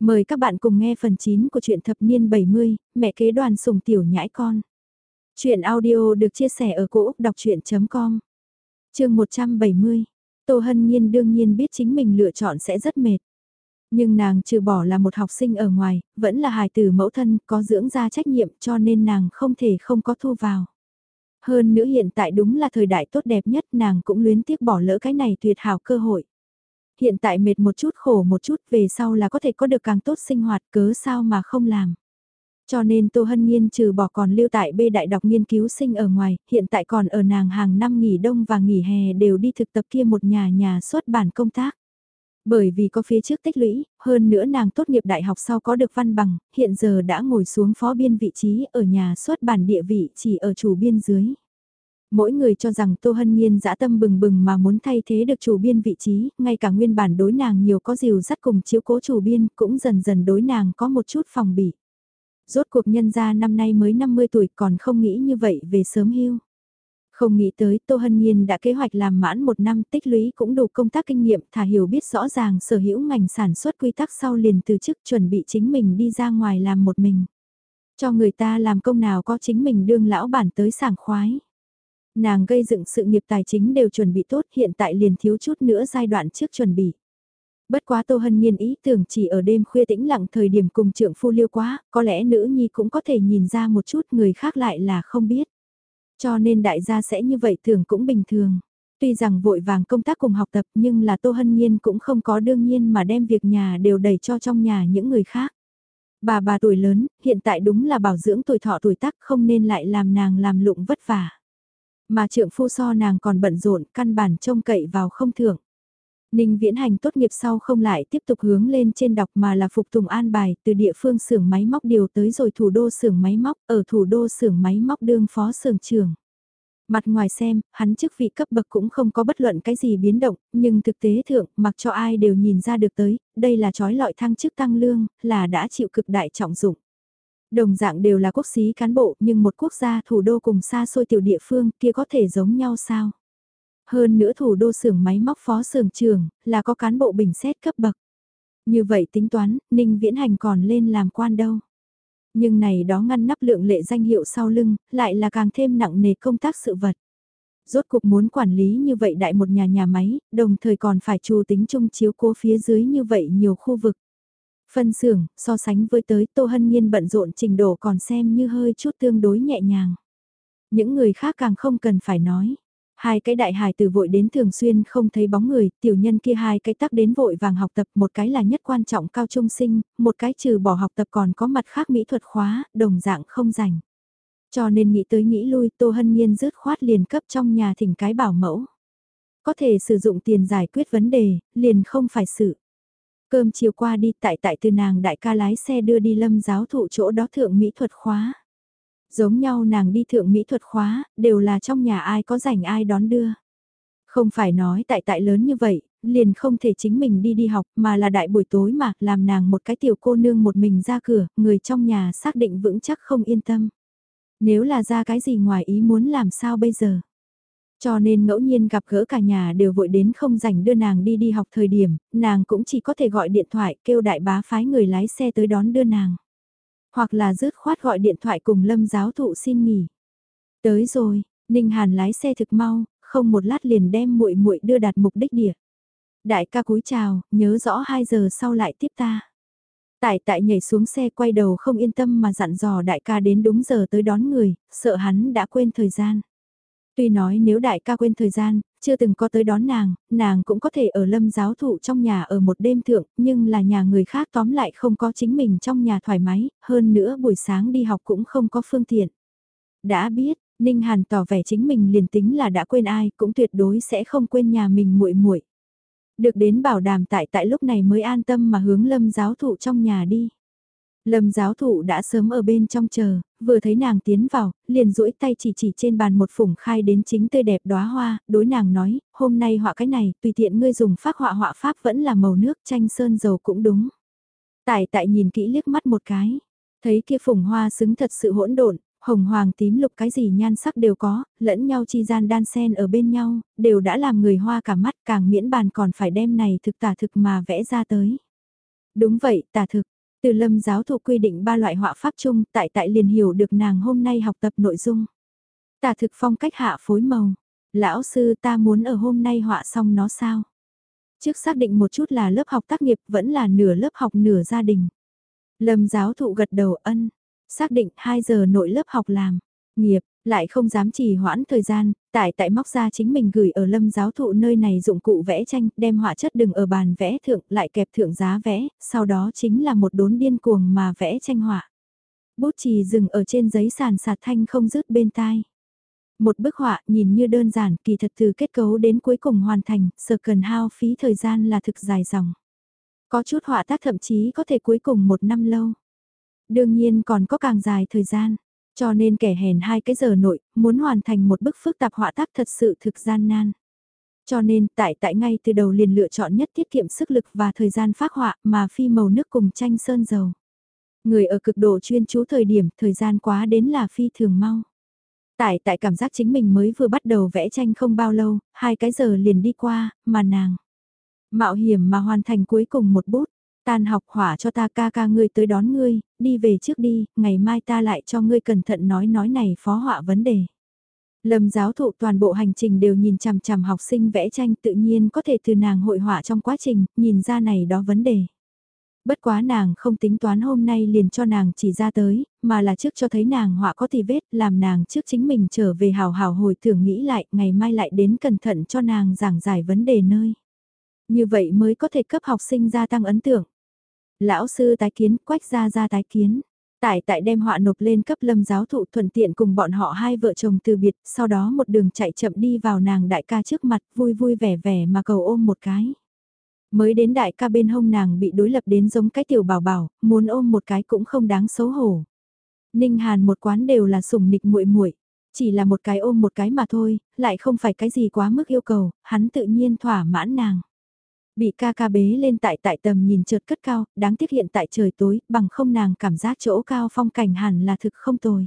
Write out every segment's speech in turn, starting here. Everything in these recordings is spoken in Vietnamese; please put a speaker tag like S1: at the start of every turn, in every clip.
S1: Mời các bạn cùng nghe phần 9 của truyện thập niên 70, mẹ kế đoàn sùng tiểu nhãi con. Chuyện audio được chia sẻ ở cỗ đọc chuyện.com Trường 170, Tô Hân Nhiên đương nhiên biết chính mình lựa chọn sẽ rất mệt. Nhưng nàng trừ bỏ là một học sinh ở ngoài, vẫn là hài tử mẫu thân, có dưỡng ra trách nhiệm cho nên nàng không thể không có thu vào. Hơn nữa hiện tại đúng là thời đại tốt đẹp nhất nàng cũng luyến tiếc bỏ lỡ cái này tuyệt hảo cơ hội. Hiện tại mệt một chút khổ một chút về sau là có thể có được càng tốt sinh hoạt cớ sao mà không làm. Cho nên Tô Hân Nhiên trừ bỏ còn lưu tại B Đại đọc nghiên cứu sinh ở ngoài, hiện tại còn ở nàng hàng năm nghỉ đông và nghỉ hè đều đi thực tập kia một nhà nhà xuất bản công tác. Bởi vì có phía trước tích lũy, hơn nữa nàng tốt nghiệp đại học sau có được văn bằng, hiện giờ đã ngồi xuống phó biên vị trí ở nhà xuất bản địa vị chỉ ở chủ biên dưới. Mỗi người cho rằng Tô Hân Nhiên dã tâm bừng bừng mà muốn thay thế được chủ biên vị trí, ngay cả nguyên bản đối nàng nhiều có dìu dắt cùng chiếu cố chủ biên cũng dần dần đối nàng có một chút phòng bị. Rốt cuộc nhân gia năm nay mới 50 tuổi còn không nghĩ như vậy về sớm hưu. Không nghĩ tới Tô Hân Nhiên đã kế hoạch làm mãn một năm tích lũy cũng đủ công tác kinh nghiệm thả hiểu biết rõ ràng sở hữu ngành sản xuất quy tắc sau liền từ chức chuẩn bị chính mình đi ra ngoài làm một mình. Cho người ta làm công nào có chính mình đương lão bản tới sảng khoái. Nàng gây dựng sự nghiệp tài chính đều chuẩn bị tốt hiện tại liền thiếu chút nữa giai đoạn trước chuẩn bị. Bất quá Tô Hân Nhiên ý tưởng chỉ ở đêm khuya tĩnh lặng thời điểm cùng trượng phu liêu quá, có lẽ nữ nhi cũng có thể nhìn ra một chút người khác lại là không biết. Cho nên đại gia sẽ như vậy thường cũng bình thường. Tuy rằng vội vàng công tác cùng học tập nhưng là Tô Hân Nhiên cũng không có đương nhiên mà đem việc nhà đều đẩy cho trong nhà những người khác. Bà bà tuổi lớn, hiện tại đúng là bảo dưỡng tuổi thọ tuổi tác không nên lại làm nàng làm lụng vất vả. Mà trượng phu so nàng còn bận rộn, căn bản trông cậy vào không thưởng. Ninh viễn hành tốt nghiệp sau không lại tiếp tục hướng lên trên đọc mà là phục tùng an bài từ địa phương xưởng máy móc điều tới rồi thủ đô xưởng máy móc ở thủ đô xưởng máy móc đương phó xưởng trưởng. Mặt ngoài xem, hắn chức vị cấp bậc cũng không có bất luận cái gì biến động, nhưng thực tế thượng, mặc cho ai đều nhìn ra được tới, đây là trói lọi thăng chức tăng lương, là đã chịu cực đại trọng dụng. Đồng dạng đều là quốc sĩ cán bộ nhưng một quốc gia thủ đô cùng xa xôi tiểu địa phương kia có thể giống nhau sao? Hơn nữa thủ đô xưởng máy móc phó xưởng trường là có cán bộ bình xét cấp bậc. Như vậy tính toán, Ninh Viễn Hành còn lên làm quan đâu. Nhưng này đó ngăn nắp lượng lệ danh hiệu sau lưng, lại là càng thêm nặng nề công tác sự vật. Rốt cuộc muốn quản lý như vậy đại một nhà nhà máy, đồng thời còn phải trù tính chung chiếu cố phía dưới như vậy nhiều khu vực. Phân xưởng, so sánh với tới Tô Hân Nhiên bận rộn trình độ còn xem như hơi chút tương đối nhẹ nhàng. Những người khác càng không cần phải nói. Hai cái đại hài từ vội đến thường xuyên không thấy bóng người, tiểu nhân kia hai cái tắc đến vội vàng học tập, một cái là nhất quan trọng cao trung sinh, một cái trừ bỏ học tập còn có mặt khác mỹ thuật khóa, đồng dạng không rảnh. Cho nên nghĩ tới nghĩ lui Tô Hân Nhiên rớt khoát liền cấp trong nhà thỉnh cái bảo mẫu. Có thể sử dụng tiền giải quyết vấn đề, liền không phải sự. Cơm chiều qua đi tại tại từ nàng đại ca lái xe đưa đi lâm giáo thụ chỗ đó thượng mỹ thuật khóa. Giống nhau nàng đi thượng mỹ thuật khóa, đều là trong nhà ai có rảnh ai đón đưa. Không phải nói tại tại lớn như vậy, liền không thể chính mình đi đi học mà là đại buổi tối mà làm nàng một cái tiểu cô nương một mình ra cửa, người trong nhà xác định vững chắc không yên tâm. Nếu là ra cái gì ngoài ý muốn làm sao bây giờ? Cho nên ngẫu nhiên gặp gỡ cả nhà đều vội đến không rảnh đưa nàng đi đi học thời điểm, nàng cũng chỉ có thể gọi điện thoại kêu đại bá phái người lái xe tới đón đưa nàng. Hoặc là rứt khoát gọi điện thoại cùng lâm giáo thụ xin nghỉ. Tới rồi, Ninh Hàn lái xe thực mau, không một lát liền đem muội muội đưa đạt mục đích địa. Đại ca cúi chào, nhớ rõ 2 giờ sau lại tiếp ta. Tại tại nhảy xuống xe quay đầu không yên tâm mà dặn dò đại ca đến đúng giờ tới đón người, sợ hắn đã quên thời gian. Tuy nói nếu đại ca quên thời gian, chưa từng có tới đón nàng, nàng cũng có thể ở lâm giáo thụ trong nhà ở một đêm thượng, nhưng là nhà người khác tóm lại không có chính mình trong nhà thoải mái, hơn nữa buổi sáng đi học cũng không có phương tiện. Đã biết, Ninh Hàn tỏ vẻ chính mình liền tính là đã quên ai, cũng tuyệt đối sẽ không quên nhà mình muội muội. Được đến bảo đảm tại tại lúc này mới an tâm mà hướng lâm giáo thụ trong nhà đi. Lâm giáo thụ đã sớm ở bên trong chờ, vừa thấy nàng tiến vào, liền duỗi tay chỉ chỉ trên bàn một phủng khai đến chính tươi đẹp đóa hoa, đối nàng nói, hôm nay họa cái này, tùy tiện ngươi dùng phác họa họa pháp vẫn là màu nước tranh sơn dầu cũng đúng. Tại tại nhìn kỹ liếc mắt một cái, thấy kia phủng hoa xứng thật sự hỗn độn, hồng hoàng tím lục cái gì nhan sắc đều có, lẫn nhau chi gian đan sen ở bên nhau, đều đã làm người hoa cả mắt càng miễn bàn còn phải đem này thực tả thực mà vẽ ra tới. Đúng vậy, tả thực. Từ lâm giáo thụ quy định ba loại họa pháp chung, tại tại liền hiểu được nàng hôm nay học tập nội dung. Tả thực phong cách hạ phối màu. Lão sư ta muốn ở hôm nay họa xong nó sao? Trước xác định một chút là lớp học tác nghiệp vẫn là nửa lớp học nửa gia đình. Lâm giáo thụ gật đầu ân, xác định 2 giờ nội lớp học làm, nghiệp, lại không dám trì hoãn thời gian, tại tại móc ra chính mình gửi ở lâm giáo thụ nơi này dụng cụ vẽ tranh, đem họa chất đừng ở bàn vẽ thượng, lại kẹp thượng giá vẽ, sau đó chính là một đốn điên cuồng mà vẽ tranh họa. Bút chì dừng ở trên giấy sàn sạt thanh không dứt bên tai. Một bức họa nhìn như đơn giản kỳ thật từ kết cấu đến cuối cùng hoàn thành, sợ cần hao phí thời gian là thực dài dòng. Có chút họa tác thậm chí có thể cuối cùng một năm lâu. Đương nhiên còn có càng dài thời gian, cho nên kẻ hèn hai cái giờ nội, muốn hoàn thành một bức phức tạp họa tác thật sự thực gian nan. Cho nên tại tại ngay từ đầu liền lựa chọn nhất tiết kiệm sức lực và thời gian phát họa mà phi màu nước cùng tranh sơn dầu. Người ở cực độ chuyên chú thời điểm thời gian quá đến là phi thường mau. Tại tại cảm giác chính mình mới vừa bắt đầu vẽ tranh không bao lâu, hai cái giờ liền đi qua, mà nàng. Mạo hiểm mà hoàn thành cuối cùng một bút, tan học hỏa cho ta ca ca ngươi tới đón ngươi, đi về trước đi, ngày mai ta lại cho ngươi cẩn thận nói nói này phó họa vấn đề. Lâm giáo thụ toàn bộ hành trình đều nhìn chằm chằm học sinh vẽ tranh tự nhiên có thể từ nàng hội họa trong quá trình, nhìn ra này đó vấn đề. Bất quá nàng không tính toán hôm nay liền cho nàng chỉ ra tới, mà là trước cho thấy nàng họa có thì vết, làm nàng trước chính mình trở về hào hào hồi tưởng nghĩ lại, ngày mai lại đến cẩn thận cho nàng giảng giải vấn đề nơi. Như vậy mới có thể cấp học sinh gia tăng ấn tượng. Lão sư tái kiến, quách gia gia tái kiến. Tại tại đem họa nộp lên cấp lâm giáo thụ thuận tiện cùng bọn họ hai vợ chồng từ biệt, sau đó một đường chạy chậm đi vào nàng đại ca trước mặt vui vui vẻ vẻ mà cầu ôm một cái. Mới đến đại ca bên hông nàng bị đối lập đến giống cái tiểu bảo bảo, muốn ôm một cái cũng không đáng xấu hổ. Ninh Hàn một quán đều là sủng nịch muội muội, chỉ là một cái ôm một cái mà thôi, lại không phải cái gì quá mức yêu cầu, hắn tự nhiên thỏa mãn nàng. Bị ca ca bế lên tại tại tầm nhìn trượt cất cao, đáng tiếc hiện tại trời tối, bằng không nàng cảm giác chỗ cao phong cảnh hẳn là thực không tồi.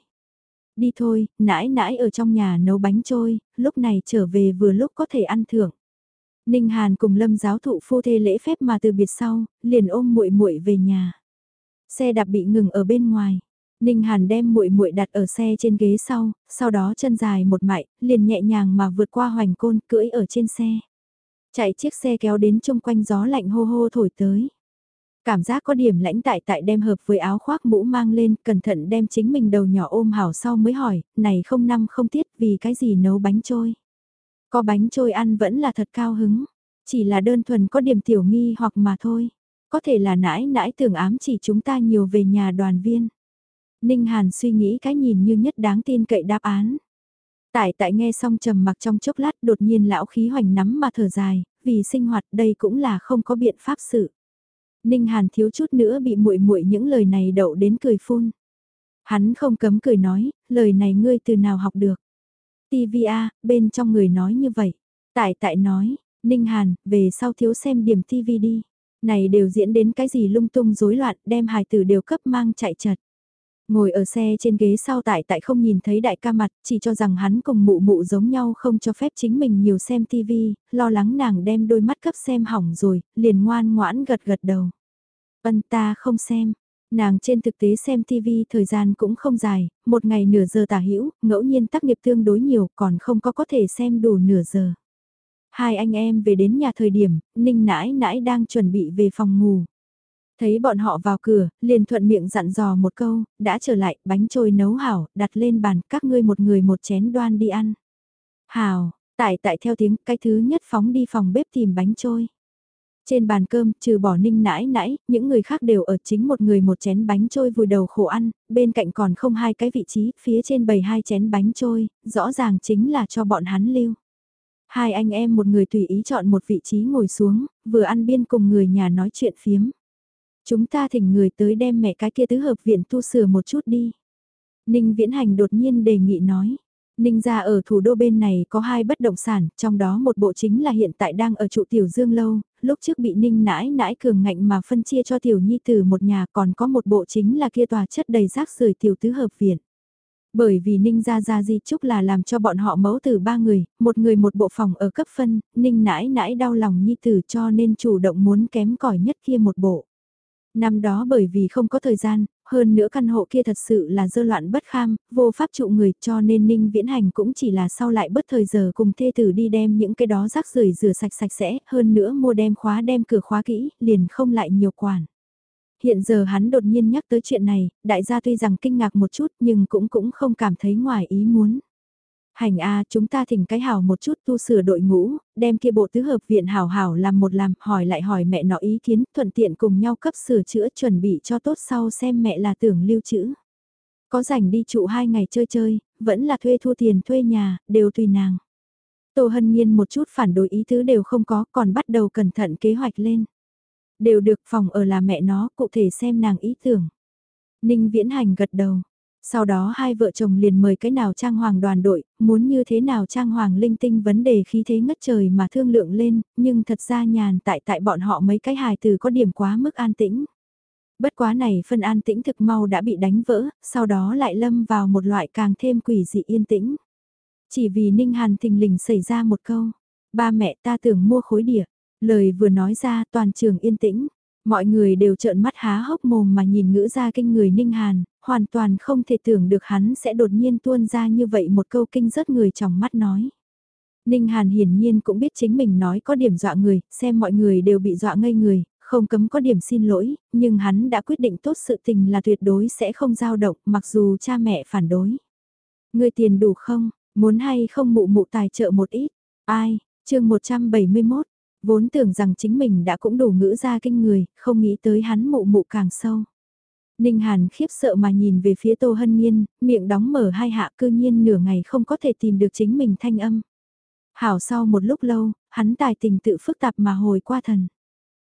S1: Đi thôi, nãi nãi ở trong nhà nấu bánh trôi, lúc này trở về vừa lúc có thể ăn thưởng. Ninh Hàn cùng Lâm giáo thụ phu thê lễ phép mà từ biệt sau, liền ôm muội muội về nhà. Xe đạp bị ngừng ở bên ngoài. Ninh Hàn đem muội muội đặt ở xe trên ghế sau, sau đó chân dài một mại, liền nhẹ nhàng mà vượt qua hoành côn cưỡi ở trên xe. Chạy chiếc xe kéo đến chung quanh gió lạnh hô hô thổi tới. Cảm giác có điểm lãnh tại tại đem hợp với áo khoác mũ mang lên, cẩn thận đem chính mình đầu nhỏ ôm hảo sau mới hỏi, này không năm không tiết vì cái gì nấu bánh trôi. Có bánh trôi ăn vẫn là thật cao hứng, chỉ là đơn thuần có điểm tiểu nghi hoặc mà thôi. Có thể là nãi nãi tưởng ám chỉ chúng ta nhiều về nhà đoàn viên. Ninh Hàn suy nghĩ cái nhìn như nhất đáng tin cậy đáp án. Tại tại nghe xong trầm mặc trong chốc lát đột nhiên lão khí hoành nắm mà thở dài, vì sinh hoạt đây cũng là không có biện pháp sự. Ninh Hàn thiếu chút nữa bị muội muội những lời này đậu đến cười phun. Hắn không cấm cười nói, lời này ngươi từ nào học được. TVA, bên trong người nói như vậy. Tại tại nói, Ninh Hàn, về sau thiếu xem điểm TV đi. Này đều diễn đến cái gì lung tung rối loạn, đem hài tử đều cấp mang chạy chật. Ngồi ở xe trên ghế sau tại tại không nhìn thấy đại ca mặt, chỉ cho rằng hắn cùng mụ mụ giống nhau không cho phép chính mình nhiều xem TV, lo lắng nàng đem đôi mắt cấp xem hỏng rồi, liền ngoan ngoãn gật gật đầu. Ân ta không xem, nàng trên thực tế xem TV thời gian cũng không dài, một ngày nửa giờ tả hữu ngẫu nhiên tác nghiệp tương đối nhiều còn không có có thể xem đủ nửa giờ. Hai anh em về đến nhà thời điểm, Ninh nãi nãi đang chuẩn bị về phòng ngủ. Thấy bọn họ vào cửa, liền thuận miệng dặn dò một câu, đã trở lại, bánh trôi nấu hảo, đặt lên bàn, các ngươi một người một chén đoan đi ăn. Hảo, tại tại theo tiếng, cái thứ nhất phóng đi phòng bếp tìm bánh trôi. Trên bàn cơm, trừ bỏ ninh nãi nãi, những người khác đều ở chính một người một chén bánh trôi vùi đầu khổ ăn, bên cạnh còn không hai cái vị trí, phía trên bầy hai chén bánh trôi, rõ ràng chính là cho bọn hắn lưu. Hai anh em một người tùy ý chọn một vị trí ngồi xuống, vừa ăn biên cùng người nhà nói chuyện phiếm. Chúng ta thỉnh người tới đem mẹ cái kia tứ hợp viện tu sửa một chút đi. Ninh Viễn Hành đột nhiên đề nghị nói. Ninh gia ở thủ đô bên này có hai bất động sản, trong đó một bộ chính là hiện tại đang ở trụ tiểu dương lâu, lúc trước bị Ninh nãi nãi cường ngạnh mà phân chia cho tiểu nhi từ một nhà còn có một bộ chính là kia tòa chất đầy rác rời tiểu tứ hợp viện. Bởi vì Ninh Gia Gia Di Trúc là làm cho bọn họ mẫu từ ba người, một người một bộ phòng ở cấp phân, Ninh nãi nãi đau lòng nhi tử cho nên chủ động muốn kém cỏi nhất kia một bộ. Năm đó bởi vì không có thời gian, hơn nữa căn hộ kia thật sự là dơ loạn bất kham, vô pháp trụ người cho nên Ninh Viễn Hành cũng chỉ là sau lại bất thời giờ cùng thê tử đi đem những cái đó rác rưởi rửa sạch sạch sẽ, hơn nữa mua đem khóa đem cửa khóa kỹ, liền không lại nhiều quản. Hiện giờ hắn đột nhiên nhắc tới chuyện này, đại gia tuy rằng kinh ngạc một chút nhưng cũng cũng không cảm thấy ngoài ý muốn. Hành a chúng ta thỉnh cái hảo một chút tu sửa đội ngũ, đem kia bộ tứ hợp viện hảo hảo làm một làm, hỏi lại hỏi mẹ nó ý kiến, thuận tiện cùng nhau cấp sửa chữa chuẩn bị cho tốt sau xem mẹ là tưởng lưu trữ. Có rảnh đi trụ hai ngày chơi chơi, vẫn là thuê thua tiền thuê nhà, đều tùy nàng. Tô Hân Nhiên một chút phản đối ý tứ đều không có, còn bắt đầu cẩn thận kế hoạch lên. Đều được phòng ở là mẹ nó, cụ thể xem nàng ý tưởng. Ninh Viễn Hành gật đầu. Sau đó hai vợ chồng liền mời cái nào trang hoàng đoàn đội, muốn như thế nào trang hoàng linh tinh vấn đề khí thế ngất trời mà thương lượng lên, nhưng thật ra nhàn tại tại bọn họ mấy cái hài từ có điểm quá mức an tĩnh. Bất quá này phân an tĩnh thực mau đã bị đánh vỡ, sau đó lại lâm vào một loại càng thêm quỷ dị yên tĩnh. Chỉ vì Ninh Hàn thình lình xảy ra một câu, ba mẹ ta tưởng mua khối địa, lời vừa nói ra toàn trường yên tĩnh, Mọi người đều trợn mắt há hốc mồm mà nhìn ngữ ra kinh người Ninh Hàn, hoàn toàn không thể tưởng được hắn sẽ đột nhiên tuôn ra như vậy một câu kinh rớt người trong mắt nói. Ninh Hàn hiển nhiên cũng biết chính mình nói có điểm dọa người, xem mọi người đều bị dọa ngây người, không cấm có điểm xin lỗi, nhưng hắn đã quyết định tốt sự tình là tuyệt đối sẽ không dao động mặc dù cha mẹ phản đối. Người tiền đủ không, muốn hay không mụ mụ tài trợ một ít, ai, chương 171, Vốn tưởng rằng chính mình đã cũng đủ ngữ ra kinh người, không nghĩ tới hắn mụ mụ càng sâu. Ninh Hàn khiếp sợ mà nhìn về phía Tô Hân Nhiên, miệng đóng mở hai hạ cư nhiên nửa ngày không có thể tìm được chính mình thanh âm. Hảo sau một lúc lâu, hắn tài tình tự phức tạp mà hồi qua thần.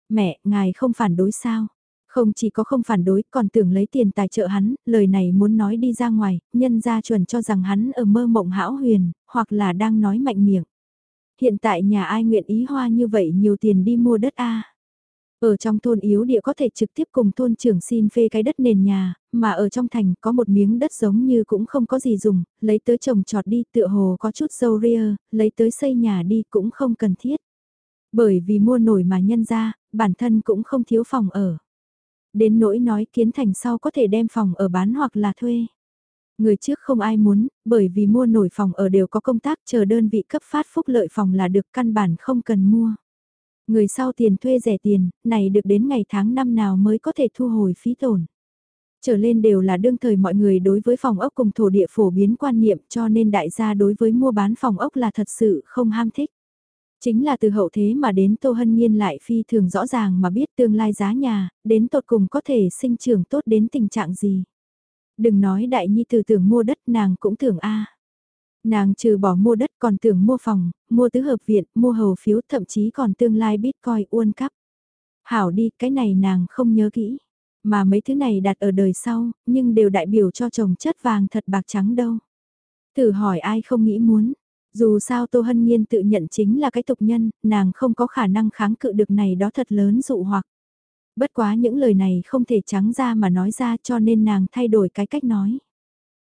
S1: Mẹ, ngài không phản đối sao? Không chỉ có không phản đối, còn tưởng lấy tiền tài trợ hắn, lời này muốn nói đi ra ngoài, nhân gia chuẩn cho rằng hắn ở mơ mộng hão huyền, hoặc là đang nói mạnh miệng. Hiện tại nhà ai nguyện ý hoa như vậy nhiều tiền đi mua đất a Ở trong thôn yếu địa có thể trực tiếp cùng thôn trưởng xin phê cái đất nền nhà, mà ở trong thành có một miếng đất giống như cũng không có gì dùng, lấy tới trồng trọt đi tựa hồ có chút dâu ria, lấy tới xây nhà đi cũng không cần thiết. Bởi vì mua nổi mà nhân ra, bản thân cũng không thiếu phòng ở. Đến nỗi nói kiến thành sau có thể đem phòng ở bán hoặc là thuê. Người trước không ai muốn, bởi vì mua nổi phòng ở đều có công tác chờ đơn vị cấp phát phúc lợi phòng là được căn bản không cần mua. Người sau tiền thuê rẻ tiền, này được đến ngày tháng năm nào mới có thể thu hồi phí tổn. Trở lên đều là đương thời mọi người đối với phòng ốc cùng thổ địa phổ biến quan niệm cho nên đại gia đối với mua bán phòng ốc là thật sự không ham thích. Chính là từ hậu thế mà đến Tô Hân Nhiên lại phi thường rõ ràng mà biết tương lai giá nhà, đến tột cùng có thể sinh trưởng tốt đến tình trạng gì. Đừng nói đại nhi từ tưởng mua đất nàng cũng tưởng a Nàng trừ bỏ mua đất còn tưởng mua phòng, mua tứ hợp viện, mua hầu phiếu thậm chí còn tương lai bitcoin uôn cắp. Hảo đi, cái này nàng không nhớ kỹ. Mà mấy thứ này đặt ở đời sau, nhưng đều đại biểu cho chồng chất vàng thật bạc trắng đâu. Thử hỏi ai không nghĩ muốn. Dù sao Tô Hân Nhiên tự nhận chính là cái tục nhân, nàng không có khả năng kháng cự được này đó thật lớn dụ hoặc. Bất quá những lời này không thể trắng ra mà nói ra cho nên nàng thay đổi cái cách nói.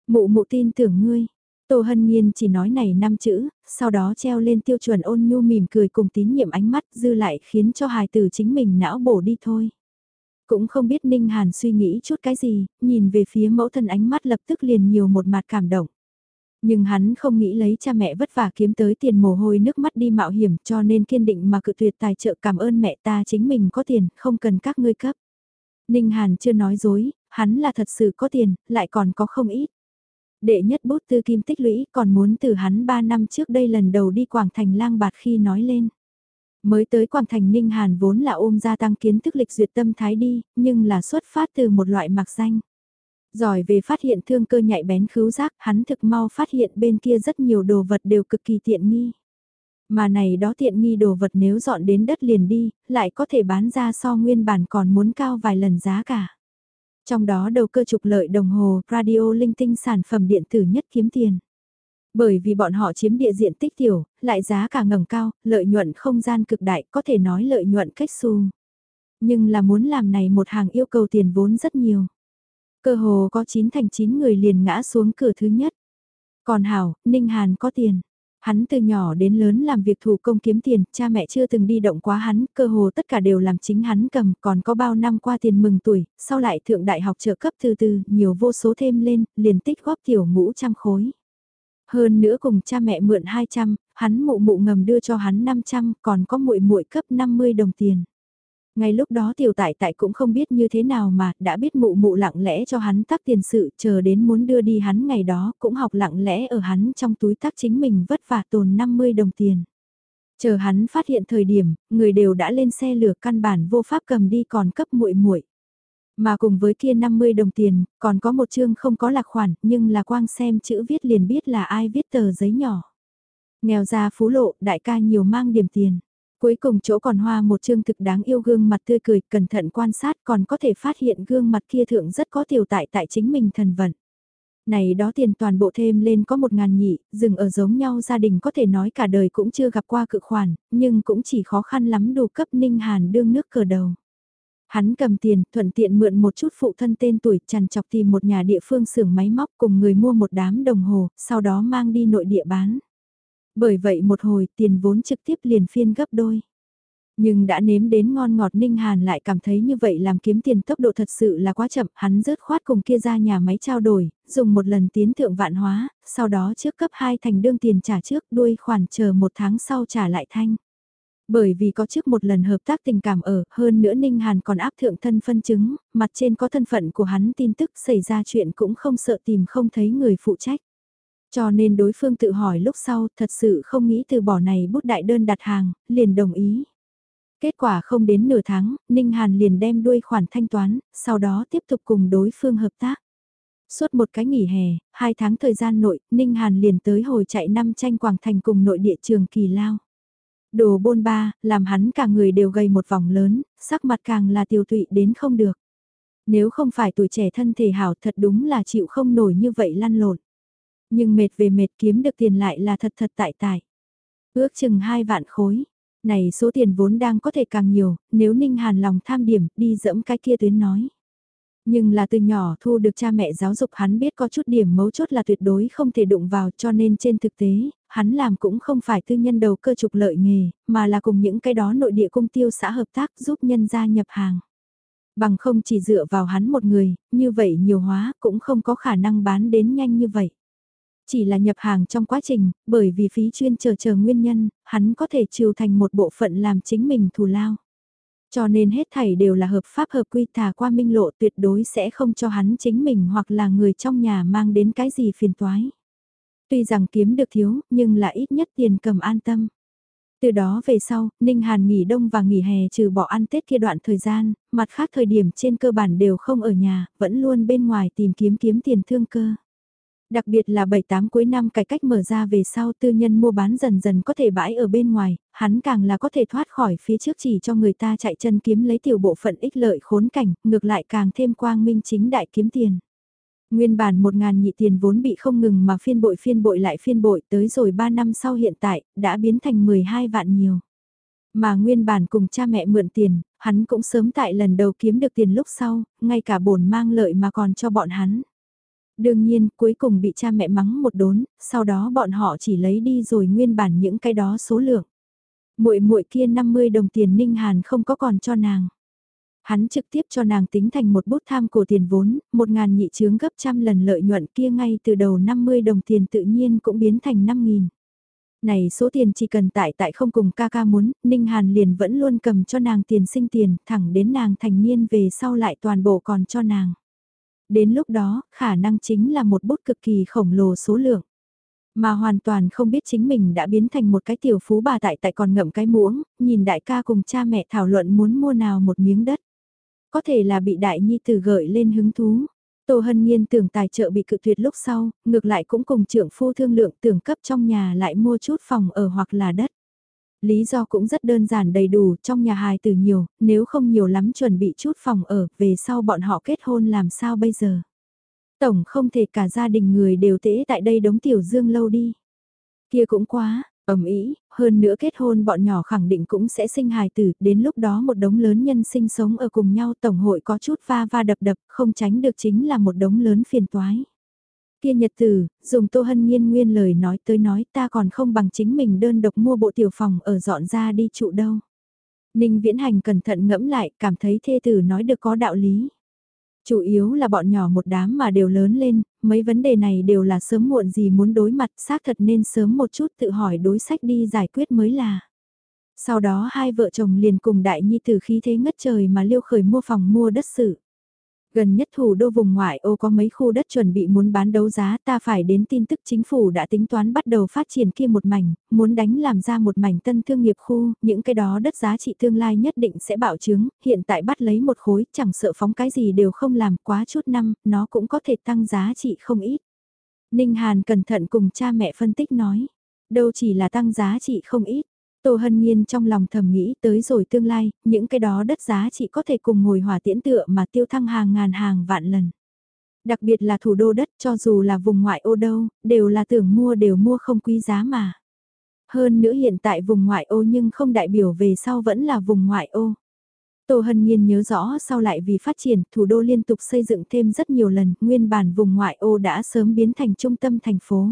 S1: Mụ mụ tin tưởng ngươi. Tô Hân Nhiên chỉ nói này năm chữ, sau đó treo lên tiêu chuẩn ôn nhu mỉm cười cùng tín nhiệm ánh mắt dư lại khiến cho hài tử chính mình não bổ đi thôi. Cũng không biết Ninh Hàn suy nghĩ chút cái gì, nhìn về phía mẫu thân ánh mắt lập tức liền nhiều một mặt cảm động. Nhưng hắn không nghĩ lấy cha mẹ vất vả kiếm tới tiền mồ hôi nước mắt đi mạo hiểm cho nên kiên định mà cự tuyệt tài trợ cảm ơn mẹ ta chính mình có tiền, không cần các ngươi cấp. Ninh Hàn chưa nói dối, hắn là thật sự có tiền, lại còn có không ít. Đệ nhất bút tư kim tích lũy còn muốn từ hắn 3 năm trước đây lần đầu đi Quảng Thành lang bạt khi nói lên. Mới tới Quảng Thành Ninh Hàn vốn là ôm gia tăng kiến thức lịch duyệt tâm thái đi, nhưng là xuất phát từ một loại mặc danh. Giỏi về phát hiện thương cơ nhạy bén khứu giác, hắn thực mau phát hiện bên kia rất nhiều đồ vật đều cực kỳ tiện nghi. Mà này đó tiện nghi đồ vật nếu dọn đến đất liền đi, lại có thể bán ra so nguyên bản còn muốn cao vài lần giá cả. Trong đó đầu cơ trục lợi đồng hồ, radio linh tinh sản phẩm điện tử nhất kiếm tiền. Bởi vì bọn họ chiếm địa diện tích tiểu, lại giá cả ngầm cao, lợi nhuận không gian cực đại, có thể nói lợi nhuận cách xu. Nhưng là muốn làm này một hàng yêu cầu tiền vốn rất nhiều. Cơ hồ có 9 thành 9 người liền ngã xuống cửa thứ nhất. Còn Hảo, Ninh Hàn có tiền. Hắn từ nhỏ đến lớn làm việc thủ công kiếm tiền, cha mẹ chưa từng đi động quá hắn, cơ hồ tất cả đều làm chính hắn cầm, còn có bao năm qua tiền mừng tuổi, sau lại thượng đại học trợ cấp từ từ, nhiều vô số thêm lên, liền tích góp tiểu ngũ trăm khối. Hơn nữa cùng cha mẹ mượn 200, hắn mụ mụ ngầm đưa cho hắn 500, còn có muội muội cấp 50 đồng tiền. Ngay lúc đó tiểu tại tại cũng không biết như thế nào mà đã biết mụ mụ lặng lẽ cho hắn tắc tiền sự chờ đến muốn đưa đi hắn ngày đó cũng học lặng lẽ ở hắn trong túi tắc chính mình vất vả tồn 50 đồng tiền. Chờ hắn phát hiện thời điểm, người đều đã lên xe lửa căn bản vô pháp cầm đi còn cấp muội muội. Mà cùng với kia 50 đồng tiền, còn có một chương không có lạc khoản, nhưng là quang xem chữ viết liền biết là ai viết tờ giấy nhỏ. Nghèo ra phú lộ, đại ca nhiều mang điểm tiền. Cuối cùng chỗ còn hoa một chương thực đáng yêu gương mặt tươi cười, cẩn thận quan sát còn có thể phát hiện gương mặt kia thượng rất có tiểu tại tại chính mình thần vận. Này đó tiền toàn bộ thêm lên có một ngàn nhị, dừng ở giống nhau gia đình có thể nói cả đời cũng chưa gặp qua cự khoản, nhưng cũng chỉ khó khăn lắm đủ cấp Ninh Hàn đương nước cờ đầu. Hắn cầm tiền, thuận tiện mượn một chút phụ thân tên tuổi, chằn chọc tìm một nhà địa phương xưởng máy móc cùng người mua một đám đồng hồ, sau đó mang đi nội địa bán. Bởi vậy một hồi tiền vốn trực tiếp liền phiên gấp đôi. Nhưng đã nếm đến ngon ngọt Ninh Hàn lại cảm thấy như vậy làm kiếm tiền tốc độ thật sự là quá chậm, hắn rớt khoát cùng kia ra nhà máy trao đổi, dùng một lần tiến thượng vạn hóa, sau đó trước cấp 2 thành đương tiền trả trước đuôi khoản chờ một tháng sau trả lại thanh. Bởi vì có trước một lần hợp tác tình cảm ở, hơn nữa Ninh Hàn còn áp thượng thân phân chứng, mặt trên có thân phận của hắn tin tức xảy ra chuyện cũng không sợ tìm không thấy người phụ trách. Cho nên đối phương tự hỏi lúc sau thật sự không nghĩ từ bỏ này bút đại đơn đặt hàng, liền đồng ý. Kết quả không đến nửa tháng, Ninh Hàn liền đem đuôi khoản thanh toán, sau đó tiếp tục cùng đối phương hợp tác. Suốt một cái nghỉ hè, hai tháng thời gian nội, Ninh Hàn liền tới hồi chạy năm tranh Quảng Thành cùng nội địa trường Kỳ Lao. Đồ bôn ba, làm hắn cả người đều gầy một vòng lớn, sắc mặt càng là tiêu tụy đến không được. Nếu không phải tuổi trẻ thân thể hảo thật đúng là chịu không nổi như vậy lăn lộn. Nhưng mệt về mệt kiếm được tiền lại là thật thật tại tại. Ước chừng hai vạn khối. Này số tiền vốn đang có thể càng nhiều, nếu Ninh Hàn lòng tham điểm, đi dẫm cái kia tuyến nói. Nhưng là từ nhỏ thu được cha mẹ giáo dục hắn biết có chút điểm mấu chốt là tuyệt đối không thể đụng vào cho nên trên thực tế, hắn làm cũng không phải tư nhân đầu cơ trục lợi nghề, mà là cùng những cái đó nội địa công tiêu xã hợp tác giúp nhân gia nhập hàng. Bằng không chỉ dựa vào hắn một người, như vậy nhiều hóa cũng không có khả năng bán đến nhanh như vậy. Chỉ là nhập hàng trong quá trình, bởi vì phí chuyên chờ chờ nguyên nhân, hắn có thể trừ thành một bộ phận làm chính mình thù lao. Cho nên hết thảy đều là hợp pháp hợp quy thả qua minh lộ tuyệt đối sẽ không cho hắn chính mình hoặc là người trong nhà mang đến cái gì phiền toái. Tuy rằng kiếm được thiếu, nhưng là ít nhất tiền cầm an tâm. Từ đó về sau, Ninh Hàn nghỉ đông và nghỉ hè trừ bỏ ăn Tết kia đoạn thời gian, mặt khác thời điểm trên cơ bản đều không ở nhà, vẫn luôn bên ngoài tìm kiếm kiếm tiền thương cơ. Đặc biệt là 7-8 cuối năm cải cách mở ra về sau tư nhân mua bán dần dần có thể bãi ở bên ngoài, hắn càng là có thể thoát khỏi phía trước chỉ cho người ta chạy chân kiếm lấy tiểu bộ phận ích lợi khốn cảnh, ngược lại càng thêm quang minh chính đại kiếm tiền. Nguyên bản một ngàn nhị tiền vốn bị không ngừng mà phiên bội phiên bội lại phiên bội tới rồi 3 năm sau hiện tại, đã biến thành 12 vạn nhiều. Mà nguyên bản cùng cha mẹ mượn tiền, hắn cũng sớm tại lần đầu kiếm được tiền lúc sau, ngay cả bổn mang lợi mà còn cho bọn hắn. Đương nhiên, cuối cùng bị cha mẹ mắng một đốn, sau đó bọn họ chỉ lấy đi rồi nguyên bản những cái đó số lượng. Muội muội kia 50 đồng tiền Ninh Hàn không có còn cho nàng. Hắn trực tiếp cho nàng tính thành một bút tham của tiền vốn, một ngàn nhị chướng gấp trăm lần lợi nhuận kia ngay từ đầu 50 đồng tiền tự nhiên cũng biến thành 5.000. Này số tiền chỉ cần tại tại không cùng ca ca muốn, Ninh Hàn liền vẫn luôn cầm cho nàng tiền sinh tiền, thẳng đến nàng thành niên về sau lại toàn bộ còn cho nàng. Đến lúc đó, khả năng chính là một bút cực kỳ khổng lồ số lượng. Mà hoàn toàn không biết chính mình đã biến thành một cái tiểu phú bà tại tại còn ngậm cái muỗng, nhìn đại ca cùng cha mẹ thảo luận muốn mua nào một miếng đất. Có thể là bị đại nhi tử gợi lên hứng thú. Tô Hân Nhiên tưởng tài trợ bị cự tuyệt lúc sau, ngược lại cũng cùng trưởng phu thương lượng tưởng cấp trong nhà lại mua chút phòng ở hoặc là đất. Lý do cũng rất đơn giản đầy đủ, trong nhà hài tử nhiều, nếu không nhiều lắm chuẩn bị chút phòng ở, về sau bọn họ kết hôn làm sao bây giờ. Tổng không thể cả gia đình người đều tễ tại đây đống tiểu dương lâu đi. Kia cũng quá, ẩm ý, hơn nữa kết hôn bọn nhỏ khẳng định cũng sẽ sinh hài tử, đến lúc đó một đống lớn nhân sinh sống ở cùng nhau tổng hội có chút va va đập đập, không tránh được chính là một đống lớn phiền toái. Kia nhật tử, dùng Tô Hân Nhiên nguyên lời nói tới nói ta còn không bằng chính mình đơn độc mua bộ tiểu phòng ở dọn ra đi trụ đâu. Ninh Viễn Hành cẩn thận ngẫm lại, cảm thấy thê tử nói được có đạo lý. Chủ yếu là bọn nhỏ một đám mà đều lớn lên, mấy vấn đề này đều là sớm muộn gì muốn đối mặt, xác thật nên sớm một chút tự hỏi đối sách đi giải quyết mới là. Sau đó hai vợ chồng liền cùng đại nhi tử khí thế ngất trời mà liêu khởi mua phòng mua đất sự. Gần nhất thủ đô vùng ngoại ô có mấy khu đất chuẩn bị muốn bán đấu giá ta phải đến tin tức chính phủ đã tính toán bắt đầu phát triển kia một mảnh, muốn đánh làm ra một mảnh tân thương nghiệp khu, những cái đó đất giá trị tương lai nhất định sẽ bảo chứng, hiện tại bắt lấy một khối chẳng sợ phóng cái gì đều không làm quá chút năm, nó cũng có thể tăng giá trị không ít. Ninh Hàn cẩn thận cùng cha mẹ phân tích nói, đâu chỉ là tăng giá trị không ít Tô Hân Nhiên trong lòng thầm nghĩ tới rồi tương lai, những cái đó đất giá trị có thể cùng ngồi hỏa tiễn tựa mà tiêu thăng hàng ngàn hàng vạn lần. Đặc biệt là thủ đô đất cho dù là vùng ngoại ô đâu, đều là tưởng mua đều mua không quý giá mà. Hơn nữa hiện tại vùng ngoại ô nhưng không đại biểu về sau vẫn là vùng ngoại ô. Tô Hân Nhiên nhớ rõ sau lại vì phát triển, thủ đô liên tục xây dựng thêm rất nhiều lần, nguyên bản vùng ngoại ô đã sớm biến thành trung tâm thành phố.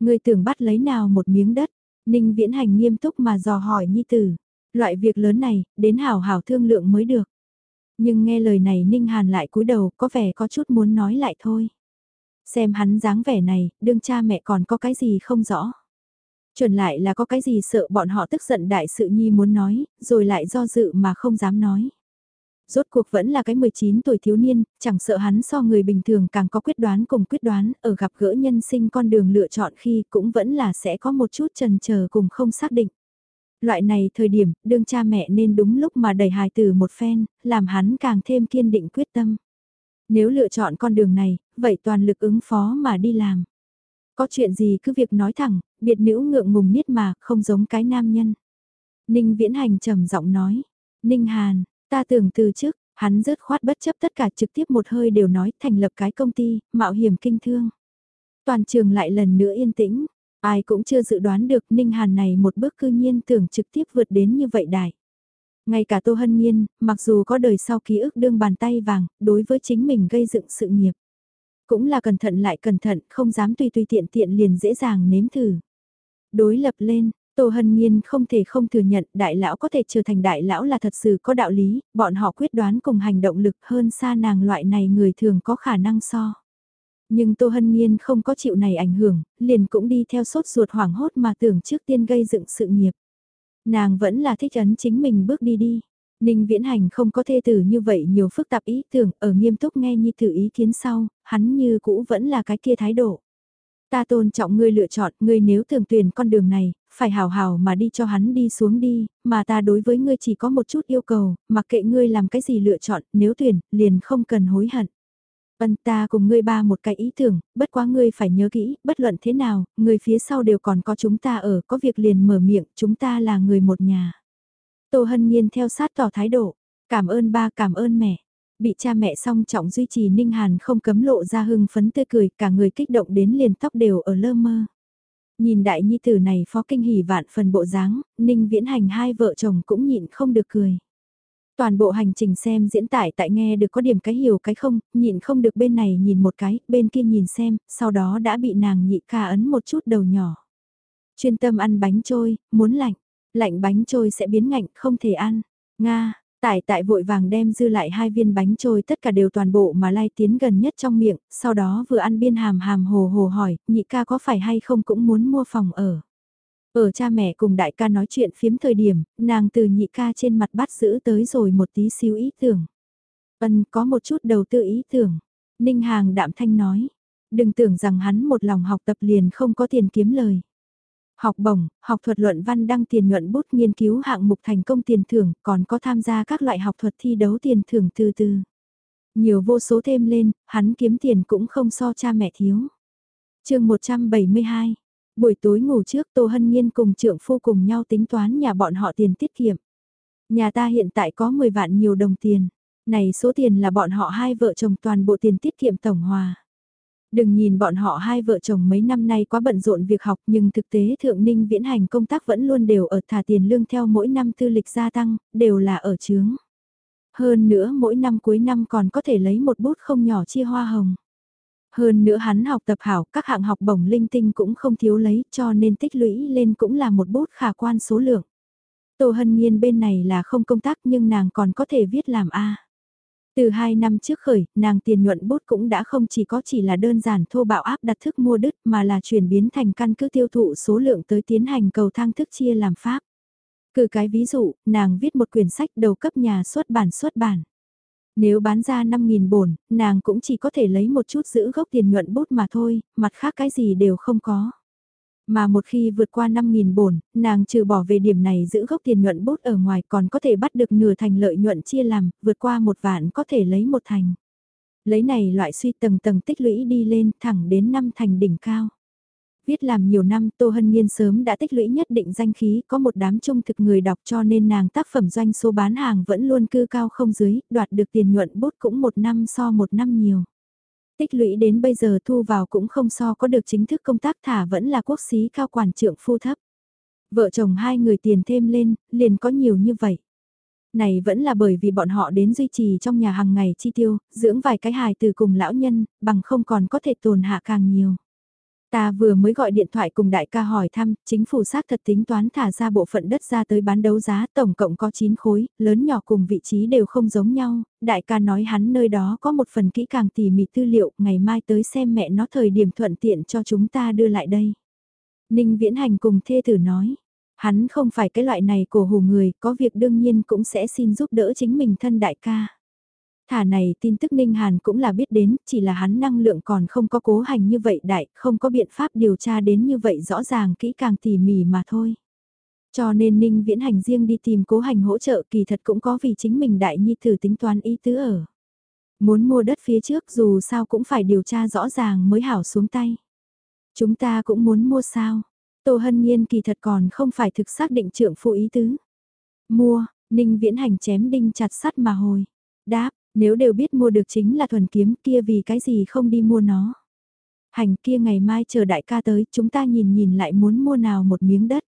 S1: Người tưởng bắt lấy nào một miếng đất, Ninh Viễn Hành nghiêm túc mà dò hỏi Nhi Tử. Loại việc lớn này, đến hảo hảo thương lượng mới được. Nhưng nghe lời này Ninh Hàn lại cúi đầu có vẻ có chút muốn nói lại thôi. Xem hắn dáng vẻ này, đương cha mẹ còn có cái gì không rõ. Chuẩn lại là có cái gì sợ bọn họ tức giận đại sự nhi muốn nói, rồi lại do dự mà không dám nói. Rốt cuộc vẫn là cái 19 tuổi thiếu niên, chẳng sợ hắn so người bình thường càng có quyết đoán cùng quyết đoán, ở gặp gỡ nhân sinh con đường lựa chọn khi cũng vẫn là sẽ có một chút trần chờ cùng không xác định. Loại này thời điểm, đương cha mẹ nên đúng lúc mà đẩy hài từ một phen, làm hắn càng thêm kiên định quyết tâm. Nếu lựa chọn con đường này, vậy toàn lực ứng phó mà đi làm. Có chuyện gì cứ việc nói thẳng, biệt nữ ngượng ngùng niết mà, không giống cái nam nhân. Ninh Viễn Hành trầm giọng nói, Ninh Hàn, Ta tưởng từ trước, hắn rớt khoát bất chấp tất cả trực tiếp một hơi đều nói thành lập cái công ty, mạo hiểm kinh thương. Toàn trường lại lần nữa yên tĩnh, ai cũng chưa dự đoán được Ninh Hàn này một bước cư nhiên tưởng trực tiếp vượt đến như vậy đại. Ngay cả Tô Hân Nhiên, mặc dù có đời sau ký ức đương bàn tay vàng, đối với chính mình gây dựng sự nghiệp. Cũng là cẩn thận lại cẩn thận, không dám tùy tùy tiện tiện liền dễ dàng nếm thử. Đối lập lên, Tô Hân Nhiên không thể không thừa nhận đại lão có thể trở thành đại lão là thật sự có đạo lý, bọn họ quyết đoán cùng hành động lực hơn xa nàng loại này người thường có khả năng so. Nhưng Tô Hân Nhiên không có chịu này ảnh hưởng, liền cũng đi theo sốt ruột hoảng hốt mà tưởng trước tiên gây dựng sự nghiệp. Nàng vẫn là thích ấn chính mình bước đi đi. Ninh Viễn Hành không có thê tử như vậy nhiều phức tạp ý tưởng ở nghiêm túc nghe nhi tử ý kiến sau, hắn như cũ vẫn là cái kia thái độ. Ta tôn trọng ngươi lựa chọn, ngươi nếu thường tuyển con đường này, phải hào hào mà đi cho hắn đi xuống đi, mà ta đối với ngươi chỉ có một chút yêu cầu, mặc kệ ngươi làm cái gì lựa chọn, nếu tuyển, liền không cần hối hận. Ân ta cùng ngươi ba một cái ý tưởng, bất quá ngươi phải nhớ kỹ, bất luận thế nào, người phía sau đều còn có chúng ta ở, có việc liền mở miệng, chúng ta là người một nhà. Tô Hân Nhiên theo sát tỏ thái độ, cảm ơn ba cảm ơn mẹ. Bị cha mẹ song trọng duy trì Ninh Hàn không cấm lộ ra hưng phấn tươi cười, cả người kích động đến liền tóc đều ở lơ mơ. Nhìn đại nhi tử này phó kinh hỉ vạn phần bộ dáng, Ninh Viễn Hành hai vợ chồng cũng nhịn không được cười. Toàn bộ hành trình xem diễn tải tại nghe được có điểm cái hiểu cái không, nhịn không được bên này nhìn một cái, bên kia nhìn xem, sau đó đã bị nàng nhị ca ấn một chút đầu nhỏ. Chuyên tâm ăn bánh trôi, muốn lạnh, lạnh bánh trôi sẽ biến ngạnh, không thể ăn. Nga, Tải tại vội vàng đem dư lại hai viên bánh trôi tất cả đều toàn bộ mà lai tiến gần nhất trong miệng, sau đó vừa ăn biên hàm hàm hồ hồ hỏi, nhị ca có phải hay không cũng muốn mua phòng ở. Ở cha mẹ cùng đại ca nói chuyện phiếm thời điểm, nàng từ nhị ca trên mặt bắt giữ tới rồi một tí xíu ý tưởng. Ân có một chút đầu tư ý tưởng. Ninh Hàng đạm thanh nói. Đừng tưởng rằng hắn một lòng học tập liền không có tiền kiếm lời. Học bổng, học thuật luận văn đăng tiền nhuận bút nghiên cứu hạng mục thành công tiền thưởng, còn có tham gia các loại học thuật thi đấu tiền thưởng từ từ. Nhiều vô số thêm lên, hắn kiếm tiền cũng không so cha mẹ thiếu. chương 172, buổi tối ngủ trước Tô Hân Nhiên cùng trưởng phu cùng nhau tính toán nhà bọn họ tiền tiết kiệm. Nhà ta hiện tại có 10 vạn nhiều đồng tiền. Này số tiền là bọn họ hai vợ chồng toàn bộ tiền tiết kiệm tổng hòa. Đừng nhìn bọn họ hai vợ chồng mấy năm nay quá bận rộn việc học nhưng thực tế thượng ninh viễn hành công tác vẫn luôn đều ở thả tiền lương theo mỗi năm tư lịch gia tăng, đều là ở chướng. Hơn nữa mỗi năm cuối năm còn có thể lấy một bút không nhỏ chia hoa hồng. Hơn nữa hắn học tập hảo, các hạng học bổng linh tinh cũng không thiếu lấy cho nên tích lũy lên cũng là một bút khả quan số lượng. Tô Hân Nhiên bên này là không công tác nhưng nàng còn có thể viết làm A. Từ 2 năm trước khởi, nàng tiền nhuận bút cũng đã không chỉ có chỉ là đơn giản thô bạo áp đặt thức mua đứt mà là chuyển biến thành căn cứ tiêu thụ số lượng tới tiến hành cầu thang thức chia làm pháp. Cử cái ví dụ, nàng viết một quyển sách đầu cấp nhà xuất bản xuất bản. Nếu bán ra 5.000 bổn, nàng cũng chỉ có thể lấy một chút giữ gốc tiền nhuận bút mà thôi, mặt khác cái gì đều không có. Mà một khi vượt qua 5.000 bổn, nàng trừ bỏ về điểm này giữ gốc tiền nhuận bút ở ngoài còn có thể bắt được nửa thành lợi nhuận chia làm, vượt qua một vạn có thể lấy một thành. Lấy này loại suy tầng tầng tích lũy đi lên thẳng đến năm thành đỉnh cao. Viết làm nhiều năm Tô Hân Nhiên sớm đã tích lũy nhất định danh khí có một đám trung thực người đọc cho nên nàng tác phẩm doanh số bán hàng vẫn luôn cư cao không dưới, đoạt được tiền nhuận bút cũng một năm so một năm nhiều. Tích lũy đến bây giờ thu vào cũng không so có được chính thức công tác thả vẫn là quốc xí cao quản trưởng phu thấp. Vợ chồng hai người tiền thêm lên, liền có nhiều như vậy. Này vẫn là bởi vì bọn họ đến duy trì trong nhà hàng ngày chi tiêu, dưỡng vài cái hài từ cùng lão nhân, bằng không còn có thể tồn hạ càng nhiều. Ta vừa mới gọi điện thoại cùng đại ca hỏi thăm, chính phủ xác thật tính toán thả ra bộ phận đất ra tới bán đấu giá tổng cộng có 9 khối, lớn nhỏ cùng vị trí đều không giống nhau, đại ca nói hắn nơi đó có một phần kỹ càng tỉ mỉ tư liệu, ngày mai tới xem mẹ nó thời điểm thuận tiện cho chúng ta đưa lại đây. Ninh Viễn Hành cùng thê tử nói, hắn không phải cái loại này của hù người, có việc đương nhiên cũng sẽ xin giúp đỡ chính mình thân đại ca. Thả này tin tức Ninh Hàn cũng là biết đến, chỉ là hắn năng lượng còn không có cố hành như vậy đại, không có biện pháp điều tra đến như vậy rõ ràng kỹ càng tỉ mỉ mà thôi. Cho nên Ninh Viễn Hành riêng đi tìm cố hành hỗ trợ kỳ thật cũng có vì chính mình đại nhi thử tính toán ý tứ ở. Muốn mua đất phía trước dù sao cũng phải điều tra rõ ràng mới hảo xuống tay. Chúng ta cũng muốn mua sao. Tô Hân Nhiên kỳ thật còn không phải thực xác định trưởng phụ ý tứ. Mua, Ninh Viễn Hành chém đinh chặt sắt mà hồi. Đáp, nếu đều biết mua được chính là thuần kiếm kia vì cái gì không đi mua nó. Hành kia ngày mai chờ đại ca tới chúng ta nhìn nhìn lại muốn mua nào một miếng đất.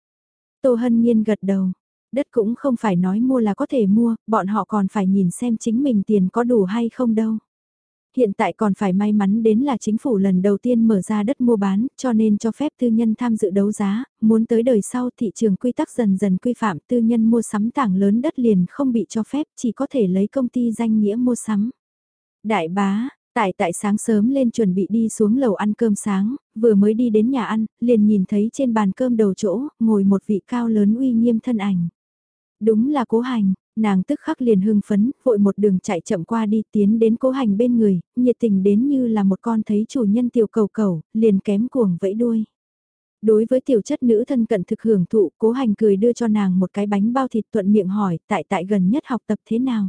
S1: Tô Hân Nhiên gật đầu. Đất cũng không phải nói mua là có thể mua, bọn họ còn phải nhìn xem chính mình tiền có đủ hay không đâu. Hiện tại còn phải may mắn đến là chính phủ lần đầu tiên mở ra đất mua bán, cho nên cho phép tư nhân tham dự đấu giá, muốn tới đời sau thị trường quy tắc dần dần quy phạm tư nhân mua sắm tảng lớn đất liền không bị cho phép, chỉ có thể lấy công ty danh nghĩa mua sắm. Đại bá, Tại tại sáng sớm lên chuẩn bị đi xuống lầu ăn cơm sáng, vừa mới đi đến nhà ăn, liền nhìn thấy trên bàn cơm đầu chỗ, ngồi một vị cao lớn uy nghiêm thân ảnh. Đúng là cố hành, nàng tức khắc liền hưng phấn, vội một đường chạy chậm qua đi tiến đến cố hành bên người, nhiệt tình đến như là một con thấy chủ nhân tiểu cầu cầu, liền kém cuồng vẫy đuôi. Đối với tiểu chất nữ thân cận thực hưởng thụ, cố hành cười đưa cho nàng một cái bánh bao thịt thuận miệng hỏi tại tại gần nhất học tập thế nào.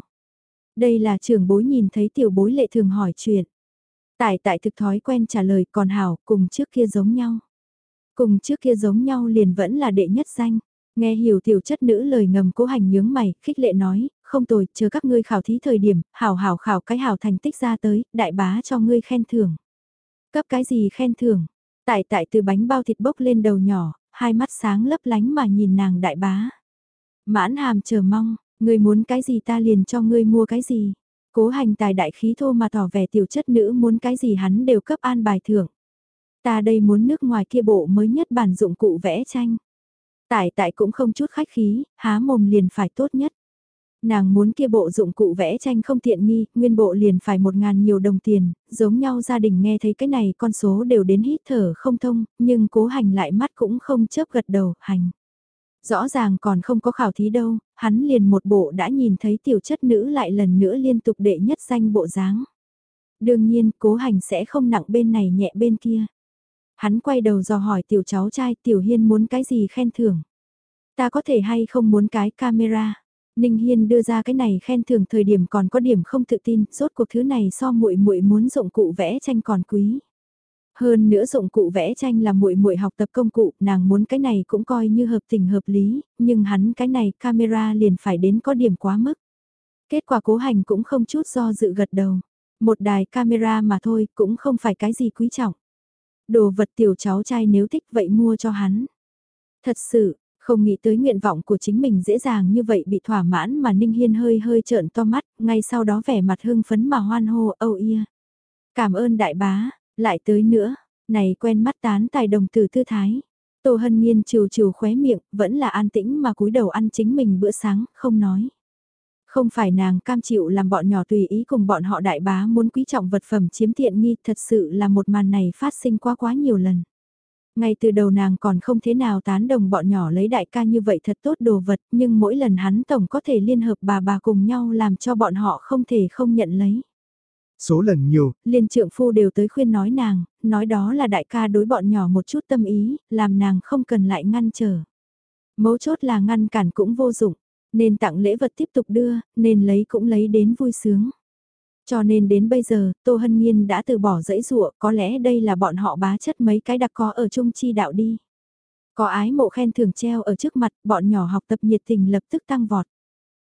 S1: Đây là trưởng bối nhìn thấy tiểu bối lệ thường hỏi chuyện. Tại tại thực thói quen trả lời còn hảo cùng trước kia giống nhau. Cùng trước kia giống nhau liền vẫn là đệ nhất danh. Nghe hiểu tiểu chất nữ lời ngầm cố hành nhướng mày, khích lệ nói, không tồi, chờ các ngươi khảo thí thời điểm, hảo hảo khảo cái hảo thành tích ra tới, đại bá cho ngươi khen thưởng. Cấp cái gì khen thưởng? Tại tại từ bánh bao thịt bốc lên đầu nhỏ, hai mắt sáng lấp lánh mà nhìn nàng đại bá. Mãn hàm chờ mong, ngươi muốn cái gì ta liền cho ngươi mua cái gì. Cố hành tài đại khí thô mà tỏ vẻ tiểu chất nữ muốn cái gì hắn đều cấp an bài thưởng. Ta đây muốn nước ngoài kia bộ mới nhất bản dụng cụ vẽ tranh. Tại tại cũng không chút khách khí, há mồm liền phải tốt nhất. Nàng muốn kia bộ dụng cụ vẽ tranh không tiện nghi, nguyên bộ liền phải một ngàn nhiều đồng tiền, giống nhau gia đình nghe thấy cái này con số đều đến hít thở không thông, nhưng cố hành lại mắt cũng không chớp gật đầu, hành. Rõ ràng còn không có khảo thí đâu, hắn liền một bộ đã nhìn thấy tiểu chất nữ lại lần nữa liên tục đệ nhất danh bộ dáng. Đương nhiên, cố hành sẽ không nặng bên này nhẹ bên kia. Hắn quay đầu dò hỏi tiểu cháu trai tiểu hiên muốn cái gì khen thưởng. Ta có thể hay không muốn cái camera. Ninh Hiên đưa ra cái này khen thưởng thời điểm còn có điểm không tự tin, rốt cuộc thứ này so muội muội muốn dụng cụ vẽ tranh còn quý. Hơn nữa dụng cụ vẽ tranh là muội muội học tập công cụ, nàng muốn cái này cũng coi như hợp tình hợp lý, nhưng hắn cái này camera liền phải đến có điểm quá mức. Kết quả cố hành cũng không chút do dự gật đầu. Một đài camera mà thôi, cũng không phải cái gì quý trọng. Đồ vật tiểu cháu trai nếu thích vậy mua cho hắn. Thật sự, không nghĩ tới nguyện vọng của chính mình dễ dàng như vậy bị thỏa mãn mà Ninh Hiên hơi hơi trợn to mắt, ngay sau đó vẻ mặt hưng phấn mà hoan hô âu oh ia. Cảm ơn đại bá, Lại tới nữa, này quen mắt tán tài đồng từ tư thái. Tô Hân Nhiên trừ trừ khóe miệng, vẫn là an tĩnh mà cúi đầu ăn chính mình bữa sáng, không nói. Không phải nàng cam chịu làm bọn nhỏ tùy ý cùng bọn họ đại bá muốn quý trọng vật phẩm chiếm tiện nghi, thật sự là một màn này phát sinh qua quá nhiều lần. Ngay từ đầu nàng còn không thế nào tán đồng bọn nhỏ lấy đại ca như vậy thật tốt đồ vật, nhưng mỗi lần hắn tổng có thể liên hợp bà bà cùng nhau làm cho bọn họ không thể không nhận lấy.
S2: Số lần nhiều,
S1: liên trượng phu đều tới khuyên nói nàng, nói đó là đại ca đối bọn nhỏ một chút tâm ý, làm nàng không cần lại ngăn trở. Mấu chốt là ngăn cản cũng vô dụng, nên tặng lễ vật tiếp tục đưa, nên lấy cũng lấy đến vui sướng. Cho nên đến bây giờ, Tô Hân Nhiên đã từ bỏ dãy rụa, có lẽ đây là bọn họ bá chất mấy cái đặc có ở chung chi đạo đi. Có ái mộ khen thưởng treo ở trước mặt, bọn nhỏ học tập nhiệt tình lập tức tăng vọt.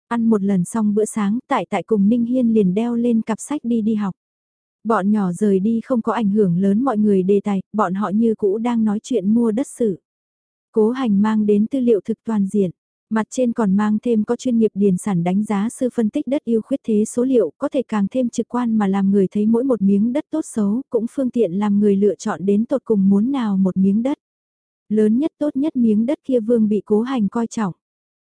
S1: Ăn một lần xong bữa sáng, tại tại cùng Ninh Hiên liền đeo lên cặp sách đi đi học. Bọn nhỏ rời đi không có ảnh hưởng lớn mọi người đề tài, bọn họ như cũ đang nói chuyện mua đất sự. Cố hành mang đến tư liệu thực toàn diện. Mặt trên còn mang thêm có chuyên nghiệp điền sản đánh giá sư phân tích đất yêu khuyết thế số liệu có thể càng thêm trực quan mà làm người thấy mỗi một miếng đất tốt xấu cũng phương tiện làm người lựa chọn đến tột cùng muốn nào một miếng đất. Lớn nhất tốt nhất miếng đất kia vương bị cố hành coi trọng.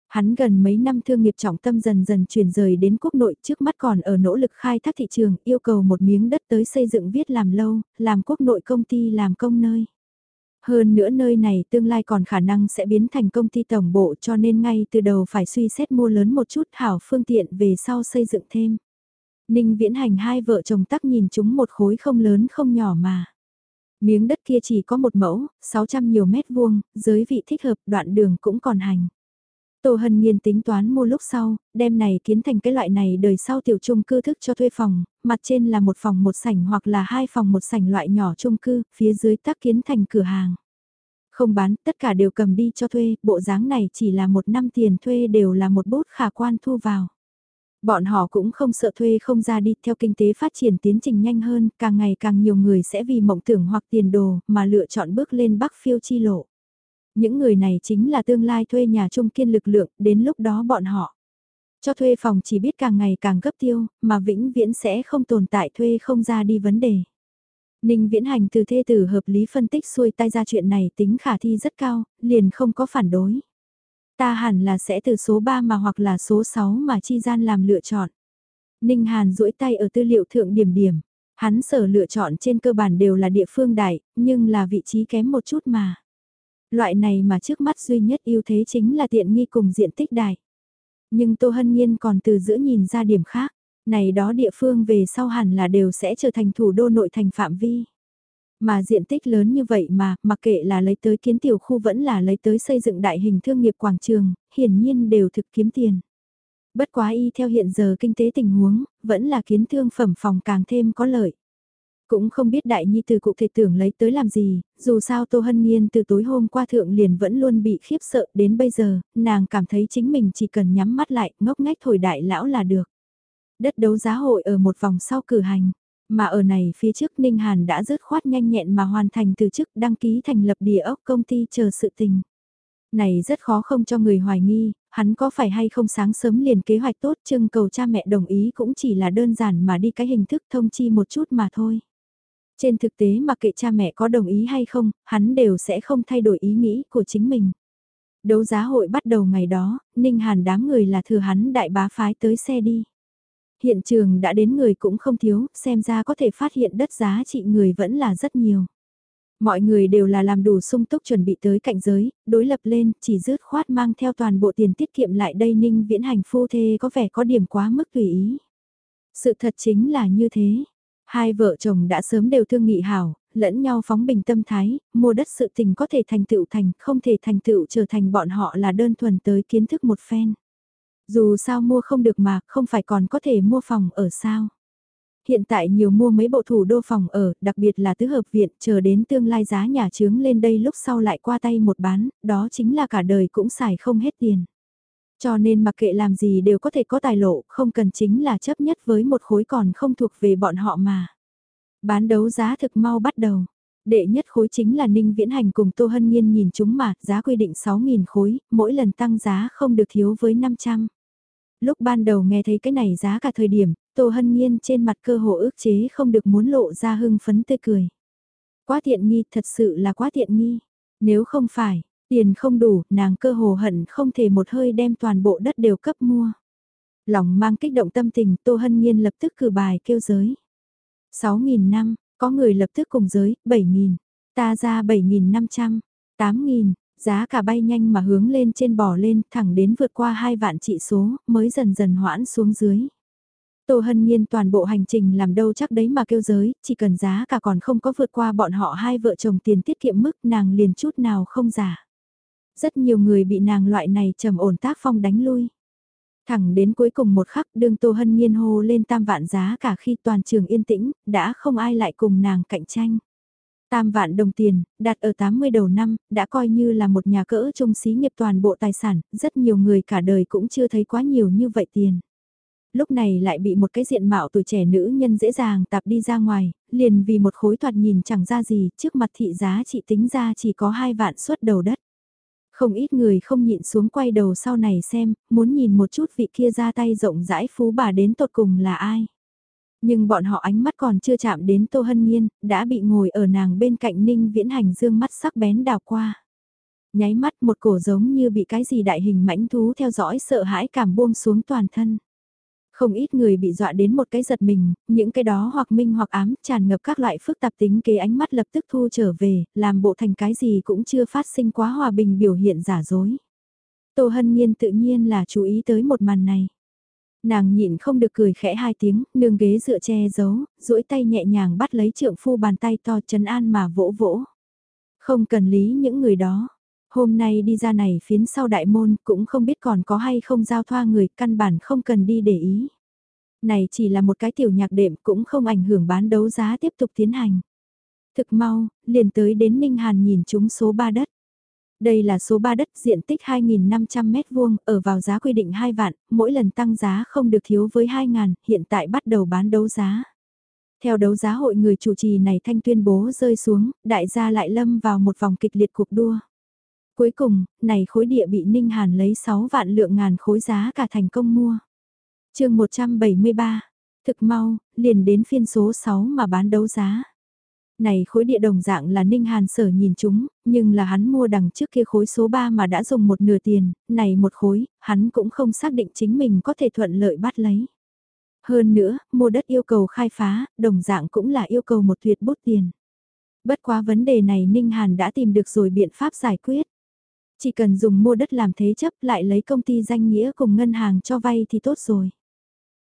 S1: Hắn gần mấy năm thương nghiệp trọng tâm dần dần chuyển rời đến quốc nội trước mắt còn ở nỗ lực khai thác thị trường yêu cầu một miếng đất tới xây dựng viết làm lâu, làm quốc nội công ty làm công nơi. Hơn nữa nơi này tương lai còn khả năng sẽ biến thành công ty tổng bộ cho nên ngay từ đầu phải suy xét mua lớn một chút hảo phương tiện về sau xây dựng thêm. Ninh viễn hành hai vợ chồng tắc nhìn chúng một khối không lớn không nhỏ mà. Miếng đất kia chỉ có một mẫu, 600 nhiều mét vuông, giới vị thích hợp đoạn đường cũng còn hành. Tô Hân Nhiên tính toán mua lúc sau, đem này kiến thành cái loại này đời sau tiểu trung cư thức cho thuê phòng, mặt trên là một phòng một sảnh hoặc là hai phòng một sảnh loại nhỏ trung cư, phía dưới tác kiến thành cửa hàng. Không bán, tất cả đều cầm đi cho thuê, bộ dáng này chỉ là một năm tiền thuê đều là một bút khả quan thu vào. Bọn họ cũng không sợ thuê không ra đi theo kinh tế phát triển tiến trình nhanh hơn, càng ngày càng nhiều người sẽ vì mộng tưởng hoặc tiền đồ mà lựa chọn bước lên bắc phiêu chi lộ. Những người này chính là tương lai thuê nhà chung kiên lực lượng, đến lúc đó bọn họ. Cho thuê phòng chỉ biết càng ngày càng gấp tiêu, mà vĩnh viễn sẽ không tồn tại thuê không ra đi vấn đề. Ninh viễn hành từ thê tử hợp lý phân tích xuôi tay ra chuyện này tính khả thi rất cao, liền không có phản đối. Ta hẳn là sẽ từ số 3 mà hoặc là số 6 mà chi gian làm lựa chọn. Ninh Hàn duỗi tay ở tư liệu thượng điểm điểm. Hắn sở lựa chọn trên cơ bản đều là địa phương đại, nhưng là vị trí kém một chút mà. Loại này mà trước mắt duy nhất ưu thế chính là tiện nghi cùng diện tích đại. Nhưng Tô Hân Nhiên còn từ giữa nhìn ra điểm khác, này đó địa phương về sau hẳn là đều sẽ trở thành thủ đô nội thành phạm vi. Mà diện tích lớn như vậy mà, mặc kệ là lấy tới kiến tiểu khu vẫn là lấy tới xây dựng đại hình thương nghiệp quảng trường, hiển nhiên đều thực kiếm tiền. Bất quá y theo hiện giờ kinh tế tình huống, vẫn là kiến thương phẩm phòng càng thêm có lợi. Cũng không biết đại nhi từ cụ thể tưởng lấy tới làm gì, dù sao Tô Hân Nhiên từ tối hôm qua thượng liền vẫn luôn bị khiếp sợ đến bây giờ, nàng cảm thấy chính mình chỉ cần nhắm mắt lại, ngốc ngách thổi đại lão là được. Đất đấu giá hội ở một vòng sau cử hành, mà ở này phía trước Ninh Hàn đã rớt khoát nhanh nhẹn mà hoàn thành từ chức đăng ký thành lập địa ốc công ty chờ sự tình. Này rất khó không cho người hoài nghi, hắn có phải hay không sáng sớm liền kế hoạch tốt trưng cầu cha mẹ đồng ý cũng chỉ là đơn giản mà đi cái hình thức thông chi một chút mà thôi. Trên thực tế mà kệ cha mẹ có đồng ý hay không, hắn đều sẽ không thay đổi ý nghĩ của chính mình. Đấu giá hội bắt đầu ngày đó, Ninh Hàn đám người là thừa hắn đại bá phái tới xe đi. Hiện trường đã đến người cũng không thiếu, xem ra có thể phát hiện đất giá trị người vẫn là rất nhiều. Mọi người đều là làm đủ sung túc chuẩn bị tới cạnh giới, đối lập lên, chỉ rước khoát mang theo toàn bộ tiền tiết kiệm lại đây ninh viễn hành phu thê có vẻ có điểm quá mức tùy ý. Sự thật chính là như thế, Hai vợ chồng đã sớm đều thương nghị hảo, lẫn nhau phóng bình tâm thái, mua đất sự tình có thể thành tựu thành, không thể thành tựu trở thành bọn họ là đơn thuần tới kiến thức một phen. Dù sao mua không được mà, không phải còn có thể mua phòng ở sao. Hiện tại nhiều mua mấy bộ thủ đô phòng ở, đặc biệt là tứ hợp viện, chờ đến tương lai giá nhà trướng lên đây lúc sau lại qua tay một bán, đó chính là cả đời cũng xài không hết tiền. Cho nên mặc kệ làm gì đều có thể có tài lộ, không cần chính là chấp nhất với một khối còn không thuộc về bọn họ mà. Bán đấu giá thực mau bắt đầu. Đệ nhất khối chính là Ninh Viễn Hành cùng Tô Hân Nhiên nhìn chúng mà, giá quy định 6.000 khối, mỗi lần tăng giá không được thiếu với 500. Lúc ban đầu nghe thấy cái này giá cả thời điểm, Tô Hân Nhiên trên mặt cơ hồ ước chế không được muốn lộ ra hưng phấn tươi cười. Quá tiện nghi, thật sự là quá tiện nghi. Nếu không phải, tiền không đủ, nàng cơ hồ hận không thể một hơi đem toàn bộ đất đều cấp mua. Lòng mang kích động tâm tình, Tô Hân Nhiên lập tức cử bài kêu giới. 6.000 năm, có người lập tức cùng giới, 7.000, ta ra 7.500, 8.000, giá cả bay nhanh mà hướng lên trên bò lên thẳng đến vượt qua hai vạn trị số mới dần dần hoãn xuống dưới. Tô Hân Nhiên toàn bộ hành trình làm đâu chắc đấy mà kêu giới, chỉ cần giá cả còn không có vượt qua bọn họ hai vợ chồng tiền tiết kiệm mức nàng liền chút nào không giả. Rất nhiều người bị nàng loại này trầm ổn tác phong đánh lui. Thẳng đến cuối cùng một khắc đương Tô Hân Nhiên hô lên tam vạn giá cả khi toàn trường yên tĩnh, đã không ai lại cùng nàng cạnh tranh. Tam vạn đồng tiền, đặt ở 80 đầu năm, đã coi như là một nhà cỡ trung xí nghiệp toàn bộ tài sản, rất nhiều người cả đời cũng chưa thấy quá nhiều như vậy tiền. Lúc này lại bị một cái diện mạo tuổi trẻ nữ nhân dễ dàng tạp đi ra ngoài, liền vì một khối thoạt nhìn chẳng ra gì, trước mặt thị giá trị tính ra chỉ có hai vạn suất đầu đất. Không ít người không nhịn xuống quay đầu sau này xem, muốn nhìn một chút vị kia ra tay rộng rãi phú bà đến tột cùng là ai. Nhưng bọn họ ánh mắt còn chưa chạm đến Tô Hân Nhiên, đã bị ngồi ở nàng bên cạnh Ninh Viễn Hành dương mắt sắc bén đào qua. Nháy mắt một cổ giống như bị cái gì đại hình mãnh thú theo dõi sợ hãi cảm buông xuống toàn thân. Không ít người bị dọa đến một cái giật mình, những cái đó hoặc minh hoặc ám tràn ngập các loại phức tạp tính kế ánh mắt lập tức thu trở về, làm bộ thành cái gì cũng chưa phát sinh quá hòa bình biểu hiện giả dối. Tô Hân Nhiên tự nhiên là chú ý tới một màn này. Nàng nhịn không được cười khẽ hai tiếng, nương ghế dựa che giấu, duỗi tay nhẹ nhàng bắt lấy trượng phu bàn tay to chấn an mà vỗ vỗ. Không cần lý những người đó. Hôm nay đi ra này phiến sau đại môn cũng không biết còn có hay không giao thoa người căn bản không cần đi để ý. Này chỉ là một cái tiểu nhạc đệm cũng không ảnh hưởng bán đấu giá tiếp tục tiến hành. Thực mau, liền tới đến Ninh Hàn nhìn chúng số 3 đất. Đây là số 3 đất diện tích 2.500 mét vuông ở vào giá quy định 2 vạn, mỗi lần tăng giá không được thiếu với 2.000, hiện tại bắt đầu bán đấu giá. Theo đấu giá hội người chủ trì này thanh tuyên bố rơi xuống, đại gia lại lâm vào một vòng kịch liệt cuộc đua. Cuối cùng, này khối địa bị Ninh Hàn lấy 6 vạn lượng ngàn khối giá cả thành công mua. chương 173, thực mau, liền đến phiên số 6 mà bán đấu giá. Này khối địa đồng dạng là Ninh Hàn sở nhìn chúng, nhưng là hắn mua đằng trước kia khối số 3 mà đã dùng một nửa tiền, này một khối, hắn cũng không xác định chính mình có thể thuận lợi bắt lấy. Hơn nữa, mua đất yêu cầu khai phá, đồng dạng cũng là yêu cầu một tuyệt bút tiền. Bất quá vấn đề này Ninh Hàn đã tìm được rồi biện pháp giải quyết. Chỉ cần dùng mua đất làm thế chấp lại lấy công ty danh nghĩa cùng ngân hàng cho vay thì tốt rồi.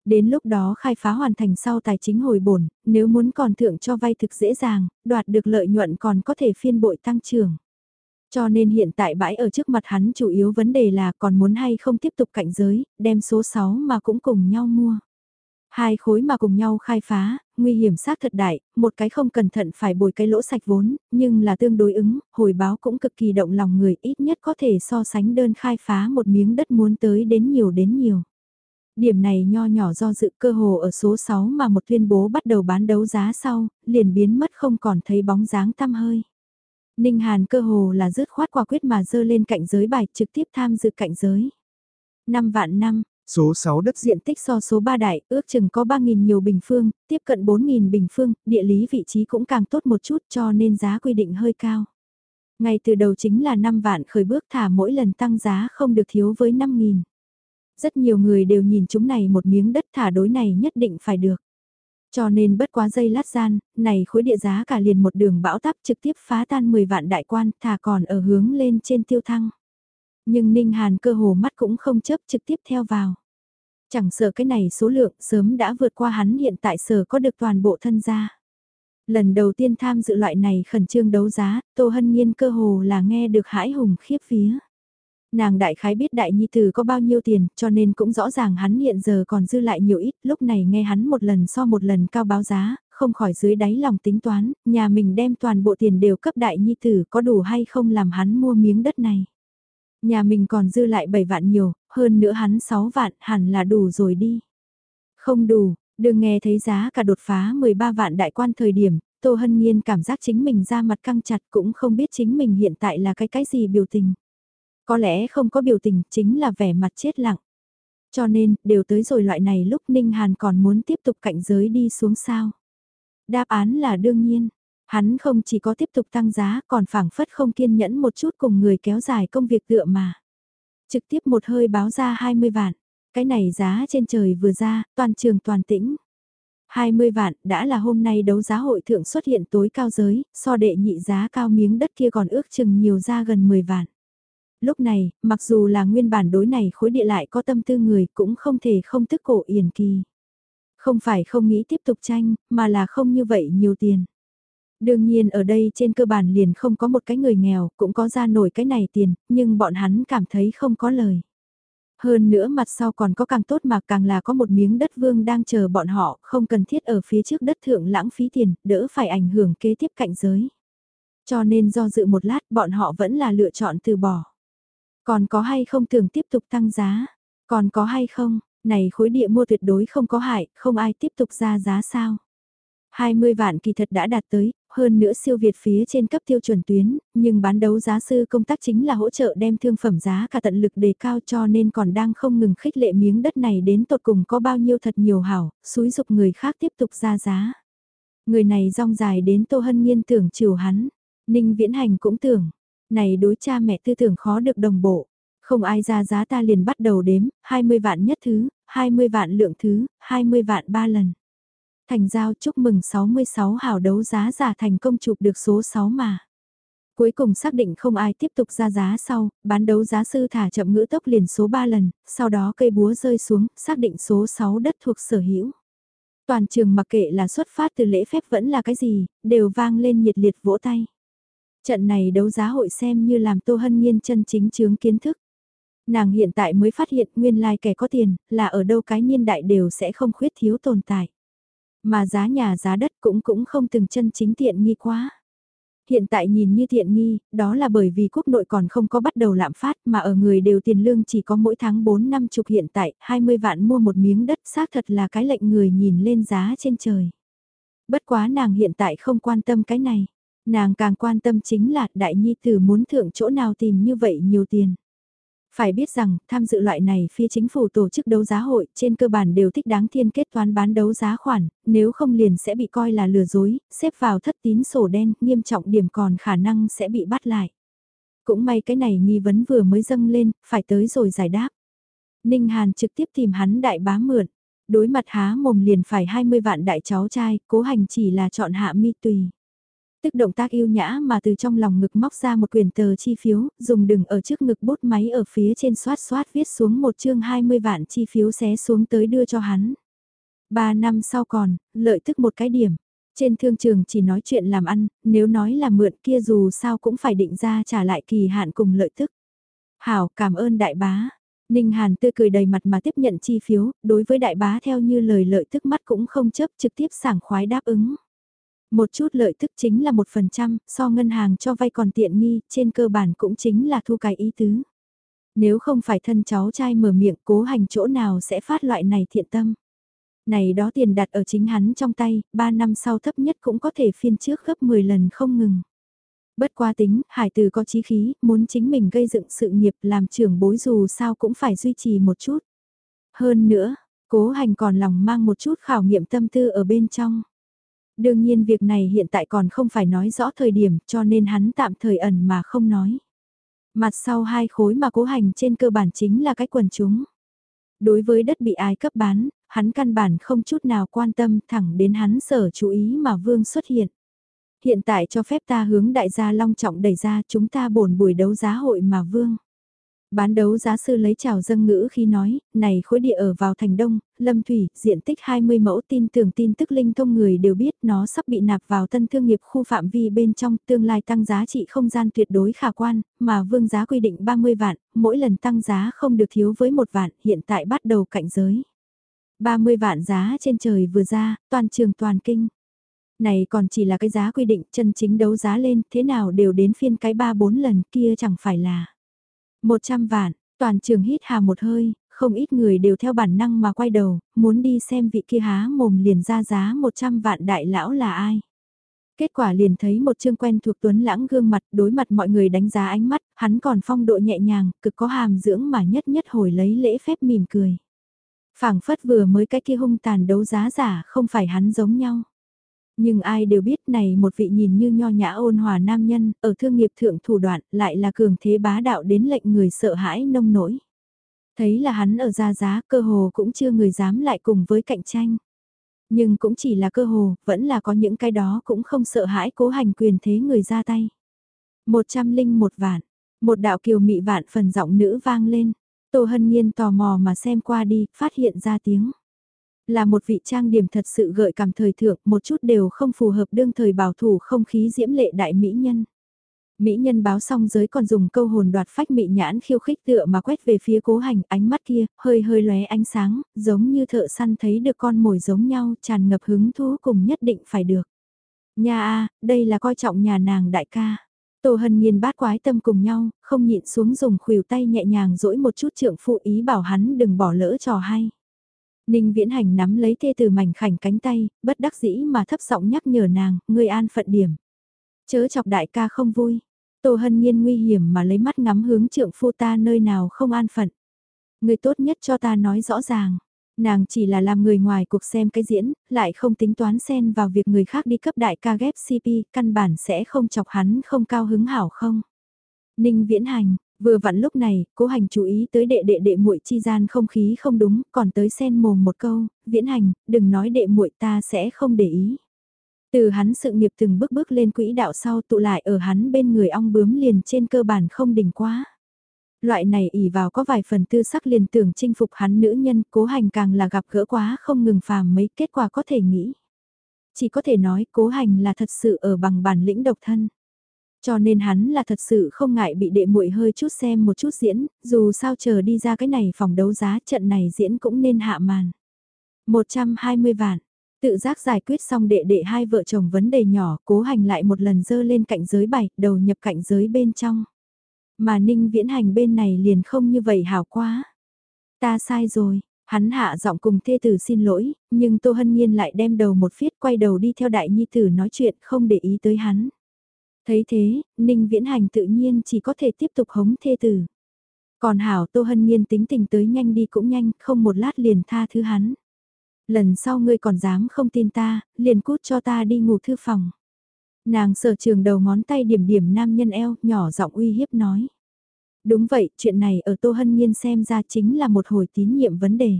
S1: Đến lúc đó khai phá hoàn thành sau tài chính hồi bổn, nếu muốn còn thượng cho vay thực dễ dàng, đoạt được lợi nhuận còn có thể phiên bội tăng trưởng. Cho nên hiện tại bãi ở trước mặt hắn chủ yếu vấn đề là còn muốn hay không tiếp tục cạnh giới, đem số 6 mà cũng cùng nhau mua. Hai khối mà cùng nhau khai phá, nguy hiểm xác thật đại, một cái không cẩn thận phải bồi cái lỗ sạch vốn, nhưng là tương đối ứng, hồi báo cũng cực kỳ động lòng người ít nhất có thể so sánh đơn khai phá một miếng đất muốn tới đến nhiều đến nhiều. Điểm này nho nhỏ do dự cơ hồ ở số 6 mà một tuyên bố bắt đầu bán đấu giá sau, liền biến mất không còn thấy bóng dáng tăm hơi. Ninh Hàn cơ hồ là dứt khoát quả quyết mà dơ lên cạnh giới bài trực tiếp tham dự cạnh giới. 5 vạn năm,
S2: Số 6 đất
S1: diện tích so số 3 đại, ước chừng có 3.000 nhiều bình phương, tiếp cận 4.000 bình phương, địa lý vị trí cũng càng tốt một chút cho nên giá quy định hơi cao. Ngay từ đầu chính là 5 vạn khởi bước thả mỗi lần tăng giá không được thiếu với 5.000. Rất nhiều người đều nhìn chúng này một miếng đất thả đối này nhất định phải được. Cho nên bất quá dây lát gian, này khối địa giá cả liền một đường bão táp trực tiếp phá tan 10 vạn đại quan thả còn ở hướng lên trên tiêu thăng. Nhưng Ninh Hàn cơ hồ mắt cũng không chấp trực tiếp theo vào. Chẳng sợ cái này số lượng sớm đã vượt qua hắn hiện tại sở có được toàn bộ thân gia. Lần đầu tiên tham dự loại này khẩn trương đấu giá, Tô Hân Nhiên cơ hồ là nghe được hãi hùng khiếp phía. Nàng đại khái biết đại nhi tử có bao nhiêu tiền, cho nên cũng rõ ràng hắn hiện giờ còn dư lại nhiều ít, lúc này nghe hắn một lần so một lần cao báo giá, không khỏi dưới đáy lòng tính toán, nhà mình đem toàn bộ tiền đều cấp đại nhi tử có đủ hay không làm hắn mua miếng đất này. Nhà mình còn dư lại 7 vạn nhiều, hơn nữa hắn 6 vạn hẳn là đủ rồi đi. Không đủ, đừng nghe thấy giá cả đột phá 13 vạn đại quan thời điểm, Tô Hân Nhiên cảm giác chính mình ra mặt căng chặt cũng không biết chính mình hiện tại là cái cái gì biểu tình. Có lẽ không có biểu tình chính là vẻ mặt chết lặng. Cho nên, đều tới rồi loại này lúc Ninh Hàn còn muốn tiếp tục cạnh giới đi xuống sao. Đáp án là đương nhiên. Hắn không chỉ có tiếp tục tăng giá còn phảng phất không kiên nhẫn một chút cùng người kéo dài công việc tựa mà. Trực tiếp một hơi báo ra 20 vạn. Cái này giá trên trời vừa ra, toàn trường toàn tĩnh. 20 vạn đã là hôm nay đấu giá hội thượng xuất hiện tối cao giới, so đệ nhị giá cao miếng đất kia còn ước chừng nhiều ra gần 10 vạn. Lúc này, mặc dù là nguyên bản đối này khối địa lại có tâm tư người cũng không thể không tức cổ yển kỳ. Không phải không nghĩ tiếp tục tranh, mà là không như vậy nhiều tiền. Đương nhiên ở đây trên cơ bản liền không có một cái người nghèo, cũng có ra nổi cái này tiền, nhưng bọn hắn cảm thấy không có lời. Hơn nữa mặt sau còn có càng tốt mà càng là có một miếng đất vương đang chờ bọn họ, không cần thiết ở phía trước đất thượng lãng phí tiền, đỡ phải ảnh hưởng kế tiếp cạnh giới. Cho nên do dự một lát bọn họ vẫn là lựa chọn từ bỏ. Còn có hay không tưởng tiếp tục tăng giá? Còn có hay không? Này khối địa mua tuyệt đối không có hại, không ai tiếp tục ra giá sao? 20 vạn kỳ thật đã đạt tới, hơn nữa siêu việt phía trên cấp tiêu chuẩn tuyến, nhưng bán đấu giá sư công tác chính là hỗ trợ đem thương phẩm giá cả tận lực đề cao cho nên còn đang không ngừng khích lệ miếng đất này đến tột cùng có bao nhiêu thật nhiều hảo, xúi dục người khác tiếp tục ra giá. Người này rong dài đến Tô Hân Nhiên tưởng chiều hắn, Ninh Viễn Hành cũng tưởng, này đối cha mẹ tư tưởng khó được đồng bộ, không ai ra giá ta liền bắt đầu đếm, 20 vạn nhất thứ, 20 vạn lượng thứ, 20 vạn ba lần. Thành giao chúc mừng 66 hào đấu giá giả thành công chụp được số 6 mà. Cuối cùng xác định không ai tiếp tục ra giá sau, bán đấu giá sư thả chậm ngữ tốc liền số 3 lần, sau đó cây búa rơi xuống, xác định số 6 đất thuộc sở hữu. Toàn trường mặc kệ là xuất phát từ lễ phép vẫn là cái gì, đều vang lên nhiệt liệt vỗ tay. Trận này đấu giá hội xem như làm Tô Hân Nhiên chân chính chướng kiến thức. Nàng hiện tại mới phát hiện nguyên lai like kẻ có tiền, là ở đâu cái niên đại đều sẽ không khuyết thiếu tồn tại. Mà giá nhà giá đất cũng cũng không từng chân chính tiện nghi quá. Hiện tại nhìn như tiện nghi, đó là bởi vì quốc nội còn không có bắt đầu lạm phát mà ở người đều tiền lương chỉ có mỗi tháng 4 năm chục hiện tại, 20 vạn mua một miếng đất xác thật là cái lệnh người nhìn lên giá trên trời. Bất quá nàng hiện tại không quan tâm cái này. Nàng càng quan tâm chính là đại nhi tử muốn thượng chỗ nào tìm như vậy nhiều tiền. Phải biết rằng, tham dự loại này phía chính phủ tổ chức đấu giá hội, trên cơ bản đều thích đáng thiên kết toán bán đấu giá khoản, nếu không liền sẽ bị coi là lừa dối, xếp vào thất tín sổ đen, nghiêm trọng điểm còn khả năng sẽ bị bắt lại. Cũng may cái này nghi vấn vừa mới dâng lên, phải tới rồi giải đáp. Ninh Hàn trực tiếp tìm hắn đại bá mượn, đối mặt há mồm liền phải 20 vạn đại cháu trai, cố hành chỉ là chọn hạ mi tùy tức động tác yêu nhã mà từ trong lòng ngực móc ra một quyển tờ chi phiếu, dùng đừng ở trước ngực bút máy ở phía trên xoát xoát viết xuống một chương 20 vạn chi phiếu xé xuống tới đưa cho hắn. Ba năm sau còn, lợi tức một cái điểm. Trên thương trường chỉ nói chuyện làm ăn, nếu nói là mượn kia dù sao cũng phải định ra trả lại kỳ hạn cùng lợi tức. Hảo cảm ơn đại bá. Ninh Hàn tươi cười đầy mặt mà tiếp nhận chi phiếu, đối với đại bá theo như lời lợi tức mắt cũng không chấp trực tiếp sảng khoái đáp ứng. Một chút lợi tức chính là một phần trăm, so ngân hàng cho vay còn tiện nghi, trên cơ bản cũng chính là thu cái ý tứ. Nếu không phải thân cháu trai mở miệng cố hành chỗ nào sẽ phát loại này thiện tâm. Này đó tiền đặt ở chính hắn trong tay, 3 năm sau thấp nhất cũng có thể phiên trước gấp 10 lần không ngừng. Bất qua tính, hải từ có chí khí, muốn chính mình gây dựng sự nghiệp làm trưởng bối dù sao cũng phải duy trì một chút. Hơn nữa, cố hành còn lòng mang một chút khảo nghiệm tâm tư ở bên trong. Đương nhiên việc này hiện tại còn không phải nói rõ thời điểm cho nên hắn tạm thời ẩn mà không nói. Mặt sau hai khối mà cố hành trên cơ bản chính là cái quần chúng. Đối với đất bị ai cấp bán, hắn căn bản không chút nào quan tâm thẳng đến hắn sở chú ý mà vương xuất hiện. Hiện tại cho phép ta hướng đại gia long trọng đẩy ra chúng ta bổn buổi đấu giá hội mà vương. Bán đấu giá sư lấy chào dân ngữ khi nói, này khối địa ở vào thành đông, lâm thủy, diện tích 20 mẫu tin tưởng tin tức linh thông người đều biết nó sắp bị nạp vào tân thương nghiệp khu phạm vi bên trong tương lai tăng giá trị không gian tuyệt đối khả quan, mà vương giá quy định 30 vạn, mỗi lần tăng giá không được thiếu với một vạn, hiện tại bắt đầu cạnh giới. 30 vạn giá trên trời vừa ra, toàn trường toàn kinh. Này còn chỉ là cái giá quy định chân chính đấu giá lên, thế nào đều đến phiên cái 3-4 lần kia chẳng phải là 100 vạn, toàn trường hít hà một hơi, không ít người đều theo bản năng mà quay đầu, muốn đi xem vị kia há mồm liền ra giá 100 vạn đại lão là ai. Kết quả liền thấy một chương quen thuộc tuấn lãng gương mặt đối mặt mọi người đánh giá ánh mắt, hắn còn phong độ nhẹ nhàng, cực có hàm dưỡng mà nhất nhất hồi lấy lễ phép mỉm cười. phảng phất vừa mới cái kia hung tàn đấu giá giả không phải hắn giống nhau. Nhưng ai đều biết này một vị nhìn như nho nhã ôn hòa nam nhân, ở thương nghiệp thượng thủ đoạn, lại là cường thế bá đạo đến lệnh người sợ hãi nông nổi. Thấy là hắn ở ra giá, cơ hồ cũng chưa người dám lại cùng với cạnh tranh. Nhưng cũng chỉ là cơ hồ, vẫn là có những cái đó cũng không sợ hãi cố hành quyền thế người ra tay. Một trăm linh một vạn, một đạo kiều mị vạn phần giọng nữ vang lên. Tô Hân Nhiên tò mò mà xem qua đi, phát hiện ra tiếng. Là một vị trang điểm thật sự gợi cảm thời thượng, một chút đều không phù hợp đương thời bảo thủ không khí diễm lệ đại mỹ nhân. Mỹ nhân báo xong giới còn dùng câu hồn đoạt phách mị nhãn khiêu khích tựa mà quét về phía cố hành ánh mắt kia, hơi hơi lóe ánh sáng, giống như thợ săn thấy được con mồi giống nhau tràn ngập hứng thú cùng nhất định phải được. Nhà a đây là coi trọng nhà nàng đại ca. Tô Hân Nhiên bát quái tâm cùng nhau, không nhịn xuống dùng khuỷu tay nhẹ nhàng dỗi một chút trượng phụ ý bảo hắn đừng bỏ lỡ trò hay. Ninh Viễn Hành nắm lấy thê từ mảnh khảnh cánh tay, bất đắc dĩ mà thấp giọng nhắc nhở nàng, người an phận điểm. Chớ chọc đại ca không vui. Tô Hân Nhiên nguy hiểm mà lấy mắt ngắm hướng trượng phu ta nơi nào không an phận. Người tốt nhất cho ta nói rõ ràng. Nàng chỉ là làm người ngoài cuộc xem cái diễn, lại không tính toán xen vào việc người khác đi cấp đại ca ghép CP, căn bản sẽ không chọc hắn không cao hứng hảo không. Ninh Viễn Hành, vừa vặn lúc này, cố hành chú ý tới đệ đệ đệ muội chi gian không khí không đúng, còn tới xen mồm một câu, Viễn Hành, đừng nói đệ muội ta sẽ không để ý. Từ hắn sự nghiệp từng bước bước lên quỹ đạo sau tụ lại ở hắn bên người ong bướm liền trên cơ bản không đỉnh quá. Loại này ỉ vào có vài phần tư sắc liền tưởng chinh phục hắn nữ nhân cố hành càng là gặp gỡ quá không ngừng phàm mấy kết quả có thể nghĩ. Chỉ có thể nói cố hành là thật sự ở bằng bản lĩnh độc thân. Cho nên hắn là thật sự không ngại bị đệ muội hơi chút xem một chút diễn, dù sao chờ đi ra cái này phòng đấu giá trận này diễn cũng nên hạ màn. 120 vạn, Tự giác giải quyết xong đệ đệ hai vợ chồng vấn đề nhỏ, cố hành lại một lần dơ lên cạnh giới bảy, đầu nhập cạnh giới bên trong. Mà ninh viễn hành bên này liền không như vậy hảo quá. Ta sai rồi, hắn hạ giọng cùng thê tử xin lỗi, nhưng Tô Hân Nhiên lại đem đầu một phiết quay đầu đi theo đại nhi tử nói chuyện không để ý tới hắn. Thấy thế, ninh viễn hành tự nhiên chỉ có thể tiếp tục hống thê tử. Còn hảo Tô Hân Nhiên tính tình tới nhanh đi cũng nhanh, không một lát liền tha thứ hắn. Lần sau ngươi còn dám không tin ta, liền cút cho ta đi ngủ thư phòng. Nàng sở trường đầu ngón tay điểm điểm nam nhân eo, nhỏ giọng uy hiếp nói. Đúng vậy, chuyện này ở Tô Hân Nhiên xem ra chính là một hồi tín nhiệm vấn đề.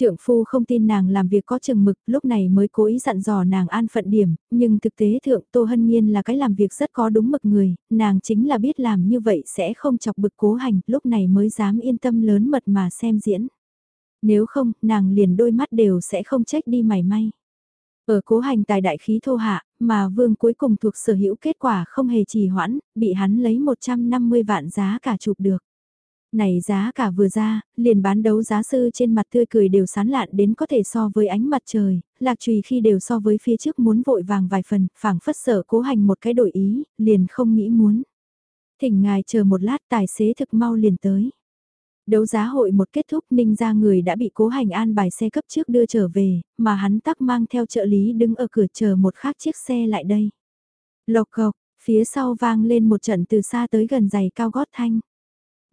S1: Trưởng phu không tin nàng làm việc có chừng mực, lúc này mới cố ý dặn dò nàng an phận điểm, nhưng thực tế thượng Tô Hân Nhiên là cái làm việc rất có đúng mực người, nàng chính là biết làm như vậy sẽ không chọc bực cố hành, lúc này mới dám yên tâm lớn mật mà xem diễn. Nếu không, nàng liền đôi mắt đều sẽ không trách đi mảy may. Ở cố hành tài đại khí thô hạ, mà vương cuối cùng thuộc sở hữu kết quả không hề trì hoãn, bị hắn lấy 150 vạn giá cả chụp được. Này giá cả vừa ra, liền bán đấu giá sư trên mặt tươi cười đều sán lạn đến có thể so với ánh mặt trời, lạc trùy khi đều so với phía trước muốn vội vàng vài phần, phảng phất sở cố hành một cái đổi ý, liền không nghĩ muốn. Thỉnh ngài chờ một lát tài xế thực mau liền tới. Đấu giá hội một kết thúc ninh ra người đã bị cố hành an bài xe cấp trước đưa trở về, mà hắn tắc mang theo trợ lý đứng ở cửa chờ một khác chiếc xe lại đây. Lộc cộc, phía sau vang lên một trận từ xa tới gần giày cao gót thanh.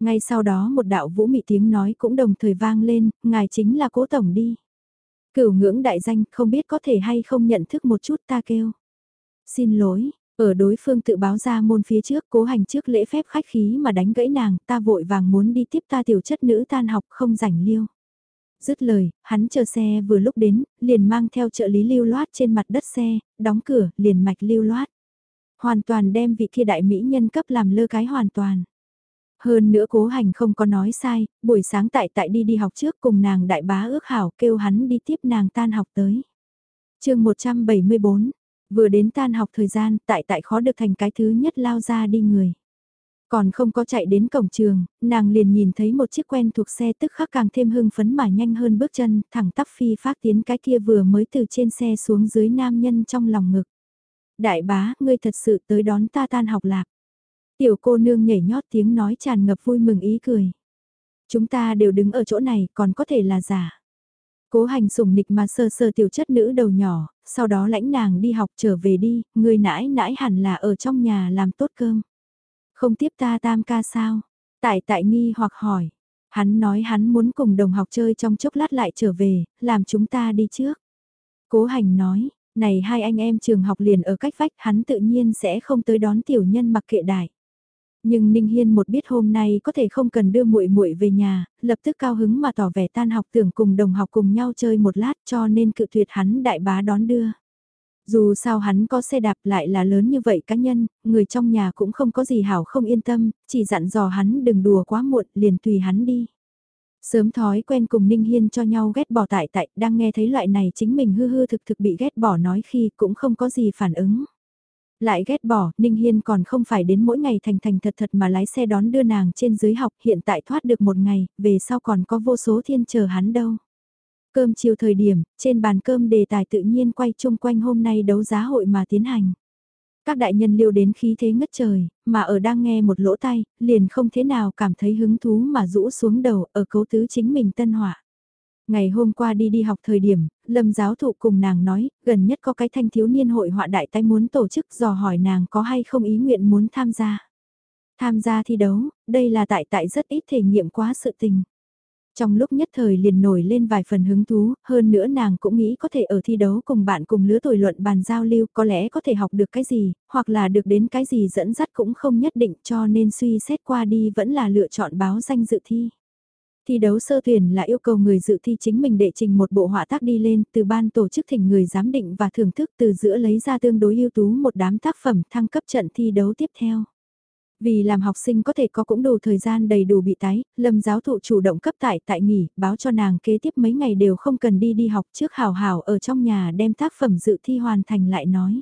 S1: Ngay sau đó một đạo vũ mị tiếng nói cũng đồng thời vang lên, ngài chính là cố tổng đi. Cửu ngưỡng đại danh không biết có thể hay không nhận thức một chút ta kêu. Xin lỗi, ở đối phương tự báo ra môn phía trước cố hành trước lễ phép khách khí mà đánh gãy nàng, ta vội vàng muốn đi tiếp ta tiểu chất nữ tan học không rảnh liêu. Dứt lời, hắn chờ xe vừa lúc đến, liền mang theo trợ lý lưu loát trên mặt đất xe, đóng cửa, liền mạch lưu loát. Hoàn toàn đem vị kia đại mỹ nhân cấp làm lơ cái hoàn toàn. Hơn nữa cố hành không có nói sai, buổi sáng tại tại đi đi học trước cùng nàng đại bá ước hảo kêu hắn đi tiếp nàng tan học tới. chương 174, Vừa đến tan học thời gian, tại tại khó được thành cái thứ nhất lao ra đi người. Còn không có chạy đến cổng trường, nàng liền nhìn thấy một chiếc quen thuộc xe tức khắc càng thêm hưng phấn mà nhanh hơn bước chân, thẳng tắp phi phát tiến cái kia vừa mới từ trên xe xuống dưới nam nhân trong lòng ngực. Đại bá, ngươi thật sự tới đón ta tan học lạc. Tiểu cô nương nhảy nhót tiếng nói tràn ngập vui mừng ý cười. Chúng ta đều đứng ở chỗ này còn có thể là giả. Cố hành sủng nịch mà sơ sơ tiểu chất nữ đầu nhỏ, sau đó lãnh nàng đi học trở về đi, người nãi nãi hẳn là ở trong nhà làm tốt cơm. Không tiếp ta tam ca sao? Tại tại nghi hoặc hỏi. Hắn nói hắn muốn cùng đồng học chơi trong chốc lát lại trở về, làm chúng ta đi trước. Cố hành nói, Này hai anh em trường học liền ở cách vách hắn tự nhiên sẽ không tới đón tiểu nhân mặc kệ đại. Nhưng Ninh Hiên một biết hôm nay có thể không cần đưa muội muội về nhà, lập tức cao hứng mà tỏ vẻ tan học tưởng cùng đồng học cùng nhau chơi một lát cho nên cự tuyệt hắn đại bá đón đưa. Dù sao hắn có xe đạp lại là lớn như vậy cá nhân, người trong nhà cũng không có gì hảo không yên tâm, chỉ dặn dò hắn đừng đùa quá muộn liền tùy hắn đi. Sớm thói quen cùng Ninh Hiên cho nhau ghét bỏ tại tại, đang nghe thấy loại này chính mình hư hư thực thực bị ghét bỏ nói khi cũng không có gì phản ứng. Lại ghét bỏ, Ninh Hiên còn không phải đến mỗi ngày thành thành thật thật mà lái xe đón đưa nàng trên dưới học hiện tại thoát được một ngày, về sau còn có vô số thiên chờ hắn đâu. Cơm chiều thời điểm, trên bàn cơm đề tài tự nhiên quay chung quanh hôm nay đấu giá hội mà tiến hành. Các đại nhân liêu đến khí thế ngất trời, mà ở đang nghe một lỗ tay, liền không thế nào cảm thấy hứng thú mà rũ xuống đầu ở cấu tứ chính mình tân họa. Ngày hôm qua đi đi học thời điểm, lâm giáo thụ cùng nàng nói, gần nhất có cái thanh thiếu niên hội họa đại tay muốn tổ chức dò hỏi nàng có hay không ý nguyện muốn tham gia. Tham gia thi đấu, đây là tại tại rất ít thể nghiệm quá sự tình. Trong lúc nhất thời liền nổi lên vài phần hứng thú, hơn nữa nàng cũng nghĩ có thể ở thi đấu cùng bạn cùng lứa tuổi luận bàn giao lưu có lẽ có thể học được cái gì, hoặc là được đến cái gì dẫn dắt cũng không nhất định cho nên suy xét qua đi vẫn là lựa chọn báo danh dự thi. Thi đấu sơ tuyển là yêu cầu người dự thi chính mình đệ trình một bộ họa tác đi lên từ ban tổ chức thỉnh người giám định và thưởng thức từ giữa lấy ra tương đối ưu tú một đám tác phẩm thăng cấp trận thi đấu tiếp theo. Vì làm học sinh có thể có cũng đủ thời gian đầy đủ bị tái, lâm giáo thụ chủ động cấp tại tại nghỉ, báo cho nàng kế tiếp mấy ngày đều không cần đi đi học trước hào hào ở trong nhà đem tác phẩm dự thi hoàn thành lại nói.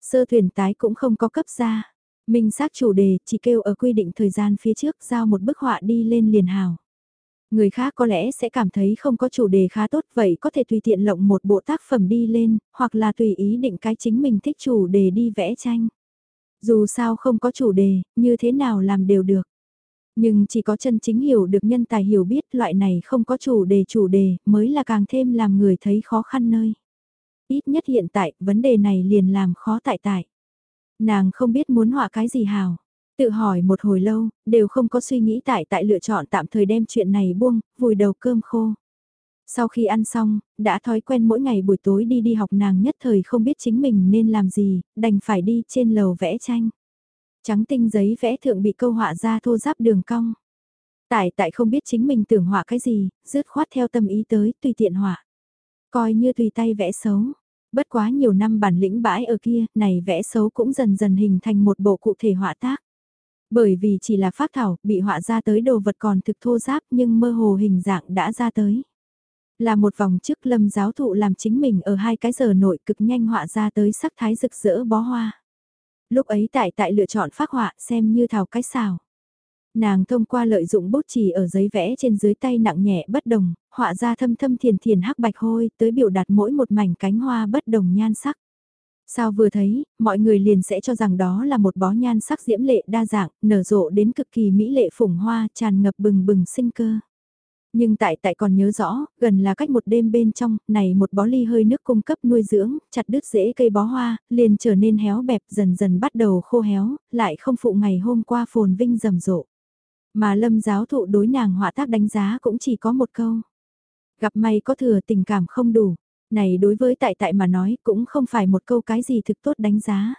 S1: Sơ thuyền tái cũng không có cấp ra, minh xác chủ đề chỉ kêu ở quy định thời gian phía trước giao một bức họa đi lên liền hào. Người khác có lẽ sẽ cảm thấy không có chủ đề khá tốt vậy có thể tùy tiện lộng một bộ tác phẩm đi lên, hoặc là tùy ý định cái chính mình thích chủ đề đi vẽ tranh. Dù sao không có chủ đề, như thế nào làm đều được. Nhưng chỉ có chân chính hiểu được nhân tài hiểu biết loại này không có chủ đề chủ đề mới là càng thêm làm người thấy khó khăn nơi. Ít nhất hiện tại, vấn đề này liền làm khó tại tại. Nàng không biết muốn họa cái gì hào. Tự hỏi một hồi lâu, đều không có suy nghĩ tại tại lựa chọn tạm thời đem chuyện này buông, vùi đầu cơm khô. Sau khi ăn xong, đã thói quen mỗi ngày buổi tối đi đi học nàng nhất thời không biết chính mình nên làm gì, đành phải đi trên lầu vẽ tranh. Trắng tinh giấy vẽ thượng bị câu họa ra thô giáp đường cong. Tại tại không biết chính mình tưởng họa cái gì, rứt khoát theo tâm ý tới, tùy tiện họa. Coi như tùy tay vẽ xấu. Bất quá nhiều năm bản lĩnh bãi ở kia, này vẽ xấu cũng dần dần hình thành một bộ cụ thể họa tác. Bởi vì chỉ là phát thảo, bị họa ra tới đồ vật còn thực thô giáp nhưng mơ hồ hình dạng đã ra tới. Là một vòng trước lâm giáo thụ làm chính mình ở hai cái giờ nội cực nhanh họa ra tới sắc thái rực rỡ bó hoa. Lúc ấy tại tại lựa chọn phát họa xem như thảo cái xào. Nàng thông qua lợi dụng bút chỉ ở giấy vẽ trên dưới tay nặng nhẹ bất đồng, họa ra thâm thâm thiền thiền hắc bạch hôi tới biểu đạt mỗi một mảnh cánh hoa bất đồng nhan sắc. Sao vừa thấy, mọi người liền sẽ cho rằng đó là một bó nhan sắc diễm lệ đa dạng, nở rộ đến cực kỳ mỹ lệ phủng hoa tràn ngập bừng bừng sinh cơ. Nhưng tại tại còn nhớ rõ, gần là cách một đêm bên trong, này một bó ly hơi nước cung cấp nuôi dưỡng, chặt đứt rễ cây bó hoa, liền trở nên héo bẹp dần dần bắt đầu khô héo, lại không phụ ngày hôm qua phồn vinh rầm rộ. Mà lâm giáo thụ đối nàng họa tác đánh giá cũng chỉ có một câu. Gặp may có thừa tình cảm không đủ, này đối với tại tại mà nói cũng không phải một câu cái gì thực tốt đánh giá.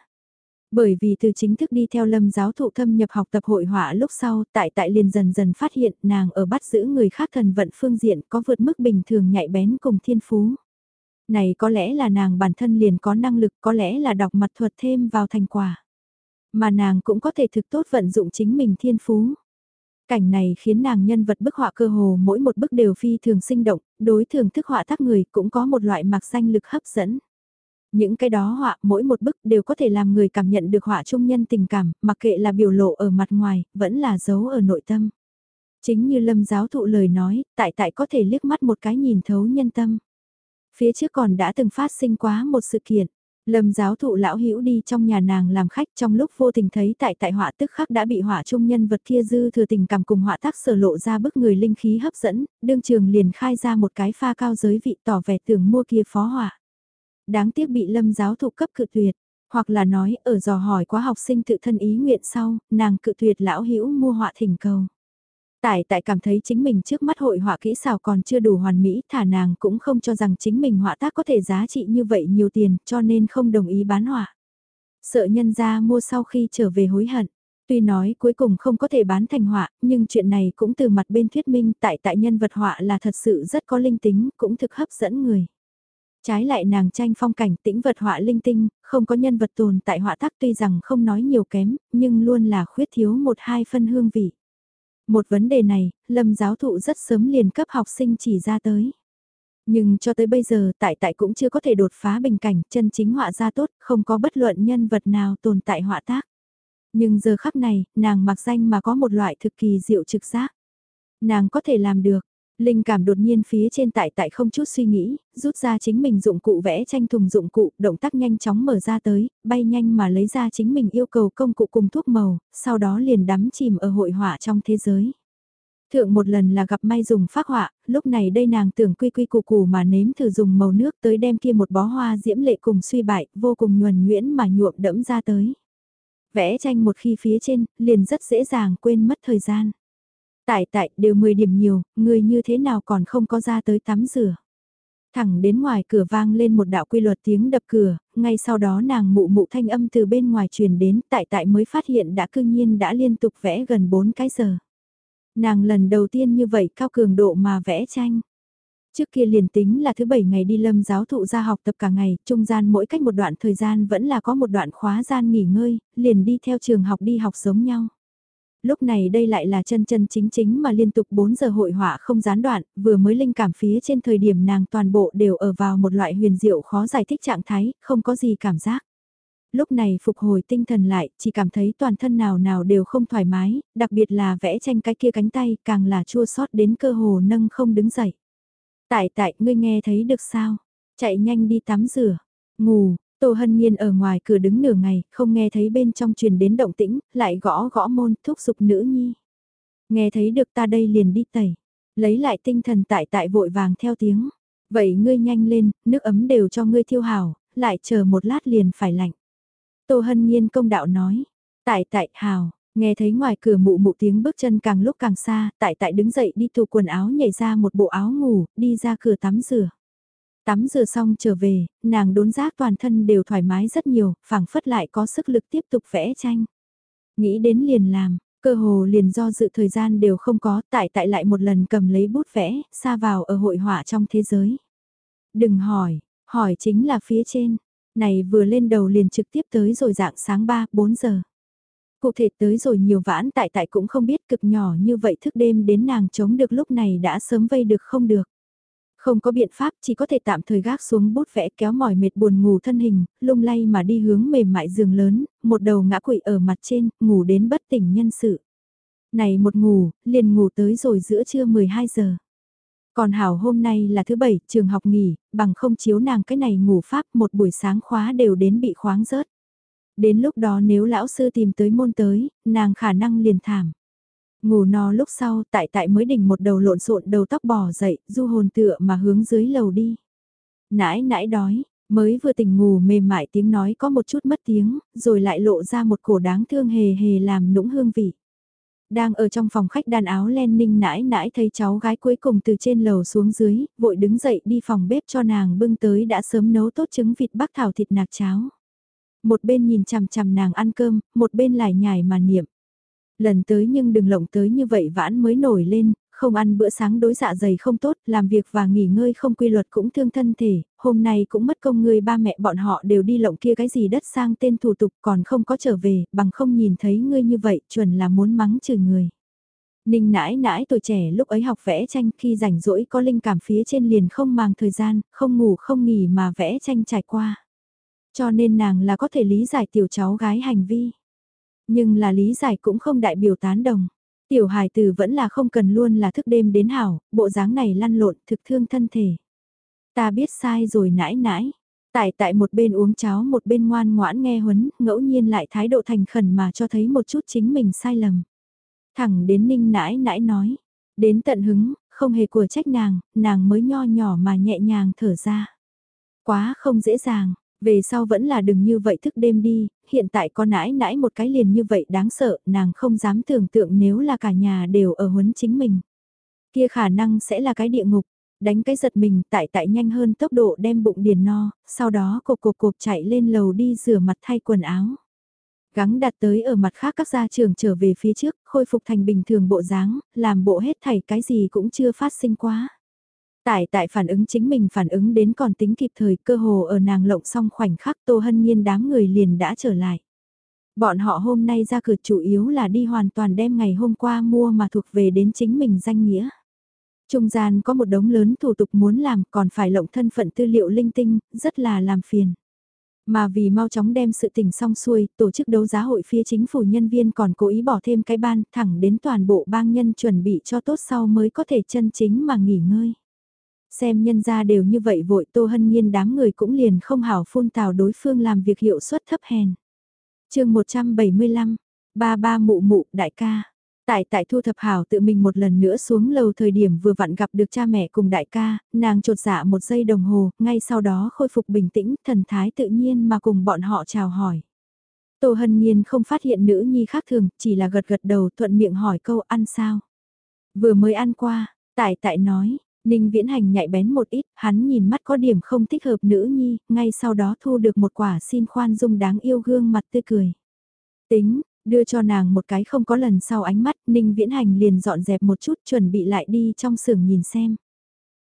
S1: Bởi vì từ chính thức đi theo lâm giáo thụ thâm nhập học tập hội họa lúc sau, tại tại liền dần dần phát hiện nàng ở bắt giữ người khác thần vận phương diện có vượt mức bình thường nhạy bén cùng thiên phú. Này có lẽ là nàng bản thân liền có năng lực, có lẽ là đọc mặt thuật thêm vào thành quả. Mà nàng cũng có thể thực tốt vận dụng chính mình thiên phú. Cảnh này khiến nàng nhân vật bức họa cơ hồ mỗi một bức đều phi thường sinh động, đối thường thức họa tác người cũng có một loại mạc danh lực hấp dẫn. Những cái đó họa mỗi một bức đều có thể làm người cảm nhận được họa trung nhân tình cảm, mặc kệ là biểu lộ ở mặt ngoài, vẫn là giấu ở nội tâm. Chính như lâm giáo thụ lời nói, tại tại có thể liếc mắt một cái nhìn thấu nhân tâm. Phía trước còn đã từng phát sinh quá một sự kiện. Lâm giáo thụ lão hữu đi trong nhà nàng làm khách trong lúc vô tình thấy tại tại họa tức khắc đã bị họa trung nhân vật kia dư thừa tình cảm cùng họa tác sở lộ ra bức người linh khí hấp dẫn, đương trường liền khai ra một cái pha cao giới vị tỏ vẻ tưởng mua kia phó họa. Đáng tiếc bị lâm giáo thụ cấp cự tuyệt, hoặc là nói ở dò hỏi quá học sinh tự thân ý nguyện sau, nàng cự tuyệt lão hữu mua họa thỉnh cầu. Tại tại cảm thấy chính mình trước mắt hội họa kỹ xảo còn chưa đủ hoàn mỹ, thả nàng cũng không cho rằng chính mình họa tác có thể giá trị như vậy nhiều tiền, cho nên không đồng ý bán họa. Sợ nhân ra mua sau khi trở về hối hận. Tuy nói cuối cùng không có thể bán thành họa, nhưng chuyện này cũng từ mặt bên thuyết minh tại tại nhân vật họa là thật sự rất có linh tính, cũng thực hấp dẫn người. Trái lại nàng tranh phong cảnh tĩnh vật họa linh tinh, không có nhân vật tồn tại họa tác tuy rằng không nói nhiều kém, nhưng luôn là khuyết thiếu một hai phân hương vị. Một vấn đề này, lâm giáo thụ rất sớm liền cấp học sinh chỉ ra tới. Nhưng cho tới bây giờ tại tại cũng chưa có thể đột phá bình cảnh chân chính họa ra tốt, không có bất luận nhân vật nào tồn tại họa tác. Nhưng giờ khắc này, nàng mặc danh mà có một loại thực kỳ diệu trực giác. Nàng có thể làm được, Linh cảm đột nhiên phía trên tại tại không chút suy nghĩ, rút ra chính mình dụng cụ vẽ tranh thùng dụng cụ, động tác nhanh chóng mở ra tới, bay nhanh mà lấy ra chính mình yêu cầu công cụ cùng thuốc màu, sau đó liền đắm chìm ở hội họa trong thế giới. Thượng một lần là gặp may dùng phác họa, lúc này đây nàng tưởng quy quy củ củ mà nếm thử dùng màu nước tới đem kia một bó hoa diễm lệ cùng suy bại, vô cùng nhuần nhuyễn mà nhuộm đẫm ra tới. Vẽ tranh một khi phía trên, liền rất dễ dàng quên mất thời gian. Tại tại, đều 10 điểm nhiều, người như thế nào còn không có ra tới tắm rửa. Thẳng đến ngoài cửa vang lên một đạo quy luật tiếng đập cửa, ngay sau đó nàng mụ mụ thanh âm từ bên ngoài truyền đến tại tại mới phát hiện đã cương nhiên đã liên tục vẽ gần 4 cái giờ. Nàng lần đầu tiên như vậy cao cường độ mà vẽ tranh. Trước kia liền tính là thứ bảy ngày đi lâm giáo thụ ra học tập cả ngày, trung gian mỗi cách một đoạn thời gian vẫn là có một đoạn khóa gian nghỉ ngơi, liền đi theo trường học đi học giống nhau lúc này đây lại là chân chân chính chính mà liên tục 4 giờ hội họa không gián đoạn, vừa mới linh cảm phía trên thời điểm nàng toàn bộ đều ở vào một loại huyền diệu khó giải thích trạng thái, không có gì cảm giác. Lúc này phục hồi tinh thần lại, chỉ cảm thấy toàn thân nào nào đều không thoải mái, đặc biệt là vẽ tranh cái kia cánh tay càng là chua sót đến cơ hồ nâng không đứng dậy. Tại tại, ngươi nghe thấy được sao? Chạy nhanh đi tắm rửa. Ngủ, Tô Hân Nhiên ở ngoài cửa đứng nửa ngày, không nghe thấy bên trong truyền đến động tĩnh, lại gõ gõ môn thúc giục nữ nhi. Nghe thấy được ta đây liền đi tẩy, lấy lại tinh thần tại tại vội vàng theo tiếng. Vậy ngươi nhanh lên, nước ấm đều cho ngươi thiêu hào, lại chờ một lát liền phải lạnh. Tô Hân Nhiên công đạo nói, tại tại hào, nghe thấy ngoài cửa mụ mụ tiếng bước chân càng lúc càng xa, tại tại đứng dậy đi thu quần áo nhảy ra một bộ áo ngủ, đi ra cửa tắm rửa. Tắm rửa xong trở về, nàng đốn giác toàn thân đều thoải mái rất nhiều, phảng phất lại có sức lực tiếp tục vẽ tranh. Nghĩ đến liền làm, cơ hồ liền do dự thời gian đều không có, tại tại lại một lần cầm lấy bút vẽ, xa vào ở hội họa trong thế giới. Đừng hỏi, hỏi chính là phía trên, này vừa lên đầu liền trực tiếp tới rồi dạng sáng 3, 4 giờ. Cụ thể tới rồi nhiều vãn tại tại cũng không biết cực nhỏ như vậy thức đêm đến nàng chống được lúc này đã sớm vây được không được. Không có biện pháp chỉ có thể tạm thời gác xuống bút vẽ kéo mỏi mệt buồn ngủ thân hình, lung lay mà đi hướng mềm mại giường lớn, một đầu ngã quỵ ở mặt trên, ngủ đến bất tỉnh nhân sự. Này một ngủ, liền ngủ tới rồi giữa trưa 12 giờ. Còn Hảo hôm nay là thứ bảy, trường học nghỉ, bằng không chiếu nàng cái này ngủ pháp một buổi sáng khóa đều đến bị khoáng rớt. Đến lúc đó nếu lão sư tìm tới môn tới, nàng khả năng liền thảm. Ngủ no lúc sau tại tại mới đỉnh một đầu lộn xộn đầu tóc bò dậy, du hồn tựa mà hướng dưới lầu đi. Nãi nãi đói, mới vừa tỉnh ngủ mềm mại tiếng nói có một chút mất tiếng, rồi lại lộ ra một cổ đáng thương hề hề làm nũng hương vị. Đang ở trong phòng khách đàn áo len ninh nãi nãi thấy cháu gái cuối cùng từ trên lầu xuống dưới, vội đứng dậy đi phòng bếp cho nàng bưng tới đã sớm nấu tốt trứng vịt bắc thảo thịt nạc cháo. Một bên nhìn chằm chằm nàng ăn cơm, một bên lại nhải mà niệm. Lần tới nhưng đừng lộng tới như vậy vãn mới nổi lên, không ăn bữa sáng đối dạ dày không tốt, làm việc và nghỉ ngơi không quy luật cũng thương thân thể, hôm nay cũng mất công người ba mẹ bọn họ đều đi lộng kia cái gì đất sang tên thủ tục còn không có trở về, bằng không nhìn thấy ngươi như vậy, chuẩn là muốn mắng trừ người. Ninh nãi nãi tuổi trẻ lúc ấy học vẽ tranh khi rảnh rỗi có linh cảm phía trên liền không màng thời gian, không ngủ không nghỉ mà vẽ tranh trải qua. Cho nên nàng là có thể lý giải tiểu cháu gái hành vi. Nhưng là lý giải cũng không đại biểu tán đồng. Tiểu hài tử vẫn là không cần luôn là thức đêm đến hảo, bộ dáng này lăn lộn thực thương thân thể. Ta biết sai rồi nãi nãi. Tại tại một bên uống cháo một bên ngoan ngoãn nghe huấn, ngẫu nhiên lại thái độ thành khẩn mà cho thấy một chút chính mình sai lầm. Thẳng đến ninh nãi nãi nói. Đến tận hứng, không hề của trách nàng, nàng mới nho nhỏ mà nhẹ nhàng thở ra. Quá không dễ dàng, về sau vẫn là đừng như vậy thức đêm đi, hiện tại con nãi nãi một cái liền như vậy đáng sợ, nàng không dám tưởng tượng nếu là cả nhà đều ở huấn chính mình. Kia khả năng sẽ là cái địa ngục, đánh cái giật mình tại tại nhanh hơn tốc độ đem bụng điền no, sau đó cộp cộp cộp chạy lên lầu đi rửa mặt thay quần áo. Gắng đặt tới ở mặt khác các gia trường trở về phía trước, khôi phục thành bình thường bộ dáng, làm bộ hết thảy cái gì cũng chưa phát sinh quá. Tại tại phản ứng chính mình phản ứng đến còn tính kịp thời cơ hồ ở nàng lộng xong khoảnh khắc Tô Hân Nhiên đám người liền đã trở lại. Bọn họ hôm nay ra cửa chủ yếu là đi hoàn toàn đem ngày hôm qua mua mà thuộc về đến chính mình danh nghĩa. Trung gian có một đống lớn thủ tục muốn làm còn phải lộng thân phận tư liệu linh tinh, rất là làm phiền. Mà vì mau chóng đem sự tình xong xuôi, tổ chức đấu giá hội phía chính phủ nhân viên còn cố ý bỏ thêm cái ban thẳng đến toàn bộ bang nhân chuẩn bị cho tốt sau mới có thể chân chính mà nghỉ ngơi. Xem nhân ra đều như vậy vội Tô Hân Nhiên đám người cũng liền không hảo phun tào đối phương làm việc hiệu suất thấp hèn. chương 175, ba ba mụ mụ đại ca. Tại tại thu thập hảo tự mình một lần nữa xuống lầu thời điểm vừa vặn gặp được cha mẹ cùng đại ca, nàng trột dạ một giây đồng hồ, ngay sau đó khôi phục bình tĩnh, thần thái tự nhiên mà cùng bọn họ chào hỏi. Tô Hân Nhiên không phát hiện nữ nhi khác thường, chỉ là gật gật đầu thuận miệng hỏi câu ăn sao. Vừa mới ăn qua, tại tại nói, Ninh Viễn Hành nhạy bén một ít, hắn nhìn mắt có điểm không thích hợp nữ nhi, ngay sau đó thu được một quả xin khoan dung đáng yêu gương mặt tươi cười. Tính, đưa cho nàng một cái không có lần sau ánh mắt, Ninh Viễn Hành liền dọn dẹp một chút chuẩn bị lại đi trong xưởng nhìn xem.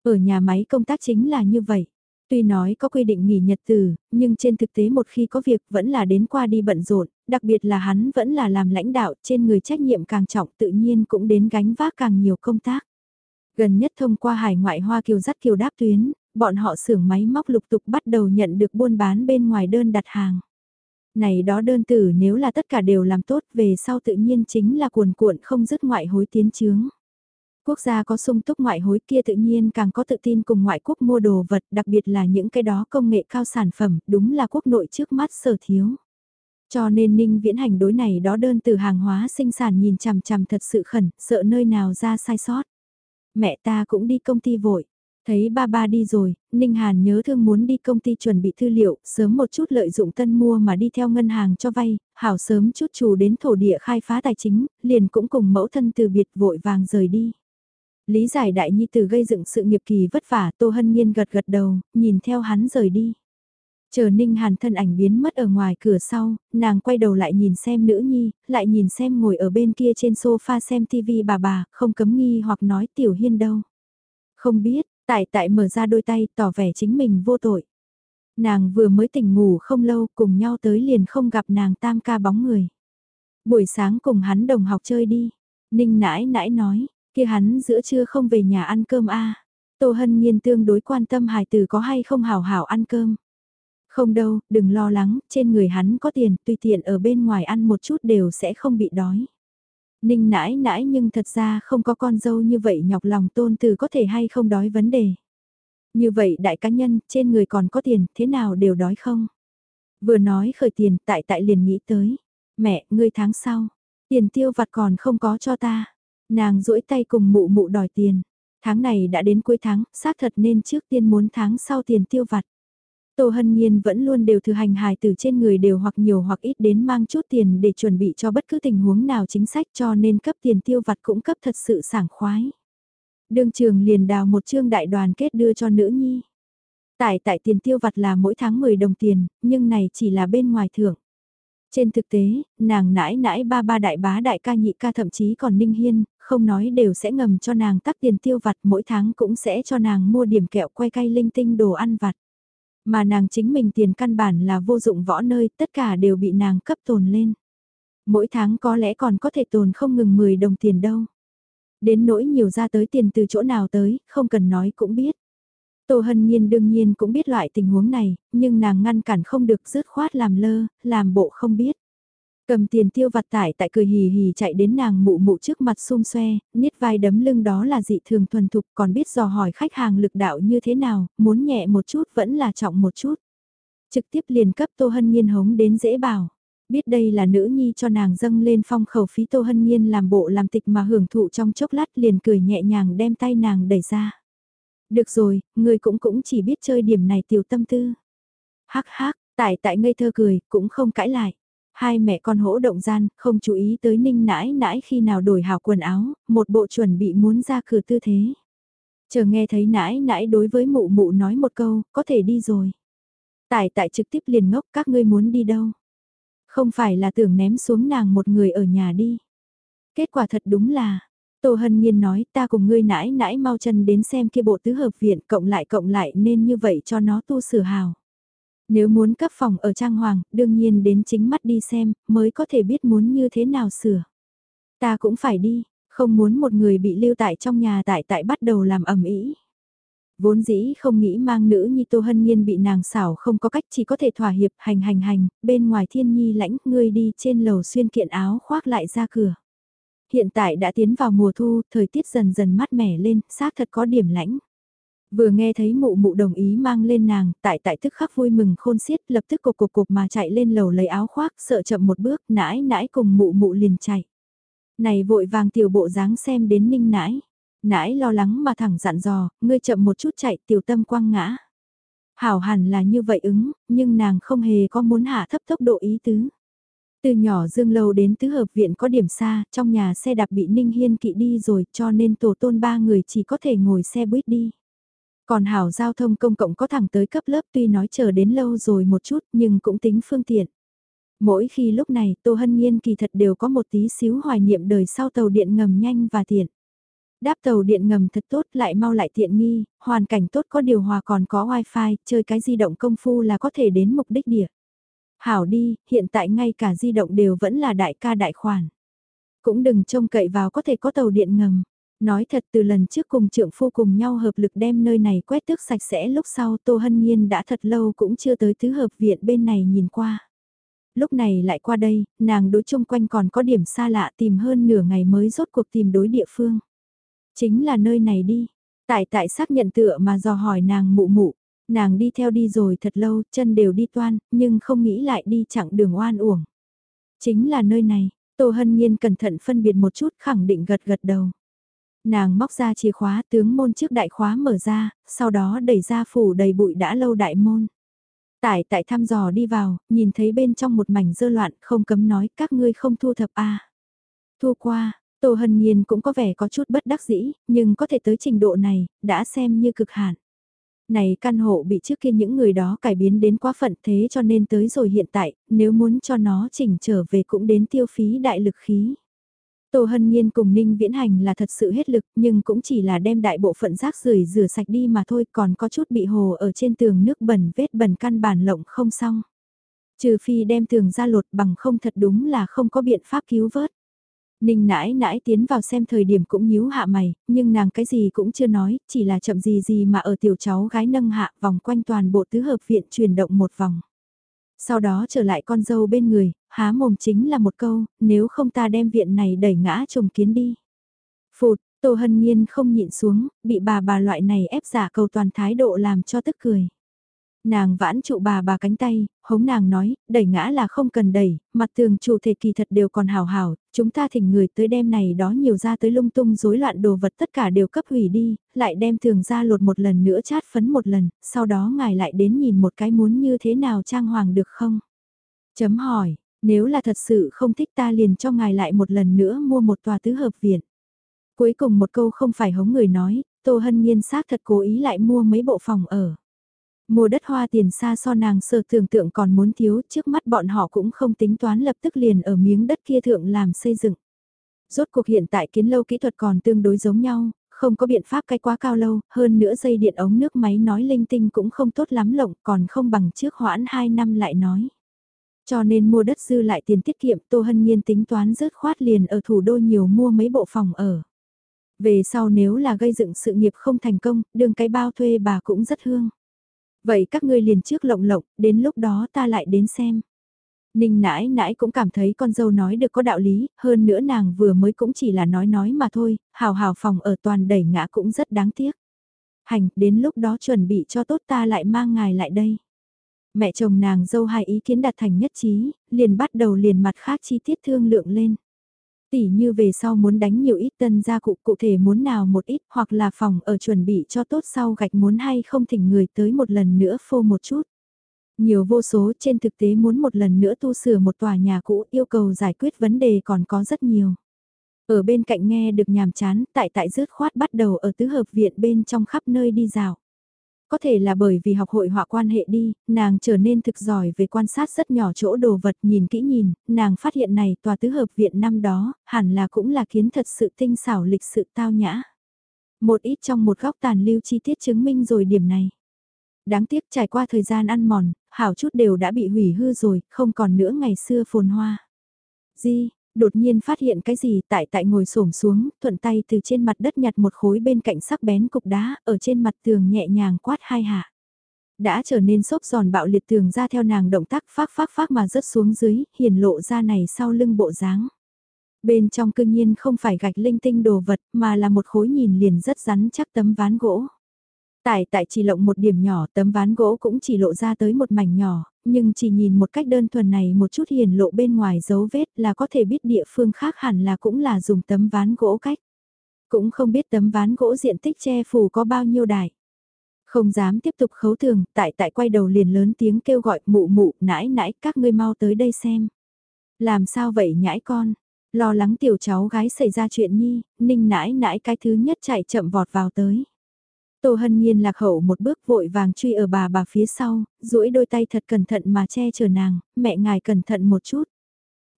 S1: Ở nhà máy công tác chính là như vậy. Tuy nói có quy định nghỉ nhật từ, nhưng trên thực tế một khi có việc vẫn là đến qua đi bận rộn, đặc biệt là hắn vẫn là làm lãnh đạo trên người trách nhiệm càng trọng tự nhiên cũng đến gánh vác càng nhiều công tác. Gần nhất thông qua hải ngoại hoa kiều dắt kiều đáp tuyến, bọn họ xưởng máy móc lục tục bắt đầu nhận được buôn bán bên ngoài đơn đặt hàng. Này đó đơn tử nếu là tất cả đều làm tốt về sau tự nhiên chính là cuồn cuộn không dứt ngoại hối tiến chướng. Quốc gia có sung túc ngoại hối kia tự nhiên càng có tự tin cùng ngoại quốc mua đồ vật đặc biệt là những cái đó công nghệ cao sản phẩm đúng là quốc nội trước mắt sở thiếu. Cho nên Ninh Viễn Hành đối này đó đơn từ hàng hóa sinh sản nhìn chằm chằm thật sự khẩn, sợ nơi nào ra sai sót mẹ ta cũng đi công ty vội. Thấy ba ba đi rồi, Ninh Hàn nhớ thương muốn đi công ty chuẩn bị thư liệu, sớm một chút lợi dụng tân mua mà đi theo ngân hàng cho vay, hảo sớm chút chủ đến thổ địa khai phá tài chính, liền cũng cùng mẫu thân từ biệt vội vàng rời đi. Lý giải đại nhi từ gây dựng sự nghiệp kỳ vất vả Tô Hân Nhiên gật gật đầu, nhìn theo hắn rời đi. Chờ Ninh Hàn thân ảnh biến mất ở ngoài cửa sau, nàng quay đầu lại nhìn xem nữ nhi, lại nhìn xem ngồi ở bên kia trên sofa xem TV bà bà, không cấm nghi hoặc nói tiểu hiên đâu. Không biết, tại tại mở ra đôi tay tỏ vẻ chính mình vô tội. Nàng vừa mới tỉnh ngủ không lâu cùng nhau tới liền không gặp nàng tam ca bóng người. Buổi sáng cùng hắn đồng học chơi đi. Ninh nãi nãi nói, kia hắn giữa trưa không về nhà ăn cơm a Tô Hân Nhiên tương đối quan tâm hài tử có hay không hảo hảo ăn cơm. Không đâu, đừng lo lắng, trên người hắn có tiền, tùy tiện ở bên ngoài ăn một chút đều sẽ không bị đói. Ninh nãi nãi nhưng thật ra không có con dâu như vậy nhọc lòng tôn từ có thể hay không đói vấn đề. Như vậy đại cá nhân, trên người còn có tiền, thế nào đều đói không? Vừa nói khởi tiền, tại tại liền nghĩ tới. Mẹ, ngươi tháng sau, tiền tiêu vặt còn không có cho ta. Nàng duỗi tay cùng mụ mụ đòi tiền. Tháng này đã đến cuối tháng, xác thật nên trước tiên muốn tháng sau tiền tiêu vặt. Tô Hân Nhiên vẫn luôn đều thừa hành hài từ trên người đều hoặc nhiều hoặc ít đến mang chút tiền để chuẩn bị cho bất cứ tình huống nào chính sách cho nên cấp tiền tiêu vặt cũng cấp thật sự sảng khoái. Đương trường liền đào một chương đại đoàn kết đưa cho nữ nhi. Tại tại tiền tiêu vặt là mỗi tháng 10 đồng tiền, nhưng này chỉ là bên ngoài thưởng. Trên thực tế, nàng nãi nãi ba ba đại bá đại ca nhị ca thậm chí còn ninh hiên, không nói đều sẽ ngầm cho nàng tắc tiền tiêu vặt mỗi tháng cũng sẽ cho nàng mua điểm kẹo quay cay linh tinh đồ ăn vặt. Mà nàng chính mình tiền căn bản là vô dụng võ nơi, tất cả đều bị nàng cấp tồn lên. Mỗi tháng có lẽ còn có thể tồn không ngừng 10 đồng tiền đâu. Đến nỗi nhiều ra tới tiền từ chỗ nào tới, không cần nói cũng biết. Tô Hân Nhiên đương nhiên cũng biết loại tình huống này, nhưng nàng ngăn cản không được dứt khoát làm lơ, làm bộ không biết. Cầm tiền tiêu vặt tải tại cười hì hì chạy đến nàng mụ mụ trước mặt xung xoe, niết vai đấm lưng đó là dị thường thuần thục còn biết dò hỏi khách hàng lực đạo như thế nào, muốn nhẹ một chút vẫn là trọng một chút. Trực tiếp liền cấp Tô Hân Nhiên hống đến dễ bảo. Biết đây là nữ nhi cho nàng dâng lên phong khẩu phí Tô Hân Nhiên làm bộ làm tịch mà hưởng thụ trong chốc lát liền cười nhẹ nhàng đem tay nàng đẩy ra. Được rồi, người cũng cũng chỉ biết chơi điểm này tiểu tâm tư. Hắc hắc, Tại tại ngây thơ cười, cũng không cãi lại. Hai mẹ con hỗ động gian, không chú ý tới ninh nãi nãi khi nào đổi hào quần áo, một bộ chuẩn bị muốn ra cửa tư thế. Chờ nghe thấy nãi nãi đối với mụ mụ nói một câu, có thể đi rồi. Tại tại trực tiếp liền ngốc các ngươi muốn đi đâu. Không phải là tưởng ném xuống nàng một người ở nhà đi. Kết quả thật đúng là, Tô Hân Nhiên nói ta cùng ngươi nãi nãi mau chân đến xem kia bộ tứ hợp viện cộng lại cộng lại nên như vậy cho nó tu sửa hào. Nếu muốn cấp phòng ở Trang Hoàng, đương nhiên đến chính mắt đi xem, mới có thể biết muốn như thế nào sửa. Ta cũng phải đi, không muốn một người bị lưu tại trong nhà tại tại bắt đầu làm ẩm ý. Vốn dĩ không nghĩ mang nữ nhi Tô Hân Nhiên bị nàng xảo không có cách chỉ có thể thỏa hiệp hành hành hành, bên ngoài thiên nhi lãnh ngươi đi trên lầu xuyên kiện áo khoác lại ra cửa. Hiện tại đã tiến vào mùa thu, thời tiết dần dần mát mẻ lên, xác thật có điểm lãnh. Vừa nghe thấy mụ mụ đồng ý mang lên nàng, tại tại tức khắc vui mừng khôn xiết lập tức cục cục cục mà chạy lên lầu lấy áo khoác, sợ chậm một bước, nãi nãi cùng mụ mụ liền chạy. Này vội vàng tiểu bộ dáng xem đến ninh nãi. Nãi lo lắng mà thẳng dặn dò, ngươi chậm một chút chạy tiểu tâm quăng ngã. Hảo hẳn là như vậy ứng, nhưng nàng không hề có muốn hạ thấp tốc độ ý tứ. Từ nhỏ Dương Lâu đến tứ hợp viện có điểm xa, trong nhà xe đạp bị Ninh Hiên kỵ đi rồi cho nên tổ tôn ba người chỉ có thể ngồi xe buýt đi. Còn hảo giao thông công cộng có thẳng tới cấp lớp tuy nói chờ đến lâu rồi một chút nhưng cũng tính phương tiện. Mỗi khi lúc này Tô Hân Nhiên kỳ thật đều có một tí xíu hoài niệm đời sau tàu điện ngầm nhanh và tiện. Đáp tàu điện ngầm thật tốt lại mau lại tiện nghi, hoàn cảnh tốt có điều hòa còn có wifi, chơi cái di động công phu là có thể đến mục đích địa. Hảo đi, hiện tại ngay cả di động đều vẫn là đại ca đại khoản. Cũng đừng trông cậy vào có thể có tàu điện ngầm. Nói thật từ lần trước cùng trượng phu cùng nhau hợp lực đem nơi này quét tước sạch sẽ lúc sau Tô Hân Nhiên đã thật lâu cũng chưa tới tứ hợp viện bên này nhìn qua. Lúc này lại qua đây, nàng đối chung quanh còn có điểm xa lạ tìm hơn nửa ngày mới rốt cuộc tìm đối địa phương. Chính là nơi này đi. Tại tại xác nhận tựa mà dò hỏi nàng mụ mụ. Nàng đi theo đi rồi thật lâu, chân đều đi toan, nhưng không nghĩ lại đi chặng đường oan uổng. Chính là nơi này, Tô Hân Nhiên cẩn thận phân biệt một chút khẳng định gật gật đầu. Nàng móc ra chìa khóa tướng môn trước đại khóa mở ra, sau đó đẩy ra phủ đầy bụi đã lâu đại môn. Tải tại thăm dò đi vào, nhìn thấy bên trong một mảnh dơ loạn không cấm nói các ngươi không thu thập a à. Thu qua, Tô Hân Nhiên cũng có vẻ có chút bất đắc dĩ, nhưng có thể tới trình độ này, đã xem như cực hạn. Này căn hộ bị trước kia những người đó cải biến đến quá phận thế cho nên tới rồi hiện tại, nếu muốn cho nó chỉnh trở về cũng đến tiêu phí đại lực khí. Tô Hân Nhiên cùng Ninh Viễn Hành là thật sự hết lực nhưng cũng chỉ là đem đại bộ phận rác rưởi rửa sạch đi mà thôi còn có chút bị hồ ở trên tường nước bẩn vết bẩn căn bản lộng không xong. Trừ phi đem tường ra lột bằng không thật đúng là không có biện pháp cứu vớt. Ninh nãi nãi tiến vào xem thời điểm cũng nhíu hạ mày, nhưng nàng cái gì cũng chưa nói, chỉ là chậm gì gì mà ở tiểu cháu gái nâng hạ vòng quanh toàn bộ tứ hợp viện chuyển động một vòng. Sau đó trở lại con dâu bên người, há mồm chính là một câu, nếu không ta đem viện này đẩy ngã trùng kiến đi. Phụt, Tô Hân Nhiên không nhịn xuống, bị bà bà loại này ép giả cầu toàn thái độ làm cho tức cười. Nàng vãn trụ bà bà cánh tay, hống nàng nói, đẩy ngã là không cần đẩy, mặt tường chủ thể kỳ thật đều còn hào hào, chúng ta thỉnh người tới đêm này đó nhiều ra tới lung tung rối loạn đồ vật tất cả đều cấp hủy đi, lại đem tường ra lột một lần nữa chát phấn một lần, sau đó ngài lại đến nhìn một cái muốn như thế nào trang hoàng được không? Chấm hỏi, nếu là thật sự không thích ta liền cho ngài lại một lần nữa mua một tòa tứ hợp viện. Cuối cùng một câu không phải hống người nói, Tô Hân Nhiên xác thật cố ý lại mua mấy bộ phòng ở. Mua đất hoa tiền xa so nàng sở tưởng tượng còn muốn thiếu, trước mắt bọn họ cũng không tính toán lập tức liền ở miếng đất kia thượng làm xây dựng. Rốt cuộc hiện tại kiến lâu kỹ thuật còn tương đối giống nhau, không có biện pháp cái quá cao lâu, hơn nữa dây điện ống nước máy nói linh tinh cũng không tốt lắm lộng, còn không bằng trước hoãn 2 năm lại nói. Cho nên mua đất dư lại tiền tiết kiệm Tô Hân Nhiên tính toán rớt khoát liền ở thủ đô nhiều mua mấy bộ phòng ở. Về sau nếu là gây dựng sự nghiệp không thành công, đường cái bao thuê bà cũng rất hương. Vậy các ngươi liền trước lộng lộng, đến lúc đó ta lại đến xem. Ninh nãi nãi cũng cảm thấy con dâu nói được có đạo lý, hơn nữa nàng vừa mới cũng chỉ là nói nói mà thôi, hào hào phòng ở toàn đẩy ngã cũng rất đáng tiếc. Hành, đến lúc đó chuẩn bị cho tốt ta lại mang ngài lại đây. Mẹ chồng nàng dâu hai ý kiến đặt thành nhất trí, liền bắt đầu liền mặt khác chi tiết thương lượng lên. Tỷ như về sau muốn đánh nhiều ít tân gia cụ cụ thể muốn nào một ít hoặc là phòng ở chuẩn bị cho tốt sau gạch muốn hay không thỉnh người tới một lần nữa phô một chút. Nhiều vô số trên thực tế muốn một lần nữa tu sửa một tòa nhà cũ yêu cầu giải quyết vấn đề còn có rất nhiều. Ở bên cạnh nghe được nhàm chán, tại tại rớt khoát bắt đầu ở tứ hợp viện bên trong khắp nơi đi dạo. Có thể là bởi vì học hội họa quan hệ đi, nàng trở nên thực giỏi về quan sát rất nhỏ chỗ đồ vật nhìn kỹ nhìn, nàng phát hiện này tòa tứ hợp viện năm đó, hẳn là cũng là kiến thật sự tinh xảo lịch sự tao nhã. Một ít trong một góc tàn lưu chi tiết chứng minh rồi điểm này. Đáng tiếc trải qua thời gian ăn mòn, hảo chút đều đã bị hủy hư rồi, không còn nữa ngày xưa phồn hoa. Di, đột nhiên phát hiện cái gì tại tại ngồi xổm xuống, thuận tay từ trên mặt đất nhặt một khối bên cạnh sắc bén cục đá, ở trên mặt tường nhẹ nhàng quát hai hạ. Đã trở nên xốp giòn bạo liệt tường ra theo nàng động tác phác phác phác mà rớt xuống dưới, hiển lộ ra này sau lưng bộ dáng. Bên trong cương nhiên không phải gạch linh tinh đồ vật mà là một khối nhìn liền rất rắn chắc tấm ván gỗ. Tại tại chỉ lộng một điểm nhỏ tấm ván gỗ cũng chỉ lộ ra tới một mảnh nhỏ, nhưng chỉ nhìn một cách đơn thuần này một chút hiền lộ bên ngoài dấu vết là có thể biết địa phương khác hẳn là cũng là dùng tấm ván gỗ cách. Cũng không biết tấm ván gỗ diện tích che phủ có bao nhiêu đài Không dám tiếp tục khấu thường, tại tại quay đầu liền lớn tiếng kêu gọi mụ mụ, nãi nãi, các ngươi mau tới đây xem. Làm sao vậy nhãi con? Lo lắng tiểu cháu gái xảy ra chuyện nhi, ninh nãi nãi cái thứ nhất chạy chậm vọt vào tới. Tô Hân Nhiên lạc hậu một bước vội vàng truy ở bà bà phía sau, duỗi đôi tay thật cẩn thận mà che chở nàng, mẹ ngài cẩn thận một chút.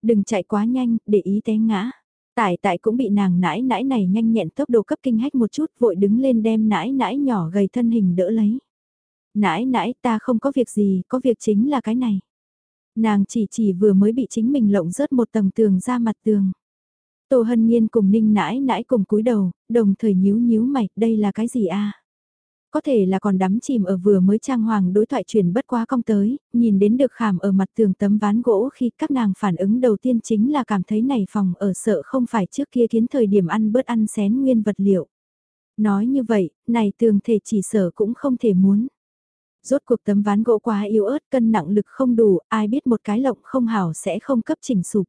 S1: Đừng chạy quá nhanh, để ý té ngã. Tải tại cũng bị nàng nãi nãi này nhanh nhẹn tốc độ cấp kinh hách một chút vội đứng lên đem nãi nãi nhỏ gầy thân hình đỡ lấy. Nãi nãi ta không có việc gì, có việc chính là cái này. Nàng chỉ chỉ vừa mới bị chính mình lộng rớt một tầng tường ra mặt tường. Tô Hân Nhiên cùng ninh nãi nãi cùng cúi đầu, đồng thời nhíu nhíu mày, đây là cái gì a có thể là còn đắm chìm ở vừa mới trang hoàng đối thoại chuyển bất quá công tới, nhìn đến được khảm ở mặt tường tấm ván gỗ khi các nàng phản ứng đầu tiên chính là cảm thấy này phòng ở sợ không phải trước kia kiến thời điểm ăn bớt ăn xén nguyên vật liệu. Nói như vậy, này tường thể chỉ sở cũng không thể muốn. Rốt cuộc tấm ván gỗ quá yếu ớt cân nặng lực không đủ, ai biết một cái lộng không hảo sẽ không cấp chỉnh sụp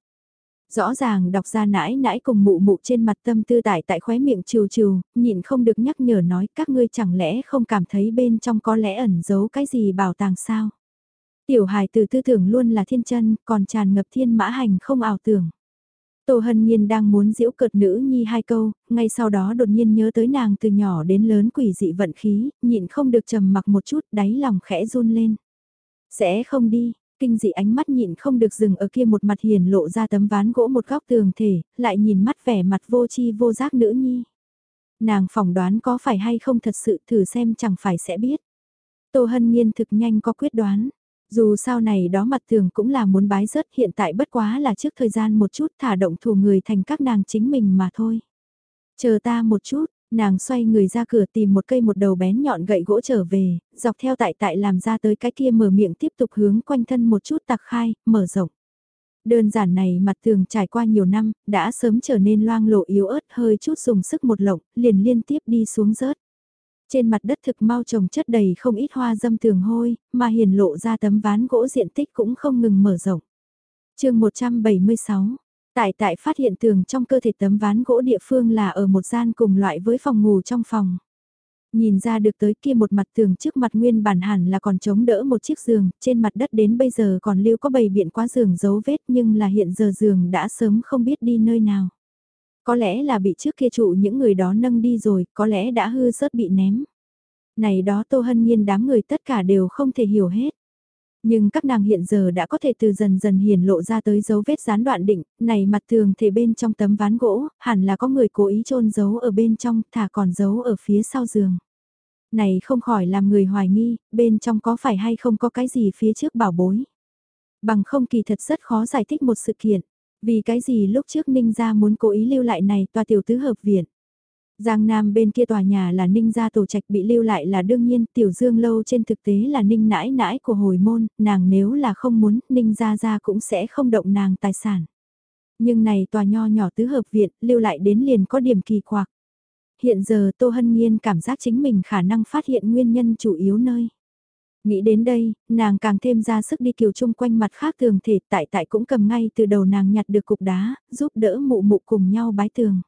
S1: rõ ràng đọc ra nãi nãi cùng mụ mụ trên mặt tâm tư tại tại khóe miệng trừ trừ, nhịn không được nhắc nhở nói các ngươi chẳng lẽ không cảm thấy bên trong có lẽ ẩn giấu cái gì bảo tàng sao. Tiểu hài từ tư tưởng luôn là thiên chân, còn tràn ngập thiên mã hành không ảo tưởng. Tô Hân Nhiên đang muốn giễu cợt nữ nhi hai câu, ngay sau đó đột nhiên nhớ tới nàng từ nhỏ đến lớn quỷ dị vận khí, nhịn không được trầm mặc một chút, đáy lòng khẽ run lên. Sẽ không đi, kinh dị ánh mắt nhịn không được dừng ở kia một mặt hiền lộ ra tấm ván gỗ một góc tường thể, lại nhìn mắt vẻ mặt vô chi vô giác nữ nhi. Nàng phỏng đoán có phải hay không thật sự thử xem chẳng phải sẽ biết. Tô Hân Nhiên thực nhanh có quyết đoán. Dù sau này đó mặt tường cũng là muốn bái rớt hiện tại bất quá là trước thời gian một chút thả động thủ người thành các nàng chính mình mà thôi. Chờ ta một chút, Nàng xoay người ra cửa tìm một cây một đầu bén nhọn gậy gỗ trở về, dọc theo tại tại làm ra tới cái kia mở miệng tiếp tục hướng quanh thân một chút tạc khai, mở rộng. Đơn giản này mặt tường trải qua nhiều năm, đã sớm trở nên loang lộ yếu ớt hơi chút dùng sức một lộng, liền liên tiếp đi xuống rớt. Trên mặt đất thực mau trồng chất đầy không ít hoa dâm tường hôi, mà hiền lộ ra tấm ván gỗ diện tích cũng không ngừng mở rộng. chương 176, Tại tại phát hiện tường trong cơ thể tấm ván gỗ địa phương là ở một gian cùng loại với phòng ngủ trong phòng. Nhìn ra được tới kia một mặt tường trước mặt nguyên bản hẳn là còn chống đỡ một chiếc giường, trên mặt đất đến bây giờ còn lưu có bầy biện quá giường dấu vết nhưng là hiện giờ giường đã sớm không biết đi nơi nào. Có lẽ là bị trước kia trụ những người đó nâng đi rồi, có lẽ đã hư rớt bị ném. Này đó Tô Hân Nhiên đám người tất cả đều không thể hiểu hết. Nhưng các nàng hiện giờ đã có thể từ dần dần hiển lộ ra tới dấu vết gián đoạn định, này mặt tường thể bên trong tấm ván gỗ, hẳn là có người cố ý chôn giấu ở bên trong, thả còn giấu ở phía sau giường. Này không khỏi làm người hoài nghi, bên trong có phải hay không có cái gì phía trước bảo bối. Bằng không kỳ thật rất khó giải thích một sự kiện, vì cái gì lúc trước Ninh gia muốn cố ý lưu lại này tòa tiểu tứ hợp viện. Giang Nam bên kia tòa nhà là Ninh gia tổ trạch bị lưu lại là đương nhiên, tiểu dương lâu trên thực tế là Ninh nãi nãi của hồi môn, nàng nếu là không muốn, Ninh gia gia cũng sẽ không động nàng tài sản. Nhưng này tòa nho nhỏ tứ hợp viện, lưu lại đến liền có điểm kỳ quặc. Hiện giờ Tô Hân Nhiên cảm giác chính mình khả năng phát hiện nguyên nhân chủ yếu nơi. Nghĩ đến đây, nàng càng thêm ra sức đi kiều chung quanh mặt khác tường thể tại tại cũng cầm ngay từ đầu nàng nhặt được cục đá, giúp đỡ mụ mụ cùng nhau bái tường.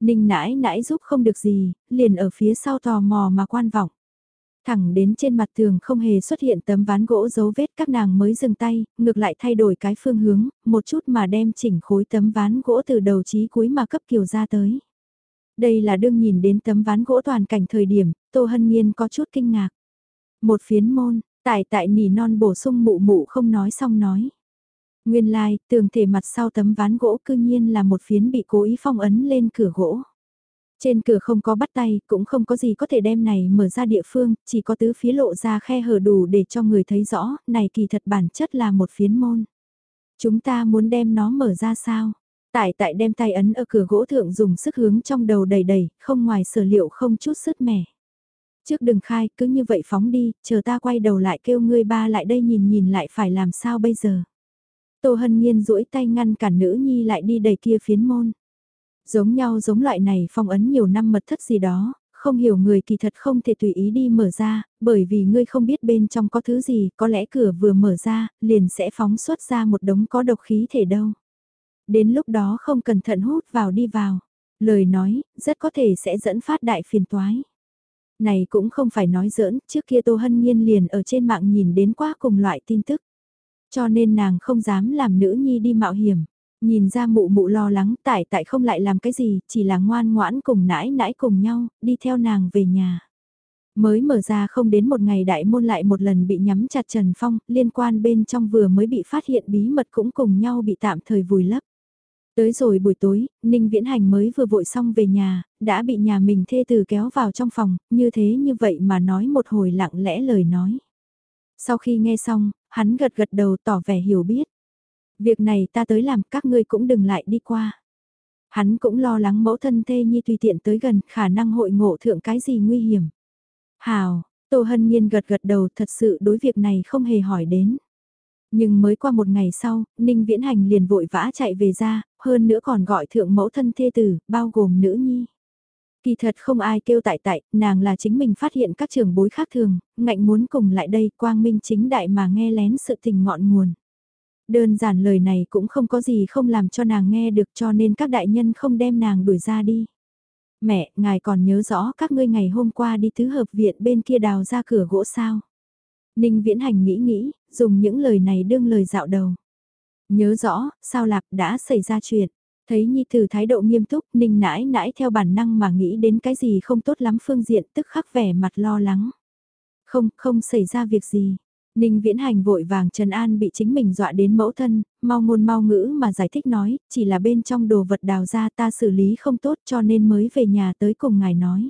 S1: Ninh nãi nãi giúp không được gì, liền ở phía sau tò mò mà quan vọng. Thẳng đến trên mặt tường không hề xuất hiện tấm ván gỗ dấu vết các nàng mới dừng tay, ngược lại thay đổi cái phương hướng, một chút mà đem chỉnh khối tấm ván gỗ từ đầu chí cuối mà cấp kiều ra tới. Đây là đương nhìn đến tấm ván gỗ toàn cảnh thời điểm, Tô Hân Nhiên có chút kinh ngạc. Một phiến môn, tại tại nỉ non bổ sung mụ mụ không nói xong nói. Nguyên lai, like, tường thể mặt sau tấm ván gỗ cư nhiên là một phiến bị cố ý phong ấn lên cửa gỗ. Trên cửa không có bắt tay, cũng không có gì có thể đem này mở ra địa phương, chỉ có tứ phía lộ ra khe hở đủ để cho người thấy rõ, này kỳ thật bản chất là một phiến môn. Chúng ta muốn đem nó mở ra sao? Tại tại đem tay ấn ở cửa gỗ thượng dùng sức hướng trong đầu đầy đầy, không ngoài sở liệu không chút sứt mẻ. Trước đừng khai, cứ như vậy phóng đi, chờ ta quay đầu lại kêu ngươi ba lại đây nhìn nhìn lại phải làm sao bây giờ. Tô Hân Nhiên duỗi tay ngăn cản nữ nhi lại đi đầy kia phiến môn. Giống nhau giống loại này phong ấn nhiều năm mật thất gì đó, không hiểu người kỳ thật không thể tùy ý đi mở ra, bởi vì ngươi không biết bên trong có thứ gì, có lẽ cửa vừa mở ra, liền sẽ phóng xuất ra một đống có độc khí thể đâu. Đến lúc đó không cẩn thận hút vào đi vào. Lời nói, rất có thể sẽ dẫn phát đại phiền toái. Này cũng không phải nói giỡn, trước kia Tô Hân Nhiên liền ở trên mạng nhìn đến quá cùng loại tin tức. Cho nên nàng không dám làm nữ nhi đi mạo hiểm. Nhìn ra mụ mụ lo lắng tại tại không lại làm cái gì, chỉ là ngoan ngoãn cùng nãi nãi cùng nhau, đi theo nàng về nhà. Mới mở ra không đến một ngày đại môn lại một lần bị nhắm chặt Trần Phong, liên quan bên trong vừa mới bị phát hiện bí mật cũng cùng nhau bị tạm thời vùi lấp. Tới rồi buổi tối, Ninh Viễn Hành mới vừa vội xong về nhà, đã bị nhà mình thê từ kéo vào trong phòng, như thế như vậy mà nói một hồi lặng lẽ lời nói. Sau khi nghe xong, hắn gật gật đầu tỏ vẻ hiểu biết. Việc này ta tới làm các ngươi cũng đừng lại đi qua. Hắn cũng lo lắng mẫu thân thê nhi tùy tiện tới gần khả năng hội ngộ thượng cái gì nguy hiểm. Hào, Tô Hân Nhiên gật gật đầu thật sự đối việc này không hề hỏi đến. Nhưng mới qua một ngày sau, Ninh Viễn Hành liền vội vã chạy về ra, hơn nữa còn gọi thượng mẫu thân thê tử, bao gồm nữ nhi. Kỳ thật không ai kêu tại tại, nàng là chính mình phát hiện các trường bối khác thường, ngạnh muốn cùng lại đây quang minh chính đại mà nghe lén sự tình ngọn nguồn. Đơn giản lời này cũng không có gì không làm cho nàng nghe được cho nên các đại nhân không đem nàng đuổi ra đi. Mẹ, ngài còn nhớ rõ các ngươi ngày hôm qua đi thứ hợp viện bên kia đào ra cửa gỗ sao? Ninh Viễn Hành nghĩ nghĩ, dùng những lời này đương lời dạo đầu. Nhớ rõ, sao lạc đã xảy ra chuyện. Thấy Nhi Tử thái độ nghiêm túc, Ninh nãi nãi theo bản năng mà nghĩ đến cái gì không tốt lắm phương diện tức khắc vẻ mặt lo lắng. Không, không xảy ra việc gì. Ninh Viễn Hành vội vàng Trần An bị chính mình dọa đến mẫu thân, mau ngôn mau ngữ mà giải thích nói, chỉ là bên trong đồ vật đào ra ta xử lý không tốt cho nên mới về nhà tới cùng ngài nói.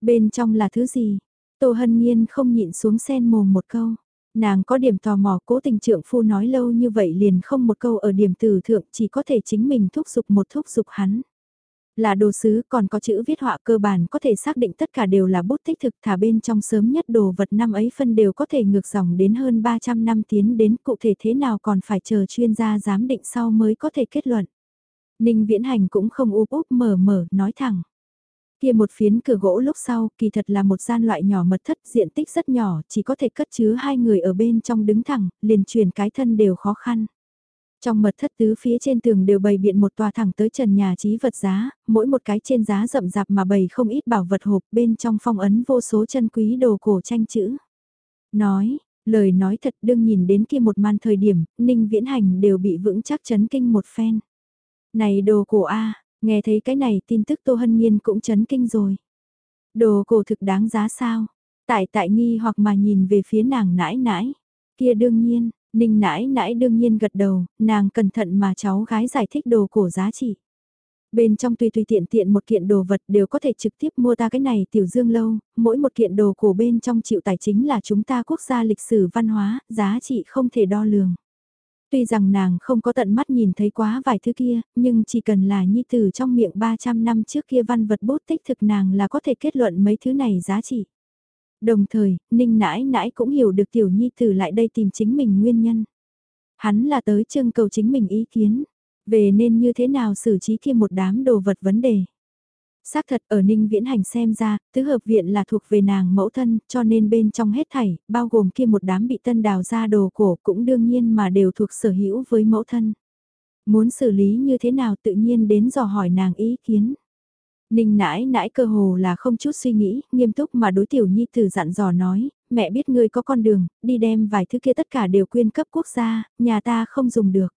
S1: Bên trong là thứ gì? Tô Hân Nhiên không nhịn xuống sen mồm một câu. Nàng có điểm tò mò, cố tình trượng phu nói lâu như vậy liền không một câu ở điểm từ thượng, chỉ có thể chính mình thúc giục một thúc giục hắn. Là đồ sứ, còn có chữ viết họa cơ bản, có thể xác định tất cả đều là bút tích thực thả bên trong sớm nhất đồ vật năm ấy phân đều có thể ngược dòng đến hơn 300 năm tiến đến, cụ thể thế nào còn phải chờ chuyên gia giám định sau mới có thể kết luận. Ninh viễn hành cũng không úp úp mở mở, nói thẳng. Kia một phiến cửa gỗ lúc sau, kỳ thật là một gian loại nhỏ mật thất diện tích rất nhỏ, chỉ có thể cất chứa hai người ở bên trong đứng thẳng, liền chuyển cái thân đều khó khăn. Trong mật thất tứ phía trên tường đều bày biện một tòa thẳng tới trần nhà trí vật giá, mỗi một cái trên giá rậm rạp mà bày không ít bảo vật hộp bên trong phong ấn vô số chân quý đồ cổ tranh chữ. Nói, lời nói thật đương nhìn đến kia một màn thời điểm, Ninh Viễn Hành đều bị vững chắc chấn kinh một phen. Này đồ cổ A, nghe thấy cái này tin tức Tô Hân Nhiên cũng chấn kinh rồi. Đồ cổ thực đáng giá sao? Tại tại nghi hoặc mà nhìn về phía nàng nãi nãi. Kia đương nhiên, Ninh nãi nãi đương nhiên gật đầu, nàng cẩn thận mà cháu gái giải thích đồ cổ giá trị. Bên trong tùy tùy tiện tiện một kiện đồ vật đều có thể trực tiếp mua ta cái này tiểu dương lâu, mỗi một kiện đồ cổ bên trong chịu tài chính là chúng ta quốc gia lịch sử văn hóa, giá trị không thể đo lường. Tuy rằng nàng không có tận mắt nhìn thấy quá vài thứ kia, nhưng chỉ cần là nhi tử trong miệng 300 năm trước kia văn vật bút tích thực nàng là có thể kết luận mấy thứ này giá trị. Đồng thời, Ninh nãi nãi cũng hiểu được tiểu nhi tử lại đây tìm chính mình nguyên nhân. Hắn là tới trưng cầu chính mình ý kiến, về nên như thế nào xử trí kia một đám đồ vật vấn đề. Xác thật ở Ninh Viễn Hành xem ra, tứ hợp viện là thuộc về nàng mẫu thân, cho nên bên trong hết thảy, bao gồm kia một đám bị tân đào ra đồ cổ cũng đương nhiên mà đều thuộc sở hữu với mẫu thân. Muốn xử lý như thế nào tự nhiên đến dò hỏi nàng ý kiến. Ninh nãi nãi cơ hồ là không chút suy nghĩ, nghiêm túc mà đối tiểu nhi tử dặn dò nói, mẹ biết ngươi có con đường, đi đem vài thứ kia tất cả đều quyên cấp quốc gia, nhà ta không dùng được.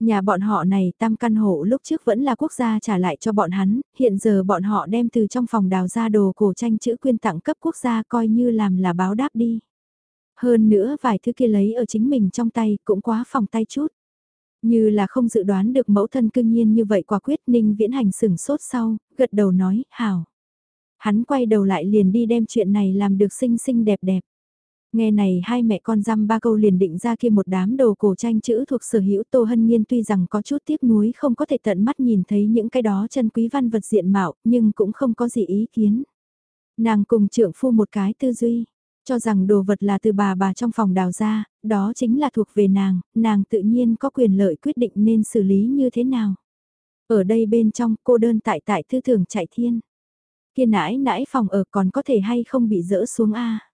S1: Nhà bọn họ này tam căn hộ lúc trước vẫn là quốc gia trả lại cho bọn hắn, hiện giờ bọn họ đem từ trong phòng đào ra đồ cổ tranh chữ quyên tặng cấp quốc gia coi như làm là báo đáp đi. Hơn nữa vài thứ kia lấy ở chính mình trong tay cũng quá phòng tay chút. Như là không dự đoán được mẫu thân cương nhiên như vậy quả quyết ninh viễn hành sửng sốt sau, gật đầu nói, hảo. Hắn quay đầu lại liền đi đem chuyện này làm được xinh xinh đẹp đẹp. Nghe này hai mẹ con dăm ba câu liền định ra kia một đám đồ cổ tranh chữ thuộc sở hữu Tô Hân Nhiên tuy rằng có chút tiếc nuối không có thể tận mắt nhìn thấy những cái đó chân quý văn vật diện mạo nhưng cũng không có gì ý kiến. Nàng cùng trưởng phu một cái tư duy, cho rằng đồ vật là từ bà bà trong phòng đào ra, đó chính là thuộc về nàng, nàng tự nhiên có quyền lợi quyết định nên xử lý như thế nào. Ở đây bên trong cô đơn tại tại thư thường chạy thiên. Kia nãi nãi phòng ở còn có thể hay không bị dỡ xuống A.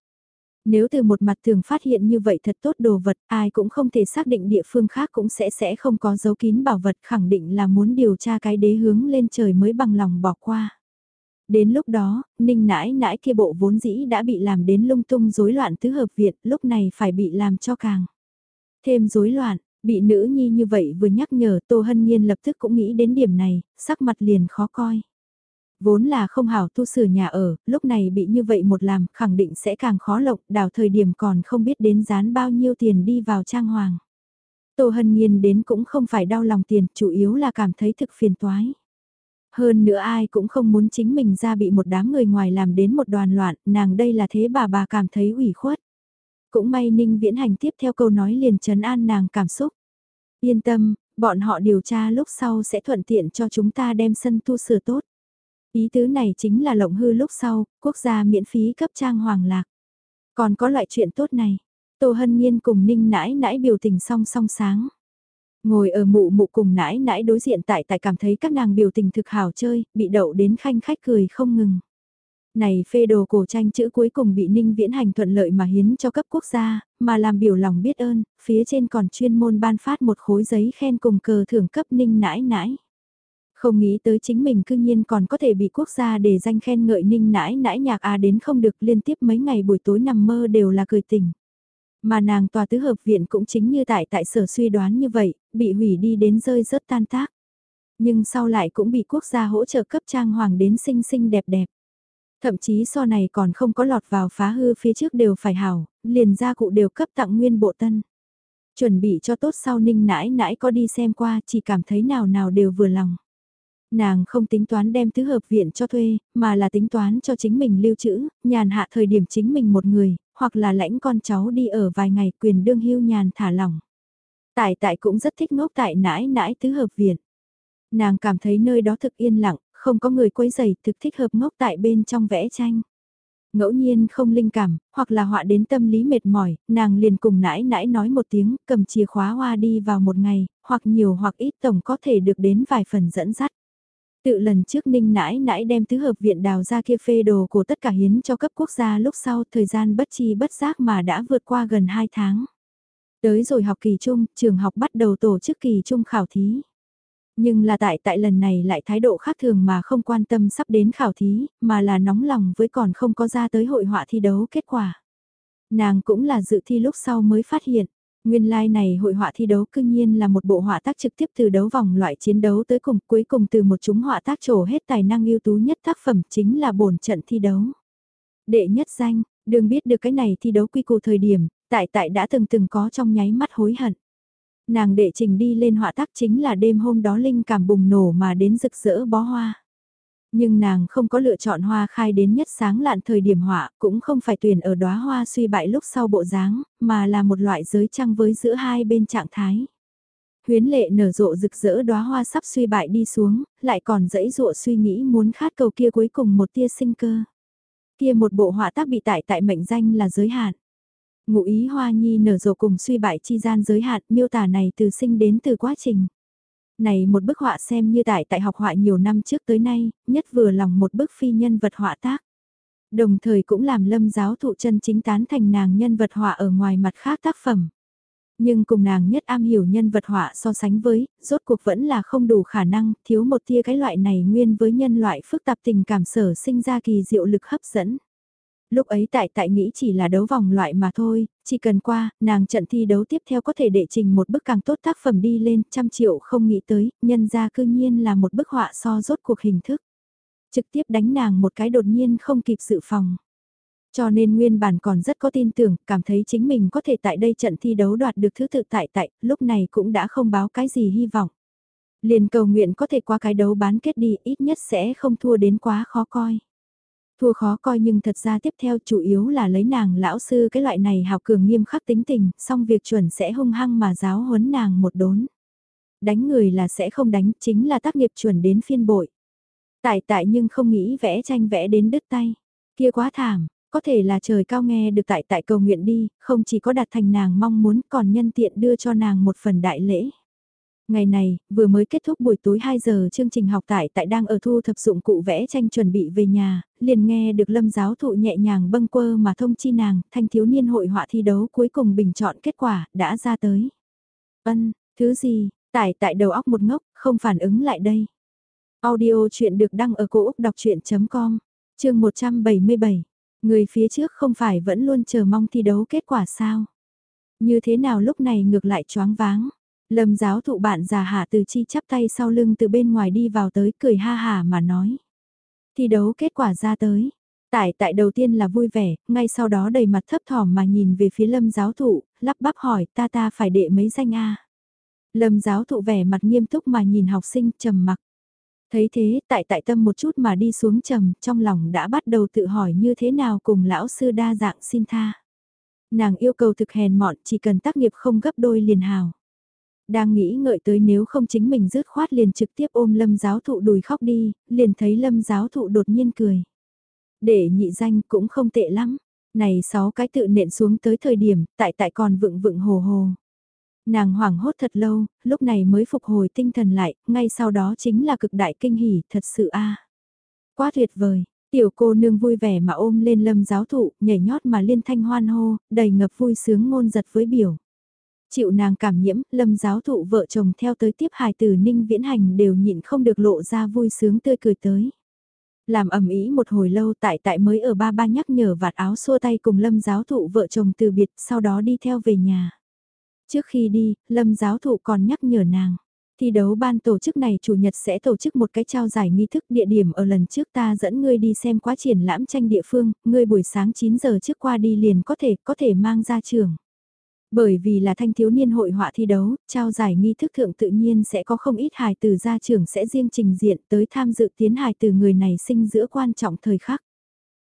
S1: Nếu từ một mặt thường phát hiện như vậy thật tốt đồ vật, ai cũng không thể xác định địa phương khác cũng sẽ sẽ không có dấu kín bảo vật khẳng định là muốn điều tra cái đế hướng lên trời mới bằng lòng bỏ qua. Đến lúc đó, ninh nãi nãi kia bộ vốn dĩ đã bị làm đến lung tung rối loạn tứ hợp viện, lúc này phải bị làm cho càng thêm rối loạn, bị nữ nhi như vậy vừa nhắc nhở Tô Hân Nhiên lập tức cũng nghĩ đến điểm này, sắc mặt liền khó coi. Vốn là không hảo tu sửa nhà ở, lúc này bị như vậy một làm, khẳng định sẽ càng khó lộng, đào thời điểm còn không biết đến dán bao nhiêu tiền đi vào trang hoàng. Tô Hân Nhiên đến cũng không phải đau lòng tiền, chủ yếu là cảm thấy thực phiền toái. Hơn nữa ai cũng không muốn chính mình ra bị một đám người ngoài làm đến một đoàn loạn, nàng đây là thế bà bà cảm thấy ủy khuất. Cũng may Ninh Viễn Hành tiếp theo câu nói liền trấn an nàng cảm xúc. Yên tâm, bọn họ điều tra lúc sau sẽ thuận tiện cho chúng ta đem sân tu sửa tốt. Ý tứ này chính là lộng hư lúc sau, quốc gia miễn phí cấp trang hoàng lạc. Còn có loại chuyện tốt này, Tô Hân Nhiên cùng Ninh nãi nãi biểu tình song song sáng. Ngồi ở mụ mụ cùng nãi nãi đối diện tại tại cảm thấy các nàng biểu tình thực hào chơi, bị đậu đến khanh khách cười không ngừng. Này phê đồ cổ tranh chữ cuối cùng bị Ninh Viễn Hành thuận lợi mà hiến cho cấp quốc gia, mà làm biểu lòng biết ơn, phía trên còn chuyên môn ban phát một khối giấy khen cùng cờ thưởng cấp Ninh nãi nãi. Không nghĩ tới chính mình cư nhiên còn có thể bị quốc gia để danh khen ngợi Ninh nãi nãi nhạc à đến không được liên tiếp mấy ngày buổi tối nằm mơ đều là cười tỉnh. Mà nàng tòa tứ hợp viện cũng chính như tại tại sở suy đoán như vậy, bị hủy đi đến rơi rớt tan tác. Nhưng sau lại cũng bị quốc gia hỗ trợ cấp trang hoàng đến xinh xinh đẹp đẹp. Thậm chí so này còn không có lọt vào phá hư phía trước đều phải hảo, liền gia cụ đều cấp tặng nguyên bộ tân. Chuẩn bị cho tốt sau ninh nãi nãi có đi xem qua chỉ cảm thấy nào nào đều vừa lòng. Nàng không tính toán đem tứ hợp viện cho thuê, mà là tính toán cho chính mình lưu trữ, nhàn hạ thời điểm chính mình một người, hoặc là lãnh con cháu đi ở vài ngày quyền đương hưu nhàn thả lỏng. Tại tại cũng rất thích ngốc tại nãi nãi tứ hợp viện. Nàng cảm thấy nơi đó thực yên lặng, không có người quấy giày thực thích hợp ngốc tại bên trong vẽ tranh. Ngẫu nhiên không linh cảm, hoặc là họa đến tâm lý mệt mỏi, nàng liền cùng nãi nãi nói một tiếng, cầm chìa khóa hoa đi vào một ngày, hoặc nhiều hoặc ít tổng có thể được đến vài phần dẫn dắt. Tự lần trước ninh nãi nãi đem tứ hợp viện đào ra kia phê đồ của tất cả hiến cho cấp quốc gia lúc sau thời gian bất chi bất giác mà đã vượt qua gần 2 tháng. Tới rồi học kỳ trung, trường học bắt đầu tổ chức kỳ trung khảo thí. Nhưng là tại tại lần này lại thái độ khác thường mà không quan tâm sắp đến khảo thí, mà là nóng lòng với còn không có ra tới hội họa thi đấu kết quả. Nàng cũng là dự thi lúc sau mới phát hiện, Nguyên lai like này hội họa thi đấu cương nhiên là một bộ họa tác trực tiếp từ đấu vòng loại chiến đấu tới cùng cuối cùng từ một chúng họa tác trổ hết tài năng ưu tú nhất tác phẩm chính là bổn trận thi đấu. Đệ nhất danh, đừng biết được cái này thi đấu quy củ thời điểm, tại tại đã từng từng có trong nháy mắt hối hận. Nàng đệ trình đi lên họa tác chính là đêm hôm đó linh cảm bùng nổ mà đến rực rỡ bó hoa. Nhưng nàng không có lựa chọn hoa khai đến nhất sáng lạn thời điểm họa, cũng không phải tuyển ở đóa hoa suy bại lúc sau bộ dáng, mà là một loại giới trăng với giữa hai bên trạng thái. Huyến lệ nở rộ rực rỡ đóa hoa sắp suy bại đi xuống, lại còn dẫy dụa suy nghĩ muốn khát cầu kia cuối cùng một tia sinh cơ. Kia một bộ họa tác bị tại tại mệnh danh là giới hạn. Ngụ ý hoa nhi nở rộ cùng suy bại chi gian giới hạn miêu tả này từ sinh đến từ quá trình. Này một bức họa xem như tại tại học họa nhiều năm trước tới nay, nhất vừa lòng một bức phi nhân vật họa tác. Đồng thời cũng làm lâm giáo thụ chân chính tán thành nàng nhân vật họa ở ngoài mặt khác tác phẩm. Nhưng cùng nàng nhất am hiểu nhân vật họa so sánh với, rốt cuộc vẫn là không đủ khả năng, thiếu một tia cái loại này nguyên với nhân loại phức tạp tình cảm sở sinh ra kỳ diệu lực hấp dẫn. Lúc ấy tại tại nghĩ chỉ là đấu vòng loại mà thôi, chỉ cần qua, nàng trận thi đấu tiếp theo có thể đệ trình một bức càng tốt tác phẩm đi lên, trăm triệu không nghĩ tới, nhân ra cư nhiên là một bức họa so rốt cuộc hình thức. Trực tiếp đánh nàng một cái đột nhiên không kịp dự phòng. Cho nên nguyên bản còn rất có tin tưởng, cảm thấy chính mình có thể tại đây trận thi đấu đoạt được thứ tự tại tại, lúc này cũng đã không báo cái gì hy vọng. Liền cầu nguyện có thể qua cái đấu bán kết đi, ít nhất sẽ không thua đến quá khó coi. Thua khó coi nhưng thật ra tiếp theo chủ yếu là lấy nàng lão sư cái loại này hào cường nghiêm khắc tính tình, xong việc chuẩn sẽ hung hăng mà giáo huấn nàng một đốn. Đánh người là sẽ không đánh, chính là tác nghiệp chuẩn đến phiên bội. Tại tại nhưng không nghĩ vẽ tranh vẽ đến đứt tay. Kia quá thảm, có thể là trời cao nghe được tại tại cầu nguyện đi, không chỉ có đạt thành nàng mong muốn còn nhân tiện đưa cho nàng một phần đại lễ. Ngày này, vừa mới kết thúc buổi tối 2 giờ chương trình học tại tại đang ở thu thập dụng cụ vẽ tranh chuẩn bị về nhà, liền nghe được lâm giáo thụ nhẹ nhàng bâng quơ mà thông chi nàng, thanh thiếu niên hội họa thi đấu cuối cùng bình chọn kết quả, đã ra tới. Ân, thứ gì, tại tại đầu óc một ngốc, không phản ứng lại đây. Audio chuyện được đăng ở cổ Úc đọc chuyện.com, chương 177. Người phía trước không phải vẫn luôn chờ mong thi đấu kết quả sao? Như thế nào lúc này ngược lại choáng váng? Lâm giáo thụ bạn già hạ từ chi chắp tay sau lưng từ bên ngoài đi vào tới cười ha hà mà nói. Thi đấu kết quả ra tới. Tại tại đầu tiên là vui vẻ, ngay sau đó đầy mặt thấp thỏm mà nhìn về phía lâm giáo thụ, lắp bắp hỏi ta ta phải đệ mấy danh a Lâm giáo thụ vẻ mặt nghiêm túc mà nhìn học sinh trầm mặc. Thấy thế, tại tại tâm một chút mà đi xuống trầm, trong lòng đã bắt đầu tự hỏi như thế nào cùng lão sư đa dạng xin tha. Nàng yêu cầu thực hèn mọn chỉ cần tác nghiệp không gấp đôi liền hào. Đang nghĩ ngợi tới nếu không chính mình rứt khoát liền trực tiếp ôm lâm giáo thụ đùi khóc đi, liền thấy lâm giáo thụ đột nhiên cười. Để nhị danh cũng không tệ lắm. Này sáu cái tự nện xuống tới thời điểm, tại tại còn vựng vựng hồ hồ. Nàng hoảng hốt thật lâu, lúc này mới phục hồi tinh thần lại, ngay sau đó chính là cực đại kinh hỉ, thật sự a Quá tuyệt vời, tiểu cô nương vui vẻ mà ôm lên lâm giáo thụ, nhảy nhót mà liên thanh hoan hô, đầy ngập vui sướng ngôn giật với biểu. Chịu nàng cảm nhiễm, lâm giáo thụ vợ chồng theo tới tiếp hài từ ninh viễn hành đều nhịn không được lộ ra vui sướng tươi cười tới. Làm ẩm ý một hồi lâu tại tại mới ở ba ba nhắc nhở vạt áo xua tay cùng lâm giáo thụ vợ chồng từ biệt sau đó đi theo về nhà. Trước khi đi, lâm giáo thụ còn nhắc nhở nàng. Thi đấu ban tổ chức này chủ nhật sẽ tổ chức một cái trao giải nghi thức địa điểm ở lần trước ta dẫn ngươi đi xem quá triển lãm tranh địa phương, ngươi buổi sáng 9 giờ trước qua đi liền có thể, có thể mang ra trường. Bởi vì là thanh thiếu niên hội họa thi đấu, trao giải nghi thức thượng tự nhiên sẽ có không ít hài từ gia trưởng sẽ riêng trình diện tới tham dự tiến hài từ người này sinh giữa quan trọng thời khắc.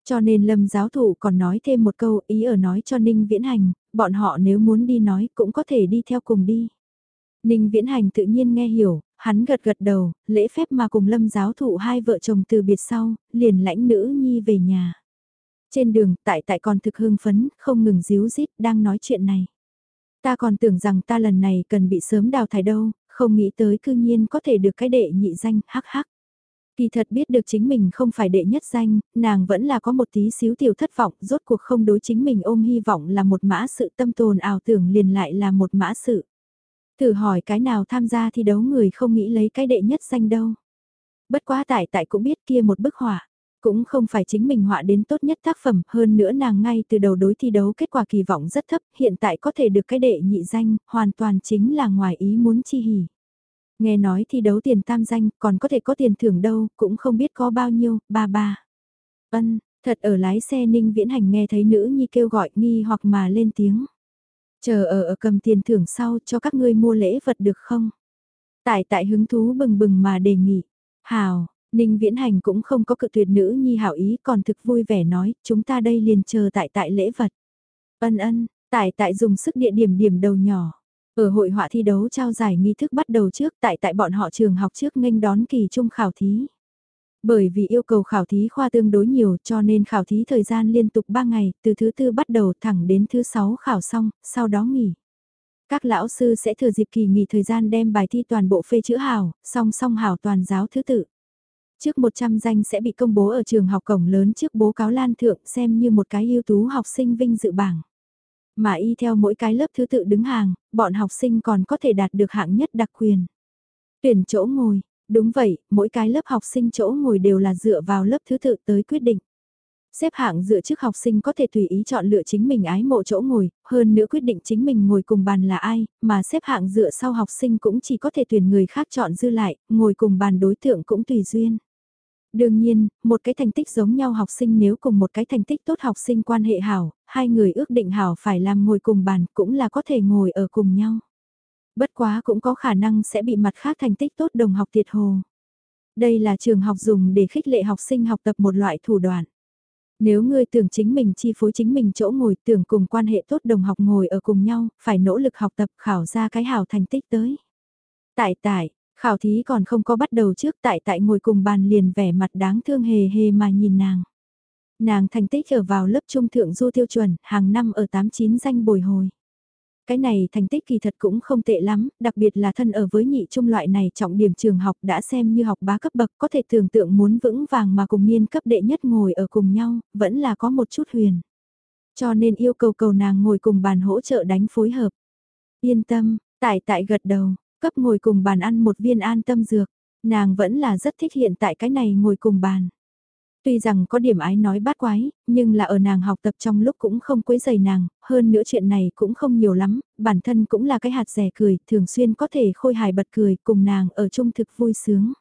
S1: Cho nên lâm giáo thụ còn nói thêm một câu ý ở nói cho Ninh Viễn Hành, bọn họ nếu muốn đi nói cũng có thể đi theo cùng đi. Ninh Viễn Hành tự nhiên nghe hiểu, hắn gật gật đầu, lễ phép mà cùng lâm giáo thụ hai vợ chồng từ biệt sau, liền lãnh nữ nhi về nhà. Trên đường, tại tại còn thực hương phấn, không ngừng díu dít, đang nói chuyện này. Ta còn tưởng rằng ta lần này cần bị sớm đào thải đâu, không nghĩ tới cư nhiên có thể được cái đệ nhị danh, hắc hắc. Kỳ thật biết được chính mình không phải đệ nhất danh, nàng vẫn là có một tí xíu tiểu thất vọng, rốt cuộc không đối chính mình ôm hy vọng là một mã sự tâm tồn ảo tưởng liền lại là một mã sự. Thử hỏi cái nào tham gia thi đấu người không nghĩ lấy cái đệ nhất danh đâu. Bất quá tại tại cũng biết kia một bức họa, cũng không phải chính mình họa đến tốt nhất tác phẩm, hơn nữa nàng ngay từ đầu đối thi đấu kết quả kỳ vọng rất thấp, hiện tại có thể được cái đệ nhị danh, hoàn toàn chính là ngoài ý muốn chi hỉ. Nghe nói thi đấu tiền tam danh, còn có thể có tiền thưởng đâu, cũng không biết có bao nhiêu, ba ba. Ân, thật ở lái xe ninh viễn hành nghe thấy nữ nhi kêu gọi nghi hoặc mà lên tiếng. Chờ ở ở cầm tiền thưởng sau cho các ngươi mua lễ vật được không? Tại tại hứng thú bừng bừng mà đề nghị. Hào, Ninh Viễn Hành cũng không có cự tuyệt nữ nhi hảo ý còn thực vui vẻ nói, chúng ta đây liền chờ tại tại lễ vật. Ân ân, tại tại dùng sức địa điểm điểm đầu nhỏ. Ở hội họa thi đấu trao giải nghi thức bắt đầu trước tại tại bọn họ trường học trước nghênh đón kỳ trung khảo thí. Bởi vì yêu cầu khảo thí khoa tương đối nhiều cho nên khảo thí thời gian liên tục 3 ngày, từ thứ tư bắt đầu thẳng đến thứ sáu khảo xong, sau đó nghỉ. Các lão sư sẽ thừa dịp kỳ nghỉ thời gian đem bài thi toàn bộ phê chữ hào, song song hào toàn giáo thứ tự. Trước 100 danh sẽ bị công bố ở trường học cổng lớn trước bố cáo lan thượng xem như một cái ưu tú học sinh vinh dự bảng. Mà y theo mỗi cái lớp thứ tự đứng hàng, bọn học sinh còn có thể đạt được hạng nhất đặc quyền. Tuyển chỗ ngồi, đúng vậy, mỗi cái lớp học sinh chỗ ngồi đều là dựa vào lớp thứ tự tới quyết định. Xếp hạng dựa trước học sinh có thể tùy ý chọn lựa chính mình ái mộ chỗ ngồi, hơn nữa quyết định chính mình ngồi cùng bàn là ai, mà xếp hạng dựa sau học sinh cũng chỉ có thể tuyển người khác chọn dư lại, ngồi cùng bàn đối tượng cũng tùy duyên. Đương nhiên, một cái thành tích giống nhau học sinh nếu cùng một cái thành tích tốt học sinh quan hệ hảo, hai người ước định hảo phải làm ngồi cùng bàn cũng là có thể ngồi ở cùng nhau. Bất quá cũng có khả năng sẽ bị mặt khác thành tích tốt đồng học thiệt hồ. Đây là trường học dùng để khích lệ học sinh học tập một loại thủ đoạn. Nếu ngươi tưởng chính mình chi phối chính mình chỗ ngồi tưởng cùng quan hệ tốt đồng học ngồi ở cùng nhau, phải nỗ lực học tập khảo ra cái hảo thành tích tới. Tại tại, khảo thí còn không có bắt đầu trước tại tại ngồi cùng bàn liền vẻ mặt đáng thương hề hề mà nhìn nàng. Nàng thành tích ở vào lớp trung thượng du tiêu chuẩn, hàng năm ở 89 danh bồi hồi. Cái này thành tích kỳ thật cũng không tệ lắm, đặc biệt là thân ở với nhị trung loại này trọng điểm trường học đã xem như học bá cấp bậc có thể tưởng tượng muốn vững vàng mà cùng niên cấp đệ nhất ngồi ở cùng nhau, vẫn là có một chút huyền. Cho nên yêu cầu cầu nàng ngồi cùng bàn hỗ trợ đánh phối hợp. Yên tâm, tại tại gật đầu, cấp ngồi cùng bàn ăn một viên an tâm dược, nàng vẫn là rất thích hiện tại cái này ngồi cùng bàn. Tuy rằng có điểm ái nói bát quái, nhưng là ở nàng học tập trong lúc cũng không quấy dày nàng, hơn nữa chuyện này cũng không nhiều lắm, bản thân cũng là cái hạt rẻ cười, thường xuyên có thể khôi hài bật cười cùng nàng ở chung thực vui sướng.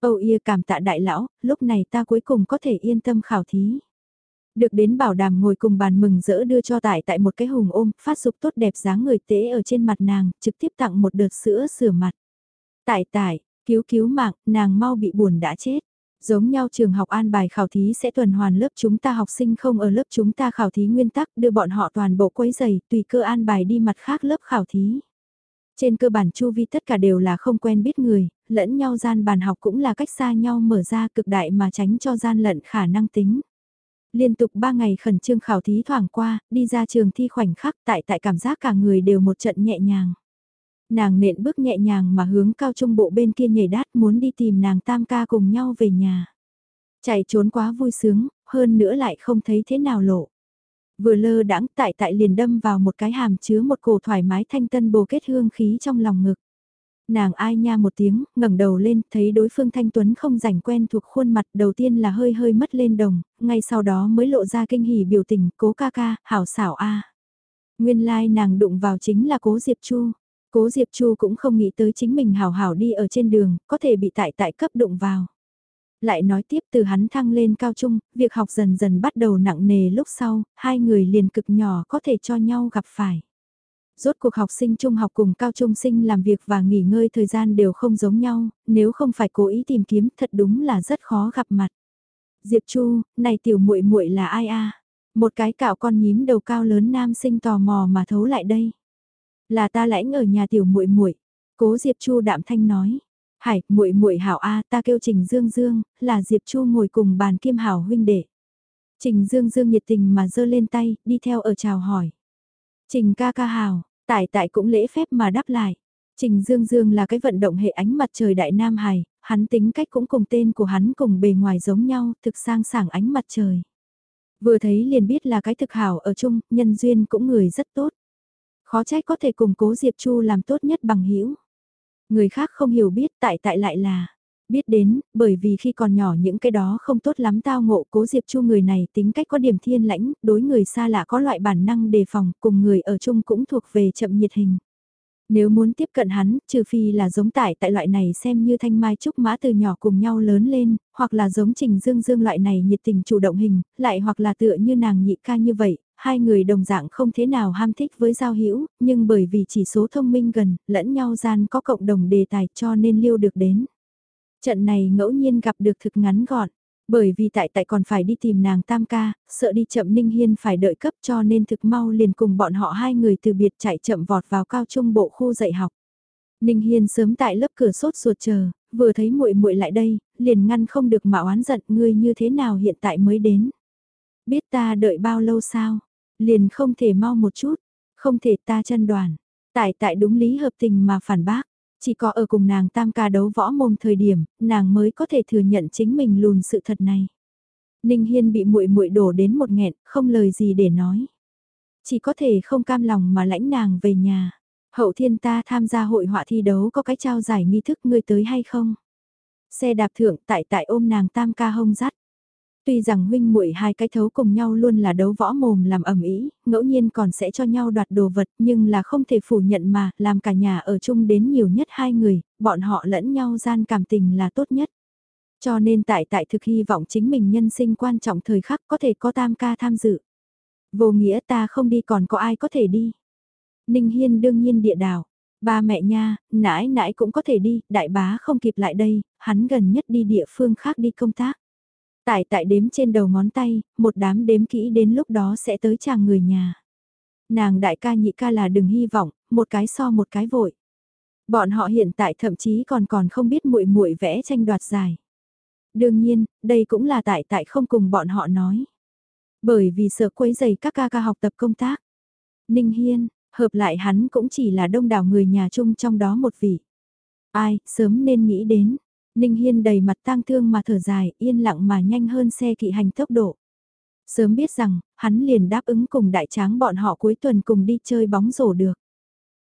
S1: Âu yê cảm tạ đại lão, lúc này ta cuối cùng có thể yên tâm khảo thí. Được đến bảo đảm ngồi cùng bàn mừng rỡ đưa cho tại tại một cái hùng ôm, phát dục tốt đẹp dáng người tế ở trên mặt nàng, trực tiếp tặng một đợt sữa sửa mặt. Tại tại, cứu cứu mạng, nàng mau bị buồn đã chết. Giống nhau trường học an bài khảo thí sẽ tuần hoàn lớp chúng ta học sinh không ở lớp chúng ta khảo thí nguyên tắc đưa bọn họ toàn bộ quấy giày tùy cơ an bài đi mặt khác lớp khảo thí. Trên cơ bản chu vi tất cả đều là không quen biết người, lẫn nhau gian bàn học cũng là cách xa nhau mở ra cực đại mà tránh cho gian lận khả năng tính. Liên tục 3 ngày khẩn trương khảo thí thoảng qua, đi ra trường thi khoảnh khắc tại tại cảm giác cả người đều một trận nhẹ nhàng nàng nện bước nhẹ nhàng mà hướng cao trung bộ bên kia nhảy đát muốn đi tìm nàng tam ca cùng nhau về nhà. Chạy trốn quá vui sướng, hơn nữa lại không thấy thế nào lộ. Vừa lơ đãng tại tại liền đâm vào một cái hàm chứa một cổ thoải mái thanh tân bồ kết hương khí trong lòng ngực. Nàng ai nha một tiếng, ngẩng đầu lên, thấy đối phương thanh tuấn không rảnh quen thuộc khuôn mặt đầu tiên là hơi hơi mất lên đồng, ngay sau đó mới lộ ra kinh hỉ biểu tình, cố ca ca, hảo xảo a. Nguyên lai like nàng đụng vào chính là cố Diệp Chu. Cố Diệp Chu cũng không nghĩ tới chính mình hào hảo đi ở trên đường, có thể bị tại tại cấp đụng vào. Lại nói tiếp từ hắn thăng lên cao trung, việc học dần dần bắt đầu nặng nề lúc sau, hai người liền cực nhỏ có thể cho nhau gặp phải. Rốt cuộc học sinh trung học cùng cao trung sinh làm việc và nghỉ ngơi thời gian đều không giống nhau, nếu không phải cố ý tìm kiếm thật đúng là rất khó gặp mặt. Diệp Chu, này tiểu muội muội là ai a? Một cái cạo con nhím đầu cao lớn nam sinh tò mò mà thấu lại đây. Là ta lãnh ở nhà tiểu muội muội. Cố Diệp Chu đạm thanh nói. Hải, muội muội hảo a, ta kêu Trình Dương Dương, là Diệp Chu ngồi cùng bàn kiêm hảo huynh đệ. Trình Dương Dương nhiệt tình mà giơ lên tay, đi theo ở chào hỏi. Trình ca ca hảo, tại tại cũng lễ phép mà đáp lại. Trình Dương Dương là cái vận động hệ ánh mặt trời đại nam hài, hắn tính cách cũng cùng tên của hắn cùng bề ngoài giống nhau, thực sang sảng ánh mặt trời. Vừa thấy liền biết là cái thực hảo ở chung, nhân duyên cũng người rất tốt. Khó trách có thể cùng cố Diệp Chu làm tốt nhất bằng hữu Người khác không hiểu biết tại tại lại là, biết đến, bởi vì khi còn nhỏ những cái đó không tốt lắm tao ngộ cố Diệp Chu người này tính cách có điểm thiên lãnh, đối người xa lạ có loại bản năng đề phòng, cùng người ở chung cũng thuộc về chậm nhiệt hình. Nếu muốn tiếp cận hắn, trừ phi là giống tại tại loại này xem như thanh mai trúc mã từ nhỏ cùng nhau lớn lên, hoặc là giống trình dương dương loại này nhiệt tình chủ động hình, lại hoặc là tựa như nàng nhị ca như vậy, hai người đồng dạng không thế nào ham thích với giao hữu nhưng bởi vì chỉ số thông minh gần, lẫn nhau gian có cộng đồng đề tài cho nên lưu được đến. Trận này ngẫu nhiên gặp được thực ngắn gọn, bởi vì tại tại còn phải đi tìm nàng tam ca, sợ đi chậm Ninh Hiên phải đợi cấp cho nên thực mau liền cùng bọn họ hai người từ biệt chạy chậm vọt vào cao trung bộ khu dạy học. Ninh Hiên sớm tại lớp cửa sốt ruột chờ, vừa thấy muội muội lại đây, liền ngăn không được mà oán giận ngươi như thế nào hiện tại mới đến. Biết ta đợi bao lâu sao? Liền không thể mau một chút, không thể ta chân đoàn. Tại tại đúng lý hợp tình mà phản bác, chỉ có ở cùng nàng tam ca đấu võ mồm thời điểm, nàng mới có thể thừa nhận chính mình lùn sự thật này. Ninh Hiên bị muội muội đổ đến một nghẹn, không lời gì để nói. Chỉ có thể không cam lòng mà lãnh nàng về nhà. Hậu thiên ta tham gia hội họa thi đấu có cái trao giải nghi thức ngươi tới hay không? Xe đạp thượng tại tại ôm nàng tam ca hông dắt. Tuy rằng huynh muội hai cái thấu cùng nhau luôn là đấu võ mồm làm ẩm ý, ngẫu nhiên còn sẽ cho nhau đoạt đồ vật nhưng là không thể phủ nhận mà làm cả nhà ở chung đến nhiều nhất hai người, bọn họ lẫn nhau gian cảm tình là tốt nhất. Cho nên tại tại thực hy vọng chính mình nhân sinh quan trọng thời khắc có thể có tam ca tham dự. Vô nghĩa ta không đi còn có ai có thể đi. Ninh Hiên đương nhiên địa đảo. Ba mẹ nha, nãi nãi cũng có thể đi, đại bá không kịp lại đây, hắn gần nhất đi địa phương khác đi công tác. Tại tại đếm trên đầu ngón tay, một đám đếm kỹ đến lúc đó sẽ tới chàng người nhà. Nàng đại ca nhị ca là đừng hy vọng, một cái so một cái vội. Bọn họ hiện tại thậm chí còn còn không biết muội muội vẽ tranh đoạt dài. Đương nhiên, đây cũng là tại tại không cùng bọn họ nói. Bởi vì sợ quấy giày các ca ca học tập công tác. Ninh Hiên, hợp lại hắn cũng chỉ là đông đảo người nhà chung trong đó một vị. Ai, sớm nên nghĩ đến. Ninh Hiên đầy mặt tang thương mà thở dài, yên lặng mà nhanh hơn xe kỵ hành tốc độ. Sớm biết rằng, hắn liền đáp ứng cùng đại tráng bọn họ cuối tuần cùng đi chơi bóng rổ được.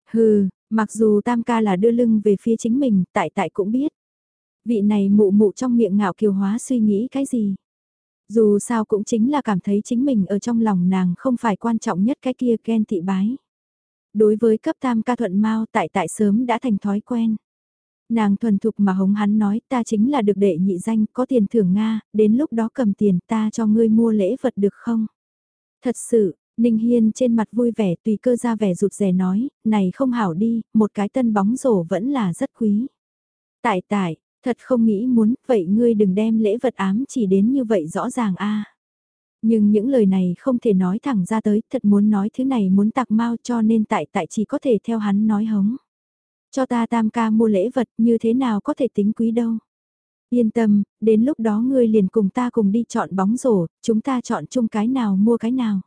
S1: Hừ, mặc dù tam ca là đưa lưng về phía chính mình, tại tại cũng biết. Vị này mụ mụ trong miệng ngạo kiều hóa suy nghĩ cái gì. Dù sao cũng chính là cảm thấy chính mình ở trong lòng nàng không phải quan trọng nhất cái kia ghen tị bái. Đối với cấp tam ca thuận mau tại tại sớm đã thành thói quen. Nàng thuần thục mà hống hắn nói ta chính là được đệ nhị danh có tiền thưởng Nga, đến lúc đó cầm tiền ta cho ngươi mua lễ vật được không? Thật sự, Ninh Hiên trên mặt vui vẻ tùy cơ ra vẻ rụt rè nói, này không hảo đi, một cái tân bóng rổ vẫn là rất quý. Tại tại, thật không nghĩ muốn, vậy ngươi đừng đem lễ vật ám chỉ đến như vậy rõ ràng a. Nhưng những lời này không thể nói thẳng ra tới, thật muốn nói thứ này muốn tặc mau cho nên tại tại chỉ có thể theo hắn nói hống. Cho ta tam ca mua lễ vật như thế nào có thể tính quý đâu. Yên tâm, đến lúc đó ngươi liền cùng ta cùng đi chọn bóng rổ, chúng ta chọn chung cái nào mua cái nào.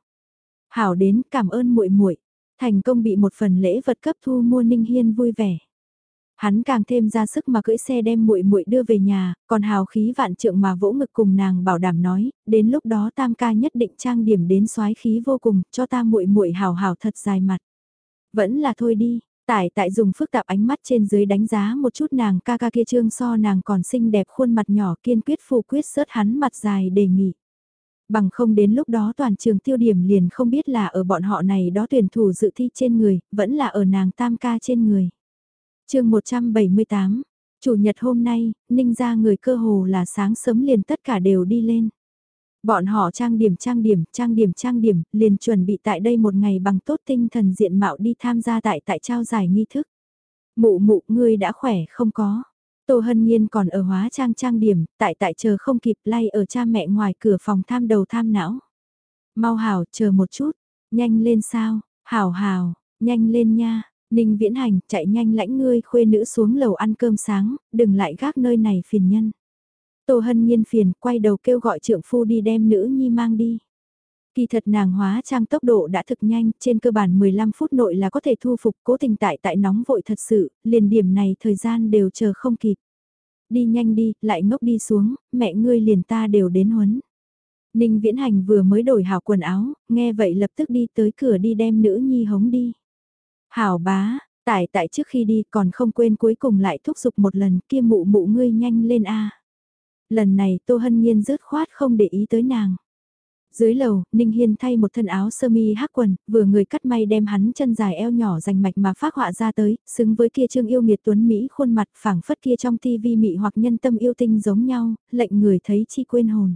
S1: Hảo đến cảm ơn muội muội thành công bị một phần lễ vật cấp thu mua Ninh Hiên vui vẻ. Hắn càng thêm ra sức mà cưỡi xe đem muội muội đưa về nhà, còn hào khí vạn trượng mà vỗ ngực cùng nàng bảo đảm nói, đến lúc đó tam ca nhất định trang điểm đến soái khí vô cùng, cho ta muội muội hào hào thật dài mặt. Vẫn là thôi đi, Tại tại dùng phức tạp ánh mắt trên dưới đánh giá một chút nàng ca ca kia trương so nàng còn xinh đẹp khuôn mặt nhỏ kiên quyết phù quyết sớt hắn mặt dài đề nghị. Bằng không đến lúc đó toàn trường tiêu điểm liền không biết là ở bọn họ này đó tuyển thủ dự thi trên người, vẫn là ở nàng tam ca trên người. chương 178, Chủ nhật hôm nay, ninh ra người cơ hồ là sáng sớm liền tất cả đều đi lên. Bọn họ trang điểm trang điểm, trang điểm trang điểm, liền chuẩn bị tại đây một ngày bằng tốt tinh thần diện mạo đi tham gia tại tại trao giải nghi thức. Mụ mụ, ngươi đã khỏe không có. Tô Hân Nhiên còn ở hóa trang trang điểm, tại tại chờ không kịp lay ở cha mẹ ngoài cửa phòng tham đầu tham não. Mau hảo, chờ một chút, nhanh lên sao, hảo hảo, nhanh lên nha, Ninh Viễn Hành chạy nhanh lãnh ngươi khuê nữ xuống lầu ăn cơm sáng, đừng lại gác nơi này phiền nhân. Tô Hân Nhiên phiền, quay đầu kêu gọi trượng phu đi đem nữ nhi mang đi. Kỳ thật nàng hóa trang tốc độ đã thực nhanh, trên cơ bản 15 phút nội là có thể thu phục cố tình tại tại nóng vội thật sự, liền điểm này thời gian đều chờ không kịp. Đi nhanh đi, lại ngốc đi xuống, mẹ ngươi liền ta đều đến huấn. Ninh Viễn Hành vừa mới đổi hảo quần áo, nghe vậy lập tức đi tới cửa đi đem nữ nhi hống đi. Hảo bá, tại tại trước khi đi còn không quên cuối cùng lại thúc giục một lần kia mụ mụ ngươi nhanh lên a. Lần này Tô Hân Nhiên rớt khoát không để ý tới nàng. Dưới lầu, Ninh Hiên thay một thân áo sơ mi hắc quần, vừa người cắt may đem hắn chân dài eo nhỏ rành mạch mà phát họa ra tới, xứng với kia trương yêu nghiệt tuấn Mỹ khuôn mặt phảng phất kia trong tivi mị hoặc nhân tâm yêu tinh giống nhau, lệnh người thấy chi quên hồn.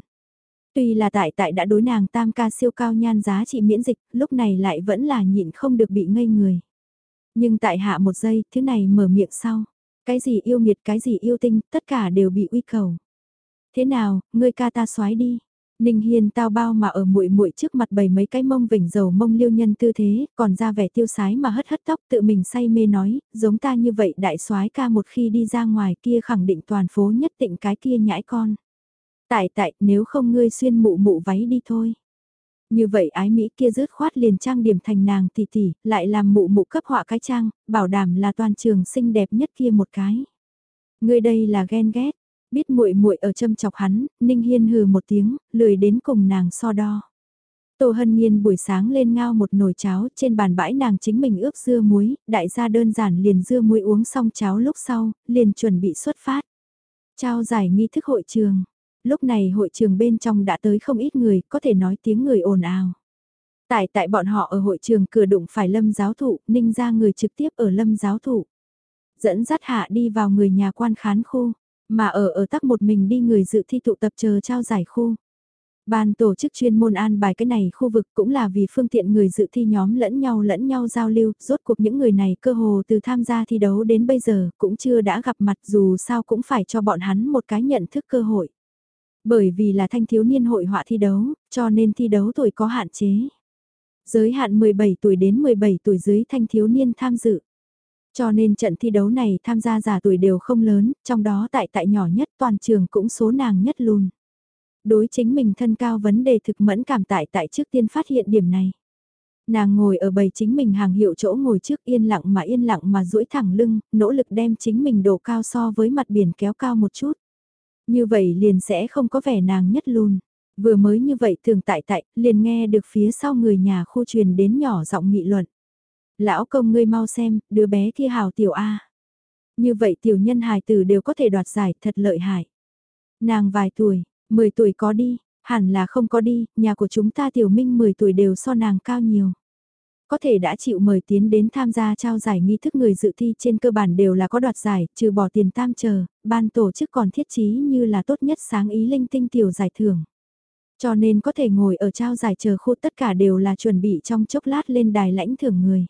S1: Tuy là tại tại đã đối nàng tam ca siêu cao nhan giá trị miễn dịch, lúc này lại vẫn là nhịn không được bị ngây người. Nhưng tại hạ một giây, thứ này mở miệng sau. Cái gì yêu nghiệt cái gì yêu tinh, tất cả đều bị uy cầu. Thế nào, ngươi ca ta xoái đi. Ninh Hiên tao bao mà ở muội muội trước mặt bày mấy cái mông vỉnh dầu mông liêu nhân tư thế, còn ra vẻ tiêu sái mà hất hất tóc tự mình say mê nói, giống ta như vậy đại soái ca một khi đi ra ngoài kia khẳng định toàn phố nhất định cái kia nhãi con. Tại tại, nếu không ngươi xuyên mụ mụ váy đi thôi. Như vậy ái Mỹ kia rớt khoát liền trang điểm thành nàng tỷ tỷ, lại làm mụ mụ cấp họa cái trang, bảo đảm là toàn trường xinh đẹp nhất kia một cái. Ngươi đây là ghen ghét, biết muội muội ở châm chọc hắn, Ninh Hiên hừ một tiếng, lười đến cùng nàng so đo. Tô Hân Nhiên buổi sáng lên ngao một nồi cháo, trên bàn bãi nàng chính mình ướp dưa muối, đại gia đơn giản liền dưa muối uống xong cháo lúc sau, liền chuẩn bị xuất phát. Trao giải nghi thức hội trường. Lúc này hội trường bên trong đã tới không ít người, có thể nói tiếng người ồn ào. Tại tại bọn họ ở hội trường cửa đụng phải lâm giáo thụ, ninh ra người trực tiếp ở lâm giáo thụ. Dẫn dắt hạ đi vào người nhà quan khán khu, mà ở ở tắc một mình đi người dự thi tụ tập chờ trao giải khu. Ban tổ chức chuyên môn an bài cái này khu vực cũng là vì phương tiện người dự thi nhóm lẫn nhau lẫn nhau giao lưu, rốt cuộc những người này cơ hồ từ tham gia thi đấu đến bây giờ cũng chưa đã gặp mặt dù sao cũng phải cho bọn hắn một cái nhận thức cơ hội. Bởi vì là thanh thiếu niên hội họa thi đấu, cho nên thi đấu tuổi có hạn chế. Giới hạn 17 tuổi đến 17 tuổi dưới thanh thiếu niên tham dự. Cho nên trận thi đấu này tham gia giả tuổi đều không lớn, trong đó tại tại nhỏ nhất toàn trường cũng số nàng nhất luôn. Đối chính mình thân cao vấn đề thực mẫn cảm tại tại trước tiên phát hiện điểm này. Nàng ngồi ở bầy chính mình hàng hiệu chỗ ngồi trước yên lặng mà yên lặng mà duỗi thẳng lưng, nỗ lực đem chính mình độ cao so với mặt biển kéo cao một chút. Như vậy liền sẽ không có vẻ nàng nhất luôn. Vừa mới như vậy thường tại tại, liền nghe được phía sau người nhà khu truyền đến nhỏ giọng nghị luận. Lão công ngươi mau xem, đứa bé kia hào tiểu A. Như vậy tiểu nhân hài tử đều có thể đoạt giải thật lợi hại. Nàng vài tuổi, 10 tuổi có đi, hẳn là không có đi, nhà của chúng ta tiểu minh 10 tuổi đều so nàng cao nhiều. Có thể đã chịu mời tiến đến tham gia trao giải nghi thức người dự thi trên cơ bản đều là có đoạt giải, trừ bỏ tiền tam chờ, ban tổ chức còn thiết chí như là tốt nhất sáng ý linh tinh tiểu giải thưởng. Cho nên có thể ngồi ở trao giải chờ khu tất cả đều là chuẩn bị trong chốc lát lên đài lãnh thưởng người.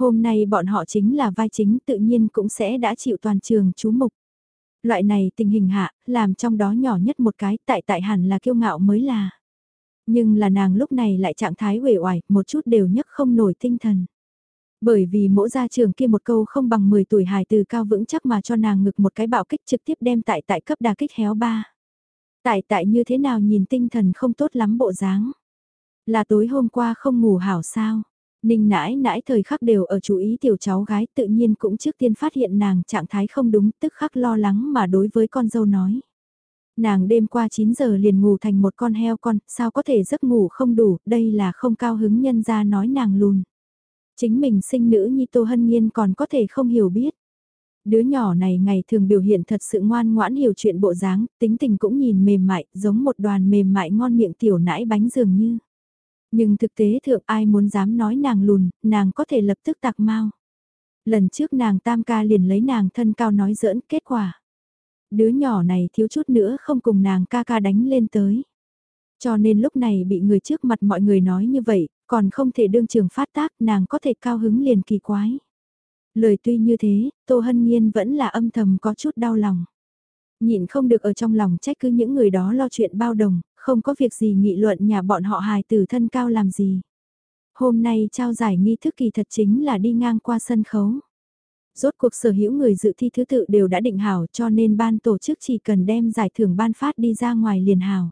S1: Hôm nay bọn họ chính là vai chính tự nhiên cũng sẽ đã chịu toàn trường chú mục. Loại này tình hình hạ, làm trong đó nhỏ nhất một cái tại tại hẳn là kiêu ngạo mới là. Nhưng là nàng lúc này lại trạng thái uể oải, một chút đều nhất không nổi tinh thần. Bởi vì mỗi gia trường kia một câu không bằng 10 tuổi hài từ cao vững chắc mà cho nàng ngực một cái bạo kích trực tiếp đem tại tại cấp đà kích héo ba. Tại tại như thế nào nhìn tinh thần không tốt lắm bộ dáng. Là tối hôm qua không ngủ hảo sao. Ninh nãi nãi thời khắc đều ở chú ý tiểu cháu gái tự nhiên cũng trước tiên phát hiện nàng trạng thái không đúng tức khắc lo lắng mà đối với con dâu nói. Nàng đêm qua 9 giờ liền ngủ thành một con heo con, sao có thể giấc ngủ không đủ, đây là không cao hứng nhân ra nói nàng lùn. Chính mình sinh nữ nhi Tô Hân Nhiên còn có thể không hiểu biết. Đứa nhỏ này ngày thường biểu hiện thật sự ngoan ngoãn hiểu chuyện bộ dáng, tính tình cũng nhìn mềm mại, giống một đoàn mềm mại ngon miệng tiểu nãi bánh dường như. Nhưng thực tế thượng ai muốn dám nói nàng lùn, nàng có thể lập tức tạc mau. Lần trước nàng tam ca liền lấy nàng thân cao nói giỡn kết quả. Đứa nhỏ này thiếu chút nữa không cùng nàng ca ca đánh lên tới. Cho nên lúc này bị người trước mặt mọi người nói như vậy, còn không thể đương trường phát tác nàng có thể cao hứng liền kỳ quái. Lời tuy như thế, Tô Hân Nhiên vẫn là âm thầm có chút đau lòng. Nhịn không được ở trong lòng trách cứ những người đó lo chuyện bao đồng, không có việc gì nghị luận nhà bọn họ hài tử thân cao làm gì. Hôm nay trao giải nghi thức kỳ thật chính là đi ngang qua sân khấu. Rốt cuộc sở hữu người dự thi thứ tự đều đã định hảo cho nên ban tổ chức chỉ cần đem giải thưởng ban phát đi ra ngoài liền hảo.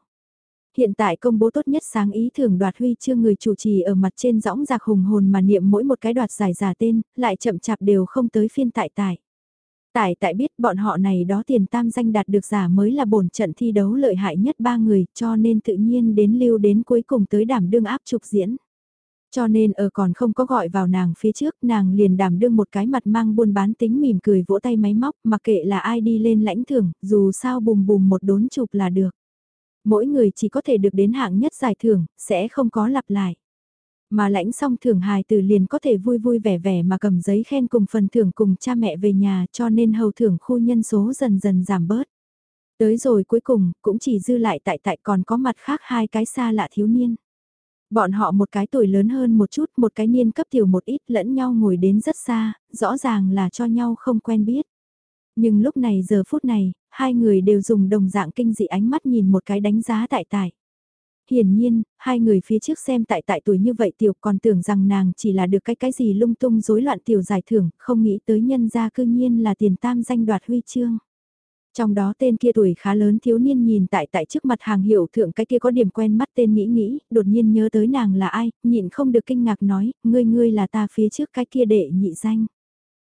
S1: Hiện tại công bố tốt nhất sáng ý thưởng đoạt huy chương người chủ trì ở mặt trên rõng giặc hùng hồn mà niệm mỗi một cái đoạt giải giả tên, lại chậm chạp đều không tới phiên tại tại. Tại tại biết bọn họ này đó tiền tam danh đạt được giả mới là bổn trận thi đấu lợi hại nhất ba người cho nên tự nhiên đến lưu đến cuối cùng tới đảm đương áp trục diễn. Cho nên ở còn không có gọi vào nàng phía trước nàng liền đảm đương một cái mặt mang buôn bán tính mỉm cười vỗ tay máy móc mà kệ là ai đi lên lãnh thưởng dù sao bùm bùm một đốn chụp là được. Mỗi người chỉ có thể được đến hạng nhất giải thưởng, sẽ không có lặp lại. Mà lãnh xong thưởng hài từ liền có thể vui vui vẻ vẻ mà cầm giấy khen cùng phần thưởng cùng cha mẹ về nhà cho nên hầu thưởng khu nhân số dần dần giảm bớt. Tới rồi cuối cùng, cũng chỉ dư lại tại tại còn có mặt khác hai cái xa lạ thiếu niên. Bọn họ một cái tuổi lớn hơn một chút, một cái niên cấp tiểu một ít lẫn nhau ngồi đến rất xa, rõ ràng là cho nhau không quen biết. Nhưng lúc này giờ phút này, hai người đều dùng đồng dạng kinh dị ánh mắt nhìn một cái đánh giá tại tại. Hiển nhiên, hai người phía trước xem tại tại tuổi như vậy tiểu còn tưởng rằng nàng chỉ là được cái cái gì lung tung rối loạn tiểu giải thưởng, không nghĩ tới nhân gia cư nhiên là tiền tam danh đoạt huy chương. Trong đó tên kia tuổi khá lớn thiếu niên nhìn tại tại trước mặt hàng hiệu thượng cái kia có điểm quen mắt tên nghĩ nghĩ, đột nhiên nhớ tới nàng là ai, nhịn không được kinh ngạc nói, ngươi ngươi là ta phía trước cái kia đệ nhị danh.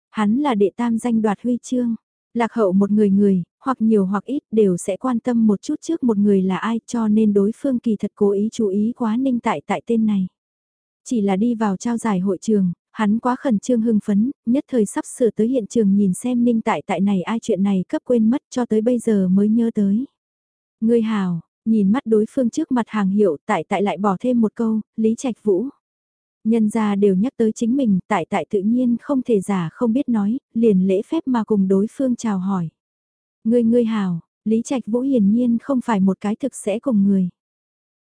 S1: Hắn là đệ tam danh đoạt huy chương, lạc hậu một người người, hoặc nhiều hoặc ít đều sẽ quan tâm một chút trước một người là ai cho nên đối phương kỳ thật cố ý chú ý quá ninh tại tại tên này. Chỉ là đi vào trao giải hội trường, hắn quá khẩn trương hưng phấn, nhất thời sắp sửa tới hiện trường nhìn xem ninh tại tại này ai chuyện này cấp quên mất cho tới bây giờ mới nhớ tới. người hào, nhìn mắt đối phương trước mặt hàng hiệu tại tại lại bỏ thêm một câu, Lý Trạch Vũ. Nhân gia đều nhắc tới chính mình, tại tại tự nhiên không thể giả không biết nói, liền lễ phép mà cùng đối phương chào hỏi. Ngươi ngươi hào, Lý Trạch Vũ hiển nhiên không phải một cái thực sẽ cùng người.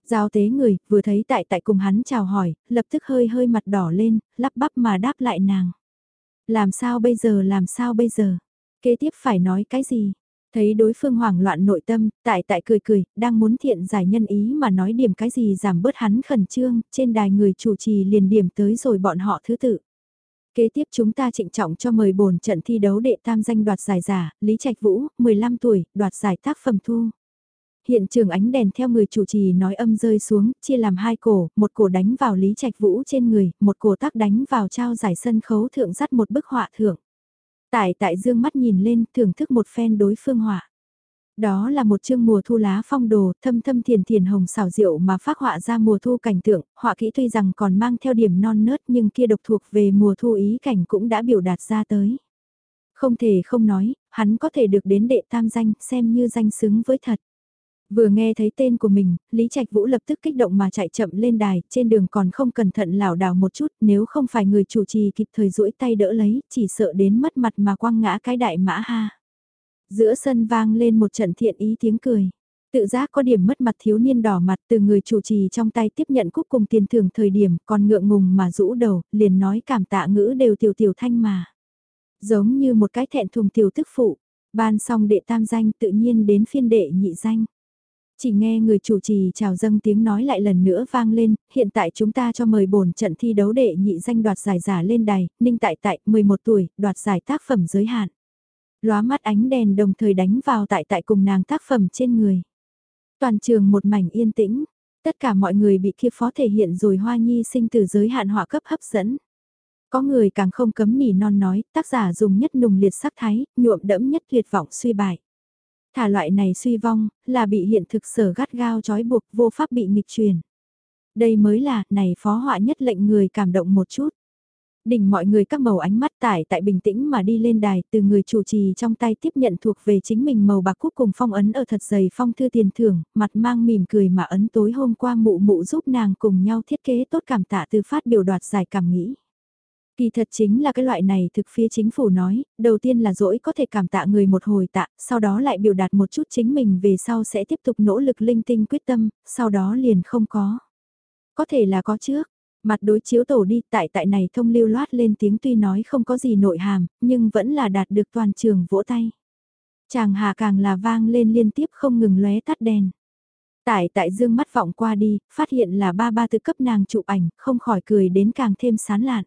S1: Giao tế người, vừa thấy tại tại cùng hắn chào hỏi, lập tức hơi hơi mặt đỏ lên, lắp bắp mà đáp lại nàng. Làm sao bây giờ làm sao bây giờ? Kế tiếp phải nói cái gì? Thấy đối phương hoảng loạn nội tâm, tại tại cười cười, đang muốn thiện giải nhân ý mà nói điểm cái gì giảm bớt hắn khẩn trương, trên đài người chủ trì liền điểm tới rồi bọn họ thứ tự. Kế tiếp chúng ta trịnh trọng cho mời bổn trận thi đấu đệ tam danh đoạt giải giả, Lý Trạch Vũ, 15 tuổi, đoạt giải tác phẩm thu. Hiện trường ánh đèn theo người chủ trì nói âm rơi xuống, chia làm hai cổ, một cổ đánh vào Lý Trạch Vũ trên người, một cổ tác đánh vào trao giải sân khấu thượng dắt một bức họa thưởng. Tại tại dương mắt nhìn lên, thưởng thức một phen đối phương họa. Đó là một chương mùa thu lá phong đồ, thâm thâm thiền thiền hồng xảo diệu mà phát họa ra mùa thu cảnh tượng, họa kỹ tuy rằng còn mang theo điểm non nớt nhưng kia độc thuộc về mùa thu ý cảnh cũng đã biểu đạt ra tới. Không thể không nói, hắn có thể được đến đệ tam danh, xem như danh xứng với thật. Vừa nghe thấy tên của mình, Lý Trạch Vũ lập tức kích động mà chạy chậm lên đài, trên đường còn không cẩn thận lảo đảo một chút, nếu không phải người chủ trì kịp thời duỗi tay đỡ lấy, chỉ sợ đến mất mặt mà quăng ngã cái đại mã ha. Giữa sân vang lên một trận thiện ý tiếng cười. Tự giác có điểm mất mặt thiếu niên đỏ mặt từ người chủ trì trong tay tiếp nhận cúc cùng tiền thưởng thời điểm còn ngượng ngùng mà rũ đầu, liền nói cảm tạ ngữ đều tiểu tiểu thanh mà. Giống như một cái thẹn thùng tiểu tức phụ, ban xong đệ tam danh tự nhiên đến phiên đệ nhị danh. Chỉ nghe người chủ trì chào dâng tiếng nói lại lần nữa vang lên, hiện tại chúng ta cho mời bổn trận thi đấu đệ nhị danh đoạt giải giả lên đài, ninh tại tại, 11 tuổi, đoạt giải tác phẩm giới hạn. Lóa mắt ánh đèn đồng thời đánh vào tại tại cùng nàng tác phẩm trên người. Toàn trường một mảnh yên tĩnh, tất cả mọi người bị kia phó thể hiện rồi hoa nhi sinh từ giới hạn họa cấp hấp dẫn. Có người càng không cấm nỉ non nói, tác giả dùng nhất nùng liệt sắc thái, nhuộm đẫm nhất tuyệt vọng suy bại. Thả loại này suy vong, là bị hiện thực sở gắt gao trói buộc vô pháp bị nghịch truyền. Đây mới là, này phó họa nhất lệnh người cảm động một chút. Đỉnh mọi người các màu ánh mắt tải tại bình tĩnh mà đi lên đài từ người chủ trì trong tay tiếp nhận thuộc về chính mình màu bạc cúc cùng phong ấn ở thật dày phong thư tiền thưởng, mặt mang mỉm cười mà ấn tối hôm qua mụ mụ giúp nàng cùng nhau thiết kế tốt cảm tạ từ phát biểu đoạt giải cảm nghĩ. Kỳ thật chính là cái loại này thực phía chính phủ nói, đầu tiên là dỗi có thể cảm tạ người một hồi tạ, sau đó lại biểu đạt một chút chính mình về sau sẽ tiếp tục nỗ lực linh tinh quyết tâm, sau đó liền không có. Có thể là có trước, mặt đối chiếu tổ đi tại tại này thông lưu loát lên tiếng tuy nói không có gì nội hàm, nhưng vẫn là đạt được toàn trường vỗ tay. Chàng hà càng là vang lên liên tiếp không ngừng lóe tắt đèn. Tại tại dương mắt vọng qua đi, phát hiện là ba ba tự cấp nàng chụp ảnh, không khỏi cười đến càng thêm sán lạn.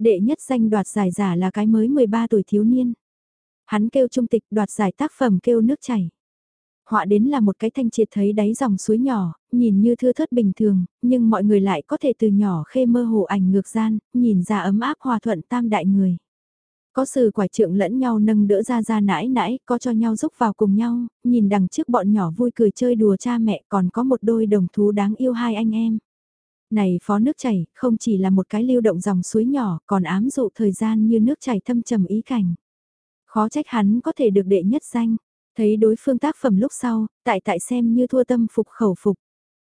S1: Đệ nhất danh đoạt giải giả là cái mới 13 tuổi thiếu niên. Hắn kêu trung tịch đoạt giải tác phẩm kêu nước chảy. Họa đến là một cái thanh triệt thấy đáy dòng suối nhỏ, nhìn như thưa thớt bình thường, nhưng mọi người lại có thể từ nhỏ khê mơ hồ ảnh ngược gian, nhìn ra ấm áp hòa thuận tam đại người. Có sự quả trượng lẫn nhau nâng đỡ ra ra nãi nãi, có cho nhau giúp vào cùng nhau, nhìn đằng trước bọn nhỏ vui cười chơi đùa cha mẹ còn có một đôi đồng thú đáng yêu hai anh em. Này phó nước chảy, không chỉ là một cái lưu động dòng suối nhỏ, còn ám dụ thời gian như nước chảy thâm trầm ý cảnh. Khó trách hắn có thể được đệ nhất danh, thấy đối phương tác phẩm lúc sau, tại tại xem như thua tâm phục khẩu phục.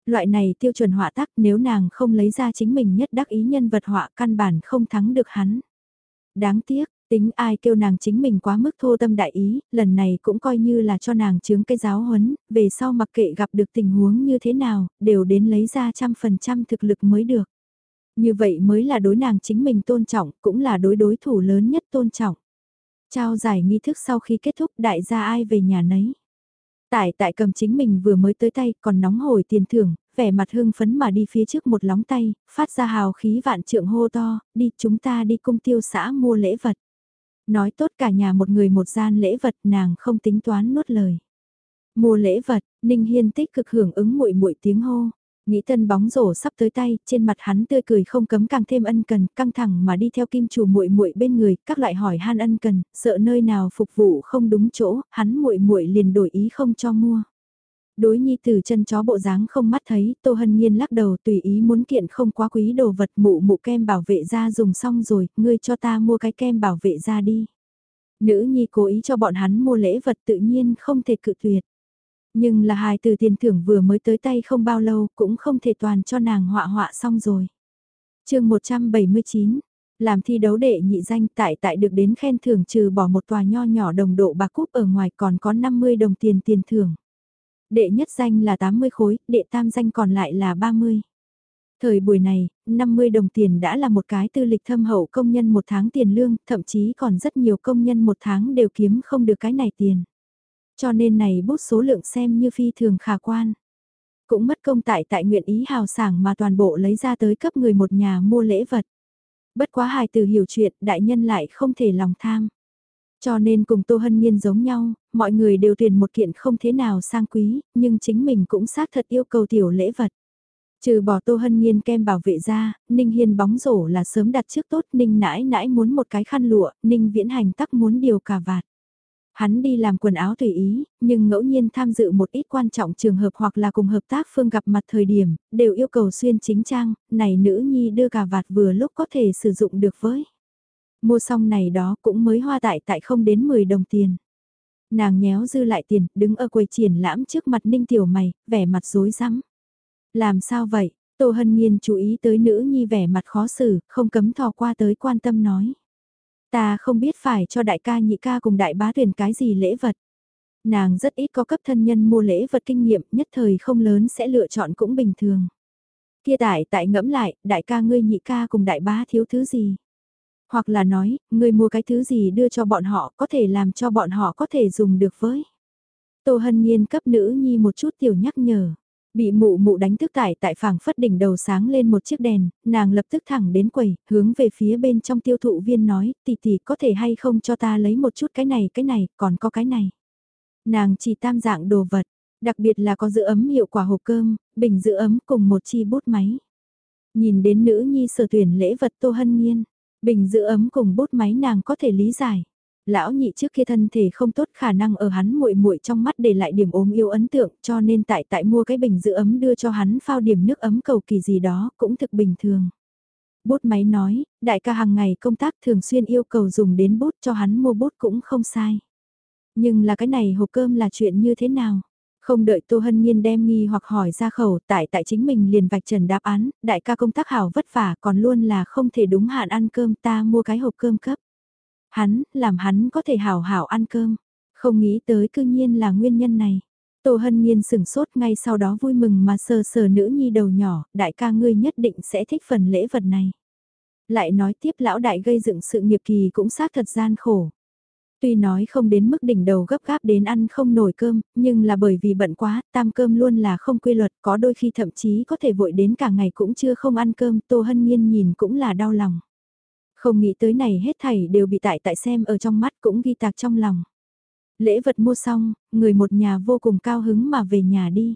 S1: Loại này tiêu chuẩn họa tác nếu nàng không lấy ra chính mình nhất đắc ý nhân vật họa căn bản không thắng được hắn. Đáng tiếc, Tính ai kêu nàng chính mình quá mức thô tâm đại ý, lần này cũng coi như là cho nàng chướng cái giáo huấn, về sau mặc kệ gặp được tình huống như thế nào, đều đến lấy ra trăm phần trăm thực lực mới được. Như vậy mới là đối nàng chính mình tôn trọng, cũng là đối đối thủ lớn nhất tôn trọng. Trao giải nghi thức sau khi kết thúc đại gia ai về nhà nấy. Tại tại cầm chính mình vừa mới tới tay còn nóng hổi tiền thưởng, vẻ mặt hưng phấn mà đi phía trước một lóng tay, phát ra hào khí vạn trượng hô to, đi chúng ta đi cung tiêu xã mua lễ vật. Nói tốt cả nhà một người một gian lễ vật nàng không tính toán nuốt lời. Mua lễ vật, Ninh Hiên tích cực hưởng ứng muội muội tiếng hô. Nghĩ tân bóng rổ sắp tới tay, trên mặt hắn tươi cười không cấm càng thêm ân cần, căng thẳng mà đi theo kim chủ muội muội bên người, các loại hỏi han ân cần, sợ nơi nào phục vụ không đúng chỗ, hắn muội muội liền đổi ý không cho mua. Đối nhi từ chân chó bộ dáng không mắt thấy, Tô Hân Nhiên lắc đầu tùy ý muốn kiện không quá quý đồ vật mụ mụ kem bảo vệ da dùng xong rồi, ngươi cho ta mua cái kem bảo vệ da đi. Nữ nhi cố ý cho bọn hắn mua lễ vật tự nhiên không thể cự tuyệt. Nhưng là hài từ tiền thưởng vừa mới tới tay không bao lâu cũng không thể toàn cho nàng họa họa xong rồi. chương 179 làm thi đấu đệ nhị danh tại tại được đến khen thưởng trừ bỏ một tòa nho nhỏ đồng độ bạc cúp ở ngoài còn có 50 đồng tiền tiền thưởng. Đệ nhất danh là 80 khối, đệ tam danh còn lại là 30. Thời buổi này, 50 đồng tiền đã là một cái tư lịch thâm hậu công nhân một tháng tiền lương, thậm chí còn rất nhiều công nhân một tháng đều kiếm không được cái này tiền. Cho nên này bút số lượng xem như phi thường khả quan. Cũng mất công tại tại nguyện ý hào sảng mà toàn bộ lấy ra tới cấp người một nhà mua lễ vật. Bất quá hài từ hiểu chuyện, đại nhân lại không thể lòng tham. Cho nên cùng Tô Hân Nhiên giống nhau, mọi người đều tuyển một kiện không thế nào sang quý, nhưng chính mình cũng xác thật yêu cầu tiểu lễ vật. Trừ bỏ Tô Hân Nhiên kem bảo vệ ra, Ninh Hiên bóng rổ là sớm đặt trước tốt, Ninh nãi nãi muốn một cái khăn lụa, Ninh viễn hành tắc muốn điều cà vạt. Hắn đi làm quần áo tùy ý, nhưng ngẫu nhiên tham dự một ít quan trọng trường hợp hoặc là cùng hợp tác phương gặp mặt thời điểm, đều yêu cầu xuyên chính trang, này nữ nhi đưa cà vạt vừa lúc có thể sử dụng được với. Mua xong này đó cũng mới hoa tại tại không đến 10 đồng tiền. Nàng nhéo dư lại tiền, đứng ở quầy triển lãm trước mặt ninh tiểu mày, vẻ mặt rối rắm. Làm sao vậy? Tô Hân Nhiên chú ý tới nữ nhi vẻ mặt khó xử, không cấm thò qua tới quan tâm nói. Ta không biết phải cho đại ca nhị ca cùng đại bá tuyển cái gì lễ vật. Nàng rất ít có cấp thân nhân mua lễ vật kinh nghiệm nhất thời không lớn sẽ lựa chọn cũng bình thường. Kia tại tại ngẫm lại, đại ca ngươi nhị ca cùng đại bá thiếu thứ gì. Hoặc là nói, người mua cái thứ gì đưa cho bọn họ có thể làm cho bọn họ có thể dùng được với. Tô Hân Nhiên cấp nữ nhi một chút tiểu nhắc nhở. Bị mụ mụ đánh thức tại tại phảng phất đỉnh đầu sáng lên một chiếc đèn, nàng lập tức thẳng đến quầy, hướng về phía bên trong tiêu thụ viên nói, tỷ tỷ có thể hay không cho ta lấy một chút cái này cái này, còn có cái này. Nàng chỉ tam dạng đồ vật, đặc biệt là có giữ ấm hiệu quả hộp cơm, bình giữ ấm cùng một chi bút máy. Nhìn đến nữ nhi sở tuyển lễ vật tô hân nhiên, bình giữ ấm cùng bút máy nàng có thể lý giải lão nhị trước kia thân thể không tốt khả năng ở hắn muội muội trong mắt để lại điểm ốm yêu ấn tượng cho nên tại tại mua cái bình giữ ấm đưa cho hắn phao điểm nước ấm cầu kỳ gì đó cũng thực bình thường. Bút máy nói, đại ca hàng ngày công tác thường xuyên yêu cầu dùng đến bút cho hắn mua bút cũng không sai. Nhưng là cái này hộp cơm là chuyện như thế nào? Không đợi Tô Hân Nhiên đem nghi hoặc hỏi ra khẩu tại tại chính mình liền vạch trần đáp án, đại ca công tác hảo vất vả còn luôn là không thể đúng hạn ăn cơm ta mua cái hộp cơm cấp. Hắn, làm hắn có thể hảo hảo ăn cơm. Không nghĩ tới cư nhiên là nguyên nhân này. Tô Hân Nhiên sửng sốt ngay sau đó vui mừng mà sờ sờ nữ nhi đầu nhỏ, đại ca ngươi nhất định sẽ thích phần lễ vật này. Lại nói tiếp lão đại gây dựng sự nghiệp kỳ cũng xác thật gian khổ. Tuy nói không đến mức đỉnh đầu gấp gáp đến ăn không nổi cơm, nhưng là bởi vì bận quá, tam cơm luôn là không quy luật, có đôi khi thậm chí có thể vội đến cả ngày cũng chưa không ăn cơm, Tô Hân Nhiên nhìn cũng là đau lòng. Không nghĩ tới này hết thảy đều bị tại tại xem ở trong mắt cũng ghi tạc trong lòng. Lễ vật mua xong, người một nhà vô cùng cao hứng mà về nhà đi.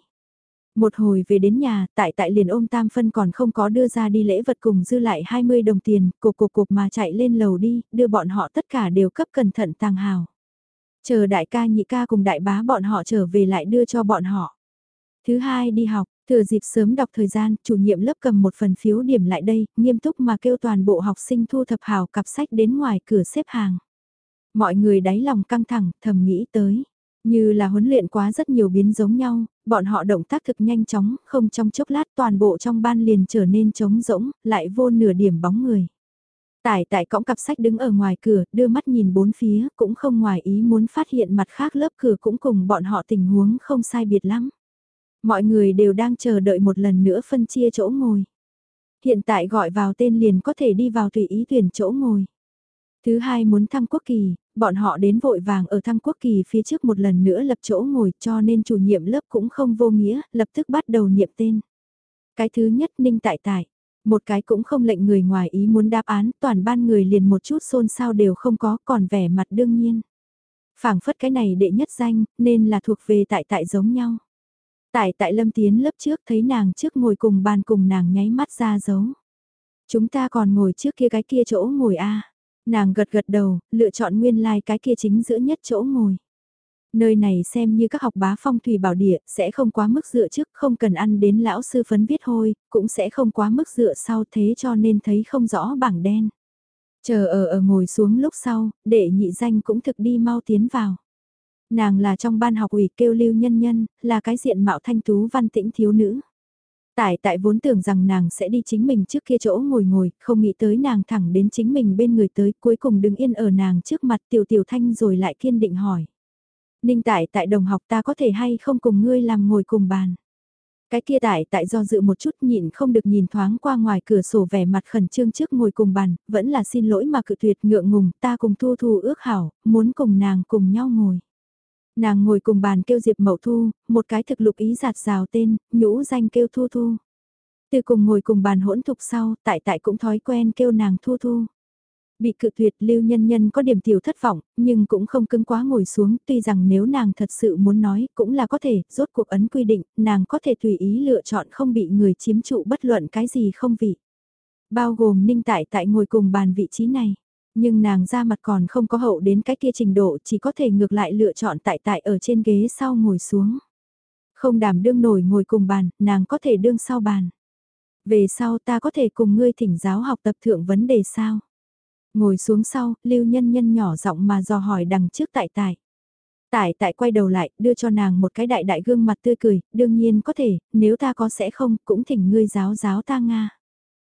S1: Một hồi về đến nhà, tại tại liền ôm tam phân còn không có đưa ra đi lễ vật cùng dư lại 20 đồng tiền, cục cục cục mà chạy lên lầu đi, đưa bọn họ tất cả đều cấp cẩn thận tàng hào. Chờ đại ca nhị ca cùng đại bá bọn họ trở về lại đưa cho bọn họ. Thứ hai đi học, Thừa dịp sớm đọc thời gian, chủ nhiệm lớp cầm một phần phiếu điểm lại đây, nghiêm túc mà kêu toàn bộ học sinh thu thập hào cặp sách đến ngoài cửa xếp hàng. Mọi người đáy lòng căng thẳng, thầm nghĩ tới. Như là huấn luyện quá rất nhiều biến giống nhau, bọn họ động tác thực nhanh chóng, không trong chốc lát toàn bộ trong ban liền trở nên trống rỗng, lại vô nửa điểm bóng người. Tải tại cõng cặp sách đứng ở ngoài cửa, đưa mắt nhìn bốn phía, cũng không ngoài ý muốn phát hiện mặt khác lớp cửa cũng cùng bọn họ tình huống không sai biệt lắm. Mọi người đều đang chờ đợi một lần nữa phân chia chỗ ngồi. Hiện tại gọi vào tên liền có thể đi vào tùy ý tuyển chỗ ngồi. Thứ hai muốn thăng quốc kỳ, bọn họ đến vội vàng ở thăng quốc kỳ phía trước một lần nữa lập chỗ ngồi cho nên chủ nhiệm lớp cũng không vô nghĩa, lập tức bắt đầu niệm tên. Cái thứ nhất ninh tại tại, một cái cũng không lệnh người ngoài ý muốn đáp án, toàn ban người liền một chút xôn xao đều không có, còn vẻ mặt đương nhiên. phảng phất cái này đệ nhất danh, nên là thuộc về tại tại giống nhau. Tại tại Lâm tiến lớp trước thấy nàng trước ngồi cùng bàn cùng nàng nháy mắt ra dấu. Chúng ta còn ngồi trước kia cái kia chỗ ngồi a Nàng gật gật đầu, lựa chọn nguyên lai like cái kia chính giữa nhất chỗ ngồi. Nơi này xem như các học bá phong thủy bảo địa, sẽ không quá mức dựa trước, không cần ăn đến lão sư phấn viết hôi, cũng sẽ không quá mức dựa sau thế cho nên thấy không rõ bảng đen. Chờ ở ở ngồi xuống lúc sau, để nhị danh cũng thực đi mau tiến vào. Nàng là trong ban học ủy kêu lưu nhân nhân, là cái diện mạo thanh tú văn tĩnh thiếu nữ. Tại tại vốn tưởng rằng nàng sẽ đi chính mình trước kia chỗ ngồi ngồi, không nghĩ tới nàng thẳng đến chính mình bên người tới, cuối cùng đứng yên ở nàng trước mặt tiểu tiểu thanh rồi lại kiên định hỏi. Ninh tại tại đồng học ta có thể hay không cùng ngươi làm ngồi cùng bàn. Cái kia tại tại do dự một chút nhịn không được nhìn thoáng qua ngoài cửa sổ vẻ mặt khẩn trương trước ngồi cùng bàn, vẫn là xin lỗi mà cự tuyệt ngượng ngùng ta cùng thu thu ước hảo, muốn cùng nàng cùng nhau ngồi. Nàng ngồi cùng bàn kêu Diệp Mậu Thu, một cái thực lục ý giạt rào tên, nhũ danh kêu Thu Thu. Từ cùng ngồi cùng bàn hỗn thục sau, tại tại cũng thói quen kêu nàng Thu Thu. Bị cự tuyệt lưu nhân nhân có điểm tiểu thất vọng, nhưng cũng không cứng quá ngồi xuống, tuy rằng nếu nàng thật sự muốn nói cũng là có thể, rốt cuộc ấn quy định, nàng có thể tùy ý lựa chọn không bị người chiếm trụ bất luận cái gì không vị. Bao gồm ninh tại tại ngồi cùng bàn vị trí này. Nhưng nàng ra mặt còn không có hậu đến cái kia trình độ chỉ có thể ngược lại lựa chọn tại tại ở trên ghế sau ngồi xuống. Không đảm đương nổi ngồi cùng bàn, nàng có thể đương sau bàn. Về sau ta có thể cùng ngươi thỉnh giáo học tập thượng vấn đề sao? Ngồi xuống sau, lưu nhân nhân nhỏ giọng mà dò hỏi đằng trước tại tại. Tại tại quay đầu lại, đưa cho nàng một cái đại đại gương mặt tươi cười, đương nhiên có thể, nếu ta có sẽ không, cũng thỉnh ngươi giáo giáo ta Nga.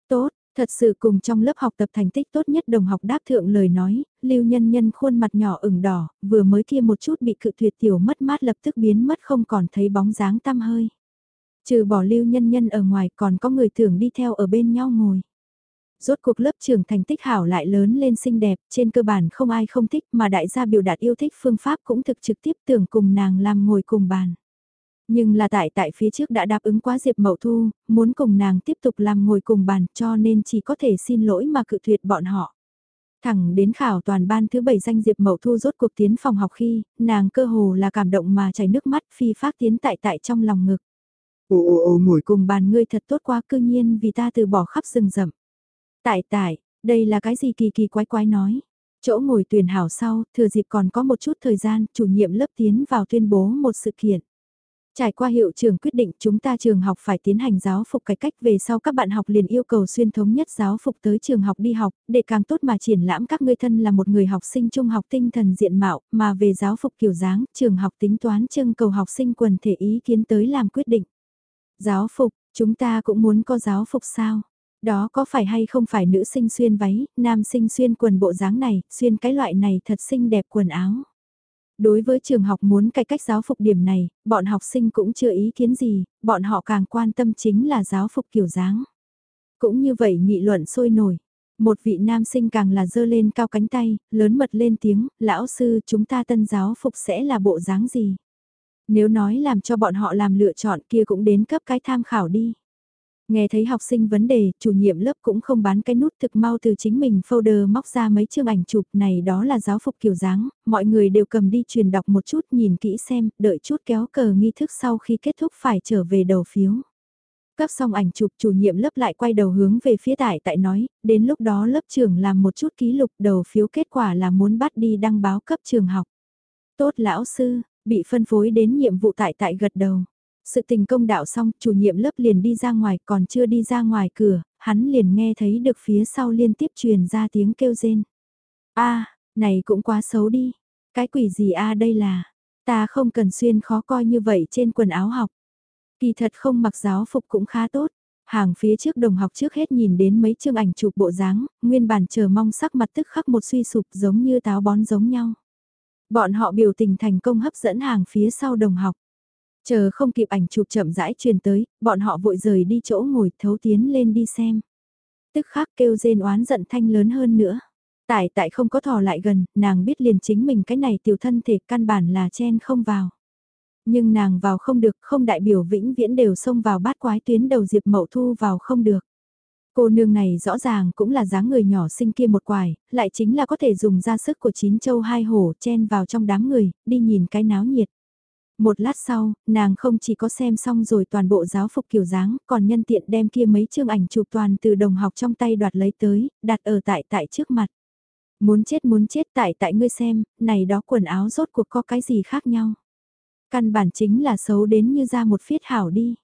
S1: Tốt, thật sự cùng trong lớp học tập thành tích tốt nhất đồng học đáp thượng lời nói, lưu nhân nhân khuôn mặt nhỏ ửng đỏ, vừa mới kia một chút bị cự tuyệt tiểu mất mát lập tức biến mất không còn thấy bóng dáng tăm hơi. Trừ bỏ lưu nhân nhân ở ngoài còn có người thường đi theo ở bên nhau ngồi. Rốt cuộc lớp trưởng thành tích hảo lại lớn lên xinh đẹp, trên cơ bản không ai không thích mà đại gia biểu đạt yêu thích phương pháp cũng thực trực tiếp tưởng cùng nàng làm ngồi cùng bàn. Nhưng là tại tại phía trước đã đáp ứng quá Diệp Mậu Thu, muốn cùng nàng tiếp tục làm ngồi cùng bàn cho nên chỉ có thể xin lỗi mà cự tuyệt bọn họ. Thẳng đến khảo toàn ban thứ bảy danh Diệp Mậu Thu rốt cuộc tiến phòng học khi, nàng cơ hồ là cảm động mà chảy nước mắt phi phát tiến tại tại trong lòng ngực.
S2: Ồ ồ ồ ngồi
S1: cùng bàn ngươi thật tốt quá cư nhiên vì ta từ bỏ khắp rừng rậm. Tại tại, đây là cái gì kỳ kỳ quái quái nói. Chỗ ngồi tuyển hảo sau, thừa dịp còn có một chút thời gian, chủ nhiệm lớp tiến vào tuyên bố một sự kiện. Trải qua hiệu trường quyết định chúng ta trường học phải tiến hành giáo phục cải cách về sau các bạn học liền yêu cầu xuyên thống nhất giáo phục tới trường học đi học, để càng tốt mà triển lãm các ngươi thân là một người học sinh trung học tinh thần diện mạo, mà về giáo phục kiểu dáng, trường học tính toán trưng cầu học sinh quần thể ý kiến tới làm quyết định. Giáo phục, chúng ta cũng muốn có giáo phục sao? Đó có phải hay không phải nữ sinh xuyên váy, nam sinh xuyên quần bộ dáng này, xuyên cái loại này thật xinh đẹp quần áo. Đối với trường học muốn cải cách giáo phục điểm này, bọn học sinh cũng chưa ý kiến gì, bọn họ càng quan tâm chính là giáo phục kiểu dáng. Cũng như vậy nghị luận sôi nổi. Một vị nam sinh càng là dơ lên cao cánh tay, lớn mật lên tiếng, lão sư chúng ta tân giáo phục sẽ là bộ dáng gì? Nếu nói làm cho bọn họ làm lựa chọn kia cũng đến cấp cái tham khảo đi. Nghe thấy học sinh vấn đề, chủ nhiệm lớp cũng không bán cái nút thực mau từ chính mình folder móc ra mấy chương ảnh chụp này đó là giáo phục kiểu dáng, mọi người đều cầm đi truyền đọc một chút nhìn kỹ xem, đợi chút kéo cờ nghi thức sau khi kết thúc phải trở về đầu phiếu. Cấp xong ảnh chụp chủ nhiệm lớp lại quay đầu hướng về phía tại tại nói, đến lúc đó lớp trưởng làm một chút ký lục đầu phiếu kết quả là muốn bắt đi đăng báo cấp trường học. Tốt lão sư, bị phân phối đến nhiệm vụ tại tại gật đầu. Sự tình công đạo xong, chủ nhiệm lớp liền đi ra ngoài, còn chưa đi ra ngoài cửa, hắn liền nghe thấy được phía sau liên tiếp truyền ra tiếng kêu rên. a này cũng quá xấu đi. Cái quỷ gì a đây là, ta không cần xuyên khó coi như vậy trên quần áo học. Kỳ thật không mặc giáo phục cũng khá tốt. Hàng phía trước đồng học trước hết nhìn đến mấy chương ảnh chụp bộ dáng, nguyên bản chờ mong sắc mặt tức khắc một suy sụp giống như táo bón giống nhau. Bọn họ biểu tình thành công hấp dẫn hàng phía sau đồng học. Chờ không kịp ảnh chụp chậm rãi truyền tới, bọn họ vội rời đi chỗ ngồi thấu tiến lên đi xem. Tức khắc kêu rên oán giận thanh lớn hơn nữa. Tại tại không có thò lại gần, nàng biết liền chính mình cái này tiểu thân thể căn bản là chen không vào. Nhưng nàng vào không được, không đại biểu vĩnh viễn đều xông vào bát quái tuyến đầu Diệp Mậu Thu vào không được. Cô nương này rõ ràng cũng là dáng người nhỏ xinh kia một quài, lại chính là có thể dùng ra sức của chín châu hai hổ chen vào trong đám người, đi nhìn cái náo nhiệt. Một lát sau, nàng không chỉ có xem xong rồi toàn bộ giáo phục kiểu dáng, còn nhân tiện đem kia mấy chương ảnh chụp toàn từ đồng học trong tay đoạt lấy tới, đặt ở tại tại trước mặt. Muốn chết muốn chết tại tại ngươi xem, này đó quần áo rốt cuộc có cái gì khác nhau. Căn bản chính là xấu đến như ra một phiết hảo đi.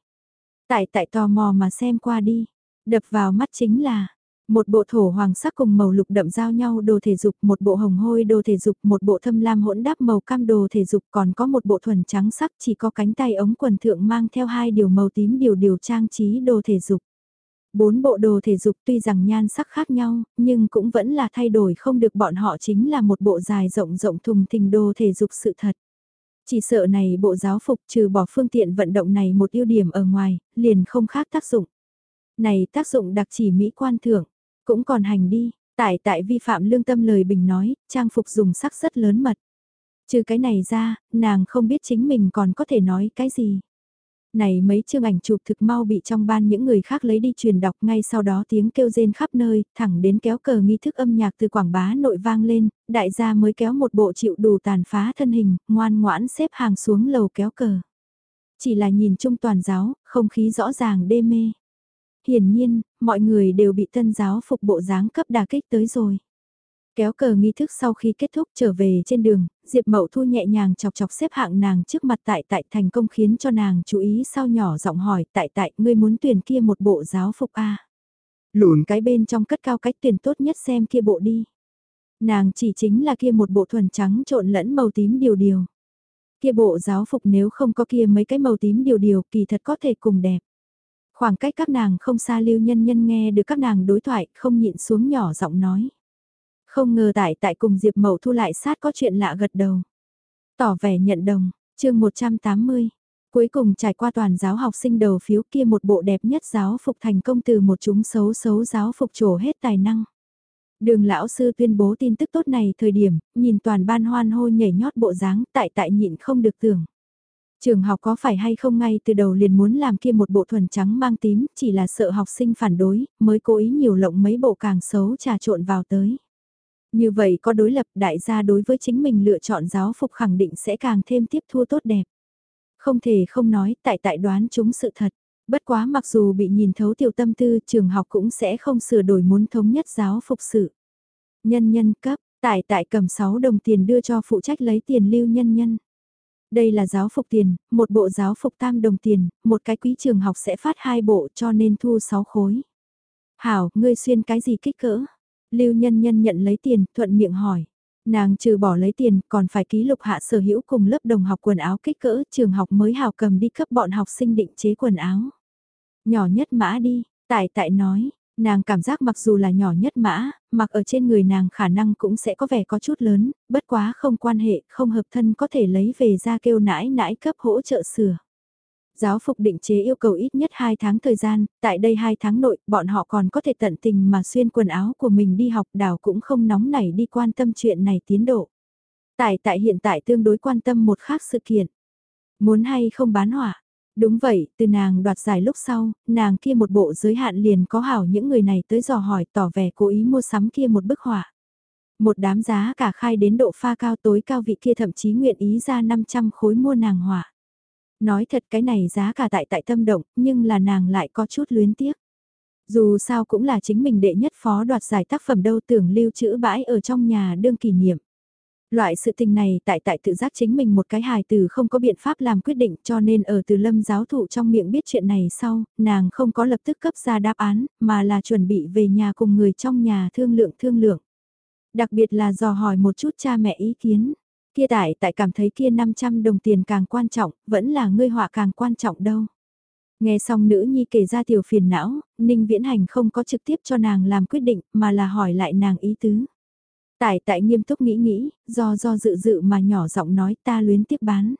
S1: Tại tại tò mò mà xem qua đi, đập vào mắt chính là, một bộ thổ hoàng sắc cùng màu lục đậm giao nhau đồ thể dục, một bộ hồng hôi đồ thể dục, một bộ thâm lam hỗn đáp màu cam đồ thể dục, còn có một bộ thuần trắng sắc chỉ có cánh tay ống quần thượng mang theo hai điều màu tím điều điều trang trí đồ thể dục. Bốn bộ đồ thể dục tuy rằng nhan sắc khác nhau, nhưng cũng vẫn là thay đổi không được bọn họ chính là một bộ dài rộng rộng thùng thình đồ thể dục sự thật. Chỉ sợ này bộ giáo phục trừ bỏ phương tiện vận động này một ưu điểm ở ngoài, liền không khác tác dụng. Này tác dụng đặc chỉ mỹ quan thưởng, cũng còn hành đi, tại tại vi phạm lương tâm lời bình nói, trang phục dùng sắc rất lớn mật. Trừ cái này ra, nàng không biết chính mình còn có thể nói cái gì. Này mấy chương ảnh chụp thực mau bị trong ban những người khác lấy đi truyền đọc ngay sau đó tiếng kêu rên khắp nơi, thẳng đến kéo cờ nghi thức âm nhạc từ quảng bá nội vang lên, đại gia mới kéo một bộ chịu đủ tàn phá thân hình, ngoan ngoãn xếp hàng xuống lầu kéo cờ. Chỉ là nhìn chung toàn giáo, không khí rõ ràng đê mê hiển nhiên, mọi người đều bị tân giáo phục bộ dáng cấp đà kích tới rồi. Kéo cờ nghi thức sau khi kết thúc trở về trên đường, Diệp Mậu Thu nhẹ nhàng chọc chọc xếp hạng nàng trước mặt tại tại thành công khiến cho nàng chú ý sau nhỏ giọng hỏi tại tại ngươi muốn tuyển kia một bộ giáo phục A. Lùn cái bên trong cất cao cách tuyển tốt nhất xem kia bộ đi. Nàng chỉ chính là kia một bộ thuần trắng trộn lẫn màu tím điều điều. Kia bộ giáo phục nếu không có kia mấy cái màu tím điều điều kỳ thật có thể cùng đẹp. Khoảng cách các nàng không xa lưu nhân nhân nghe được các nàng đối thoại không nhịn xuống nhỏ giọng nói. Không ngờ tại tại cùng Diệp Mậu Thu lại sát có chuyện lạ gật đầu. Tỏ vẻ nhận đồng, chương 180. Cuối cùng trải qua toàn giáo học sinh đầu phiếu kia một bộ đẹp nhất giáo phục thành công từ một chúng xấu xấu giáo phục trổ hết tài năng. Đường lão sư tuyên bố tin tức tốt này thời điểm, nhìn toàn ban hoan hô nhảy nhót bộ dáng tại tại nhịn không được tưởng. Trường học có phải hay không ngay từ đầu liền muốn làm kia một bộ thuần trắng mang tím, chỉ là sợ học sinh phản đối, mới cố ý nhiều lộng mấy bộ càng xấu trà trộn vào tới. Như vậy có đối lập đại gia đối với chính mình lựa chọn giáo phục khẳng định sẽ càng thêm tiếp thu tốt đẹp. Không thể không nói tại tại đoán chúng sự thật. Bất quá mặc dù bị nhìn thấu tiểu tâm tư trường học cũng sẽ không sửa đổi muốn thống nhất giáo phục sự. Nhân nhân cấp, tại tại cầm 6 đồng tiền đưa cho phụ trách lấy tiền lưu nhân nhân. Đây là giáo phục tiền, một bộ giáo phục tam đồng tiền, một cái quý trường học sẽ phát hai bộ cho nên thu 6 khối. Hảo, ngươi xuyên cái gì kích cỡ? Lưu nhân nhân nhận lấy tiền, thuận miệng hỏi. Nàng trừ bỏ lấy tiền, còn phải ký lục hạ sở hữu cùng lớp đồng học quần áo kích cỡ, trường học mới hào cầm đi cấp bọn học sinh định chế quần áo. Nhỏ nhất mã đi, tại tại nói, Nàng cảm giác mặc dù là nhỏ nhất mã, mặc ở trên người nàng khả năng cũng sẽ có vẻ có chút lớn, bất quá không quan hệ, không hợp thân có thể lấy về ra kêu nãi nãi cấp hỗ trợ sửa. Giáo phục định chế yêu cầu ít nhất 2 tháng thời gian, tại đây 2 tháng nội, bọn họ còn có thể tận tình mà xuyên quần áo của mình đi học đảo cũng không nóng nảy đi quan tâm chuyện này tiến độ. Tại tại hiện tại tương đối quan tâm một khác sự kiện. Muốn hay không bán hỏa, Đúng vậy, từ nàng đoạt giải lúc sau, nàng kia một bộ giới hạn liền có hảo những người này tới dò hỏi tỏ vẻ cố ý mua sắm kia một bức họa. Một đám giá cả khai đến độ pha cao tối cao vị kia thậm chí nguyện ý ra 500 khối mua nàng họa. Nói thật cái này giá cả tại tại tâm động, nhưng là nàng lại có chút luyến tiếc. Dù sao cũng là chính mình đệ nhất phó đoạt giải tác phẩm đâu tưởng lưu trữ bãi ở trong nhà đương kỷ niệm. Loại sự tình này tại tại tự giác chính mình một cái hài từ không có biện pháp làm quyết định cho nên ở từ lâm giáo thụ trong miệng biết chuyện này sau, nàng không có lập tức cấp ra đáp án, mà là chuẩn bị về nhà cùng người trong nhà thương lượng thương lượng. Đặc biệt là dò hỏi một chút cha mẹ ý kiến. Kia tại tại cảm thấy kia 500 đồng tiền càng quan trọng, vẫn là ngươi họa càng quan trọng đâu. Nghe xong nữ nhi kể ra tiểu phiền não, Ninh Viễn Hành không có trực tiếp cho nàng làm quyết định mà là hỏi lại nàng ý tứ. Tại tại nghiêm túc nghĩ nghĩ, do do dự dự mà nhỏ giọng nói ta luyến tiếc bán.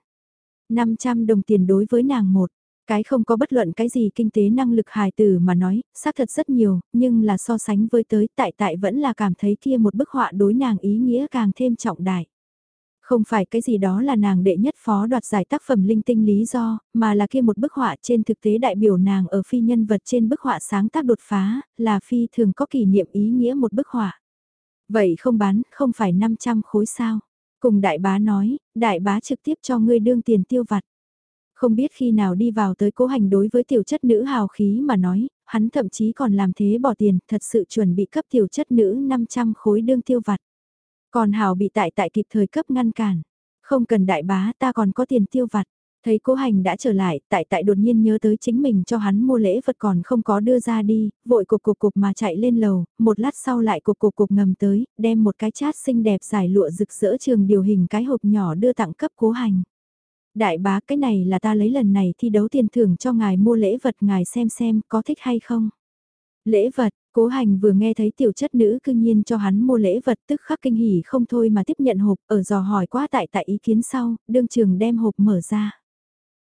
S1: 500 đồng tiền đối với nàng một, cái không có bất luận cái gì kinh tế năng lực hài tử mà nói, xác thật rất nhiều, nhưng là so sánh với tới tại tại vẫn là cảm thấy kia một bức họa đối nàng ý nghĩa càng thêm trọng đại. Không phải cái gì đó là nàng đệ nhất phó đoạt giải tác phẩm linh tinh lý do, mà là kia một bức họa trên thực tế đại biểu nàng ở phi nhân vật trên bức họa sáng tác đột phá, là phi thường có kỷ niệm ý nghĩa một bức họa. Vậy không bán, không phải 500 khối sao? Cùng đại bá nói, đại bá trực tiếp cho ngươi đương tiền tiêu vặt. Không biết khi nào đi vào tới cố hành đối với tiểu chất nữ hào khí mà nói, hắn thậm chí còn làm thế bỏ tiền, thật sự chuẩn bị cấp tiểu chất nữ 500 khối đương tiêu vặt. Còn hào bị tại tại kịp thời cấp ngăn cản. Không cần đại bá ta còn có tiền tiêu vặt. Thấy cố hành đã trở lại, tại tại đột nhiên nhớ tới chính mình cho hắn mua lễ vật còn không có đưa ra đi, vội cục cục cục mà chạy lên lầu, một lát sau lại cục cục cục ngầm tới, đem một cái chát xinh đẹp giải lụa rực rỡ trường điều hình cái hộp nhỏ đưa tặng cấp cố hành. Đại bá cái này là ta lấy lần này thi đấu tiền thưởng cho ngài mua lễ vật ngài xem xem có thích hay không. Lễ vật, cố hành vừa nghe thấy tiểu chất nữ cương nhiên cho hắn mua lễ vật tức khắc kinh hỉ không thôi mà tiếp nhận hộp ở dò hỏi quá tại tại ý kiến sau, đương trường đem hộp mở ra.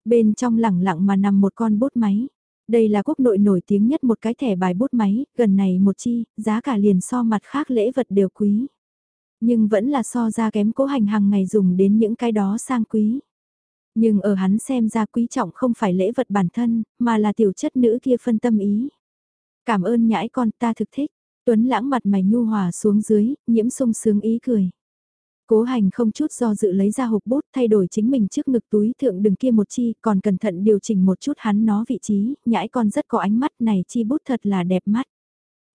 S1: Bên trong lẳng lặng mà nằm một con bút máy. Đây là quốc nội nổi tiếng nhất một cái thẻ bài bút máy, gần này một chi, giá cả liền so mặt khác lễ vật đều quý. Nhưng vẫn là so ra kém cố hành hàng ngày dùng đến những cái đó sang quý. Nhưng ở hắn xem ra quý trọng không phải lễ vật bản thân, mà là tiểu chất nữ kia phân tâm ý. Cảm ơn nhãi con ta thực thích. Tuấn lãng mặt mày nhu hòa xuống dưới, nhiễm sung sướng ý cười. Cố hành không chút do dự lấy ra hộp bút thay đổi chính mình trước ngực túi thượng đừng kia một chi, còn cẩn thận điều chỉnh một chút hắn nó vị trí, nhãi con rất có ánh mắt này chi bút thật là đẹp mắt.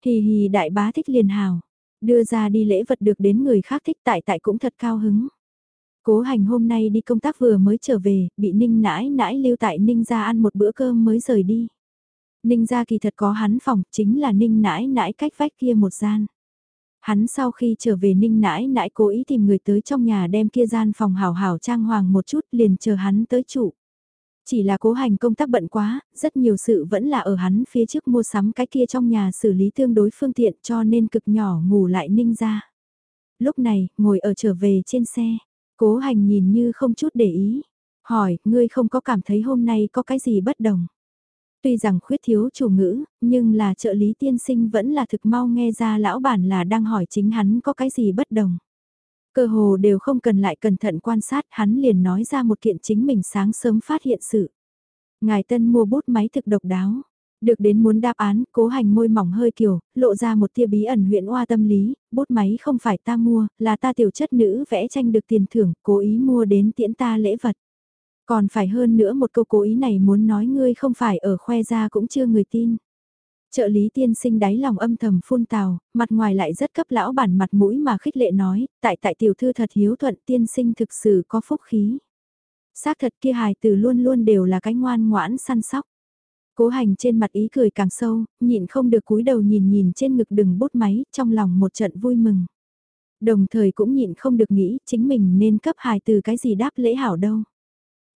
S1: Hì hì đại bá thích liền hào, đưa ra đi lễ vật được đến người khác thích tại tại cũng thật cao hứng. Cố hành hôm nay đi công tác vừa mới trở về, bị ninh nãi nãi lưu tại ninh ra ăn một bữa cơm mới rời đi. Ninh ra kỳ thật có hắn phòng, chính là ninh nãi nãi cách vách kia một gian. Hắn sau khi trở về ninh nãi nãi cố ý tìm người tới trong nhà đem kia gian phòng hảo hảo trang hoàng một chút liền chờ hắn tới trụ. Chỉ là cố hành công tác bận quá, rất nhiều sự vẫn là ở hắn phía trước mua sắm cái kia trong nhà xử lý tương đối phương tiện cho nên cực nhỏ ngủ lại ninh ra. Lúc này, ngồi ở trở về trên xe, cố hành nhìn như không chút để ý. Hỏi, ngươi không có cảm thấy hôm nay có cái gì bất đồng? Tuy rằng khuyết thiếu chủ ngữ, nhưng là trợ lý tiên sinh vẫn là thực mau nghe ra lão bản là đang hỏi chính hắn có cái gì bất đồng. Cơ hồ đều không cần lại cẩn thận quan sát hắn liền nói ra một kiện chính mình sáng sớm phát hiện sự. Ngài Tân mua bút máy thực độc đáo. Được đến muốn đáp án, cố hành môi mỏng hơi kiểu, lộ ra một tia bí ẩn huyện oa tâm lý, bút máy không phải ta mua, là ta tiểu chất nữ vẽ tranh được tiền thưởng, cố ý mua đến tiễn ta lễ vật. Còn phải hơn nữa một câu cố ý này muốn nói ngươi không phải ở khoe ra cũng chưa người tin. Trợ lý tiên sinh đáy lòng âm thầm phun tào, mặt ngoài lại rất cấp lão bản mặt mũi mà khích lệ nói, tại tại tiểu thư thật hiếu thuận tiên sinh thực sự có phúc khí. Xác thật kia hài từ luôn luôn đều là cái ngoan ngoãn săn sóc. Cố hành trên mặt ý cười càng sâu, nhịn không được cúi đầu nhìn nhìn trên ngực đừng bút máy, trong lòng một trận vui mừng. Đồng thời cũng nhịn không được nghĩ chính mình nên cấp hài từ cái gì đáp lễ hảo đâu.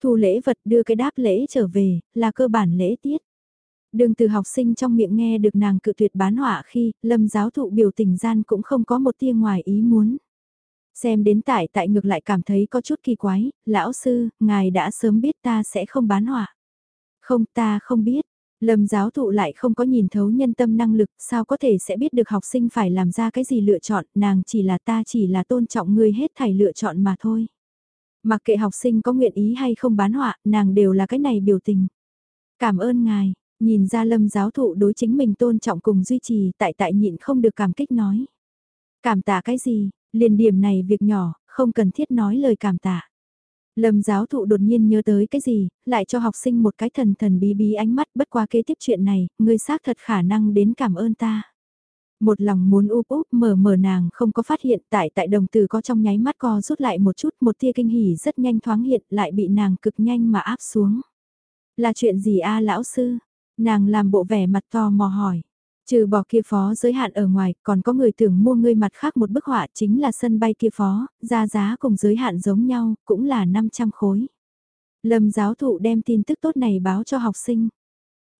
S1: Thu lễ vật đưa cái đáp lễ trở về, là cơ bản lễ tiết. Đường từ học sinh trong miệng nghe được nàng cự tuyệt bán họa khi, lâm giáo thụ biểu tình gian cũng không có một tia ngoài ý muốn. Xem đến tại tại ngược lại cảm thấy có chút kỳ quái, lão sư, ngài đã sớm biết ta sẽ không bán họa. Không ta không biết, lâm giáo thụ lại không có nhìn thấu nhân tâm năng lực, sao có thể sẽ biết được học sinh phải làm ra cái gì lựa chọn, nàng chỉ là ta chỉ là tôn trọng người hết thảy lựa chọn mà thôi. Mặc kệ học sinh có nguyện ý hay không bán họa, nàng đều là cái này biểu tình. Cảm ơn ngài, nhìn ra lâm giáo thụ đối chính mình tôn trọng cùng duy trì tại tại nhịn không được cảm kích nói. Cảm tạ cái gì, liền điểm này việc nhỏ, không cần thiết nói lời cảm tạ. Lâm giáo thụ đột nhiên nhớ tới cái gì, lại cho học sinh một cái thần thần bí bí ánh mắt bất qua kế tiếp chuyện này, ngươi xác thật khả năng đến cảm ơn ta. Một lòng muốn úp úp mở mở nàng không có phát hiện tại tại đồng từ có trong nháy mắt co rút lại một chút một tia kinh hỉ rất nhanh thoáng hiện lại bị nàng cực nhanh mà áp xuống. Là chuyện gì a lão sư? Nàng làm bộ vẻ mặt to mò hỏi. Trừ bỏ kia phó giới hạn ở ngoài, còn có người tưởng mua ngươi mặt khác một bức họa chính là sân bay kia phó, ra giá cùng giới hạn giống nhau, cũng là 500 khối. Lâm giáo thụ đem tin tức tốt này báo cho học sinh.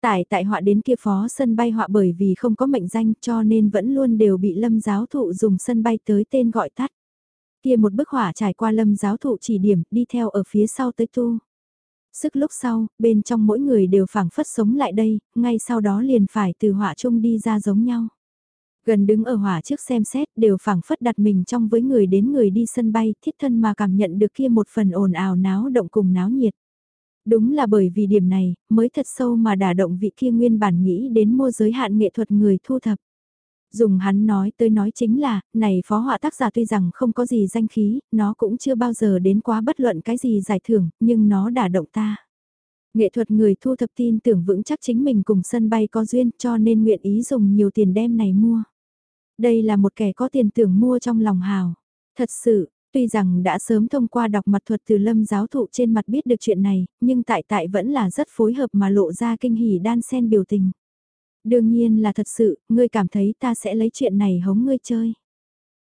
S1: Tại tại họa đến kia phó sân bay họa bởi vì không có mệnh danh cho nên vẫn luôn đều bị lâm giáo thụ dùng sân bay tới tên gọi tắt. Kia một bức họa trải qua lâm giáo thụ chỉ điểm đi theo ở phía sau tới tu. Sức lúc sau, bên trong mỗi người đều phảng phất sống lại đây, ngay sau đó liền phải từ họa chung đi ra giống nhau. Gần đứng ở hỏa trước xem xét đều phảng phất đặt mình trong với người đến người đi sân bay thiết thân mà cảm nhận được kia một phần ồn ào náo động cùng náo nhiệt. Đúng là bởi vì điểm này, mới thật sâu mà đả động vị kia nguyên bản nghĩ đến mua giới hạn nghệ thuật người thu thập. Dùng hắn nói tới nói chính là, này phó họa tác giả tuy rằng không có gì danh khí, nó cũng chưa bao giờ đến quá bất luận cái gì giải thưởng, nhưng nó đả động ta. Nghệ thuật người thu thập tin tưởng vững chắc chính mình cùng sân bay có duyên cho nên nguyện ý dùng nhiều tiền đem này mua. Đây là một kẻ có tiền tưởng mua trong lòng hào. Thật sự, tuy rằng đã sớm thông qua đọc mặt thuật từ lâm giáo thụ trên mặt biết được chuyện này, nhưng tại tại vẫn là rất phối hợp mà lộ ra kinh hỉ đan sen biểu tình. Đương nhiên là thật sự, ngươi cảm thấy ta sẽ lấy chuyện này hống ngươi chơi.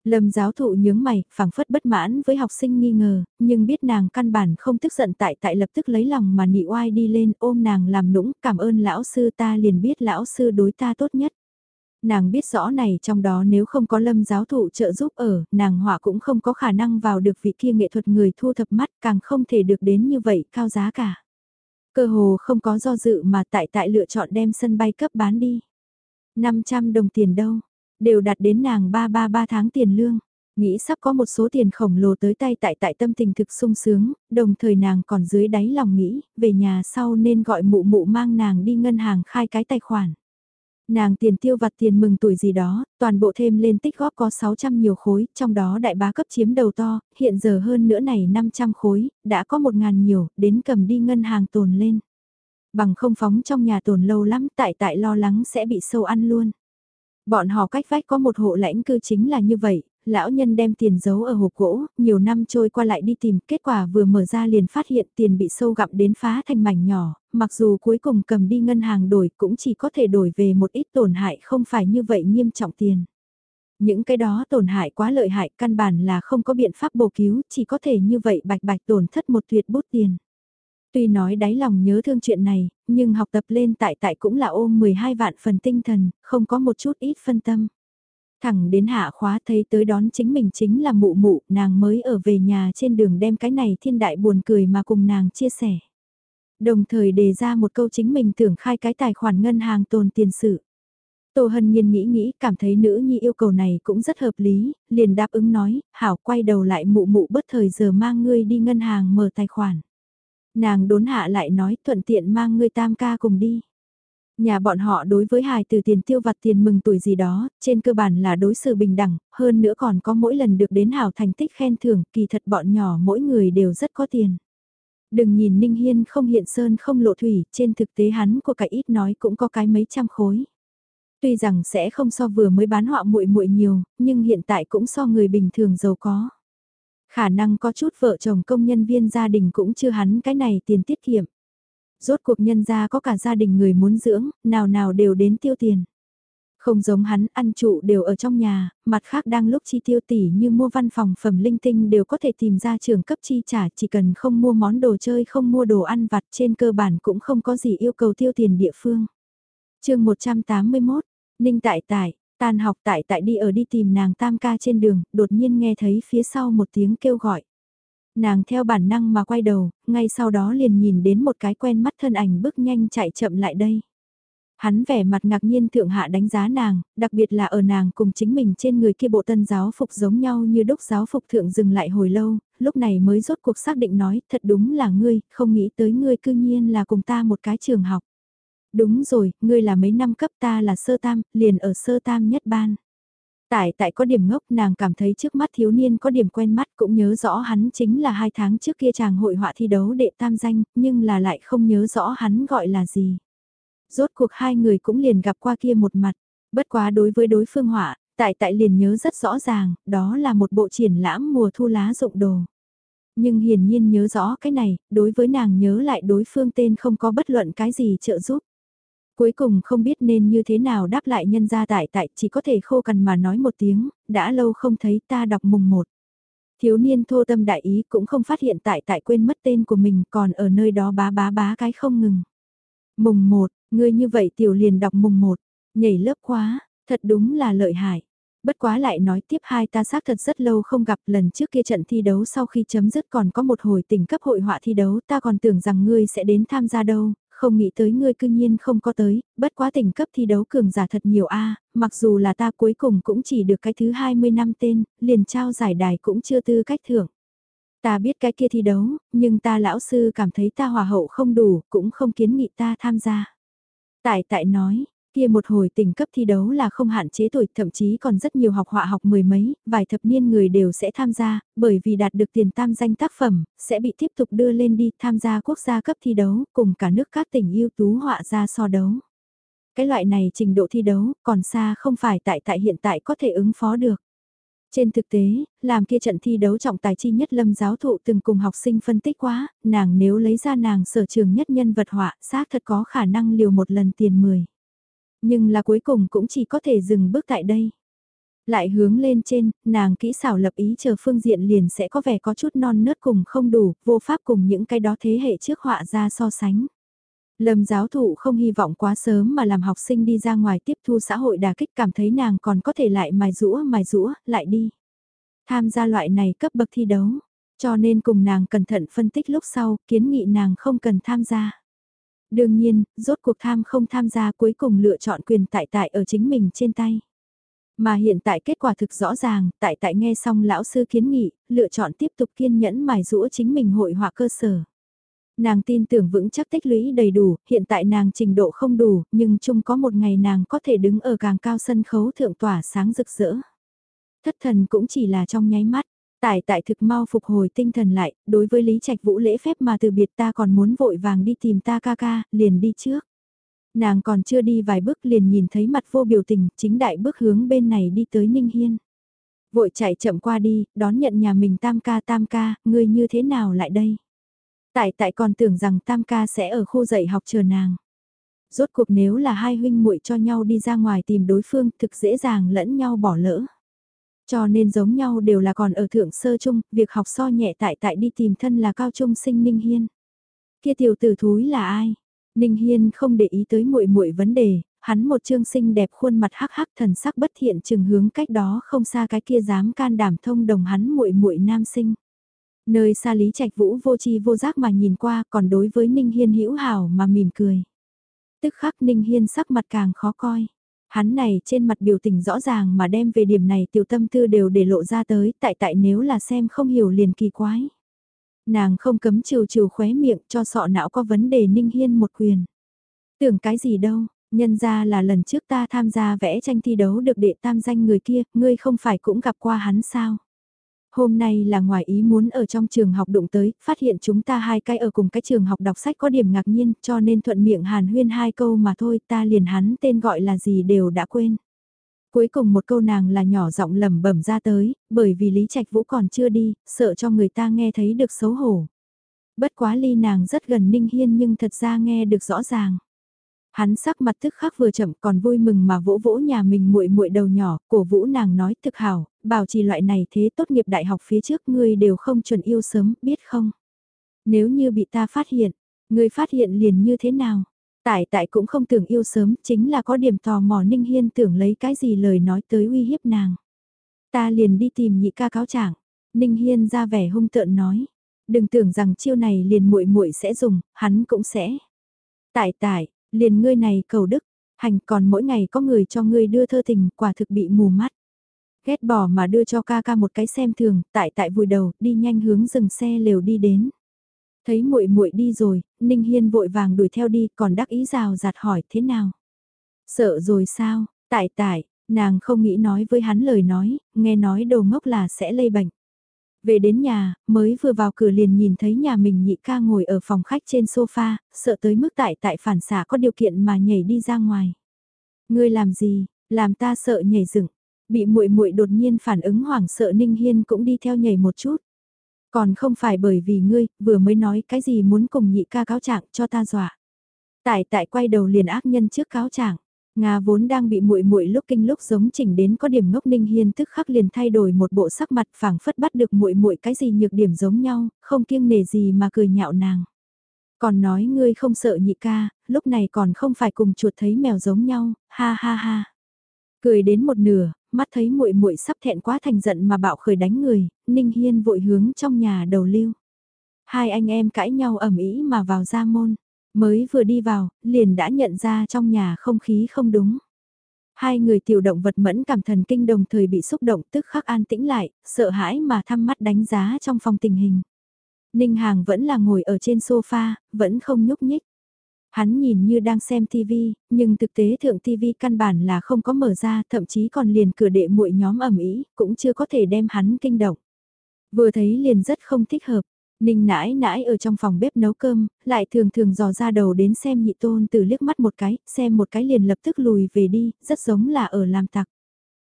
S1: Lâm giáo thụ nhướng mày, phảng phất bất mãn với học sinh nghi ngờ, nhưng biết nàng căn bản không tức giận tại tại lập tức lấy lòng mà nị oai đi lên ôm nàng làm nũng, cảm ơn lão sư ta liền biết lão sư đối ta tốt nhất. Nàng biết rõ này trong đó nếu không có lâm giáo thụ trợ giúp ở, nàng họa cũng không có khả năng vào được vị kia nghệ thuật người thu thập mắt càng không thể được đến như vậy cao giá cả. Cơ hồ không có do dự mà tại tại lựa chọn đem sân bay cấp bán đi. 500 đồng tiền đâu, đều đặt đến nàng 333 tháng tiền lương. Nghĩ sắp có một số tiền khổng lồ tới tay tại tại tâm tình thực sung sướng, đồng thời nàng còn dưới đáy lòng nghĩ, về nhà sau nên gọi mụ mụ mang nàng đi ngân hàng khai cái tài khoản. Nàng tiền tiêu vặt tiền mừng tuổi gì đó, toàn bộ thêm lên tích góp có 600 nhiều khối, trong đó đại bá cấp chiếm đầu to, hiện giờ hơn nữa này 500 khối, đã có 1.000 nhiều, đến cầm đi ngân hàng tồn lên. Bằng không phóng trong nhà tồn lâu lắm tại tại lo lắng sẽ bị sâu ăn luôn. Bọn họ cách vách có một hộ lãnh cư chính là như vậy, lão nhân đem tiền giấu ở hộp gỗ, nhiều năm trôi qua lại đi tìm, kết quả vừa mở ra liền phát hiện tiền bị sâu gặm đến phá thành mảnh nhỏ, mặc dù cuối cùng cầm đi ngân hàng đổi cũng chỉ có thể đổi về một ít tổn hại không phải như vậy nghiêm trọng tiền. Những cái đó tổn hại quá lợi hại căn bản là không có biện pháp bổ cứu, chỉ có thể như vậy bạch bạch tổn thất một tuyệt bút tiền. Tuy nói đáy lòng nhớ thương chuyện này, nhưng học tập lên tại tại cũng là ôm 12 vạn phần tinh thần, không có một chút ít phân tâm. Thẳng đến hạ khóa thấy tới đón chính mình chính là mụ mụ, nàng mới ở về nhà trên đường đem cái này thiên đại buồn cười mà cùng nàng chia sẻ. Đồng thời đề ra một câu chính mình tưởng khai cái tài khoản ngân hàng tồn tiền sự. Tô Hân Nhiên nghĩ nghĩ, cảm thấy nữ nhi yêu cầu này cũng rất hợp lý, liền đáp ứng nói, hảo quay đầu lại mụ mụ bất thời giờ mang ngươi đi ngân hàng mở tài khoản. Nàng đốn hạ lại nói thuận tiện mang ngươi tam ca cùng đi. Nhà bọn họ đối với hài từ tiền tiêu vặt tiền mừng tuổi gì đó, trên cơ bản là đối xử bình đẳng, hơn nữa còn có mỗi lần được đến hảo thành tích khen thưởng, kỳ thật bọn nhỏ mỗi người đều rất có tiền. Đừng nhìn Ninh Hiên không hiện sơn không lộ thủy, trên thực tế hắn của cái ít nói cũng có cái mấy trăm khối. Tuy rằng sẽ không so vừa mới bán họa muội muội nhiều, nhưng hiện tại cũng so người bình thường giàu có. Khả năng có chút vợ chồng công nhân viên gia đình cũng chưa hắn cái này tiền tiết kiệm. Rốt cuộc nhân gia có cả gia đình người muốn dưỡng, nào nào đều đến tiêu tiền. Không giống hắn, ăn trụ đều ở trong nhà, mặt khác đang lúc chi tiêu tỷ như mua văn phòng phẩm linh tinh đều có thể tìm ra trường cấp chi trả chỉ cần không mua món đồ chơi không mua đồ ăn vặt trên cơ bản cũng không có gì yêu cầu tiêu tiền địa phương. chương 181, Ninh Tại Tại, tan học Tại Tại đi ở đi tìm nàng tam ca trên đường, đột nhiên nghe thấy phía sau một tiếng kêu gọi. Nàng theo bản năng mà quay đầu, ngay sau đó liền nhìn đến một cái quen mắt thân ảnh bước nhanh chạy chậm lại đây. Hắn vẻ mặt ngạc nhiên thượng hạ đánh giá nàng, đặc biệt là ở nàng cùng chính mình trên người kia bộ tân giáo phục giống nhau như đúc giáo phục thượng dừng lại hồi lâu, lúc này mới rốt cuộc xác định nói, thật đúng là ngươi, không nghĩ tới ngươi cư nhiên là cùng ta một cái trường học. Đúng rồi, ngươi là mấy năm cấp ta là sơ tam, liền ở sơ tam nhất ban. Tại tại có điểm ngốc nàng cảm thấy trước mắt thiếu niên có điểm quen mắt cũng nhớ rõ hắn chính là hai tháng trước kia chàng hội họa thi đấu đệ tam danh, nhưng là lại không nhớ rõ hắn gọi là gì. Rốt cuộc hai người cũng liền gặp qua kia một mặt, bất quá đối với đối phương họa, tại tại liền nhớ rất rõ ràng, đó là một bộ triển lãm mùa thu lá rụng đồ. Nhưng hiển nhiên nhớ rõ cái này, đối với nàng nhớ lại đối phương tên không có bất luận cái gì trợ giúp. Cuối cùng không biết nên như thế nào đáp lại nhân gia tại tại chỉ có thể khô cằn mà nói một tiếng, đã lâu không thấy ta đọc mùng một. Thiếu niên thô tâm đại ý cũng không phát hiện tại tại quên mất tên của mình còn ở nơi đó bá bá bá cái không ngừng. Mùng một, ngươi như vậy tiểu liền đọc mùng một, nhảy lớp quá, thật đúng là lợi hại. Bất quá lại nói tiếp hai ta xác thật rất lâu không gặp lần trước kia trận thi đấu sau khi chấm dứt còn có một hồi tỉnh cấp hội họa thi đấu ta còn tưởng rằng ngươi sẽ đến tham gia đâu, không nghĩ tới ngươi cư nhiên không có tới, bất quá tỉnh cấp thi đấu cường giả thật nhiều a mặc dù là ta cuối cùng cũng chỉ được cái thứ 20 năm tên, liền trao giải đài cũng chưa tư cách thưởng. Ta biết cái kia thi đấu, nhưng ta lão sư cảm thấy ta hòa hậu không đủ, cũng không kiến nghị ta tham gia. Tại tại nói, Kia một hồi tỉnh cấp thi đấu là không hạn chế tuổi, thậm chí còn rất nhiều học họa học mười mấy, vài thập niên người đều sẽ tham gia, bởi vì đạt được tiền tam danh tác phẩm, sẽ bị tiếp tục đưa lên đi tham gia quốc gia cấp thi đấu, cùng cả nước các tỉnh ưu tú họa ra so đấu. Cái loại này trình độ thi đấu, còn xa không phải tại tại hiện tại có thể ứng phó được. Trên thực tế, làm kia trận thi đấu trọng tài chi nhất lâm giáo thụ từng cùng học sinh phân tích quá, nàng nếu lấy ra nàng sở trường nhất nhân vật họa, xác thật có khả năng liều một lần tiền 10. Nhưng là cuối cùng cũng chỉ có thể dừng bước tại đây. Lại hướng lên trên, nàng kỹ xảo lập ý chờ phương diện liền sẽ có vẻ có chút non nớt cùng không đủ, vô pháp cùng những cái đó thế hệ trước họa ra so sánh. Lâm giáo thụ không hy vọng quá sớm mà làm học sinh đi ra ngoài tiếp thu xã hội đà kích cảm thấy nàng còn có thể lại mài rũa mài rũa, lại đi. Tham gia loại này cấp bậc thi đấu, cho nên cùng nàng cẩn thận phân tích lúc sau, kiến nghị nàng không cần tham gia. Đương nhiên, rốt cuộc tham không tham gia cuối cùng lựa chọn quyền tại tại ở chính mình trên tay. Mà hiện tại kết quả thực rõ ràng, tại tại nghe xong lão sư kiến nghị, lựa chọn tiếp tục kiên nhẫn mài rũa chính mình hội họa cơ sở. Nàng tin tưởng vững chắc tích lũy đầy đủ, hiện tại nàng trình độ không đủ, nhưng chung có một ngày nàng có thể đứng ở càng cao sân khấu thượng tỏa sáng rực rỡ. Thất thần cũng chỉ là trong nháy mắt, Tại tại thực mau phục hồi tinh thần lại, đối với Lý Trạch Vũ lễ phép mà từ biệt ta còn muốn vội vàng đi tìm ta ca ca, liền đi trước. Nàng còn chưa đi vài bước liền nhìn thấy mặt vô biểu tình, chính đại bước hướng bên này đi tới Ninh Hiên. Vội chạy chậm qua đi, đón nhận nhà mình tam ca tam ca, ngươi như thế nào lại đây? Tại tại còn tưởng rằng tam ca sẽ ở khu dạy học chờ nàng. Rốt cuộc nếu là hai huynh muội cho nhau đi ra ngoài tìm đối phương thực dễ dàng lẫn nhau bỏ lỡ. Cho nên giống nhau đều là còn ở thượng sơ chung việc học so nhẹ tại tại đi tìm thân là cao trung sinh Ninh Hiên. Kia tiểu tử thúi là ai? Ninh Hiên không để ý tới muội muội vấn đề, hắn một trương sinh đẹp khuôn mặt hắc hắc thần sắc bất thiện chừng hướng cách đó không xa cái kia dám can đảm thông đồng hắn muội muội nam sinh. Nơi xa Lý Trạch Vũ vô chi vô giác mà nhìn qua còn đối với Ninh Hiên hữu hảo mà mỉm cười. Tức khắc Ninh Hiên sắc mặt càng khó coi. Hắn này trên mặt biểu tình rõ ràng mà đem về điểm này tiểu tâm tư đều để lộ ra tới, tại tại nếu là xem không hiểu liền kỳ quái. Nàng không cấm trừ trừ khóe miệng cho sọ não có vấn đề ninh hiên một quyền. Tưởng cái gì đâu, nhân ra là lần trước ta tham gia vẽ tranh thi đấu được đệ tam danh người kia, ngươi không phải cũng gặp qua hắn sao? Hôm nay là ngoài ý muốn ở trong trường học đụng tới, phát hiện chúng ta hai cái ở cùng cái trường học đọc sách có điểm ngạc nhiên, cho nên thuận miệng hàn huyên hai câu mà thôi, ta liền hắn tên gọi là gì đều đã quên. Cuối cùng một câu nàng là nhỏ giọng lẩm bẩm ra tới, bởi vì Lý Trạch Vũ còn chưa đi, sợ cho người ta nghe thấy được xấu hổ. Bất quá ly nàng rất gần Ninh Hiên nhưng thật ra nghe được rõ ràng. Hắn sắc mặt tức khắc vừa chậm còn vui mừng mà vỗ vỗ nhà mình muội muội đầu nhỏ, cổ vũ nàng nói thực hảo, bảo trì loại này thế tốt nghiệp đại học phía trước ngươi đều không chuẩn yêu sớm, biết không? Nếu như bị ta phát hiện, ngươi phát hiện liền như thế nào? Tại tại cũng không tưởng yêu sớm, chính là có điểm tò mò Ninh Hiên tưởng lấy cái gì lời nói tới uy hiếp nàng. Ta liền đi tìm nhị ca cáo trạng. Ninh Hiên ra vẻ hung tợn nói, đừng tưởng rằng chiêu này liền muội muội sẽ dùng, hắn cũng sẽ. Tại tại, liền ngươi này cầu đức, hành còn mỗi ngày có người cho ngươi đưa thơ tình, quả thực bị mù mắt. Ghét bỏ mà đưa cho ca ca một cái xem thường, tại tại vùi đầu, đi nhanh hướng dừng xe lều đi đến. Thấy muội muội đi rồi, Ninh Hiên vội vàng đuổi theo đi, còn đắc ý rào giạt hỏi thế nào. Sợ rồi sao, tại tại, nàng không nghĩ nói với hắn lời nói, nghe nói đồ ngốc là sẽ lây bệnh. Về đến nhà, mới vừa vào cửa liền nhìn thấy nhà mình nhị ca ngồi ở phòng khách trên sofa, sợ tới mức tại tại phản xả có điều kiện mà nhảy đi ra ngoài. Ngươi làm gì, làm ta sợ nhảy dựng, bị muội muội đột nhiên phản ứng hoảng sợ Ninh Hiên cũng đi theo nhảy một chút. Còn không phải bởi vì ngươi, vừa mới nói cái gì muốn cùng nhị ca cáo trạng cho ta dọa. Tại tại quay đầu liền ác nhân trước cáo trạng. Nga vốn đang bị muội muội lúc kinh lúc giống chỉnh đến có điểm ngốc Ninh Hiên tức khắc liền thay đổi một bộ sắc mặt phảng phất bắt được muội muội cái gì nhược điểm giống nhau, không kiêng nề gì mà cười nhạo nàng. Còn nói ngươi không sợ nhị ca, lúc này còn không phải cùng chuột thấy mèo giống nhau, ha ha ha. Cười đến một nửa, mắt thấy muội muội sắp thẹn quá thành giận mà bạo khởi đánh người, Ninh Hiên vội hướng trong nhà đầu lưu. Hai anh em cãi nhau ầm ĩ mà vào ra môn. Mới vừa đi vào, liền đã nhận ra trong nhà không khí không đúng. Hai người tiểu động vật mẫn cảm thần kinh đồng thời bị xúc động tức khắc an tĩnh lại, sợ hãi mà thăm mắt đánh giá trong phòng tình hình. Ninh Hàng vẫn là ngồi ở trên sofa, vẫn không nhúc nhích. Hắn nhìn như đang xem TV, nhưng thực tế thượng TV căn bản là không có mở ra, thậm chí còn liền cửa đệ muội nhóm ẩm ý, cũng chưa có thể đem hắn kinh động. Vừa thấy liền rất không thích hợp, Ninh nãi nãi ở trong phòng bếp nấu cơm, lại thường thường dò ra đầu đến xem nhị tôn từ liếc mắt một cái, xem một cái liền lập tức lùi về đi, rất giống là ở làm tặc.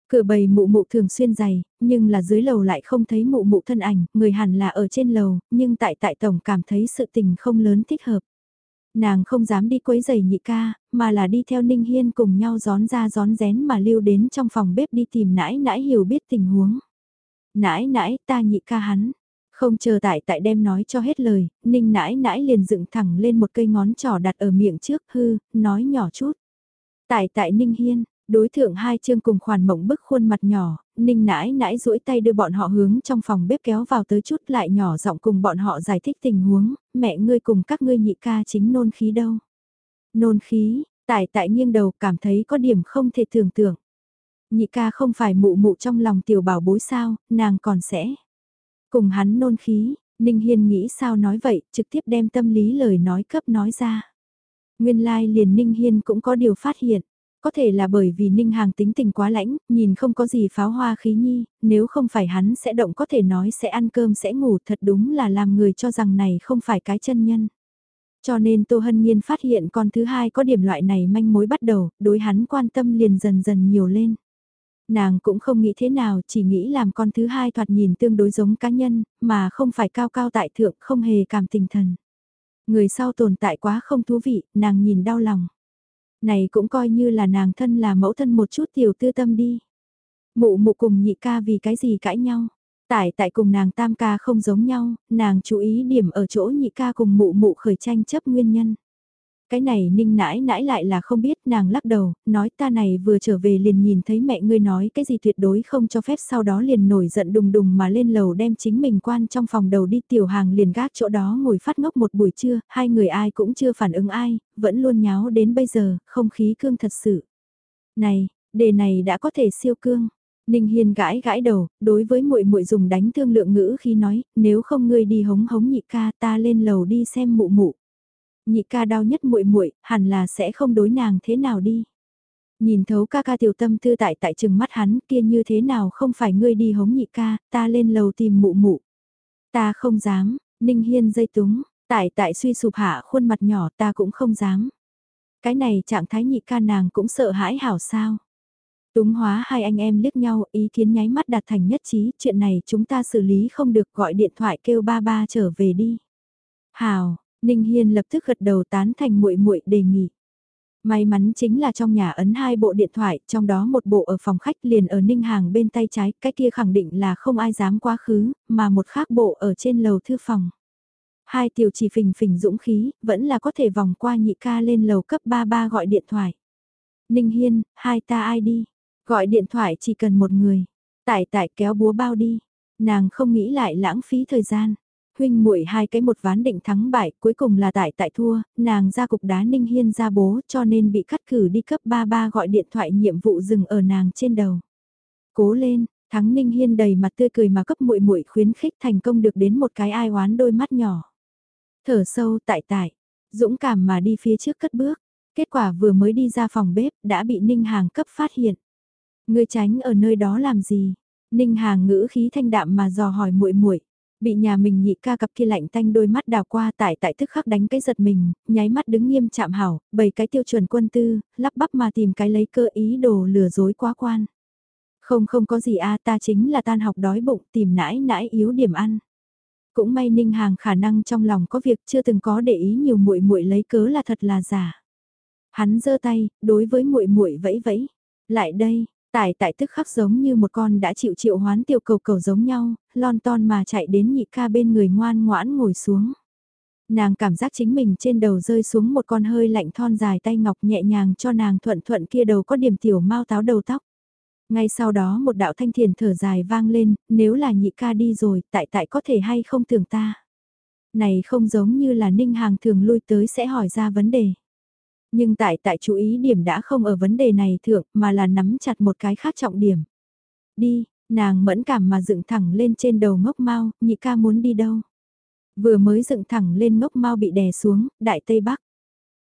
S1: Cửa bầy mụ mụ thường xuyên dày, nhưng là dưới lầu lại không thấy mụ mụ thân ảnh, người hẳn là ở trên lầu, nhưng tại tại tổng cảm thấy sự tình không lớn thích hợp. Nàng không dám đi quấy giày nhị ca, mà là đi theo Ninh Hiên cùng nhau gión ra gión rén mà lưu đến trong phòng bếp đi tìm nãi nãi hiểu biết tình huống. Nãi nãi ta nhị ca hắn, không chờ tại tại đem nói cho hết lời, ninh nãi nãi liền dựng thẳng lên một cây ngón trỏ đặt ở miệng trước hư, nói nhỏ chút. Tại tại ninh hiên, đối thượng hai chương cùng khoản mộng bức khuôn mặt nhỏ, ninh nãi nãi duỗi tay đưa bọn họ hướng trong phòng bếp kéo vào tới chút lại nhỏ giọng cùng bọn họ giải thích tình huống, mẹ ngươi cùng các ngươi nhị ca chính nôn khí đâu. Nôn khí, tại tại nghiêng đầu cảm thấy có điểm không thể tưởng tượng. Nhị ca không phải mụ mụ trong lòng tiểu bảo bối sao, nàng còn sẽ. Cùng hắn nôn khí, Ninh Hiên nghĩ sao nói vậy, trực tiếp đem tâm lý lời nói cấp nói ra. Nguyên lai like liền Ninh Hiên cũng có điều phát hiện. Có thể là bởi vì Ninh Hàng tính tình quá lãnh, nhìn không có gì pháo hoa khí nhi, nếu không phải hắn sẽ động có thể nói sẽ ăn cơm sẽ ngủ thật đúng là làm người cho rằng này không phải cái chân nhân. Cho nên Tô Hân Nhiên phát hiện con thứ hai có điểm loại này manh mối bắt đầu, đối hắn quan tâm liền dần dần nhiều lên nàng cũng không nghĩ thế nào, chỉ nghĩ làm con thứ hai thoạt nhìn tương đối giống cá nhân, mà không phải cao cao tại thượng, không hề cảm tình thần. Người sau tồn tại quá không thú vị, nàng nhìn đau lòng. Này cũng coi như là nàng thân là mẫu thân một chút tiểu tư tâm đi. Mụ mụ cùng nhị ca vì cái gì cãi nhau. Tại tại cùng nàng tam ca không giống nhau, nàng chú ý điểm ở chỗ nhị ca cùng mụ mụ khởi tranh chấp nguyên nhân. Cái này ninh nãi nãi lại là không biết nàng lắc đầu, nói ta này vừa trở về liền nhìn thấy mẹ ngươi nói cái gì tuyệt đối không cho phép sau đó liền nổi giận đùng đùng mà lên lầu đem chính mình quan trong phòng đầu đi tiểu hàng liền gác chỗ đó ngồi phát ngốc một buổi trưa, hai người ai cũng chưa phản ứng ai, vẫn luôn nháo đến bây giờ, không khí cương thật sự. Này, đề này đã có thể siêu cương. Ninh Hiên gãi gãi đầu, đối với muội muội dùng đánh thương lượng ngữ khi nói, nếu không ngươi đi hống hống nhị ca ta lên lầu đi xem mụ mụ. Nhị ca đau nhất muội muội, hẳn là sẽ không đối nàng thế nào đi. Nhìn thấu ca ca tiểu tâm tư tại tại chừng mắt hắn kia như thế nào không phải ngươi đi hống nhị ca, ta lên lầu tìm mụ mụ. Ta không dám, Ninh Hiên dây túng, tại tại suy sụp hạ khuôn mặt nhỏ ta cũng không dám. Cái này trạng thái nhị ca nàng cũng sợ hãi hảo sao. Túng hóa hai anh em liếc nhau, ý kiến nháy mắt đạt thành nhất trí, chuyện này chúng ta xử lý không được gọi điện thoại kêu ba ba trở về đi. Hào, Ninh Hiên lập tức gật đầu tán thành muội muội đề nghị. May mắn chính là trong nhà ấn hai bộ điện thoại, trong đó một bộ ở phòng khách liền ở Ninh Hàng bên tay trái, cái kia khẳng định là không ai dám quá khứ, mà một khác bộ ở trên lầu thư phòng. Hai tiểu chỉ phình phình dũng khí, vẫn là có thể vòng qua nhị ca lên lầu cấp 33 gọi điện thoại. Ninh Hiên, hai ta ai đi? Gọi điện thoại chỉ cần một người. Tải tải kéo búa bao đi. Nàng không nghĩ lại lãng phí thời gian huynh muội hai cái một ván định thắng bại, cuối cùng là tại tại thua, nàng ra cục đá Ninh Hiên ra bố cho nên bị cắt cử đi cấp 33 gọi điện thoại nhiệm vụ dừng ở nàng trên đầu. Cố lên, thắng Ninh Hiên đầy mặt tươi cười mà cấp muội muội khuyến khích thành công được đến một cái ai oán đôi mắt nhỏ. Thở sâu tại tại, dũng cảm mà đi phía trước cất bước, kết quả vừa mới đi ra phòng bếp đã bị Ninh Hàng cấp phát hiện. ngươi tránh ở nơi đó làm gì? Ninh Hàng ngữ khí thanh đạm mà dò hỏi muội muội. Bị nhà mình nhị ca cặp kia lạnh tanh đôi mắt đào qua tại tại thức khắc đánh cái giật mình, nháy mắt đứng nghiêm chạm hảo, bày cái tiêu chuẩn quân tư, lắp bắp mà tìm cái lấy cơ ý đồ lừa dối quá quan. Không không có gì a à, ta chính là tan học đói bụng tìm nãi nãi yếu điểm ăn. Cũng may ninh hàng khả năng trong lòng có việc chưa từng có để ý nhiều muội muội lấy cớ là thật là giả. Hắn giơ tay, đối với muội muội vẫy vẫy. Lại đây, Tại tại tức khắc giống như một con đã chịu triệu hoán tiểu cầu cầu giống nhau, lon ton mà chạy đến nhị ca bên người ngoan ngoãn ngồi xuống. Nàng cảm giác chính mình trên đầu rơi xuống một con hơi lạnh thon dài tay ngọc nhẹ nhàng cho nàng thuận thuận kia đầu có điểm tiểu mau táo đầu tóc. Ngay sau đó một đạo thanh thiền thở dài vang lên, nếu là nhị ca đi rồi, tại tại có thể hay không thường ta. Này không giống như là ninh hàng thường lui tới sẽ hỏi ra vấn đề. Nhưng tại tại chú ý điểm đã không ở vấn đề này thượng mà là nắm chặt một cái khác trọng điểm. Đi, nàng mẫn cảm mà dựng thẳng lên trên đầu ngốc mau, nhị ca muốn đi đâu. Vừa mới dựng thẳng lên ngốc mau bị đè xuống, đại tây bắc.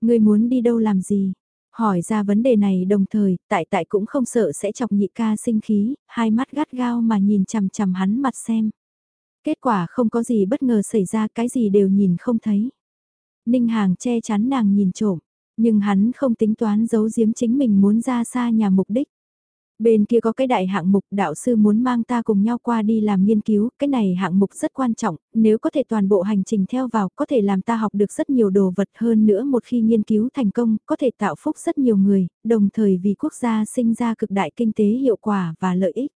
S1: Ngươi muốn đi đâu làm gì? Hỏi ra vấn đề này đồng thời, tại tại cũng không sợ sẽ chọc nhị ca sinh khí, hai mắt gắt gao mà nhìn chằm chằm hắn mặt xem. Kết quả không có gì bất ngờ xảy ra cái gì đều nhìn không thấy. Ninh Hàng che chắn nàng nhìn trộm, nhưng hắn không tính toán giấu giếm chính mình muốn ra xa nhà mục đích. Bên kia có cái đại hạng mục đạo sư muốn mang ta cùng nhau qua đi làm nghiên cứu, cái này hạng mục rất quan trọng, nếu có thể toàn bộ hành trình theo vào có thể làm ta học được rất nhiều đồ vật hơn nữa một khi nghiên cứu thành công có thể tạo phúc rất nhiều người, đồng thời vì quốc gia sinh ra cực đại kinh tế hiệu quả và lợi ích.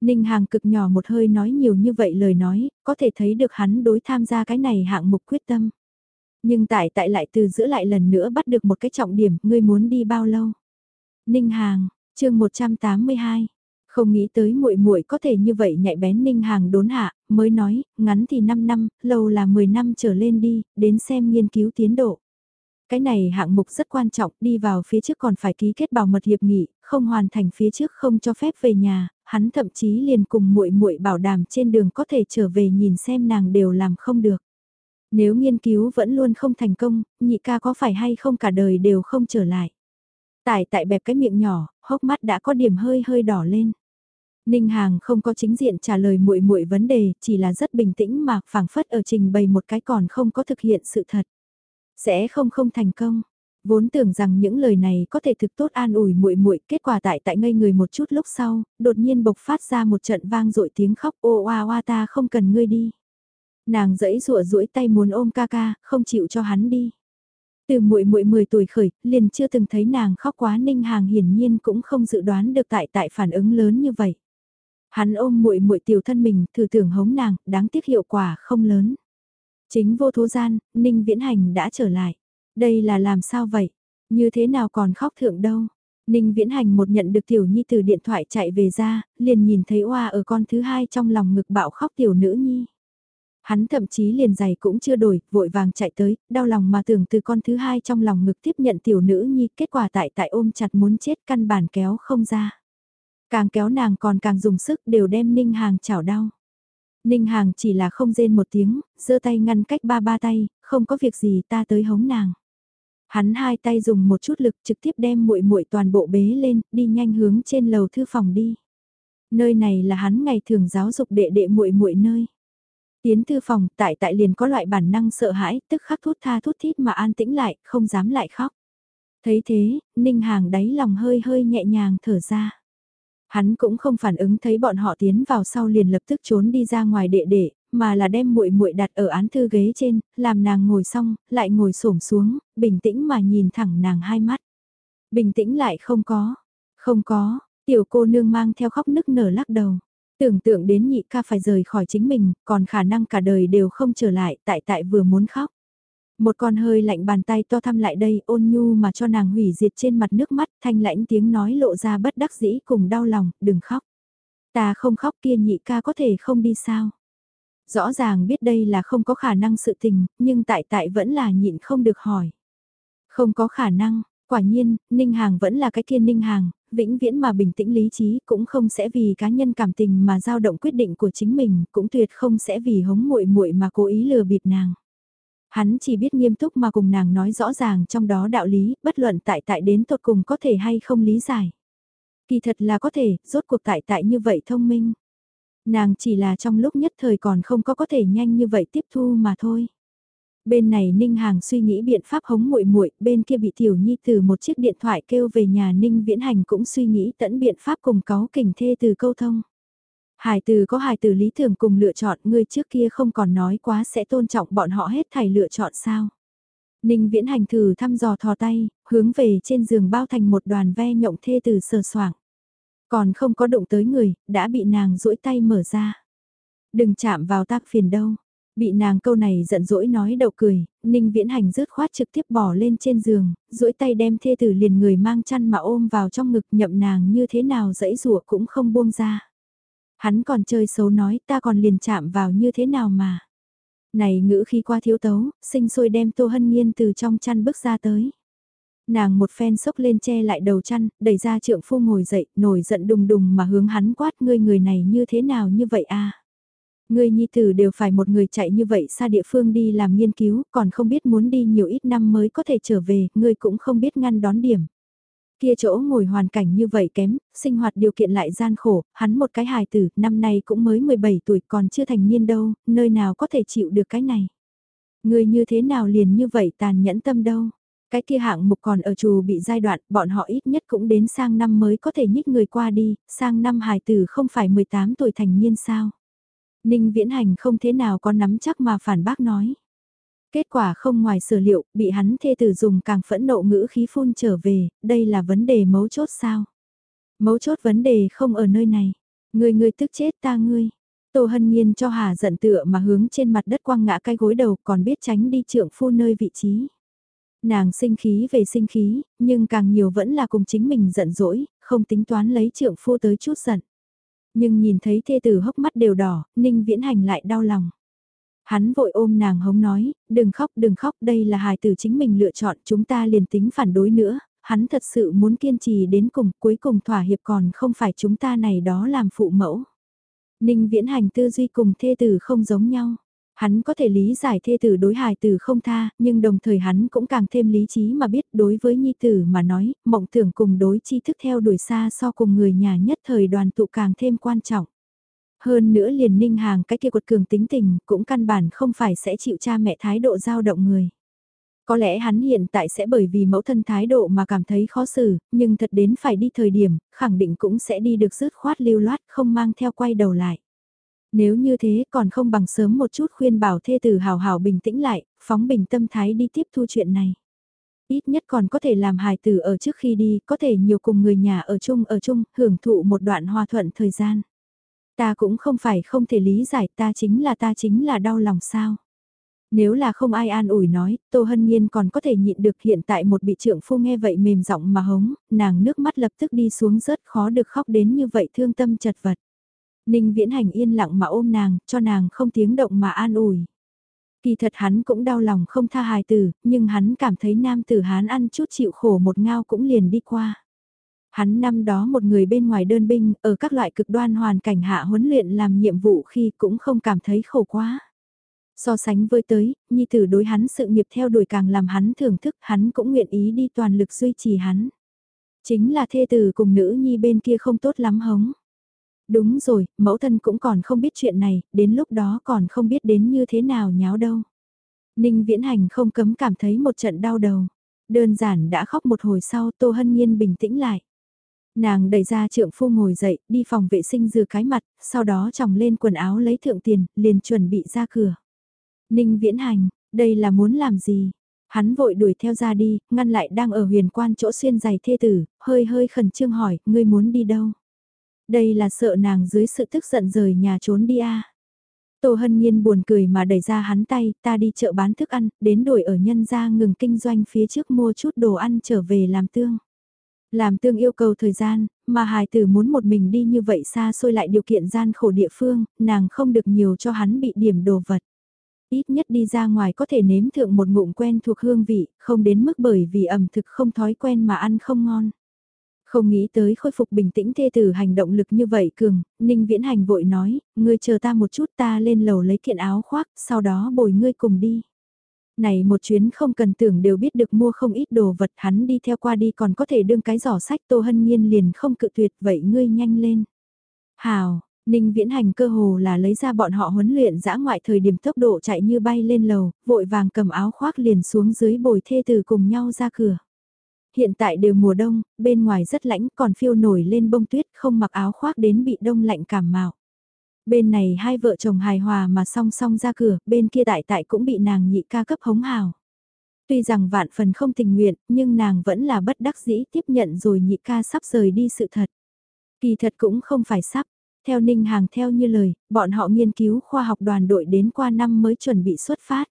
S1: Ninh Hàng cực nhỏ một hơi nói nhiều như vậy lời nói, có thể thấy được hắn đối tham gia cái này hạng mục quyết tâm. Nhưng tại tại lại từ giữa lại lần nữa bắt được một cái trọng điểm, ngươi muốn đi bao lâu? Ninh Hàng, chương 182. Không nghĩ tới muội muội có thể như vậy nhạy bén Ninh Hàng đốn hạ, mới nói, ngắn thì 5 năm, lâu là 10 năm trở lên đi, đến xem nghiên cứu tiến độ. Cái này hạng mục rất quan trọng, đi vào phía trước còn phải ký kết bảo mật hiệp nghị, không hoàn thành phía trước không cho phép về nhà, hắn thậm chí liền cùng muội muội bảo đảm trên đường có thể trở về nhìn xem nàng đều làm không được. Nếu nghiên cứu vẫn luôn không thành công, nhị ca có phải hay không cả đời đều không trở lại. Tại tại bẹp cái miệng nhỏ, hốc mắt đã có điểm hơi hơi đỏ lên. Ninh Hàng không có chính diện trả lời muội muội vấn đề, chỉ là rất bình tĩnh mà phảng phất ở trình bày một cái còn không có thực hiện sự thật. Sẽ không không thành công. Vốn tưởng rằng những lời này có thể thực tốt an ủi muội muội, kết quả tại tại ngây người một chút lúc sau, đột nhiên bộc phát ra một trận vang dội tiếng khóc ô oa oa ta không cần ngươi đi. Nàng dẫy rụa duỗi tay muốn ôm ca ca, không chịu cho hắn đi. Từ muội muội 10 tuổi khởi, liền chưa từng thấy nàng khóc quá Ninh Hàng hiển nhiên cũng không dự đoán được tại tại phản ứng lớn như vậy. Hắn ôm muội muội tiểu thân mình, thử tưởng hống nàng, đáng tiếc hiệu quả không lớn. Chính vô thố gian, Ninh Viễn Hành đã trở lại. Đây là làm sao vậy? Như thế nào còn khóc thượng đâu? Ninh Viễn Hành một nhận được tiểu nhi từ điện thoại chạy về ra, liền nhìn thấy oa ở con thứ hai trong lòng ngực bạo khóc tiểu nữ nhi. Hắn thậm chí liền giày cũng chưa đổi, vội vàng chạy tới, đau lòng mà tưởng từ con thứ hai trong lòng ngực tiếp nhận tiểu nữ nhi, kết quả tại tại ôm chặt muốn chết căn bản kéo không ra. Càng kéo nàng còn càng dùng sức đều đem Ninh Hàng chảo đau. Ninh Hàng chỉ là không rên một tiếng, giơ tay ngăn cách ba ba tay, không có việc gì ta tới hống nàng. Hắn hai tay dùng một chút lực trực tiếp đem muội muội toàn bộ bế lên, đi nhanh hướng trên lầu thư phòng đi. Nơi này là hắn ngày thường giáo dục đệ đệ muội muội nơi. Tiến thư phòng, tại tại liền có loại bản năng sợ hãi, tức khắc thút tha thút thít mà an tĩnh lại, không dám lại khóc. Thấy thế, Ninh Hàng đáy lòng hơi hơi nhẹ nhàng thở ra. Hắn cũng không phản ứng thấy bọn họ tiến vào sau liền lập tức trốn đi ra ngoài đệ đệ, mà là đem muội muội đặt ở án thư ghế trên, làm nàng ngồi xong, lại ngồi xổm xuống, bình tĩnh mà nhìn thẳng nàng hai mắt. Bình tĩnh lại không có, không có, tiểu cô nương mang theo khóc nức nở lắc đầu. Tưởng tượng đến nhị ca phải rời khỏi chính mình, còn khả năng cả đời đều không trở lại, tại tại vừa muốn khóc. Một con hơi lạnh bàn tay to thăm lại đây ôn nhu mà cho nàng hủy diệt trên mặt nước mắt thanh lãnh tiếng nói lộ ra bất đắc dĩ cùng đau lòng, đừng khóc. Ta không khóc kia nhị ca có thể không đi sao. Rõ ràng biết đây là không có khả năng sự tình, nhưng tại tại vẫn là nhịn không được hỏi. Không có khả năng, quả nhiên, Ninh Hàng vẫn là cái kia Ninh Hàng, vĩnh viễn mà bình tĩnh lý trí cũng không sẽ vì cá nhân cảm tình mà dao động quyết định của chính mình, cũng tuyệt không sẽ vì hống muội muội mà cố ý lừa bịp nàng. Hắn chỉ biết nghiêm túc mà cùng nàng nói rõ ràng trong đó đạo lý, bất luận tại tại đến tột cùng có thể hay không lý giải. Kỳ thật là có thể, rốt cuộc tại tại như vậy thông minh. Nàng chỉ là trong lúc nhất thời còn không có có thể nhanh như vậy tiếp thu mà thôi. Bên này Ninh Hàng suy nghĩ biện pháp hống muội muội, bên kia bị Tiểu Nhi từ một chiếc điện thoại kêu về nhà Ninh Viễn Hành cũng suy nghĩ tận biện pháp cùng cáo kình thê từ câu thông. Hải từ có hải từ lý tưởng cùng lựa chọn người trước kia không còn nói quá sẽ tôn trọng bọn họ hết thảy lựa chọn sao. Ninh viễn hành thử thăm dò thò tay, hướng về trên giường bao thành một đoàn ve nhộng thê từ sờ soảng. Còn không có động tới người, đã bị nàng duỗi tay mở ra. Đừng chạm vào tác phiền đâu. Bị nàng câu này giận dỗi nói đậu cười, Ninh Viễn Hành rớt khoát trực tiếp bỏ lên trên giường, duỗi tay đem thê tử liền người mang chăn mà ôm vào trong ngực nhậm nàng như thế nào dãy rủa cũng không buông ra. Hắn còn chơi xấu nói ta còn liền chạm vào như thế nào mà. Này ngữ khi qua thiếu tấu, sinh sôi đem Tô Hân Nhiên từ trong chăn bước ra tới. Nàng một phen sốc lên che lại đầu chăn, đẩy ra trượng phu ngồi dậy, nổi giận đùng đùng mà hướng hắn quát ngươi người này như thế nào như vậy a Người nhi tử đều phải một người chạy như vậy xa địa phương đi làm nghiên cứu, còn không biết muốn đi nhiều ít năm mới có thể trở về, người cũng không biết ngăn đón điểm. Kia chỗ ngồi hoàn cảnh như vậy kém, sinh hoạt điều kiện lại gian khổ, hắn một cái hài tử, năm nay cũng mới 17 tuổi còn chưa thành niên đâu, nơi nào có thể chịu được cái này. Người như thế nào liền như vậy tàn nhẫn tâm đâu. Cái kia hạng mục còn ở trù bị giai đoạn, bọn họ ít nhất cũng đến sang năm mới có thể nhích người qua đi, sang năm hài tử không phải 18 tuổi thành niên sao. Ninh Viễn Hành không thế nào có nắm chắc mà phản bác nói. Kết quả không ngoài sở liệu, bị hắn thê tử dùng càng phẫn nộ ngữ khí phun trở về, đây là vấn đề mấu chốt sao? Mấu chốt vấn đề không ở nơi này. Người người tức chết ta ngươi. Tô Hân Nhiên cho Hà giận tựa mà hướng trên mặt đất quăng ngã cái gối đầu còn biết tránh đi trượng phu nơi vị trí. Nàng sinh khí về sinh khí, nhưng càng nhiều vẫn là cùng chính mình giận dỗi, không tính toán lấy trượng phu tới chút giận. Nhưng nhìn thấy thê tử hốc mắt đều đỏ, Ninh Viễn Hành lại đau lòng. Hắn vội ôm nàng hống nói, đừng khóc đừng khóc đây là hài tử chính mình lựa chọn chúng ta liền tính phản đối nữa, hắn thật sự muốn kiên trì đến cùng cuối cùng thỏa hiệp còn không phải chúng ta này đó làm phụ mẫu. Ninh viễn hành tư duy cùng thê tử không giống nhau. Hắn có thể lý giải thê tử đối hài tử không tha, nhưng đồng thời hắn cũng càng thêm lý trí mà biết đối với nhi tử mà nói, mộng tưởng cùng đối chi thức theo đuổi xa so cùng người nhà nhất thời đoàn tụ càng thêm quan trọng. Hơn nữa liền ninh hàng cái kia quật cường tính tình cũng căn bản không phải sẽ chịu cha mẹ thái độ dao động người. Có lẽ hắn hiện tại sẽ bởi vì mẫu thân thái độ mà cảm thấy khó xử, nhưng thật đến phải đi thời điểm, khẳng định cũng sẽ đi được rứt khoát lưu loát không mang theo quay đầu lại. Nếu như thế còn không bằng sớm một chút khuyên bảo thê tử hào hào bình tĩnh lại, phóng bình tâm thái đi tiếp thu chuyện này. Ít nhất còn có thể làm hài tử ở trước khi đi, có thể nhiều cùng người nhà ở chung ở chung, hưởng thụ một đoạn hòa thuận thời gian. Ta cũng không phải không thể lý giải ta chính là ta chính là đau lòng sao. Nếu là không ai an ủi nói, Tô Hân Nhiên còn có thể nhịn được hiện tại một bị trưởng phu nghe vậy mềm giọng mà hống, nàng nước mắt lập tức đi xuống rất khó được khóc đến như vậy thương tâm chật vật. Ninh Viễn Hành yên lặng mà ôm nàng, cho nàng không tiếng động mà an ủi. Kỳ thật hắn cũng đau lòng không tha hài tử, nhưng hắn cảm thấy nam tử hán ăn chút chịu khổ một ngao cũng liền đi qua. Hắn năm đó một người bên ngoài đơn binh, ở các loại cực đoan hoàn cảnh hạ huấn luyện làm nhiệm vụ khi cũng không cảm thấy khổ quá. So sánh với tới, nhi tử đối hắn sự nghiệp theo đuổi càng làm hắn thưởng thức, hắn cũng nguyện ý đi toàn lực duy trì hắn. Chính là thê tử cùng nữ nhi bên kia không tốt lắm hống. Đúng rồi, mẫu thân cũng còn không biết chuyện này, đến lúc đó còn không biết đến như thế nào nháo đâu. Ninh viễn hành không cấm cảm thấy một trận đau đầu. Đơn giản đã khóc một hồi sau Tô Hân Nhiên bình tĩnh lại. Nàng đẩy ra trượng phu ngồi dậy, đi phòng vệ sinh rửa cái mặt, sau đó chồng lên quần áo lấy thượng tiền, liền chuẩn bị ra cửa. Ninh viễn hành, đây là muốn làm gì? Hắn vội đuổi theo ra đi, ngăn lại đang ở huyền quan chỗ xuyên giày thê tử, hơi hơi khẩn trương hỏi, ngươi muốn đi đâu? Đây là sợ nàng dưới sự tức giận rời nhà trốn đi à. Tô Hân Nhiên buồn cười mà đẩy ra hắn tay, ta đi chợ bán thức ăn, đến đổi ở nhân gia ngừng kinh doanh phía trước mua chút đồ ăn trở về làm tương. Làm tương yêu cầu thời gian, mà hài tử muốn một mình đi như vậy xa xôi lại điều kiện gian khổ địa phương, nàng không được nhiều cho hắn bị điểm đồ vật. Ít nhất đi ra ngoài có thể nếm thượng một ngụm quen thuộc hương vị, không đến mức bởi vì ẩm thực không thói quen mà ăn không ngon. Không nghĩ tới khôi phục bình tĩnh thê tử hành động lực như vậy cường, Ninh Viễn Hành vội nói, ngươi chờ ta một chút ta lên lầu lấy kiện áo khoác, sau đó bồi ngươi cùng đi. Này một chuyến không cần tưởng đều biết được mua không ít đồ vật hắn đi theo qua đi còn có thể đương cái giỏ sách Tô Hân Nhiên liền không cự tuyệt vậy ngươi nhanh lên. Hào, Ninh Viễn Hành cơ hồ là lấy ra bọn họ huấn luyện dã ngoại thời điểm tốc độ chạy như bay lên lầu, vội vàng cầm áo khoác liền xuống dưới bồi thê tử cùng nhau ra cửa. Hiện tại đều mùa đông, bên ngoài rất lạnh còn phiêu nổi lên bông tuyết không mặc áo khoác đến bị đông lạnh cảm mạo. Bên này hai vợ chồng hài hòa mà song song ra cửa, bên kia tại tại cũng bị nàng nhị ca cấp hống hào. Tuy rằng vạn phần không tình nguyện, nhưng nàng vẫn là bất đắc dĩ tiếp nhận rồi nhị ca sắp rời đi sự thật. Kỳ thật cũng không phải sắp, theo Ninh Hàng theo như lời, bọn họ nghiên cứu khoa học đoàn đội đến qua năm mới chuẩn bị xuất phát.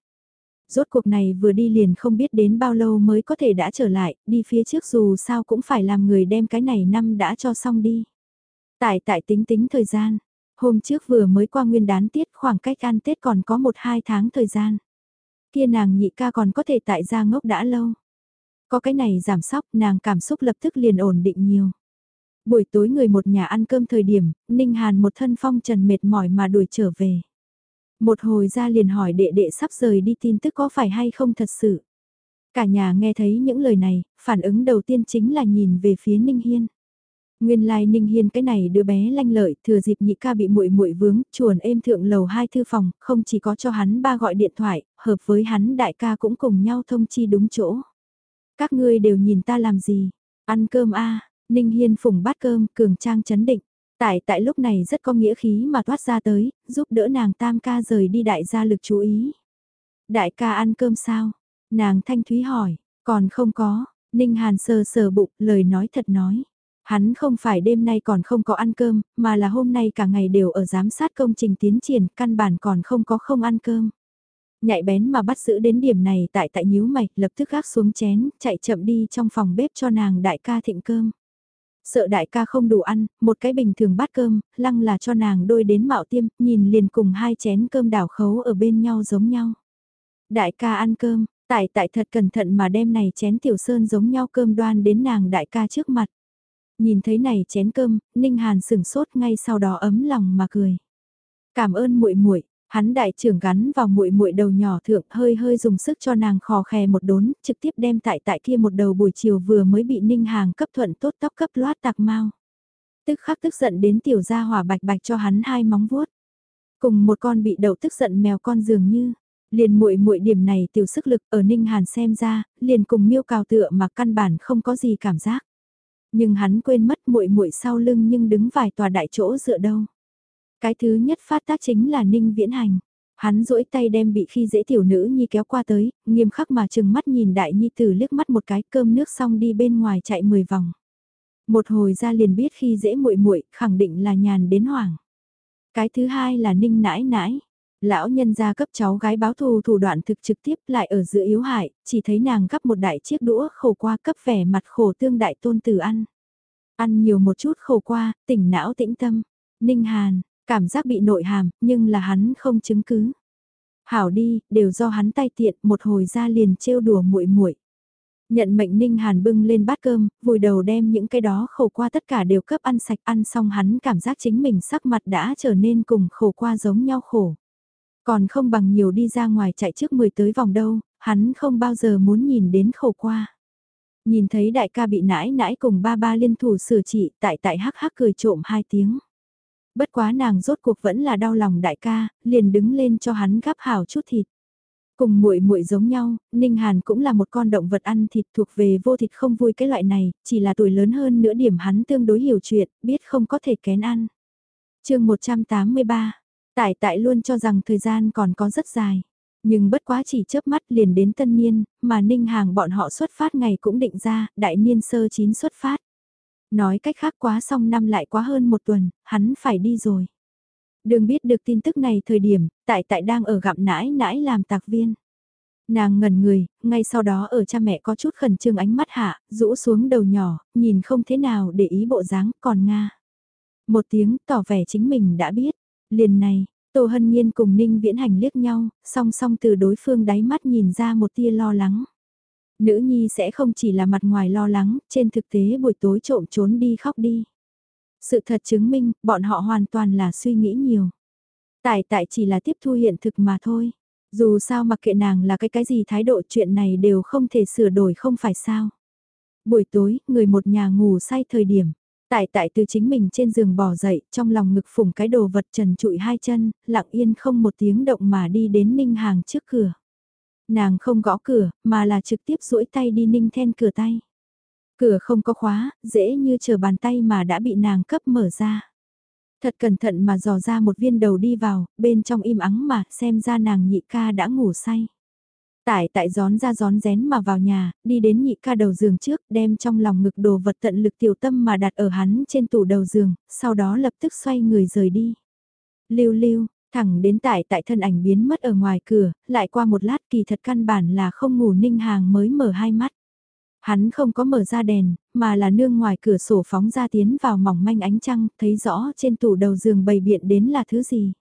S1: Rốt cuộc này vừa đi liền không biết đến bao lâu mới có thể đã trở lại, đi phía trước dù sao cũng phải làm người đem cái này năm đã cho xong đi. Tại tại tính tính thời gian, Hôm trước vừa mới qua nguyên đán tiết khoảng cách ăn Tết còn có một hai tháng thời gian. Kia nàng nhị ca còn có thể tại gia ngốc đã lâu. Có cái này giảm sóc nàng cảm xúc lập tức liền ổn định nhiều. Buổi tối người một nhà ăn cơm thời điểm, Ninh Hàn một thân phong trần mệt mỏi mà đuổi trở về. Một hồi ra liền hỏi đệ đệ sắp rời đi tin tức có phải hay không thật sự. Cả nhà nghe thấy những lời này, phản ứng đầu tiên chính là nhìn về phía Ninh Hiên. Nguyên lai like Ninh Hiên cái này đứa bé lanh lợi, thừa dịp nhị ca bị muội muội vướng, chuồn êm thượng lầu hai thư phòng, không chỉ có cho hắn ba gọi điện thoại, hợp với hắn đại ca cũng cùng nhau thông chi đúng chỗ. Các ngươi đều nhìn ta làm gì? Ăn cơm a Ninh Hiên phùng bát cơm, cường trang chấn định. Tại tại lúc này rất có nghĩa khí mà thoát ra tới, giúp đỡ nàng tam ca rời đi đại gia lực chú ý. Đại ca ăn cơm sao? Nàng thanh thúy hỏi, còn không có, Ninh Hàn sờ sờ bụng, lời nói thật nói. Hắn không phải đêm nay còn không có ăn cơm, mà là hôm nay cả ngày đều ở giám sát công trình tiến triển, căn bản còn không có không ăn cơm. Nhạy bén mà bắt giữ đến điểm này tại tại nhíu mày, lập tức gác xuống chén, chạy chậm đi trong phòng bếp cho nàng đại ca thịnh cơm. Sợ đại ca không đủ ăn, một cái bình thường bát cơm, lăng là cho nàng đôi đến mạo tiêm, nhìn liền cùng hai chén cơm đảo khấu ở bên nhau giống nhau. Đại ca ăn cơm, tại tại thật cẩn thận mà đem này chén tiểu sơn giống nhau cơm đoan đến nàng đại ca trước mặt. Nhìn thấy này chén cơm, Ninh Hàn sửng sốt ngay sau đó ấm lòng mà cười. Cảm ơn muội muội, hắn đại trưởng gắn vào muội muội đầu nhỏ thượng hơi hơi dùng sức cho nàng khò khè một đốn, trực tiếp đem tại tại kia một đầu buổi chiều vừa mới bị Ninh Hàng cấp thuận tốt tóc cấp loát tạc mau. Tức khắc tức giận đến tiểu gia hỏa bạch bạch cho hắn hai móng vuốt. Cùng một con bị đậu tức giận mèo con dường như, liền muội muội điểm này tiểu sức lực ở Ninh Hàn xem ra, liền cùng miêu cào tựa mà căn bản không có gì cảm giác. Nhưng hắn quên mất muội muội sau lưng nhưng đứng vài tòa đại chỗ dựa đâu. Cái thứ nhất phát tác chính là Ninh Viễn Hành. Hắn duỗi tay đem bị khi dễ tiểu nữ nhi kéo qua tới, nghiêm khắc mà chừng mắt nhìn đại nhi tử liếc mắt một cái cơm nước xong đi bên ngoài chạy 10 vòng. Một hồi ra liền biết khi dễ muội muội khẳng định là nhàn đến hoảng. Cái thứ hai là ninh nãi nãi. Lão nhân gia cấp cháu gái báo thù thủ đoạn thực trực tiếp lại ở giữa yếu hại, chỉ thấy nàng gắp một đại chiếc đũa khổ qua cấp vẻ mặt khổ tương đại tôn tử ăn. Ăn nhiều một chút khổ qua, tỉnh não tĩnh tâm. Ninh Hàn, cảm giác bị nội hàm, nhưng là hắn không chứng cứ. Hảo đi, đều do hắn tay tiện, một hồi ra liền trêu đùa muội muội. Nhận mệnh Ninh Hàn bưng lên bát cơm, vùi đầu đem những cái đó khổ qua tất cả đều cấp ăn sạch ăn xong hắn cảm giác chính mình sắc mặt đã trở nên cùng khổ qua giống nhau khổ. Còn không bằng nhiều đi ra ngoài chạy trước 10 tới vòng đâu, hắn không bao giờ muốn nhìn đến khổ qua. Nhìn thấy đại ca bị nãi nãi cùng ba ba liên thủ xử trị tại tại hắc hắc cười trộm hai tiếng. Bất quá nàng rốt cuộc vẫn là đau lòng đại ca, liền đứng lên cho hắn gắp hảo chút thịt. Cùng muội muội giống nhau, Ninh Hàn cũng là một con động vật ăn thịt thuộc về vô thịt không vui cái loại này, chỉ là tuổi lớn hơn nữa điểm hắn tương đối hiểu chuyện, biết không có thể kén ăn. chương 183, tại tại luôn cho rằng thời gian còn có rất dài. Nhưng bất quá chỉ chớp mắt liền đến tân niên, mà Ninh Hàng bọn họ xuất phát ngày cũng định ra, đại niên sơ chín xuất phát. Nói cách khác quá xong năm lại quá hơn một tuần, hắn phải đi rồi. Đường biết được tin tức này thời điểm, tại tại đang ở gặm nãi nãi làm tạc viên. Nàng ngẩn người, ngay sau đó ở cha mẹ có chút khẩn trương ánh mắt hạ, rũ xuống đầu nhỏ, nhìn không thế nào để ý bộ dáng, còn Nga. Một tiếng tỏ vẻ chính mình đã biết, liền này, Tô Hân Nhiên cùng Ninh Viễn Hành liếc nhau, song song từ đối phương đáy mắt nhìn ra một tia lo lắng. Nữ nhi sẽ không chỉ là mặt ngoài lo lắng, trên thực tế buổi tối trộm trốn đi khóc đi. Sự thật chứng minh, bọn họ hoàn toàn là suy nghĩ nhiều. Tại tại chỉ là tiếp thu hiện thực mà thôi. Dù sao mặc kệ nàng là cái cái gì thái độ chuyện này đều không thể sửa đổi không phải sao. Buổi tối, người một nhà ngủ say thời điểm. Tại tại từ chính mình trên giường bỏ dậy, trong lòng ngực phủng cái đồ vật trần trụi hai chân, lặng yên không một tiếng động mà đi đến ninh hàng trước cửa. Nàng không gõ cửa, mà là trực tiếp duỗi tay đi ninh then cửa tay. Cửa không có khóa, dễ như chờ bàn tay mà đã bị nàng cấp mở ra. Thật cẩn thận mà dò ra một viên đầu đi vào, bên trong im ắng mà xem ra nàng nhị ca đã ngủ say. Tải tại gión ra gión rén mà vào nhà, đi đến nhị ca đầu giường trước, đem trong lòng ngực đồ vật tận lực tiểu tâm mà đặt ở hắn trên tủ đầu giường, sau đó lập tức xoay người rời đi. Lưu lưu, thẳng đến tại tại thân ảnh biến mất ở ngoài cửa, lại qua một lát kỳ thật căn bản là không ngủ ninh hàng mới mở hai mắt. Hắn không có mở ra đèn, mà là nương ngoài cửa sổ phóng ra tiến vào mỏng manh ánh trăng, thấy rõ trên tủ đầu giường bày biện đến là thứ gì.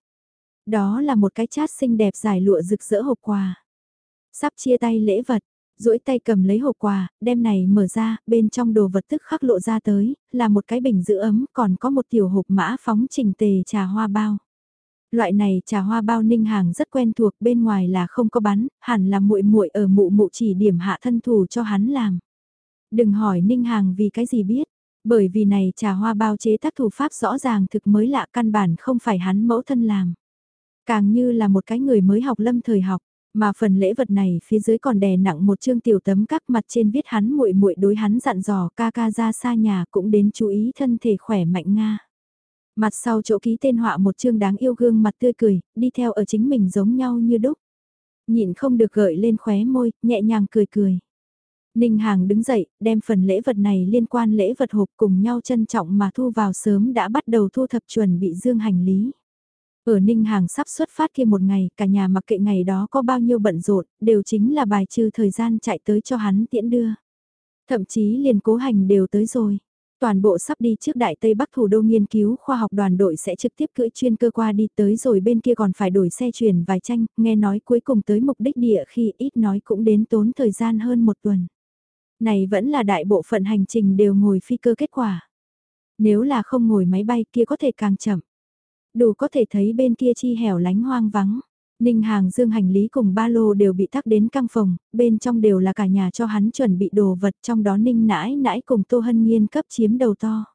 S1: Đó là một cái chát xinh đẹp dài lụa rực rỡ hộp quà. Sắp chia tay lễ vật, duỗi tay cầm lấy hộp quà, đem này mở ra, bên trong đồ vật tức khắc lộ ra tới, là một cái bình giữ ấm, còn có một tiểu hộp mã phóng trình tề trà hoa bao. Loại này trà hoa bao ninh hàng rất quen thuộc bên ngoài là không có bán hẳn là muội muội ở mụ mụ chỉ điểm hạ thân thủ cho hắn làm. Đừng hỏi ninh hàng vì cái gì biết, bởi vì này trà hoa bao chế tác thủ pháp rõ ràng thực mới lạ căn bản không phải hắn mẫu thân làm. Càng như là một cái người mới học lâm thời học, mà phần lễ vật này phía dưới còn đè nặng một chương tiểu tấm các mặt trên viết hắn muội muội đối hắn dặn dò ca ca ra xa nhà cũng đến chú ý thân thể khỏe mạnh Nga. Mặt sau chỗ ký tên họa một chương đáng yêu gương mặt tươi cười, đi theo ở chính mình giống nhau như đúc. Nhịn không được gợi lên khóe môi, nhẹ nhàng cười cười. Ninh Hàng đứng dậy, đem phần lễ vật này liên quan lễ vật hộp cùng nhau trân trọng mà thu vào sớm đã bắt đầu thu thập chuẩn bị dương hành lý. Ở Ninh Hàng sắp xuất phát kia một ngày, cả nhà mặc kệ ngày đó có bao nhiêu bận rộn, đều chính là bài trừ thời gian chạy tới cho hắn tiễn đưa. Thậm chí liền cố hành đều tới rồi. Toàn bộ sắp đi trước Đại Tây Bắc thủ đô nghiên cứu khoa học đoàn đội sẽ trực tiếp cưỡi chuyên cơ qua đi tới rồi bên kia còn phải đổi xe chuyển vài tranh, nghe nói cuối cùng tới mục đích địa khi ít nói cũng đến tốn thời gian hơn một tuần. Này vẫn là đại bộ phận hành trình đều ngồi phi cơ kết quả. Nếu là không ngồi máy bay kia có thể càng chậm. Đủ có thể thấy bên kia chi hẻo lánh hoang vắng. Ninh hàng dương hành lý cùng ba lô đều bị tắc đến căng phòng, bên trong đều là cả nhà cho hắn chuẩn bị đồ vật trong đó Ninh nãi nãi cùng Tô Hân Nhiên cấp chiếm đầu to.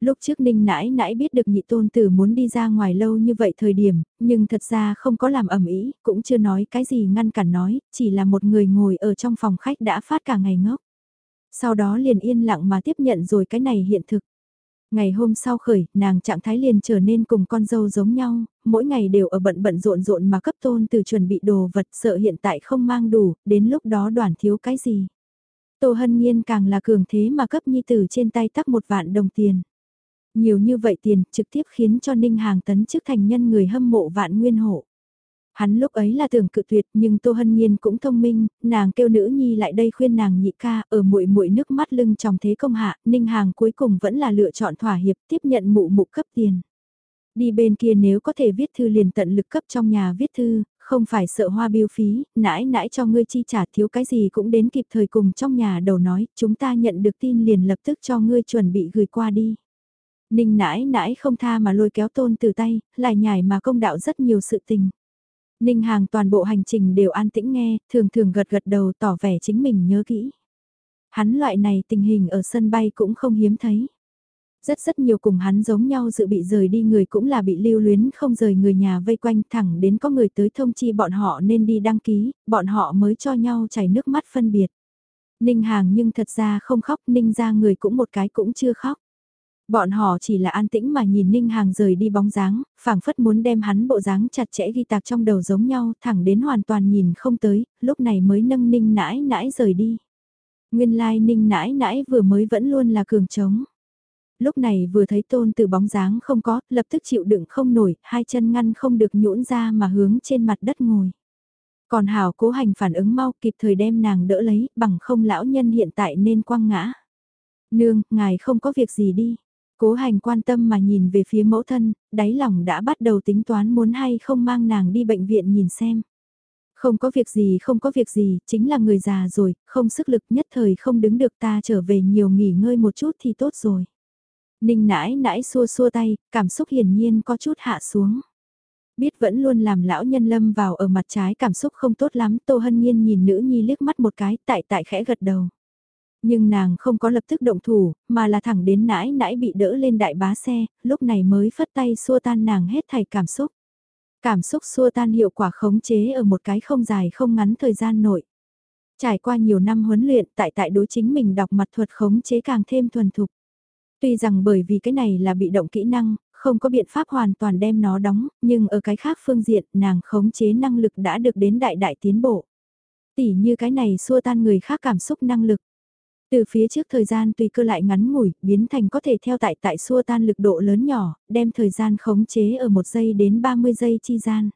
S1: Lúc trước Ninh nãi nãi biết được nhị tôn tử muốn đi ra ngoài lâu như vậy thời điểm, nhưng thật ra không có làm ẩm ý, cũng chưa nói cái gì ngăn cản nói, chỉ là một người ngồi ở trong phòng khách đã phát cả ngày ngốc. Sau đó liền yên lặng mà tiếp nhận rồi cái này hiện thực. Ngày hôm sau khởi, nàng trạng thái liền trở nên cùng con dâu giống nhau, mỗi ngày đều ở bận bận rộn rộn mà cấp tôn từ chuẩn bị đồ vật sợ hiện tại không mang đủ, đến lúc đó đoàn thiếu cái gì. Tô Hân Nhiên càng là cường thế mà cấp nhi tử trên tay tắc một vạn đồng tiền. Nhiều như vậy tiền trực tiếp khiến cho Ninh Hàng tấn chức thành nhân người hâm mộ vạn nguyên hộ. Hắn lúc ấy là tưởng cự tuyệt nhưng Tô Hân Nhiên cũng thông minh, nàng kêu nữ nhi lại đây khuyên nàng nhị ca ở muội muội nước mắt lưng trong thế công hạ, Ninh Hàng cuối cùng vẫn là lựa chọn thỏa hiệp tiếp nhận mụ mụ cấp tiền. Đi bên kia nếu có thể viết thư liền tận lực cấp trong nhà viết thư, không phải sợ hoa biêu phí, nãi nãi cho ngươi chi trả thiếu cái gì cũng đến kịp thời cùng trong nhà đầu nói, chúng ta nhận được tin liền lập tức cho ngươi chuẩn bị gửi qua đi. Ninh nãi nãi không tha mà lôi kéo tôn từ tay, lại nhảy mà công đạo rất nhiều sự tình. Ninh Hàng toàn bộ hành trình đều an tĩnh nghe, thường thường gật gật đầu tỏ vẻ chính mình nhớ kỹ. Hắn loại này tình hình ở sân bay cũng không hiếm thấy. Rất rất nhiều cùng hắn giống nhau dự bị rời đi người cũng là bị lưu luyến không rời người nhà vây quanh thẳng đến có người tới thông chi bọn họ nên đi đăng ký, bọn họ mới cho nhau chảy nước mắt phân biệt. Ninh Hàng nhưng thật ra không khóc, Ninh ra người cũng một cái cũng chưa khóc. Bọn họ chỉ là an tĩnh mà nhìn Ninh Hàng rời đi bóng dáng, phảng phất muốn đem hắn bộ dáng chặt chẽ ghi tạc trong đầu giống nhau, thẳng đến hoàn toàn nhìn không tới, lúc này mới nâng Ninh nãi nãi rời đi. Nguyên lai like Ninh nãi nãi vừa mới vẫn luôn là cường trống. Lúc này vừa thấy tôn từ bóng dáng không có, lập tức chịu đựng không nổi, hai chân ngăn không được nhũn ra mà hướng trên mặt đất ngồi. Còn Hảo cố hành phản ứng mau kịp thời đem nàng đỡ lấy, bằng không lão nhân hiện tại nên quăng ngã. Nương, ngài không có việc gì đi. Cố hành quan tâm mà nhìn về phía mẫu thân, đáy lòng đã bắt đầu tính toán muốn hay không mang nàng đi bệnh viện nhìn xem. Không có việc gì không có việc gì, chính là người già rồi, không sức lực nhất thời không đứng được ta trở về nhiều nghỉ ngơi một chút thì tốt rồi. Ninh nãi nãi xua xua tay, cảm xúc hiển nhiên có chút hạ xuống. Biết vẫn luôn làm lão nhân lâm vào ở mặt trái cảm xúc không tốt lắm, Tô Hân Nhiên nhìn nữ nhi liếc mắt một cái, tại tại khẽ gật đầu. Nhưng nàng không có lập tức động thủ, mà là thẳng đến nãi nãi bị đỡ lên đại bá xe, lúc này mới phất tay xua tan nàng hết thảy cảm xúc. Cảm xúc xua tan hiệu quả khống chế ở một cái không dài không ngắn thời gian nội. Trải qua nhiều năm huấn luyện tại tại đối chính mình đọc mặt thuật khống chế càng thêm thuần thục. Tuy rằng bởi vì cái này là bị động kỹ năng, không có biện pháp hoàn toàn đem nó đóng, nhưng ở cái khác phương diện nàng khống chế năng lực đã được đến đại đại tiến bộ. Tỉ như cái này xua tan người khác cảm xúc năng lực. Từ phía trước thời gian tùy cơ lại ngắn ngủi, biến thành có thể theo tại tại xua tan lực độ lớn nhỏ, đem thời gian khống chế ở một giây đến 30 giây chi gian.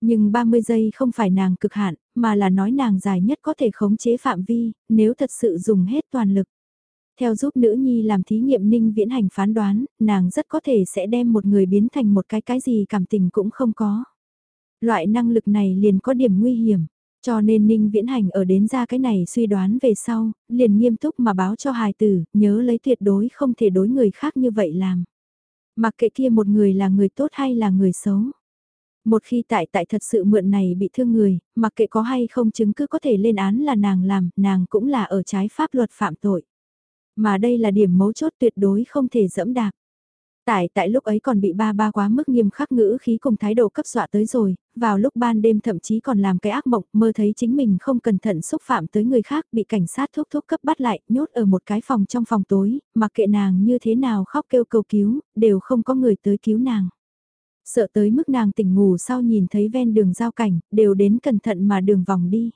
S1: Nhưng 30 giây không phải nàng cực hạn, mà là nói nàng dài nhất có thể khống chế phạm vi, nếu thật sự dùng hết toàn lực. Theo giúp nữ nhi làm thí nghiệm ninh viễn hành phán đoán, nàng rất có thể sẽ đem một người biến thành một cái cái gì cảm tình cũng không có. Loại năng lực này liền có điểm nguy hiểm. Cho nên Ninh Viễn Hành ở đến ra cái này suy đoán về sau, liền nghiêm túc mà báo cho hài tử, nhớ lấy tuyệt đối không thể đối người khác như vậy làm. Mặc kệ kia một người là người tốt hay là người xấu. Một khi tại tại thật sự mượn này bị thương người, mặc kệ có hay không chứng cứ có thể lên án là nàng làm, nàng cũng là ở trái pháp luật phạm tội. Mà đây là điểm mấu chốt tuyệt đối không thể dẫm đạp. Tại tại lúc ấy còn bị ba ba quá mức nghiêm khắc ngữ khí cùng thái độ cấp dọa tới rồi, vào lúc ban đêm thậm chí còn làm cái ác mộng mơ thấy chính mình không cẩn thận xúc phạm tới người khác bị cảnh sát thúc thúc cấp bắt lại nhốt ở một cái phòng trong phòng tối, mà kệ nàng như thế nào khóc kêu cầu cứu, đều không có người tới cứu nàng. Sợ tới mức nàng tỉnh ngủ sau nhìn thấy ven đường giao cảnh, đều đến cẩn thận mà đường vòng đi.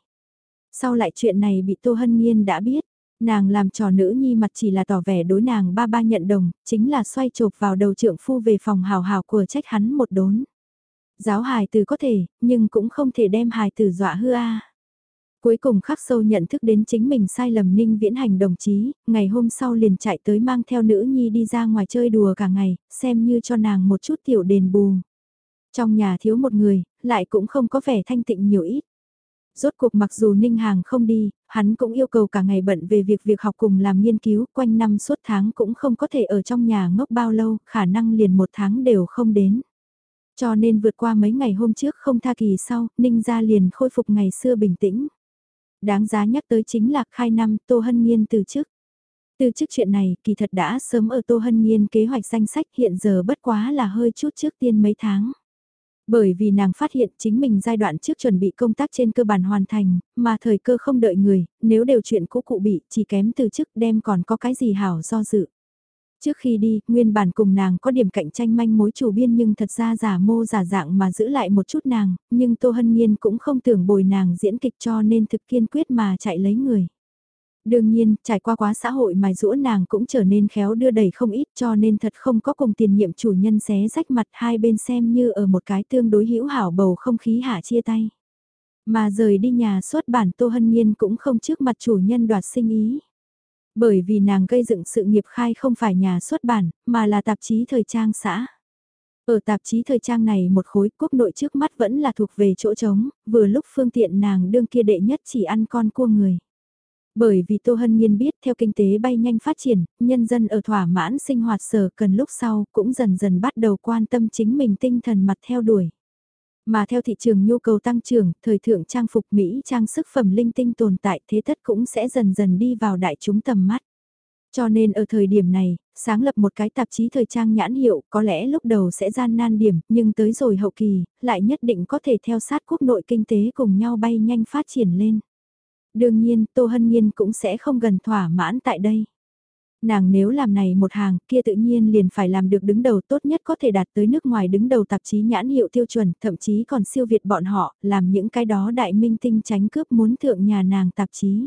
S1: Sau lại chuyện này bị Tô Hân Nhiên đã biết, Nàng làm trò nữ nhi mặt chỉ là tỏ vẻ đối nàng ba ba nhận đồng, chính là xoay chộp vào đầu trượng phu về phòng hào hào của trách hắn một đốn. Giáo hài từ có thể, nhưng cũng không thể đem hài từ dọa hư a. Cuối cùng khắc sâu nhận thức đến chính mình sai lầm ninh viễn hành đồng chí, ngày hôm sau liền chạy tới mang theo nữ nhi đi ra ngoài chơi đùa cả ngày, xem như cho nàng một chút tiểu đền bù. Trong nhà thiếu một người, lại cũng không có vẻ thanh tịnh nhiều ít. Rốt cuộc mặc dù Ninh Hàng không đi, hắn cũng yêu cầu cả ngày bận về việc việc học cùng làm nghiên cứu, quanh năm suốt tháng cũng không có thể ở trong nhà ngốc bao lâu, khả năng liền một tháng đều không đến. Cho nên vượt qua mấy ngày hôm trước không tha kỳ sau, Ninh gia liền khôi phục ngày xưa bình tĩnh. Đáng giá nhắc tới chính là khai năm Tô Hân Nhiên từ chức. Từ chức chuyện này kỳ thật đã sớm ở Tô Hân Nhiên kế hoạch danh sách hiện giờ bất quá là hơi chút trước tiên mấy tháng. Bởi vì nàng phát hiện chính mình giai đoạn trước chuẩn bị công tác trên cơ bản hoàn thành, mà thời cơ không đợi người, nếu đều chuyện cũ cụ bị, chỉ kém từ chức đem còn có cái gì hảo do dự. Trước khi đi, nguyên bản cùng nàng có điểm cạnh tranh manh mối chủ biên nhưng thật ra giả mô giả dạng mà giữ lại một chút nàng, nhưng Tô Hân Nhiên cũng không tưởng bồi nàng diễn kịch cho nên thực kiên quyết mà chạy lấy người. Đương nhiên, trải qua quá xã hội mài rũa nàng cũng trở nên khéo đưa đẩy không ít cho nên thật không có cùng tiền nhiệm chủ nhân xé rách mặt hai bên xem như ở một cái tương đối hữu hảo bầu không khí hạ chia tay. Mà rời đi nhà xuất bản Tô Hân Nhiên cũng không trước mặt chủ nhân đoạt sinh ý. Bởi vì nàng gây dựng sự nghiệp khai không phải nhà xuất bản, mà là tạp chí thời trang xã. Ở tạp chí thời trang này một khối quốc nội trước mắt vẫn là thuộc về chỗ trống, vừa lúc phương tiện nàng đương kia đệ nhất chỉ ăn con cua người. Bởi vì Tô Hân Nhiên biết theo kinh tế bay nhanh phát triển, nhân dân ở thỏa mãn sinh hoạt sở cần lúc sau cũng dần dần bắt đầu quan tâm chính mình tinh thần mặt theo đuổi. Mà theo thị trường nhu cầu tăng trưởng, thời thượng trang phục Mỹ trang sức phẩm linh tinh tồn tại thế tất cũng sẽ dần dần đi vào đại chúng tầm mắt. Cho nên ở thời điểm này, sáng lập một cái tạp chí thời trang nhãn hiệu có lẽ lúc đầu sẽ gian nan điểm, nhưng tới rồi hậu kỳ, lại nhất định có thể theo sát quốc nội kinh tế cùng nhau bay nhanh phát triển lên. Đương nhiên, Tô Hân Nhiên cũng sẽ không gần thỏa mãn tại đây. Nàng nếu làm này một hàng kia tự nhiên liền phải làm được đứng đầu tốt nhất có thể đạt tới nước ngoài đứng đầu tạp chí nhãn hiệu tiêu chuẩn, thậm chí còn siêu việt bọn họ, làm những cái đó đại minh tinh tránh cướp muốn thượng nhà nàng tạp chí.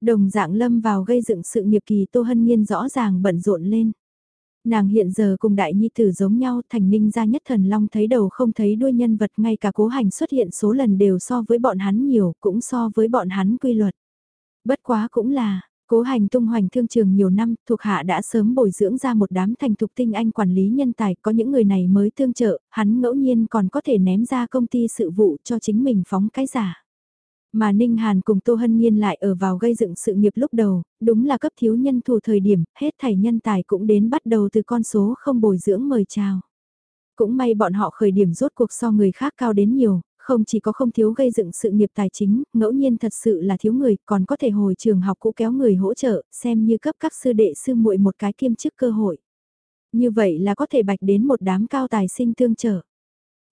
S1: Đồng dạng lâm vào gây dựng sự nghiệp kỳ Tô Hân Nhiên rõ ràng bận rộn lên. Nàng hiện giờ cùng đại nhi tử giống nhau thành ninh gia nhất thần long thấy đầu không thấy đuôi nhân vật ngay cả cố hành xuất hiện số lần đều so với bọn hắn nhiều cũng so với bọn hắn quy luật. Bất quá cũng là, cố hành tung hoành thương trường nhiều năm thuộc hạ đã sớm bồi dưỡng ra một đám thành thục tinh anh quản lý nhân tài có những người này mới tương trợ, hắn ngẫu nhiên còn có thể ném ra công ty sự vụ cho chính mình phóng cái giả. Mà Ninh Hàn cùng Tô Hân Nhiên lại ở vào gây dựng sự nghiệp lúc đầu, đúng là cấp thiếu nhân thủ thời điểm, hết thảy nhân tài cũng đến bắt đầu từ con số không bồi dưỡng mời chào. Cũng may bọn họ khởi điểm rốt cuộc so người khác cao đến nhiều, không chỉ có không thiếu gây dựng sự nghiệp tài chính, ngẫu nhiên thật sự là thiếu người, còn có thể hồi trường học cũ kéo người hỗ trợ, xem như cấp các sư đệ sư muội một cái kiêm chức cơ hội. Như vậy là có thể bạch đến một đám cao tài sinh tương trợ.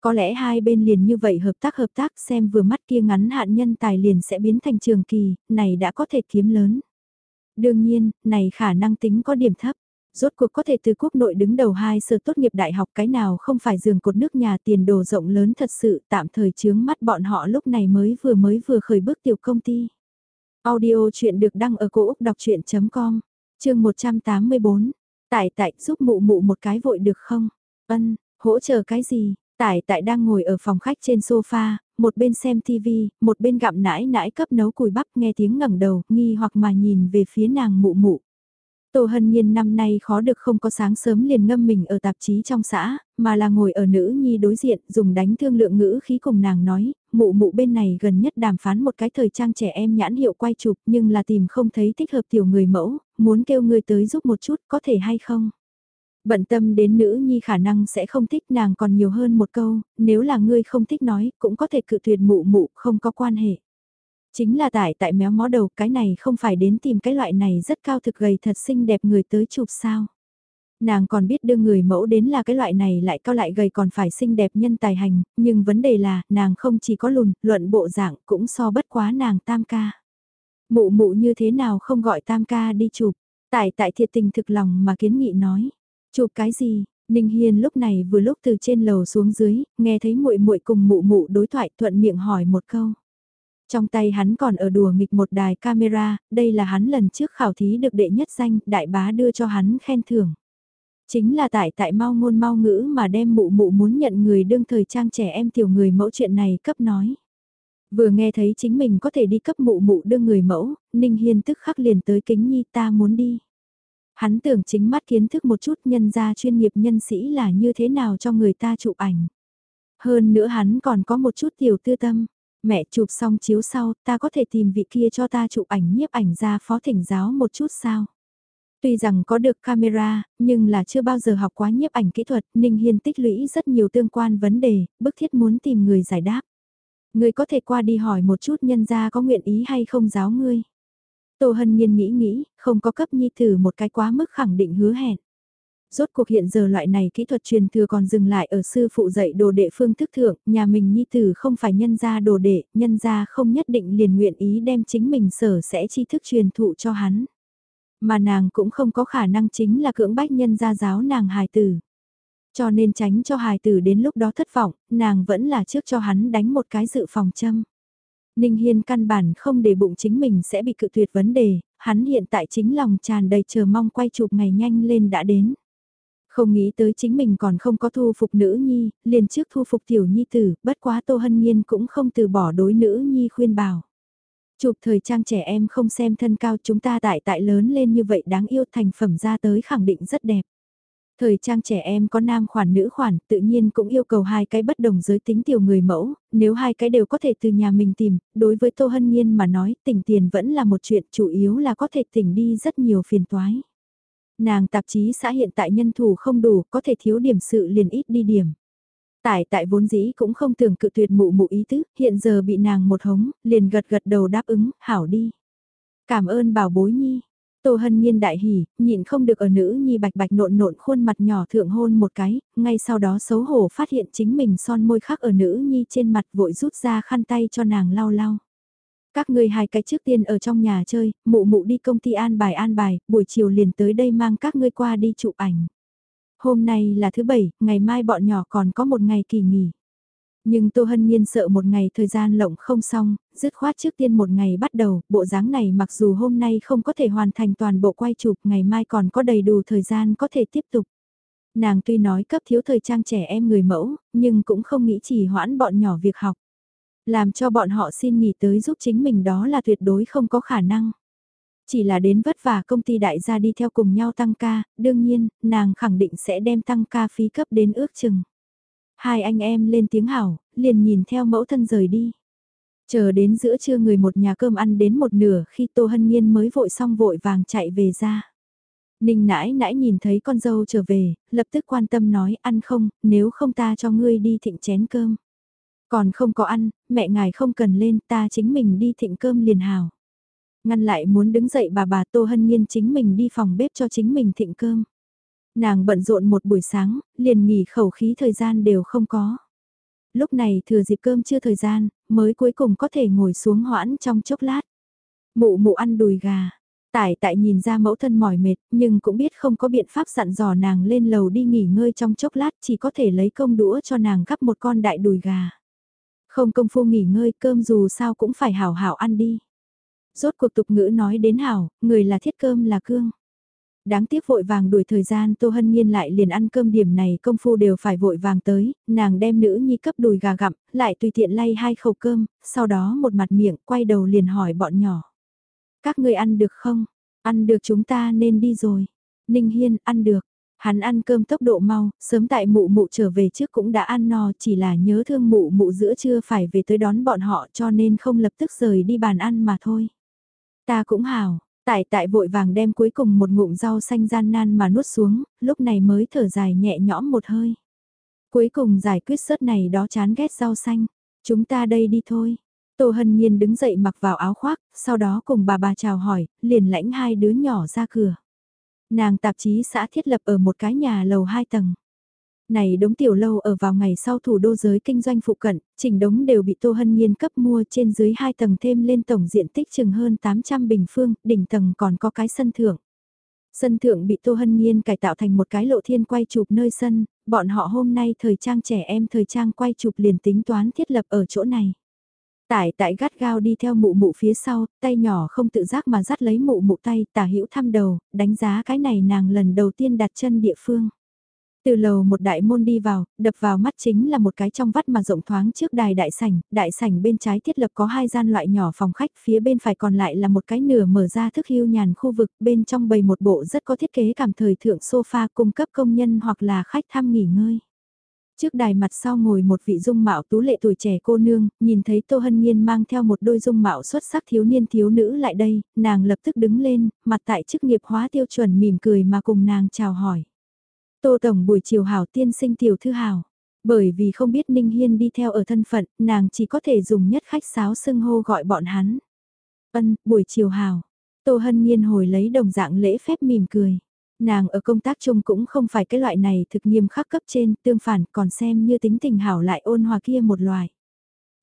S1: Có lẽ hai bên liền như vậy hợp tác hợp tác xem vừa mắt kia ngắn hạn nhân tài liền sẽ biến thành trường kỳ, này đã có thể kiếm lớn. Đương nhiên, này khả năng tính có điểm thấp. Rốt cuộc có thể từ quốc nội đứng đầu hai sở tốt nghiệp đại học cái nào không phải giường cột nước nhà tiền đồ rộng lớn thật sự tạm thời chướng mắt bọn họ lúc này mới vừa mới vừa khởi bước tiểu công ty. Audio chuyện được đăng ở cổ Úc đọc chuyện.com, chương 184. Tại tại giúp mụ mụ một cái vội được không? Ân, hỗ trợ cái gì? Tại tại đang ngồi ở phòng khách trên sofa, một bên xem TV, một bên gặm nãi nãi cấp nấu cùi bắp nghe tiếng ngẩng đầu, nghi hoặc mà nhìn về phía nàng mụ mụ. Tô Hân Nhiên năm nay khó được không có sáng sớm liền ngâm mình ở tạp chí trong xã, mà là ngồi ở nữ nhi đối diện dùng đánh thương lượng ngữ khí cùng nàng nói, mụ mụ bên này gần nhất đàm phán một cái thời trang trẻ em nhãn hiệu quay chụp nhưng là tìm không thấy thích hợp tiểu người mẫu, muốn kêu người tới giúp một chút có thể hay không. Bận tâm đến nữ nhi khả năng sẽ không thích nàng còn nhiều hơn một câu, nếu là ngươi không thích nói, cũng có thể cự tuyệt mụ mụ, không có quan hệ. Chính là tại tại méo mó đầu cái này không phải đến tìm cái loại này rất cao thực gầy thật xinh đẹp người tới chụp sao. Nàng còn biết đưa người mẫu đến là cái loại này lại cao lại gầy còn phải xinh đẹp nhân tài hành, nhưng vấn đề là nàng không chỉ có lùn, luận bộ dạng cũng so bất quá nàng tam ca. Mụ mụ như thế nào không gọi tam ca đi chụp, tại tại thiệt tình thực lòng mà kiến nghị nói. Chụp cái gì? Ninh Hiên lúc này vừa lúc từ trên lầu xuống dưới, nghe thấy muội muội cùng mụ mụ đối thoại thuận miệng hỏi một câu. Trong tay hắn còn ở đùa nghịch một đài camera, đây là hắn lần trước khảo thí được đệ nhất danh, đại bá đưa cho hắn khen thưởng. Chính là tại tại mau ngôn mau ngữ mà đem mụ mụ muốn nhận người đương thời trang trẻ em tiểu người mẫu chuyện này cấp nói. Vừa nghe thấy chính mình có thể đi cấp mụ mụ đưa người mẫu, Ninh Hiên tức khắc liền tới kính nhi ta muốn đi. Hắn tưởng chính mắt kiến thức một chút nhân gia chuyên nghiệp nhân sĩ là như thế nào cho người ta chụp ảnh. Hơn nữa hắn còn có một chút tiểu tư tâm. Mẹ chụp xong chiếu sau, ta có thể tìm vị kia cho ta chụp ảnh nhiếp ảnh ra phó thỉnh giáo một chút sao? Tuy rằng có được camera, nhưng là chưa bao giờ học quá nhiếp ảnh kỹ thuật, Ninh Hiên tích lũy rất nhiều tương quan vấn đề, bức thiết muốn tìm người giải đáp. Người có thể qua đi hỏi một chút nhân gia có nguyện ý hay không giáo ngươi. Tô Hân Nhiên nghĩ nghĩ, không có cấp nhi thử một cái quá mức khẳng định hứa hẹn. Rốt cuộc hiện giờ loại này kỹ thuật truyền thừa còn dừng lại ở sư phụ dạy đồ đệ phương thức thượng, nhà mình nhi tử không phải nhân gia đồ đệ, nhân gia không nhất định liền nguyện ý đem chính mình sở sẽ tri thức truyền thụ cho hắn. Mà nàng cũng không có khả năng chính là cưỡng bách nhân gia giáo nàng hài tử. Cho nên tránh cho hài tử đến lúc đó thất vọng, nàng vẫn là trước cho hắn đánh một cái dự phòng châm. Ninh Hiên căn bản không để bụng chính mình sẽ bị cự tuyệt vấn đề, hắn hiện tại chính lòng tràn đầy chờ mong quay chụp ngày nhanh lên đã đến. Không nghĩ tới chính mình còn không có thu phục nữ nhi, liền trước thu phục tiểu nhi tử, bất quá Tô Hân Nhiên cũng không từ bỏ đối nữ nhi khuyên bảo. Chụp thời trang trẻ em không xem thân cao chúng ta tại tại lớn lên như vậy đáng yêu thành phẩm ra tới khẳng định rất đẹp. Thời trang trẻ em có nam khoản nữ khoản, tự nhiên cũng yêu cầu hai cái bất đồng giới tính tiểu người mẫu, nếu hai cái đều có thể từ nhà mình tìm, đối với Tô Hân Nhiên mà nói tỉnh tiền vẫn là một chuyện chủ yếu là có thể tỉnh đi rất nhiều phiền toái. Nàng tạp chí xã hiện tại nhân thủ không đủ, có thể thiếu điểm sự liền ít đi điểm. Tại tại vốn dĩ cũng không tưởng cự tuyệt mụ mụ ý tứ, hiện giờ bị nàng một hống, liền gật gật đầu đáp ứng, hảo đi. Cảm ơn bảo bối nhi, Tô Hân Nhiên đại hỉ, nhịn không được ở nữ nhi bạch bạch nộn nộn khuôn mặt nhỏ thượng hôn một cái, ngay sau đó xấu hổ phát hiện chính mình son môi khác ở nữ nhi trên mặt vội rút ra khăn tay cho nàng lau lau. Các ngươi hai cái trước tiên ở trong nhà chơi, mụ mụ đi công ty an bài an bài, buổi chiều liền tới đây mang các ngươi qua đi chụp ảnh. Hôm nay là thứ bảy, ngày mai bọn nhỏ còn có một ngày kỳ nghỉ. Nhưng Tô Hân Nhiên sợ một ngày thời gian lộng không xong, dứt khoát trước tiên một ngày bắt đầu, bộ dáng này mặc dù hôm nay không có thể hoàn thành toàn bộ quay chụp, ngày mai còn có đầy đủ thời gian có thể tiếp tục. Nàng tuy nói cấp thiếu thời trang trẻ em người mẫu, nhưng cũng không nghĩ chỉ hoãn bọn nhỏ việc học. Làm cho bọn họ xin nghỉ tới giúp chính mình đó là tuyệt đối không có khả năng. Chỉ là đến vất vả công ty đại gia đi theo cùng nhau tăng ca, đương nhiên, nàng khẳng định sẽ đem tăng ca phí cấp đến ước chừng. Hai anh em lên tiếng hảo, liền nhìn theo mẫu thân rời đi. Chờ đến giữa trưa người một nhà cơm ăn đến một nửa khi Tô Hân Nhiên mới vội xong vội vàng chạy về ra. Ninh nãi nãi nhìn thấy con dâu trở về, lập tức quan tâm nói ăn không, nếu không ta cho ngươi đi thịnh chén cơm. Còn không có ăn, mẹ ngài không cần lên ta chính mình đi thịnh cơm liền hào. Ngăn lại muốn đứng dậy bà bà Tô Hân Nhiên chính mình đi phòng bếp cho chính mình thịnh cơm. Nàng bận rộn một buổi sáng, liền nghỉ khẩu khí thời gian đều không có. Lúc này thừa dịp cơm chưa thời gian, mới cuối cùng có thể ngồi xuống hoãn trong chốc lát. Mụ mụ ăn đùi gà. Tải tại nhìn ra mẫu thân mỏi mệt, nhưng cũng biết không có biện pháp dặn dò nàng lên lầu đi nghỉ ngơi trong chốc lát, chỉ có thể lấy công đũa cho nàng gắp một con đại đùi gà. Không công phu nghỉ ngơi cơm dù sao cũng phải hảo hảo ăn đi. Rốt cuộc tục ngữ nói đến hảo, người là thiết cơm là cương đáng tiếc vội vàng đuổi thời gian Tô Hân Nhiên lại liền ăn cơm điểm này công phu đều phải vội vàng tới, nàng đem nữ nhi cấp đùi gà gặm, lại tùy tiện lay hai khẩu cơm, sau đó một mặt miệng quay đầu liền hỏi bọn nhỏ. Các người ăn được không? Ăn được chúng ta nên đi rồi. Ninh Hiên ăn được. Hắn ăn cơm tốc độ mau, sớm tại mụ mụ trở về trước cũng đã ăn no chỉ là nhớ thương mụ mụ giữa trưa phải về tới đón bọn họ cho nên không lập tức rời đi bàn ăn mà thôi. Ta cũng hảo Tại tại vội vàng đem cuối cùng một ngụm rau xanh gian nan mà nuốt xuống, lúc này mới thở dài nhẹ nhõm một hơi. Cuối cùng giải quyết sớt này đó chán ghét rau xanh. Chúng ta đây đi thôi. Tô Hân Nhiên đứng dậy mặc vào áo khoác, sau đó cùng bà bà chào hỏi, liền lãnh hai đứa nhỏ ra cửa. Nàng tạp chí xã thiết lập ở một cái nhà lầu hai tầng. Này đống tiểu lâu ở vào ngày sau thủ đô giới kinh doanh phụ cận, chỉnh đống đều bị Tô Hân Nhiên cấp mua trên dưới hai tầng thêm lên tổng diện tích chừng hơn 800 bình phương, đỉnh tầng còn có cái sân thượng. Sân thượng bị Tô Hân Nhiên cải tạo thành một cái lộ thiên quay chụp nơi sân, bọn họ hôm nay thời trang trẻ em thời trang quay chụp liền tính toán thiết lập ở chỗ này. Tải tại gắt gao đi theo mụ mụ phía sau, tay nhỏ không tự giác mà dắt lấy mụ mụ tay tả hữu thăm đầu, đánh giá cái này nàng lần đầu tiên đặt chân địa phương. Từ lầu một đại môn đi vào, đập vào mắt chính là một cái trong vắt mà rộng thoáng trước đài đại sảnh, đại sảnh bên trái thiết lập có hai gian loại nhỏ phòng khách, phía bên phải còn lại là một cái nửa mở ra thức hưu nhàn khu vực, bên trong bày một bộ rất có thiết kế cảm thời thượng sofa cung cấp công nhân hoặc là khách thăm nghỉ ngơi. Trước đài mặt sau ngồi một vị dung mạo tú lệ tuổi trẻ cô nương, nhìn thấy Tô Hân Nhiên mang theo một đôi dung mạo xuất sắc thiếu niên thiếu nữ lại đây, nàng lập tức đứng lên, mặt tại chức nghiệp hóa tiêu chuẩn mỉm cười mà cùng nàng chào hỏi. Tô Tổng buổi chiều hảo tiên sinh tiểu thư hảo. Bởi vì không biết Ninh Hiên đi theo ở thân phận, nàng chỉ có thể dùng nhất khách sáo xưng hô gọi bọn hắn. Ân, buổi chiều hảo. Tô Hân Nhiên hồi lấy đồng dạng lễ phép mỉm cười. Nàng ở công tác chung cũng không phải cái loại này thực nghiêm khắc cấp trên, tương phản còn xem như tính tình hảo lại ôn hòa kia một loài.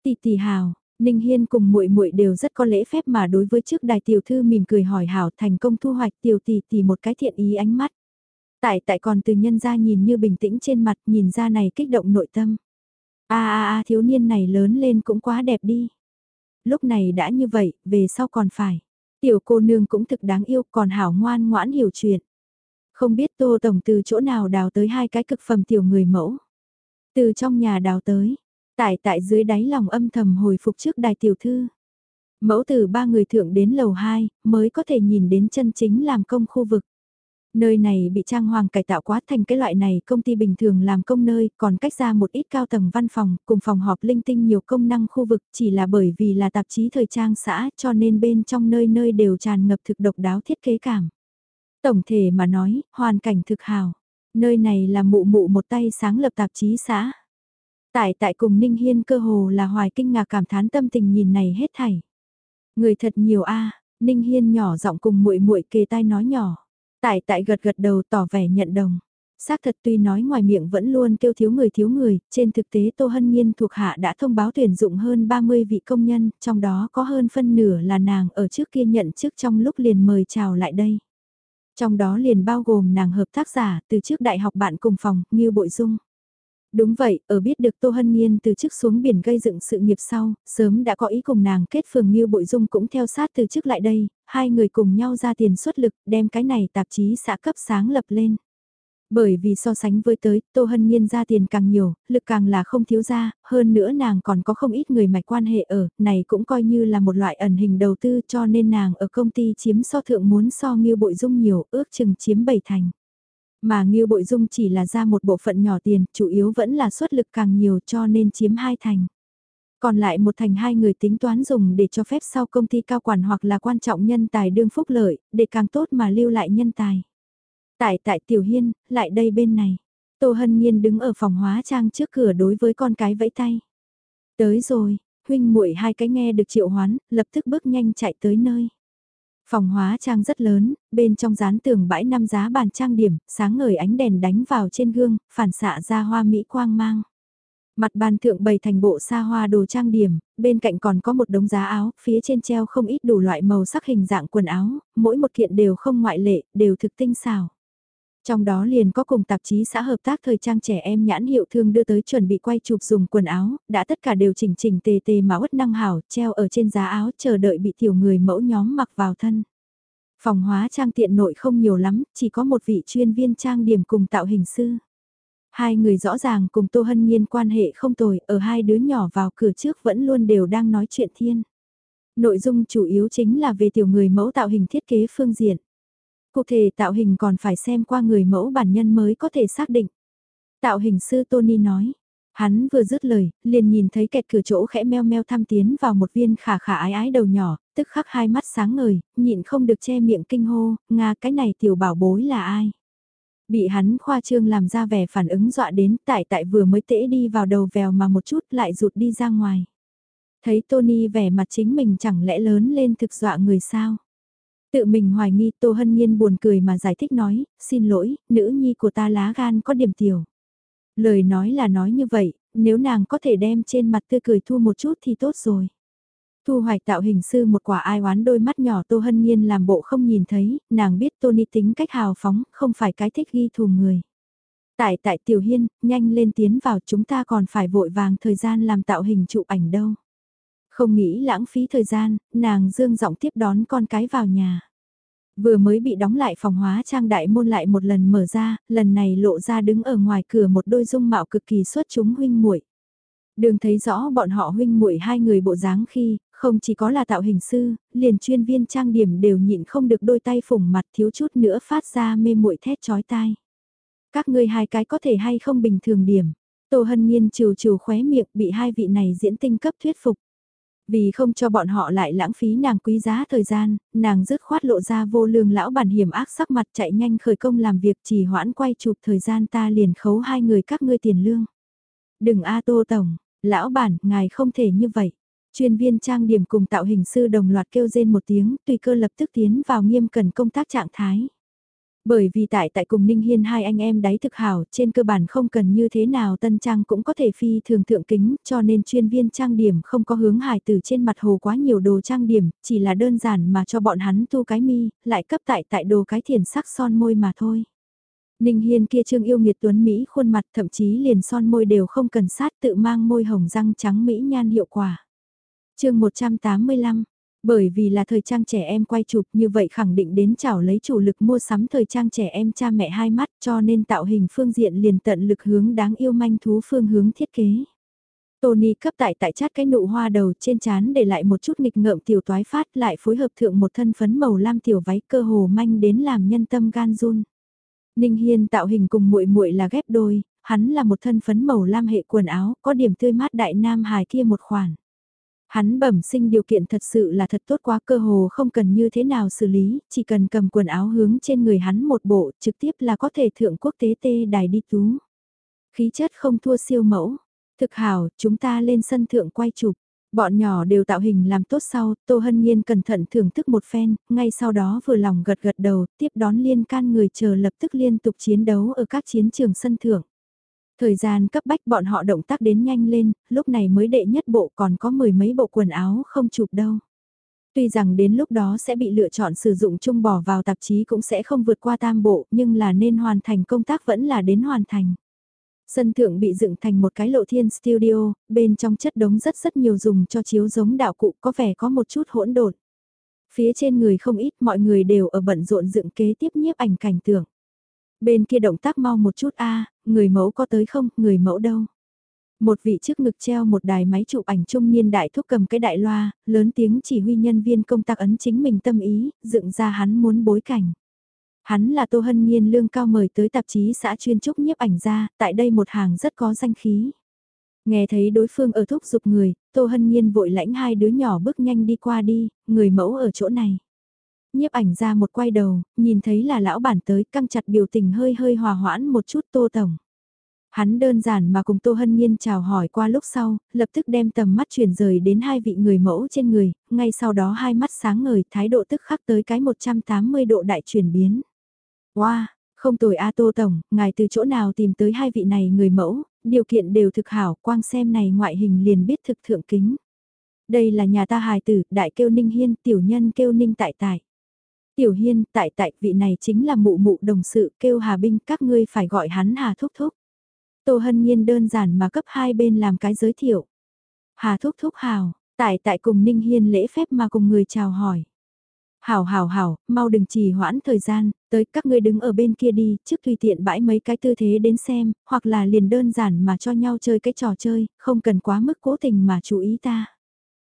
S1: Tỷ tỷ hảo, Ninh Hiên cùng muội muội đều rất có lễ phép mà đối với trước đài tiểu thư mỉm cười hỏi hảo thành công thu hoạch tiểu tỷ tỷ một cái thiện ý ánh mắt. Tại tại còn từ nhân ra nhìn như bình tĩnh trên mặt nhìn ra này kích động nội tâm. a a a thiếu niên này lớn lên cũng quá đẹp đi. Lúc này đã như vậy, về sau còn phải. Tiểu cô nương cũng thực đáng yêu còn hảo ngoan ngoãn hiểu chuyện. Không biết tô tổng từ chỗ nào đào tới hai cái cực phẩm tiểu người mẫu. Từ trong nhà đào tới, tại tại dưới đáy lòng âm thầm hồi phục trước đài tiểu thư. Mẫu từ ba người thượng đến lầu 2 mới có thể nhìn đến chân chính làm công khu vực. Nơi này bị trang hoàng cải tạo quá thành cái loại này công ty bình thường làm công nơi, còn cách ra một ít cao tầng văn phòng, cùng phòng họp linh tinh nhiều công năng khu vực chỉ là bởi vì là tạp chí thời trang xã cho nên bên trong nơi nơi đều tràn ngập thực độc đáo thiết kế cảm. Tổng thể mà nói, hoàn cảnh thực hào. Nơi này là mụ mụ một tay sáng lập tạp chí xã. Tại tại cùng Ninh Hiên cơ hồ là hoài kinh ngạc cảm thán tâm tình nhìn này hết thảy. Người thật nhiều a Ninh Hiên nhỏ giọng cùng muội muội kề tai nói nhỏ. Tại tại gật gật đầu tỏ vẻ nhận đồng. Xác thật tuy nói ngoài miệng vẫn luôn kêu thiếu người thiếu người, trên thực tế Tô Hân Nhiên thuộc hạ đã thông báo tuyển dụng hơn 30 vị công nhân, trong đó có hơn phân nửa là nàng ở trước kia nhận trước trong lúc liền mời chào lại đây. Trong đó liền bao gồm nàng hợp tác giả từ trước đại học bạn cùng phòng, như Bội Dung. Đúng vậy, ở biết được Tô Hân Nhiên từ chức xuống biển gây dựng sự nghiệp sau, sớm đã có ý cùng nàng kết phường như Bội Dung cũng theo sát từ chức lại đây, hai người cùng nhau ra tiền xuất lực đem cái này tạp chí xã cấp sáng lập lên. Bởi vì so sánh với tới, Tô Hân Nhiên ra tiền càng nhiều, lực càng là không thiếu ra, hơn nữa nàng còn có không ít người mạch quan hệ ở, này cũng coi như là một loại ẩn hình đầu tư cho nên nàng ở công ty chiếm so thượng muốn so như bội dung nhiều, ước chừng chiếm bảy thành. Mà nghiêu bội dung chỉ là ra một bộ phận nhỏ tiền, chủ yếu vẫn là xuất lực càng nhiều cho nên chiếm hai thành. Còn lại một thành hai người tính toán dùng để cho phép sau công ty cao quản hoặc là quan trọng nhân tài đương phúc lợi, để càng tốt mà lưu lại nhân tài. Tại tại Tiểu Hiên, lại đây bên này. Tô Hân Nhiên đứng ở phòng hóa trang trước cửa đối với con cái vẫy tay. Tới rồi, huynh muội hai cái nghe được triệu hoán, lập tức bước nhanh chạy tới nơi. Phòng hóa trang rất lớn, bên trong dán tường bãi năm giá bàn trang điểm, sáng ngời ánh đèn đánh vào trên gương, phản xạ ra hoa mỹ quang mang. Mặt bàn thượng bày thành bộ xa hoa đồ trang điểm, bên cạnh còn có một đống giá áo, phía trên treo không ít đủ loại màu sắc hình dạng quần áo, mỗi một kiện đều không ngoại lệ, đều thực tinh xảo. Trong đó liền có cùng tạp chí xã hợp tác thời trang trẻ em nhãn hiệu thương đưa tới chuẩn bị quay chụp dùng quần áo, đã tất cả đều chỉnh chỉnh tề tề mà uất năng hảo, treo ở trên giá áo chờ đợi bị tiểu người mẫu nhóm mặc vào thân. Phòng hóa trang tiện nội không nhiều lắm, chỉ có một vị chuyên viên trang điểm cùng tạo hình sư. Hai người rõ ràng cùng Tô Hân Nhiên quan hệ không tồi, ở hai đứa nhỏ vào cửa trước vẫn luôn đều đang nói chuyện thiên. Nội dung chủ yếu chính là về tiểu người mẫu tạo hình thiết kế phương diện. Cụ thể tạo hình còn phải xem qua người mẫu bản nhân mới có thể xác định. Tạo hình sư Tony nói, Hắn vừa dứt lời, liền nhìn thấy kẹt cửa chỗ khẽ meo meo thăm tiến vào một viên khả khả ái ái đầu nhỏ, tức khắc hai mắt sáng ngời, nhịn không được che miệng kinh hô, Nga cái này tiểu bảo bối là ai? Bị hắn khoa trương làm ra vẻ phản ứng dọa đến tại tại vừa mới tễ đi vào đầu vèo mà một chút lại rụt đi ra ngoài. Thấy Tony vẻ mặt chính mình chẳng lẽ lớn lên thực dọa người sao? Tự mình hoài nghi Tô Hân Nhiên buồn cười mà giải thích nói, xin lỗi, nữ nhi của ta lá gan có điểm tiểu. Lời nói là nói như vậy, nếu nàng có thể đem trên mặt tươi cười thu một chút thì tốt rồi. Thu hoạch tạo hình sư một quả ai oán đôi mắt nhỏ Tô Hân Nhiên làm bộ không nhìn thấy, nàng biết Tony tính cách hào phóng, không phải cái thích ghi thù người. Tại tại Tiểu Hiên, nhanh lên tiến vào chúng ta còn phải vội vàng thời gian làm tạo hình chụp ảnh đâu. Không nghĩ lãng phí thời gian, nàng dương giọng tiếp đón con cái vào nhà. Vừa mới bị đóng lại phòng hóa trang đại môn lại một lần mở ra, lần này lộ ra đứng ở ngoài cửa một đôi dung mạo cực kỳ xuất chúng huynh muội. Đường thấy rõ bọn họ huynh muội hai người bộ dáng khi, không chỉ có là tạo hình sư, liền chuyên viên trang điểm đều nhịn không được đôi tay phủng mặt thiếu chút nữa phát ra mê muội thét chói tai. Các ngươi hai cái có thể hay không bình thường điểm. Tô Hân Nhiên trừ trừ khóe miệng bị hai vị này diễn tinh cấp thuyết phục. Vì không cho bọn họ lại lãng phí nàng quý giá thời gian, nàng dứt khoát lộ ra vô lương lão bản hiểm ác sắc mặt chạy nhanh khởi công làm việc chỉ hoãn quay chụp thời gian ta liền khấu hai người các ngươi tiền lương. Đừng a tô tổng, lão bản, ngài không thể như vậy. Chuyên viên trang điểm cùng tạo hình sư đồng loạt kêu rên một tiếng, tùy cơ lập tức tiến vào nghiêm cần công tác trạng thái. Bởi vì tại tại cùng Ninh Hiên hai anh em đáy thực hảo, trên cơ bản không cần như thế nào tân trang cũng có thể phi thường thượng kính, cho nên chuyên viên trang điểm không có hướng hài từ trên mặt hồ quá nhiều đồ trang điểm, chỉ là đơn giản mà cho bọn hắn tu cái mi, lại cấp tại tại đồ cái thiền sắc son môi mà thôi. Ninh Hiên kia trương yêu nghiệt tuấn Mỹ khuôn mặt thậm chí liền son môi đều không cần sát tự mang môi hồng răng trắng Mỹ nhan hiệu quả. chương 185 bởi vì là thời trang trẻ em quay chụp như vậy khẳng định đến chảo lấy chủ lực mua sắm thời trang trẻ em cha mẹ hai mắt cho nên tạo hình phương diện liền tận lực hướng đáng yêu manh thú phương hướng thiết kế. Tony cấp tại tại chát cái nụ hoa đầu trên chán để lại một chút nghịch ngợm tiểu toái phát lại phối hợp thượng một thân phấn màu lam tiểu váy cơ hồ manh đến làm nhân tâm gan run. Ninh Hiên tạo hình cùng muội muội là ghép đôi, hắn là một thân phấn màu lam hệ quần áo, có điểm tươi mát đại nam hài kia một khoản. Hắn bẩm sinh điều kiện thật sự là thật tốt quá cơ hồ không cần như thế nào xử lý, chỉ cần cầm quần áo hướng trên người hắn một bộ trực tiếp là có thể thượng quốc tế tê đài đi tú. Khí chất không thua siêu mẫu. Thực hảo, chúng ta lên sân thượng quay chụp. Bọn nhỏ đều tạo hình làm tốt sau, Tô Hân Nhiên cẩn thận thưởng thức một phen, ngay sau đó vừa lòng gật gật đầu, tiếp đón liên can người chờ lập tức liên tục chiến đấu ở các chiến trường sân thượng. Thời gian cấp bách bọn họ động tác đến nhanh lên, lúc này mới đệ nhất bộ còn có mười mấy bộ quần áo không chụp đâu. Tuy rằng đến lúc đó sẽ bị lựa chọn sử dụng chung bỏ vào tạp chí cũng sẽ không vượt qua tam bộ, nhưng là nên hoàn thành công tác vẫn là đến hoàn thành. Sân thượng bị dựng thành một cái lộ thiên studio, bên trong chất đống rất rất nhiều dùng cho chiếu giống đạo cụ có vẻ có một chút hỗn độn. Phía trên người không ít mọi người đều ở bận rộn dựng kế tiếp nhiếp ảnh cảnh tượng. Bên kia động tác mau một chút a người mẫu có tới không, người mẫu đâu. Một vị trước ngực treo một đài máy chụp ảnh trung niên đại thúc cầm cái đại loa, lớn tiếng chỉ huy nhân viên công tác ấn chính mình tâm ý, dựng ra hắn muốn bối cảnh. Hắn là Tô Hân Nhiên lương cao mời tới tạp chí xã chuyên trúc nhiếp ảnh ra, tại đây một hàng rất có danh khí. Nghe thấy đối phương ở thúc giục người, Tô Hân Nhiên vội lãnh hai đứa nhỏ bước nhanh đi qua đi, người mẫu ở chỗ này nhiếp ảnh ra một quay đầu, nhìn thấy là lão bản tới căng chặt biểu tình hơi hơi hòa hoãn một chút tô tổng. Hắn đơn giản mà cùng Tô Hân Nhiên chào hỏi qua lúc sau, lập tức đem tầm mắt chuyển rời đến hai vị người mẫu trên người, ngay sau đó hai mắt sáng ngời thái độ tức khắc tới cái 180 độ đại chuyển biến. Wow, không tồi A Tô Tổng, ngài từ chỗ nào tìm tới hai vị này người mẫu, điều kiện đều thực hảo, quang xem này ngoại hình liền biết thực thượng kính. Đây là nhà ta hài tử, đại kêu ninh hiên, tiểu nhân kêu ninh tại tại. Tiểu Hiên, tại tại vị này chính là mụ mụ đồng sự kêu Hà Binh các ngươi phải gọi hắn Hà Thúc Thúc. Tô Hân Nhiên đơn giản mà cấp hai bên làm cái giới thiệu. Hà Thúc Thúc hào, tại tại cùng Ninh Hiên lễ phép mà cùng người chào hỏi. Hảo hảo hảo, mau đừng trì hoãn thời gian, tới các ngươi đứng ở bên kia đi, trước tùy tiện bãi mấy cái tư thế đến xem, hoặc là liền đơn giản mà cho nhau chơi cái trò chơi, không cần quá mức cố tình mà chú ý ta.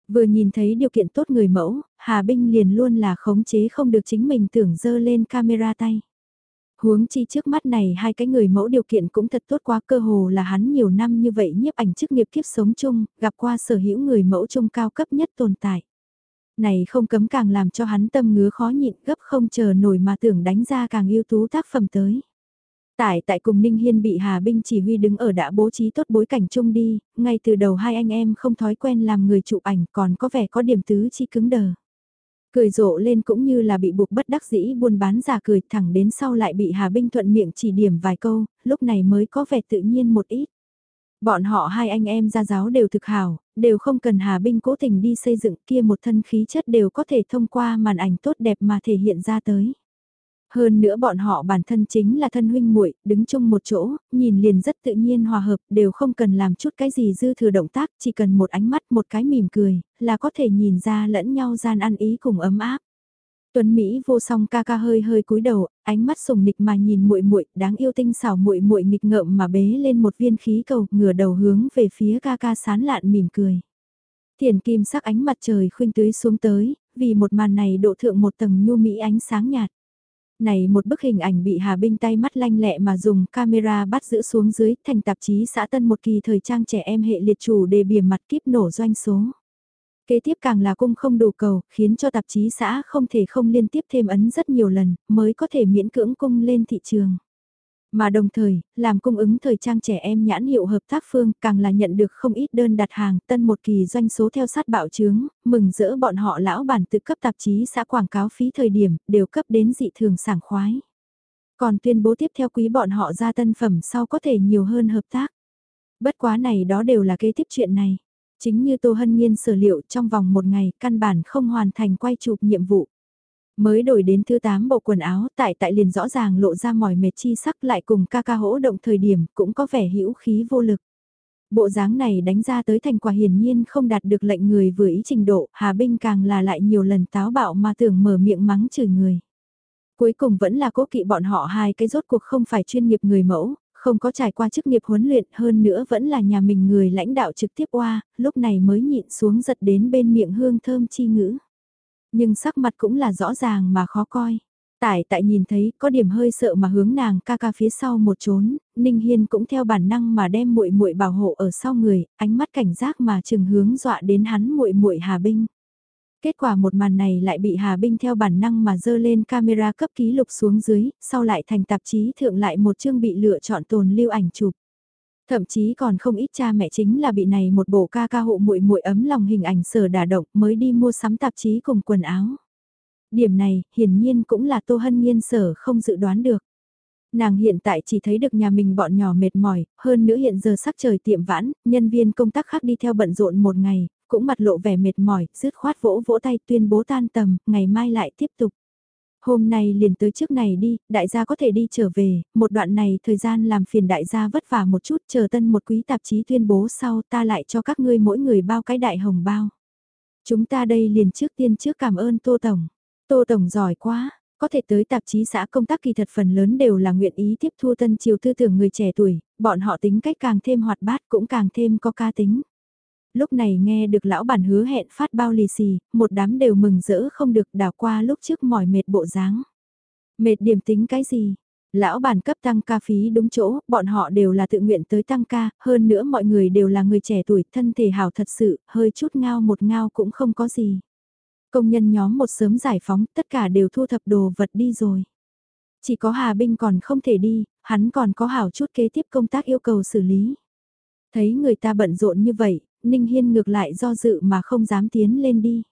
S1: Vừa nhìn thấy điều kiện tốt người mẫu, Hà Binh liền luôn là khống chế không được chính mình tưởng dơ lên camera tay. Huống chi trước mắt này hai cái người mẫu điều kiện cũng thật tốt quá cơ hồ là hắn nhiều năm như vậy nhiếp ảnh chức nghiệp kiếp sống chung, gặp qua sở hữu người mẫu chung cao cấp nhất tồn tại. Này không cấm càng làm cho hắn tâm ngứa khó nhịn gấp không chờ nổi mà tưởng đánh ra càng ưu tú tác phẩm tới. Tại tại cùng Ninh Hiên bị Hà Binh chỉ huy đứng ở đã bố trí tốt bối cảnh chung đi, ngay từ đầu hai anh em không thói quen làm người chụp ảnh còn có vẻ có điểm tứ chi cứng đờ. Cười rộ lên cũng như là bị buộc bất đắc dĩ buôn bán giả cười thẳng đến sau lại bị Hà Binh thuận miệng chỉ điểm vài câu, lúc này mới có vẻ tự nhiên một ít. Bọn họ hai anh em ra giáo đều thực hảo, đều không cần Hà Binh cố tình đi xây dựng kia một thân khí chất đều có thể thông qua màn ảnh tốt đẹp mà thể hiện ra tới. Hơn nữa bọn họ bản thân chính là thân huynh muội, đứng chung một chỗ, nhìn liền rất tự nhiên hòa hợp, đều không cần làm chút cái gì dư thừa động tác, chỉ cần một ánh mắt, một cái mỉm cười, là có thể nhìn ra lẫn nhau gian ăn ý cùng ấm áp. Tuấn Mỹ vô song ca ca hơi hơi cúi đầu, ánh mắt sùng nịch mà nhìn muội muội, đáng yêu tinh xảo muội muội nghịch ngợm mà bế lên một viên khí cầu, ngửa đầu hướng về phía ca ca sán lạn mỉm cười. Thiền kim sắc ánh mặt trời khuynh tưới xuống tới, vì một màn này độ thượng một tầng nhu mỹ ánh sáng nhạt. Này một bức hình ảnh bị Hà Binh tay mắt lanh lẹ mà dùng camera bắt giữ xuống dưới thành tạp chí xã Tân một kỳ thời trang trẻ em hệ liệt chủ đề bìa mặt kiếp nổ doanh số. Kế tiếp càng là cung không đủ cầu, khiến cho tạp chí xã không thể không liên tiếp thêm ấn rất nhiều lần, mới có thể miễn cưỡng cung lên thị trường. Mà đồng thời, làm cung ứng thời trang trẻ em nhãn hiệu hợp tác phương càng là nhận được không ít đơn đặt hàng, tân một kỳ doanh số theo sát bạo chướng, mừng rỡ bọn họ lão bản tự cấp tạp chí xã quảng cáo phí thời điểm, đều cấp đến dị thường sảng khoái. Còn tuyên bố tiếp theo quý bọn họ ra tân phẩm sau có thể nhiều hơn hợp tác. Bất quá này đó đều là kế tiếp chuyện này. Chính như Tô Hân Nhiên sở liệu trong vòng một ngày căn bản không hoàn thành quay chụp nhiệm vụ. Mới đổi đến thứ 8 bộ quần áo tại tại liền rõ ràng lộ ra mỏi mệt chi sắc lại cùng ca ca hỗ động thời điểm cũng có vẻ hữu khí vô lực. Bộ dáng này đánh ra tới thành quả hiển nhiên không đạt được lệnh người vừa ý trình độ, Hà Binh càng là lại nhiều lần táo bạo mà tưởng mở miệng mắng chửi người. Cuối cùng vẫn là cố kỵ bọn họ hai cái rốt cuộc không phải chuyên nghiệp người mẫu, không có trải qua chức nghiệp huấn luyện hơn nữa vẫn là nhà mình người lãnh đạo trực tiếp qua, lúc này mới nhịn xuống giật đến bên miệng hương thơm chi ngữ. Nhưng sắc mặt cũng là rõ ràng mà khó coi. Tải tại nhìn thấy có điểm hơi sợ mà hướng nàng ca ca phía sau một trốn, Ninh Hiên cũng theo bản năng mà đem muội muội bảo hộ ở sau người, ánh mắt cảnh giác mà chừng hướng dọa đến hắn muội muội Hà Binh. Kết quả một màn này lại bị Hà Binh theo bản năng mà dơ lên camera cấp ký lục xuống dưới, sau lại thành tạp chí thượng lại một chương bị lựa chọn tồn lưu ảnh chụp. Thậm chí còn không ít cha mẹ chính là bị này một bộ ca ca hộ muội muội ấm lòng hình ảnh sở đả động mới đi mua sắm tạp chí cùng quần áo. Điểm này, hiển nhiên cũng là Tô Hân Nhiên sở không dự đoán được. Nàng hiện tại chỉ thấy được nhà mình bọn nhỏ mệt mỏi, hơn nữa hiện giờ sắc trời tiệm vãn, nhân viên công tác khác đi theo bận rộn một ngày, cũng mặt lộ vẻ mệt mỏi, rứt khoát vỗ vỗ tay tuyên bố tan tầm, ngày mai lại tiếp tục. Hôm nay liền tới trước này đi, đại gia có thể đi trở về, một đoạn này thời gian làm phiền đại gia vất vả một chút chờ tân một quý tạp chí tuyên bố sau ta lại cho các ngươi mỗi người bao cái đại hồng bao. Chúng ta đây liền trước tiên trước cảm ơn Tô Tổng. Tô Tổng giỏi quá, có thể tới tạp chí xã công tác kỳ thật phần lớn đều là nguyện ý tiếp thu tân chiều tư tưởng người trẻ tuổi, bọn họ tính cách càng thêm hoạt bát cũng càng thêm có ca tính. Lúc này nghe được lão bản hứa hẹn phát bao lì xì, một đám đều mừng rỡ không được đảo qua lúc trước mỏi mệt bộ dáng. Mệt điểm tính cái gì? Lão bản cấp tăng ca phí đúng chỗ, bọn họ đều là tự nguyện tới tăng ca, hơn nữa mọi người đều là người trẻ tuổi, thân thể hào thật sự, hơi chút ngao một ngao cũng không có gì. Công nhân nhóm một sớm giải phóng, tất cả đều thu thập đồ vật đi rồi. Chỉ có Hà Binh còn không thể đi, hắn còn có hảo chút kế tiếp công tác yêu cầu xử lý. Thấy người ta bận rộn như vậy, Ninh Hiên ngược lại do dự mà không dám tiến lên đi.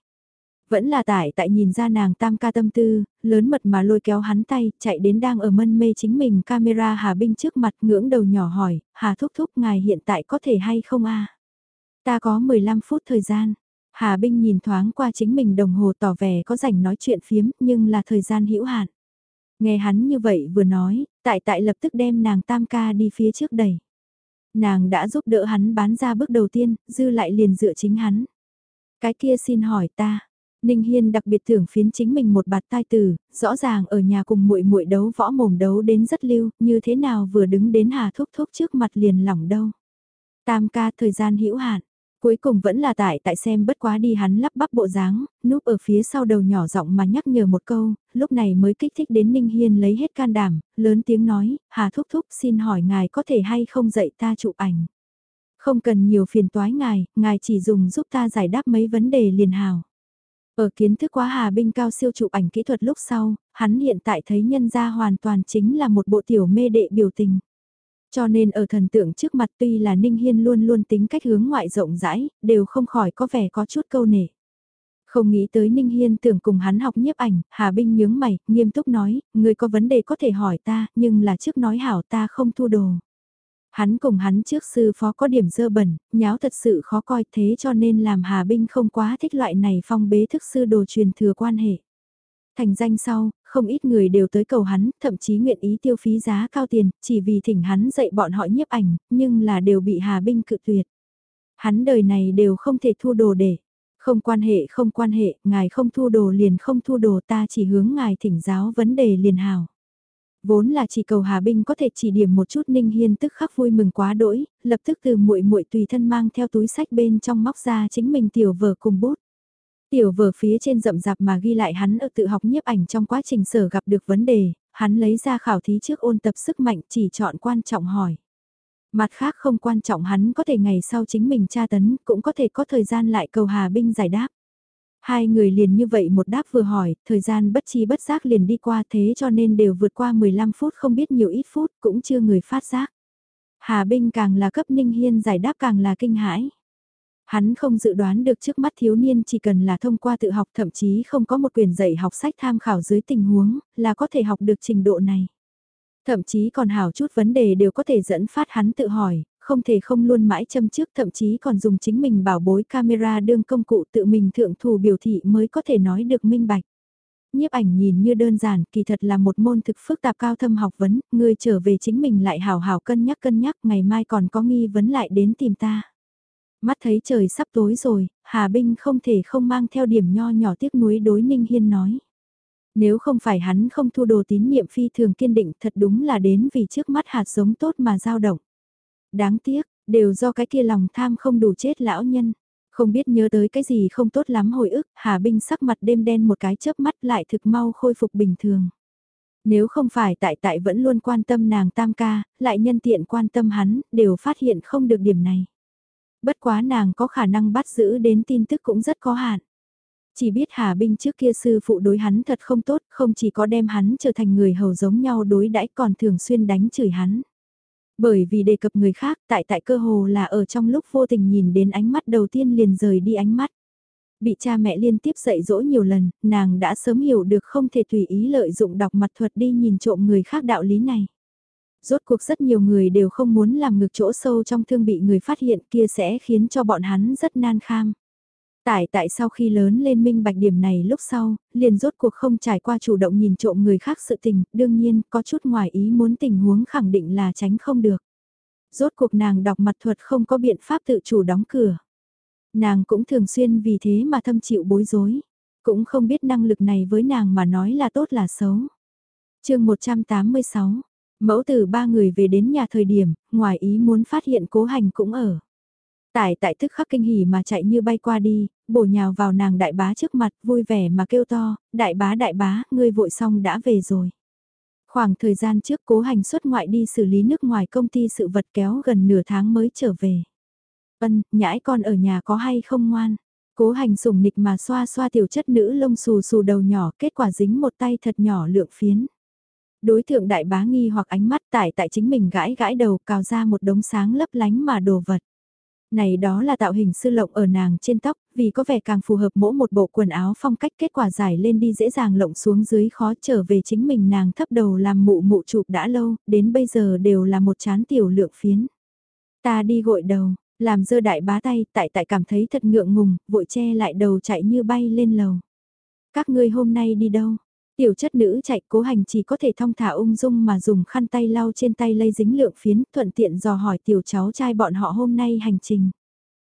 S1: Vẫn là tải tại nhìn ra nàng tam ca tâm tư, lớn mật mà lôi kéo hắn tay, chạy đến đang ở mân mê chính mình camera Hà Binh trước mặt ngưỡng đầu nhỏ hỏi, Hà thúc thúc ngài hiện tại có thể hay không a Ta có 15 phút thời gian. Hà Binh nhìn thoáng qua chính mình đồng hồ tỏ vẻ có rảnh nói chuyện phiếm nhưng là thời gian hữu hạn. Nghe hắn như vậy vừa nói, tại tại lập tức đem nàng tam ca đi phía trước đẩy nàng đã giúp đỡ hắn bán ra bước đầu tiên, dư lại liền dựa chính hắn. Cái kia xin hỏi ta. Ninh Hiên đặc biệt thưởng phiến chính mình một bạt tai tử, rõ ràng ở nhà cùng muội muội đấu võ mồm đấu đến rất lưu, như thế nào vừa đứng đến Hà Thúc Thúc trước mặt liền lỏng đâu. Tam ca thời gian hữu hạn, Cuối cùng vẫn là tại tại xem bất quá đi hắn lắp bắp bộ dáng, núp ở phía sau đầu nhỏ giọng mà nhắc nhở một câu, lúc này mới kích thích đến Ninh Hiên lấy hết can đảm, lớn tiếng nói, Hà Thúc Thúc xin hỏi ngài có thể hay không dạy ta chụp ảnh. Không cần nhiều phiền toái ngài, ngài chỉ dùng giúp ta giải đáp mấy vấn đề liền hào. Ở kiến thức quá Hà Binh cao siêu chụp ảnh kỹ thuật lúc sau, hắn hiện tại thấy nhân ra hoàn toàn chính là một bộ tiểu mê đệ biểu tình. Cho nên ở thần tượng trước mặt tuy là Ninh Hiên luôn luôn tính cách hướng ngoại rộng rãi, đều không khỏi có vẻ có chút câu nể. Không nghĩ tới Ninh Hiên tưởng cùng hắn học nhiếp ảnh, Hà Binh nhướng mày, nghiêm túc nói, người có vấn đề có thể hỏi ta, nhưng là trước nói hảo ta không thu đồ. Hắn cùng hắn trước sư phó có điểm dơ bẩn, nháo thật sự khó coi thế cho nên làm Hà Binh không quá thích loại này phong bế thức sư đồ truyền thừa quan hệ. Thành danh sau, không ít người đều tới cầu hắn, thậm chí nguyện ý tiêu phí giá cao tiền, chỉ vì thỉnh hắn dạy bọn họ nhiếp ảnh, nhưng là đều bị Hà Binh cự tuyệt. Hắn đời này đều không thể thu đồ để. Không quan hệ không quan hệ, ngài không thu đồ liền không thu đồ ta chỉ hướng ngài thỉnh giáo vấn đề liền hào. Vốn là chỉ cầu Hà Binh có thể chỉ điểm một chút Ninh Hiên tức khắc vui mừng quá đỗi, lập tức từ muội muội tùy thân mang theo túi sách bên trong móc ra chính mình tiểu vở cùng bút. Tiểu vở phía trên rậm rạp mà ghi lại hắn ở tự học nhiếp ảnh trong quá trình sở gặp được vấn đề, hắn lấy ra khảo thí trước ôn tập sức mạnh chỉ chọn quan trọng hỏi. Mặt khác không quan trọng hắn có thể ngày sau chính mình tra tấn, cũng có thể có thời gian lại cầu Hà Binh giải đáp. Hai người liền như vậy một đáp vừa hỏi, thời gian bất chi bất giác liền đi qua thế cho nên đều vượt qua 15 phút không biết nhiều ít phút cũng chưa người phát giác. Hà Binh càng là cấp Ninh Hiên giải đáp càng là kinh hãi. Hắn không dự đoán được trước mắt thiếu niên chỉ cần là thông qua tự học thậm chí không có một quyền dạy học sách tham khảo dưới tình huống là có thể học được trình độ này. Thậm chí còn hảo chút vấn đề đều có thể dẫn phát hắn tự hỏi, không thể không luôn mãi châm trước thậm chí còn dùng chính mình bảo bối camera đương công cụ tự mình thượng thủ biểu thị mới có thể nói được minh bạch. Nhiếp ảnh nhìn như đơn giản, kỳ thật là một môn thực phức tạp cao thâm học vấn, người trở về chính mình lại hào hào cân nhắc cân nhắc, ngày mai còn có nghi vấn lại đến tìm ta. Mắt thấy trời sắp tối rồi, Hà Binh không thể không mang theo điểm nho nhỏ tiếc nuối đối Ninh Hiên nói. Nếu không phải hắn không thu đồ tín nhiệm phi thường kiên định thật đúng là đến vì trước mắt hạt giống tốt mà dao động. Đáng tiếc, đều do cái kia lòng tham không đủ chết lão nhân. Không biết nhớ tới cái gì không tốt lắm hồi ức, Hà Binh sắc mặt đêm đen một cái chớp mắt lại thực mau khôi phục bình thường. Nếu không phải tại tại vẫn luôn quan tâm nàng tam ca, lại nhân tiện quan tâm hắn, đều phát hiện không được điểm này. Bất quá nàng có khả năng bắt giữ đến tin tức cũng rất có hạn. Chỉ biết Hà Binh trước kia sư phụ đối hắn thật không tốt, không chỉ có đem hắn trở thành người hầu giống nhau đối đãi còn thường xuyên đánh chửi hắn. Bởi vì đề cập người khác tại tại cơ hồ là ở trong lúc vô tình nhìn đến ánh mắt đầu tiên liền rời đi ánh mắt. Bị cha mẹ liên tiếp dạy dỗ nhiều lần, nàng đã sớm hiểu được không thể tùy ý lợi dụng đọc mặt thuật đi nhìn trộm người khác đạo lý này. Rốt cuộc rất nhiều người đều không muốn làm ngược chỗ sâu trong thương bị người phát hiện kia sẽ khiến cho bọn hắn rất nan kham. Tại tại sau khi lớn lên minh bạch điểm này lúc sau, liền rốt cuộc không trải qua chủ động nhìn trộm người khác sự tình, đương nhiên có chút ngoài ý muốn tình huống khẳng định là tránh không được. Rốt cuộc nàng đọc mặt thuật không có biện pháp tự chủ đóng cửa. Nàng cũng thường xuyên vì thế mà thâm chịu bối rối. Cũng không biết năng lực này với nàng mà nói là tốt là xấu. chương 186, mẫu từ ba người về đến nhà thời điểm, ngoài ý muốn phát hiện cố hành cũng ở. Tại tại tức khắc kinh hỉ mà chạy như bay qua đi, bổ nhào vào nàng đại bá trước mặt vui vẻ mà kêu to, đại bá đại bá, ngươi vội xong đã về rồi. Khoảng thời gian trước cố hành xuất ngoại đi xử lý nước ngoài công ty sự vật kéo gần nửa tháng mới trở về. Ân, nhãi con ở nhà có hay không ngoan. Cố hành sùng nịch mà xoa xoa tiểu chất nữ lông xù xù đầu nhỏ kết quả dính một tay thật nhỏ lượng phiến. Đối tượng đại bá nghi hoặc ánh mắt tại tại chính mình gãi gãi đầu cào ra một đống sáng lấp lánh mà đồ vật. Này đó là tạo hình sư lộng ở nàng trên tóc, vì có vẻ càng phù hợp mỗi một bộ quần áo phong cách kết quả giải lên đi dễ dàng lộng xuống dưới khó trở về chính mình nàng thấp đầu làm mụ mụ chụp đã lâu, đến bây giờ đều là một chán tiểu lượng phiến. Ta đi gội đầu, làm dơ đại bá tay, tại tại cảm thấy thật ngượng ngùng, vội che lại đầu chạy như bay lên lầu. Các ngươi hôm nay đi đâu? Tiểu chất nữ chạy cố hành chỉ có thể thong thả ung dung mà dùng khăn tay lau trên tay lây dính lượng phiến thuận tiện dò hỏi tiểu cháu trai bọn họ hôm nay hành trình.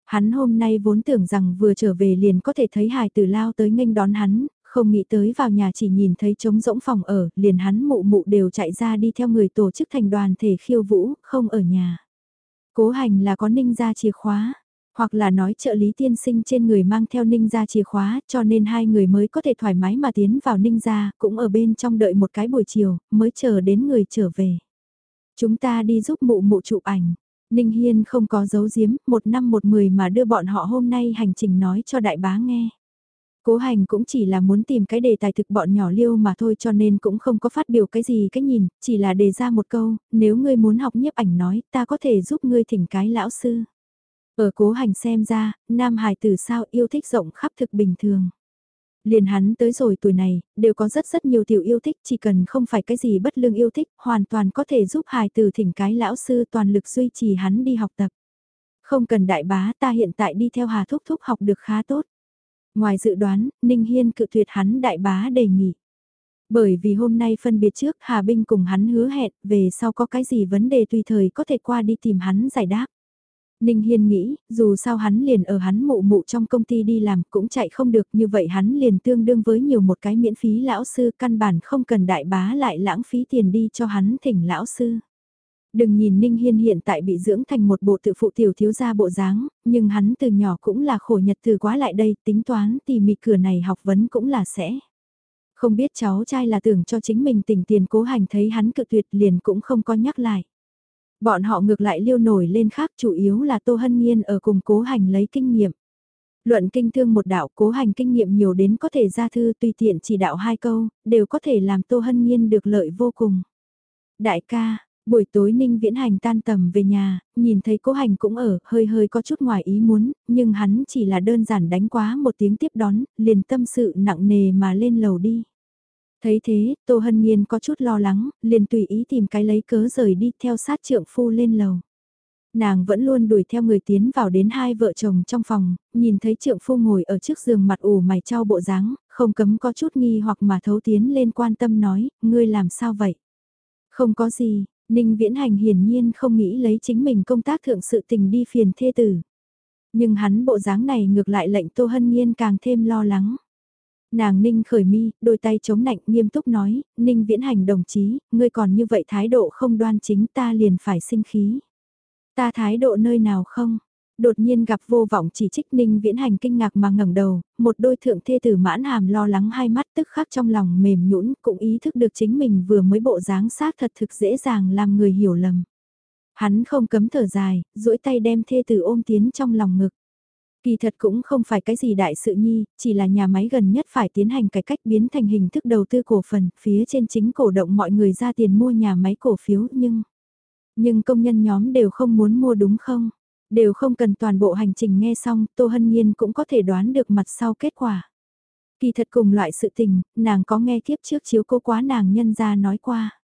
S1: Hắn hôm nay vốn tưởng rằng vừa trở về liền có thể thấy hài tử lao tới nghênh đón hắn, không nghĩ tới vào nhà chỉ nhìn thấy trống rỗng phòng ở, liền hắn mụ mụ đều chạy ra đi theo người tổ chức thành đoàn thể khiêu vũ, không ở nhà. Cố hành là có ninh ra chìa khóa, hoặc là nói trợ lý tiên sinh trên người mang theo ninh gia chìa khóa cho nên hai người mới có thể thoải mái mà tiến vào ninh gia cũng ở bên trong đợi một cái buổi chiều, mới chờ đến người trở về. Chúng ta đi giúp mụ mụ chụp ảnh. Ninh Hiên không có giấu giếm, một năm một mười mà đưa bọn họ hôm nay hành trình nói cho đại bá nghe. Cố hành cũng chỉ là muốn tìm cái đề tài thực bọn nhỏ liêu mà thôi cho nên cũng không có phát biểu cái gì cái nhìn, chỉ là đề ra một câu, nếu ngươi muốn học nhiếp ảnh nói, ta có thể giúp ngươi thỉnh cái lão sư. Ở cố hành xem ra, nam hài tử sao yêu thích rộng khắp thực bình thường. Liền hắn tới rồi tuổi này, đều có rất rất nhiều tiểu yêu thích, chỉ cần không phải cái gì bất lương yêu thích, hoàn toàn có thể giúp hài tử thỉnh cái lão sư toàn lực duy trì hắn đi học tập. Không cần đại bá ta hiện tại đi theo Hà Thúc Thúc học được khá tốt. Ngoài dự đoán, Ninh Hiên cự tuyệt hắn đại bá đề nghị. Bởi vì hôm nay phân biệt trước Hà Binh cùng hắn hứa hẹn về sau có cái gì vấn đề tùy thời có thể qua đi tìm hắn giải đáp. Ninh Hiên nghĩ, dù sao hắn liền ở hắn mụ mụ trong công ty đi làm cũng chạy không được như vậy hắn liền tương đương với nhiều một cái miễn phí lão sư căn bản không cần đại bá lại lãng phí tiền đi cho hắn thỉnh lão sư. Đừng nhìn Ninh Hiên hiện tại bị dưỡng thành một bộ tự phụ tiểu thiếu gia bộ dáng, nhưng hắn từ nhỏ cũng là khổ nhật từ quá lại đây, tính toán tỉ mỉ cửa này học vấn cũng là sẽ. Không biết cháu trai là tưởng cho chính mình tình tiền cố hành thấy hắn cự tuyệt liền cũng không có nhắc lại. Bọn họ ngược lại liêu nổi lên khác chủ yếu là Tô Hân Nhiên ở cùng cố hành lấy kinh nghiệm. Luận kinh thương một đạo cố hành kinh nghiệm nhiều đến có thể ra thư tùy tiện chỉ đạo hai câu, đều có thể làm Tô Hân Nhiên được lợi vô cùng. Đại ca, buổi tối Ninh Viễn Hành tan tầm về nhà, nhìn thấy cố hành cũng ở, hơi hơi có chút ngoài ý muốn, nhưng hắn chỉ là đơn giản đánh quá một tiếng tiếp đón, liền tâm sự nặng nề mà lên lầu đi. Thấy thế, Tô Hân Nhiên có chút lo lắng, liền tùy ý tìm cái lấy cớ rời đi theo sát trượng phu lên lầu. Nàng vẫn luôn đuổi theo người tiến vào đến hai vợ chồng trong phòng, nhìn thấy trượng phu ngồi ở trước giường mặt ủ mày trao bộ dáng, không cấm có chút nghi hoặc mà thấu tiến lên quan tâm nói, ngươi làm sao vậy? Không có gì, Ninh Viễn Hành hiển nhiên không nghĩ lấy chính mình công tác thượng sự tình đi phiền thê tử. Nhưng hắn bộ dáng này ngược lại lệnh Tô Hân Nhiên càng thêm lo lắng. Nàng Ninh khởi mi, đôi tay chống nạnh nghiêm túc nói, Ninh viễn hành đồng chí, ngươi còn như vậy thái độ không đoan chính ta liền phải sinh khí. Ta thái độ nơi nào không? Đột nhiên gặp vô vọng chỉ trích Ninh viễn hành kinh ngạc mà ngẩng đầu, một đôi thượng thê tử mãn hàm lo lắng hai mắt tức khắc trong lòng mềm nhũn cũng ý thức được chính mình vừa mới bộ dáng xác thật thực dễ dàng làm người hiểu lầm. Hắn không cấm thở dài, duỗi tay đem thê tử ôm tiến trong lòng ngực. Kỳ thật cũng không phải cái gì đại sự nhi, chỉ là nhà máy gần nhất phải tiến hành cải cách biến thành hình thức đầu tư cổ phần, phía trên chính cổ động mọi người ra tiền mua nhà máy cổ phiếu nhưng... Nhưng công nhân nhóm đều không muốn mua đúng không? Đều không cần toàn bộ hành trình nghe xong, Tô Hân Nhiên cũng có thể đoán được mặt sau kết quả. Kỳ thật cùng loại sự tình, nàng có nghe kiếp trước chiếu cô quá nàng nhân ra nói qua.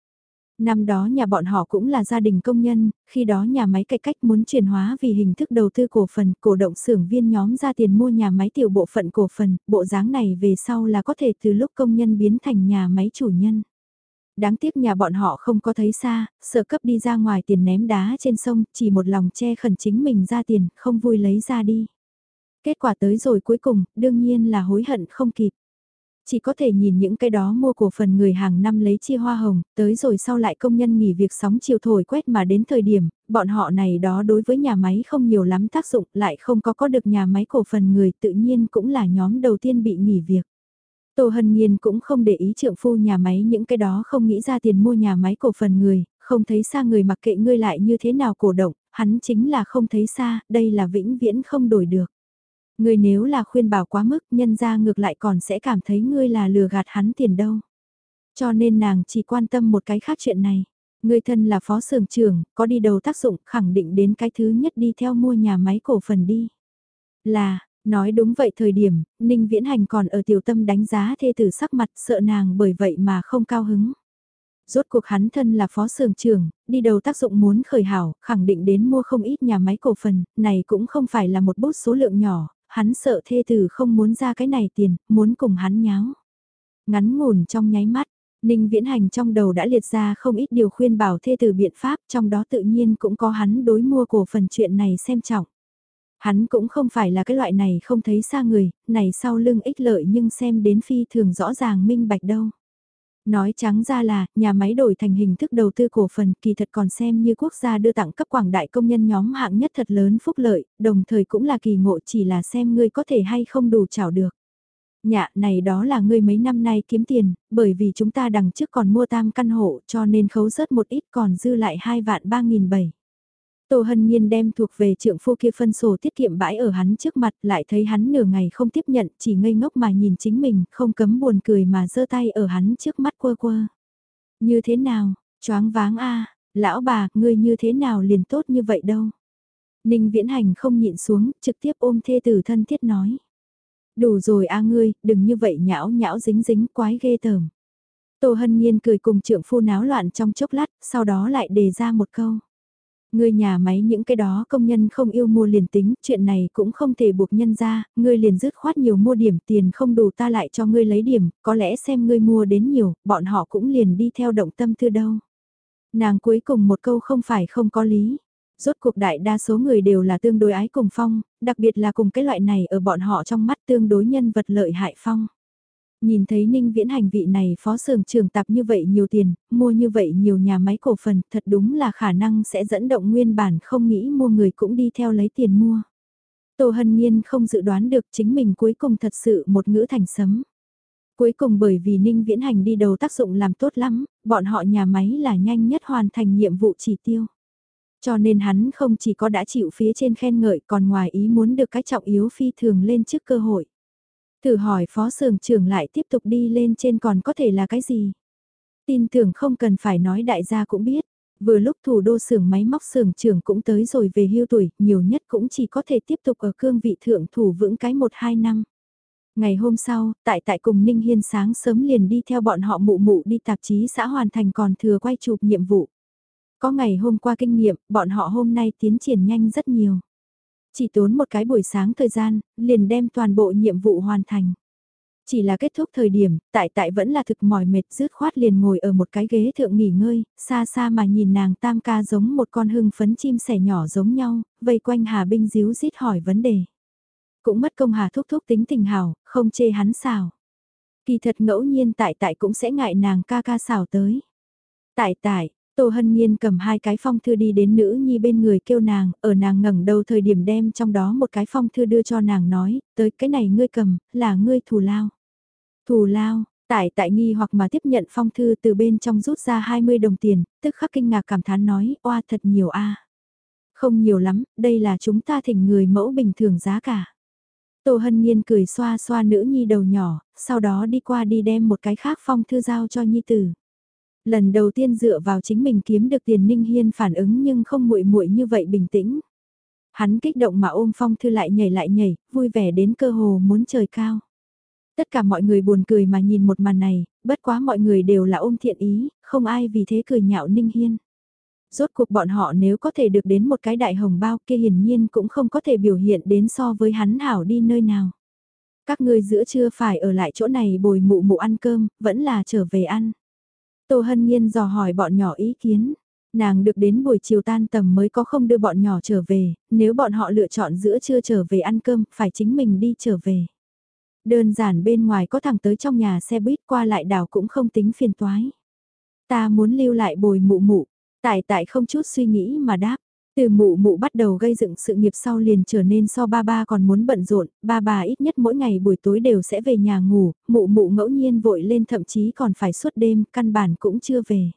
S1: Năm đó nhà bọn họ cũng là gia đình công nhân, khi đó nhà máy cải cách muốn chuyển hóa vì hình thức đầu tư cổ phần, cổ động xưởng viên nhóm ra tiền mua nhà máy tiểu bộ phận cổ phần, bộ dáng này về sau là có thể từ lúc công nhân biến thành nhà máy chủ nhân. Đáng tiếc nhà bọn họ không có thấy xa, sợ cấp đi ra ngoài tiền ném đá trên sông, chỉ một lòng che khẩn chính mình ra tiền, không vui lấy ra đi. Kết quả tới rồi cuối cùng, đương nhiên là hối hận không kịp. Chỉ có thể nhìn những cái đó mua cổ phần người hàng năm lấy chia hoa hồng, tới rồi sau lại công nhân nghỉ việc sóng chiều thổi quét mà đến thời điểm, bọn họ này đó đối với nhà máy không nhiều lắm tác dụng, lại không có có được nhà máy cổ phần người tự nhiên cũng là nhóm đầu tiên bị nghỉ việc. Tô Hân Nhiên cũng không để ý trượng phu nhà máy những cái đó không nghĩ ra tiền mua nhà máy cổ phần người, không thấy xa người mặc kệ ngươi lại như thế nào cổ động, hắn chính là không thấy xa, đây là vĩnh viễn không đổi được. Ngươi nếu là khuyên bảo quá mức nhân ra ngược lại còn sẽ cảm thấy ngươi là lừa gạt hắn tiền đâu. Cho nên nàng chỉ quan tâm một cái khác chuyện này. Ngươi thân là phó xưởng trưởng, có đi đầu tác dụng khẳng định đến cái thứ nhất đi theo mua nhà máy cổ phần đi. Là, nói đúng vậy thời điểm, Ninh Viễn Hành còn ở tiểu tâm đánh giá thê tử sắc mặt sợ nàng bởi vậy mà không cao hứng. Rốt cuộc hắn thân là phó xưởng trưởng, đi đầu tác dụng muốn khởi hảo, khẳng định đến mua không ít nhà máy cổ phần, này cũng không phải là một bút số lượng nhỏ, hắn sợ thê tử không muốn ra cái này tiền, muốn cùng hắn nháo. Ngắn ngủn trong nháy mắt, Ninh Viễn Hành trong đầu đã liệt ra không ít điều khuyên bảo thê tử biện pháp, trong đó tự nhiên cũng có hắn đối mua cổ phần chuyện này xem trọng. Hắn cũng không phải là cái loại này không thấy xa người, này sau lưng ích lợi nhưng xem đến phi thường rõ ràng minh bạch đâu. Nói trắng ra là, nhà máy đổi thành hình thức đầu tư cổ phần kỳ thật còn xem như quốc gia đưa tặng cấp quảng đại công nhân nhóm hạng nhất thật lớn phúc lợi, đồng thời cũng là kỳ ngộ chỉ là xem ngươi có thể hay không đủ chảo được. Nhạ này đó là ngươi mấy năm nay kiếm tiền, bởi vì chúng ta đằng trước còn mua tam căn hộ cho nên khấu rớt một ít còn dư lại 2 vạn 3 nghìn bảy. Tô Hân Nhiên đem thuộc về trượng phu kia phân sổ tiết kiệm bãi ở hắn trước mặt lại thấy hắn nửa ngày không tiếp nhận chỉ ngây ngốc mà nhìn chính mình không cấm buồn cười mà giơ tay ở hắn trước mắt quơ quơ. Như thế nào, choáng váng a lão bà, ngươi như thế nào liền tốt như vậy đâu. Ninh Viễn Hành không nhịn xuống, trực tiếp ôm thê tử thân thiết nói. Đủ rồi a ngươi, đừng như vậy nhão nhão dính dính quái ghê tởm. Tô Hân Nhiên cười cùng trượng phu náo loạn trong chốc lát, sau đó lại đề ra một câu. Ngươi nhà máy những cái đó công nhân không yêu mua liền tính, chuyện này cũng không thể buộc nhân ra, ngươi liền dứt khoát nhiều mua điểm tiền không đủ ta lại cho ngươi lấy điểm, có lẽ xem ngươi mua đến nhiều, bọn họ cũng liền đi theo động tâm tư đâu. Nàng cuối cùng một câu không phải không có lý. Rốt cuộc đại đa số người đều là tương đối ái cùng phong, đặc biệt là cùng cái loại này ở bọn họ trong mắt tương đối nhân vật lợi hại phong. Nhìn thấy Ninh Viễn Hành vị này phó sưởng trường tập như vậy nhiều tiền, mua như vậy nhiều nhà máy cổ phần, thật đúng là khả năng sẽ dẫn động nguyên bản không nghĩ mua người cũng đi theo lấy tiền mua. Tô Hân Nhiên không dự đoán được chính mình cuối cùng thật sự một ngữ thành sấm. Cuối cùng bởi vì Ninh Viễn Hành đi đầu tác dụng làm tốt lắm, bọn họ nhà máy là nhanh nhất hoàn thành nhiệm vụ chỉ tiêu. Cho nên hắn không chỉ có đã chịu phía trên khen ngợi còn ngoài ý muốn được cái trọng yếu phi thường lên trước cơ hội. Thử hỏi phó sưởng trưởng lại tiếp tục đi lên trên còn có thể là cái gì? Tin tưởng không cần phải nói đại gia cũng biết. Vừa lúc thủ đô xưởng máy móc xưởng trưởng cũng tới rồi về hưu tuổi, nhiều nhất cũng chỉ có thể tiếp tục ở cương vị thượng thủ vững cái 1-2 năm. Ngày hôm sau, tại tại cùng Ninh Hiên sáng sớm liền đi theo bọn họ mụ mụ đi tạp chí xã hoàn thành còn thừa quay chụp nhiệm vụ. Có ngày hôm qua kinh nghiệm, bọn họ hôm nay tiến triển nhanh rất nhiều. Chỉ tốn một cái buổi sáng thời gian, liền đem toàn bộ nhiệm vụ hoàn thành. Chỉ là kết thúc thời điểm, tại tại vẫn là thực mỏi mệt rứt khoát liền ngồi ở một cái ghế thượng nghỉ ngơi, xa xa mà nhìn nàng tam ca giống một con hưng phấn chim sẻ nhỏ giống nhau, vây quanh Hà Binh díu dít hỏi vấn đề. Cũng mất công Hà thúc thúc tính tình hào, không chê hắn xào. Kỳ thật ngẫu nhiên tại tại cũng sẽ ngại nàng ca ca xào tới. Tại tại, Tô Hân Nhiên cầm hai cái phong thư đi đến nữ nhi bên người kêu nàng, ở nàng ngẩng đầu thời điểm đem trong đó một cái phong thư đưa cho nàng nói, tới cái này ngươi cầm, là ngươi thù lao. Thù lao, tại tại nghi hoặc mà tiếp nhận phong thư từ bên trong rút ra 20 đồng tiền, tức khắc kinh ngạc cảm thán nói, oa thật nhiều a Không nhiều lắm, đây là chúng ta thỉnh người mẫu bình thường giá cả. Tô Hân Nhiên cười xoa xoa nữ nhi đầu nhỏ, sau đó đi qua đi đem một cái khác phong thư giao cho nhi tử. Lần đầu tiên dựa vào chính mình kiếm được tiền Ninh Hiên phản ứng nhưng không muội muội như vậy bình tĩnh. Hắn kích động mà ôm phong thư lại nhảy lại nhảy, vui vẻ đến cơ hồ muốn trời cao. Tất cả mọi người buồn cười mà nhìn một màn này, bất quá mọi người đều là ôm thiện ý, không ai vì thế cười nhạo Ninh Hiên. Rốt cuộc bọn họ nếu có thể được đến một cái đại hồng bao kia hiển nhiên cũng không có thể biểu hiện đến so với hắn hảo đi nơi nào. Các ngươi giữa trưa phải ở lại chỗ này bồi mụ mụ ăn cơm, vẫn là trở về ăn. Tô Hân Nhiên dò hỏi bọn nhỏ ý kiến. Nàng được đến buổi chiều tan tầm mới có không đưa bọn nhỏ trở về, nếu bọn họ lựa chọn giữa trưa trở về ăn cơm, phải chính mình đi trở về. Đơn giản bên ngoài có thằng tới trong nhà xe buýt qua lại đảo cũng không tính phiền toái. Ta muốn lưu lại bồi mụ mụ, tại tại không chút suy nghĩ mà đáp, từ mụ mụ bắt đầu gây dựng sự nghiệp sau liền trở nên so ba ba còn muốn bận rộn, ba bà ít nhất mỗi ngày buổi tối đều sẽ về nhà ngủ, mụ mụ ngẫu nhiên vội lên thậm chí còn phải suốt đêm, căn bản cũng chưa về.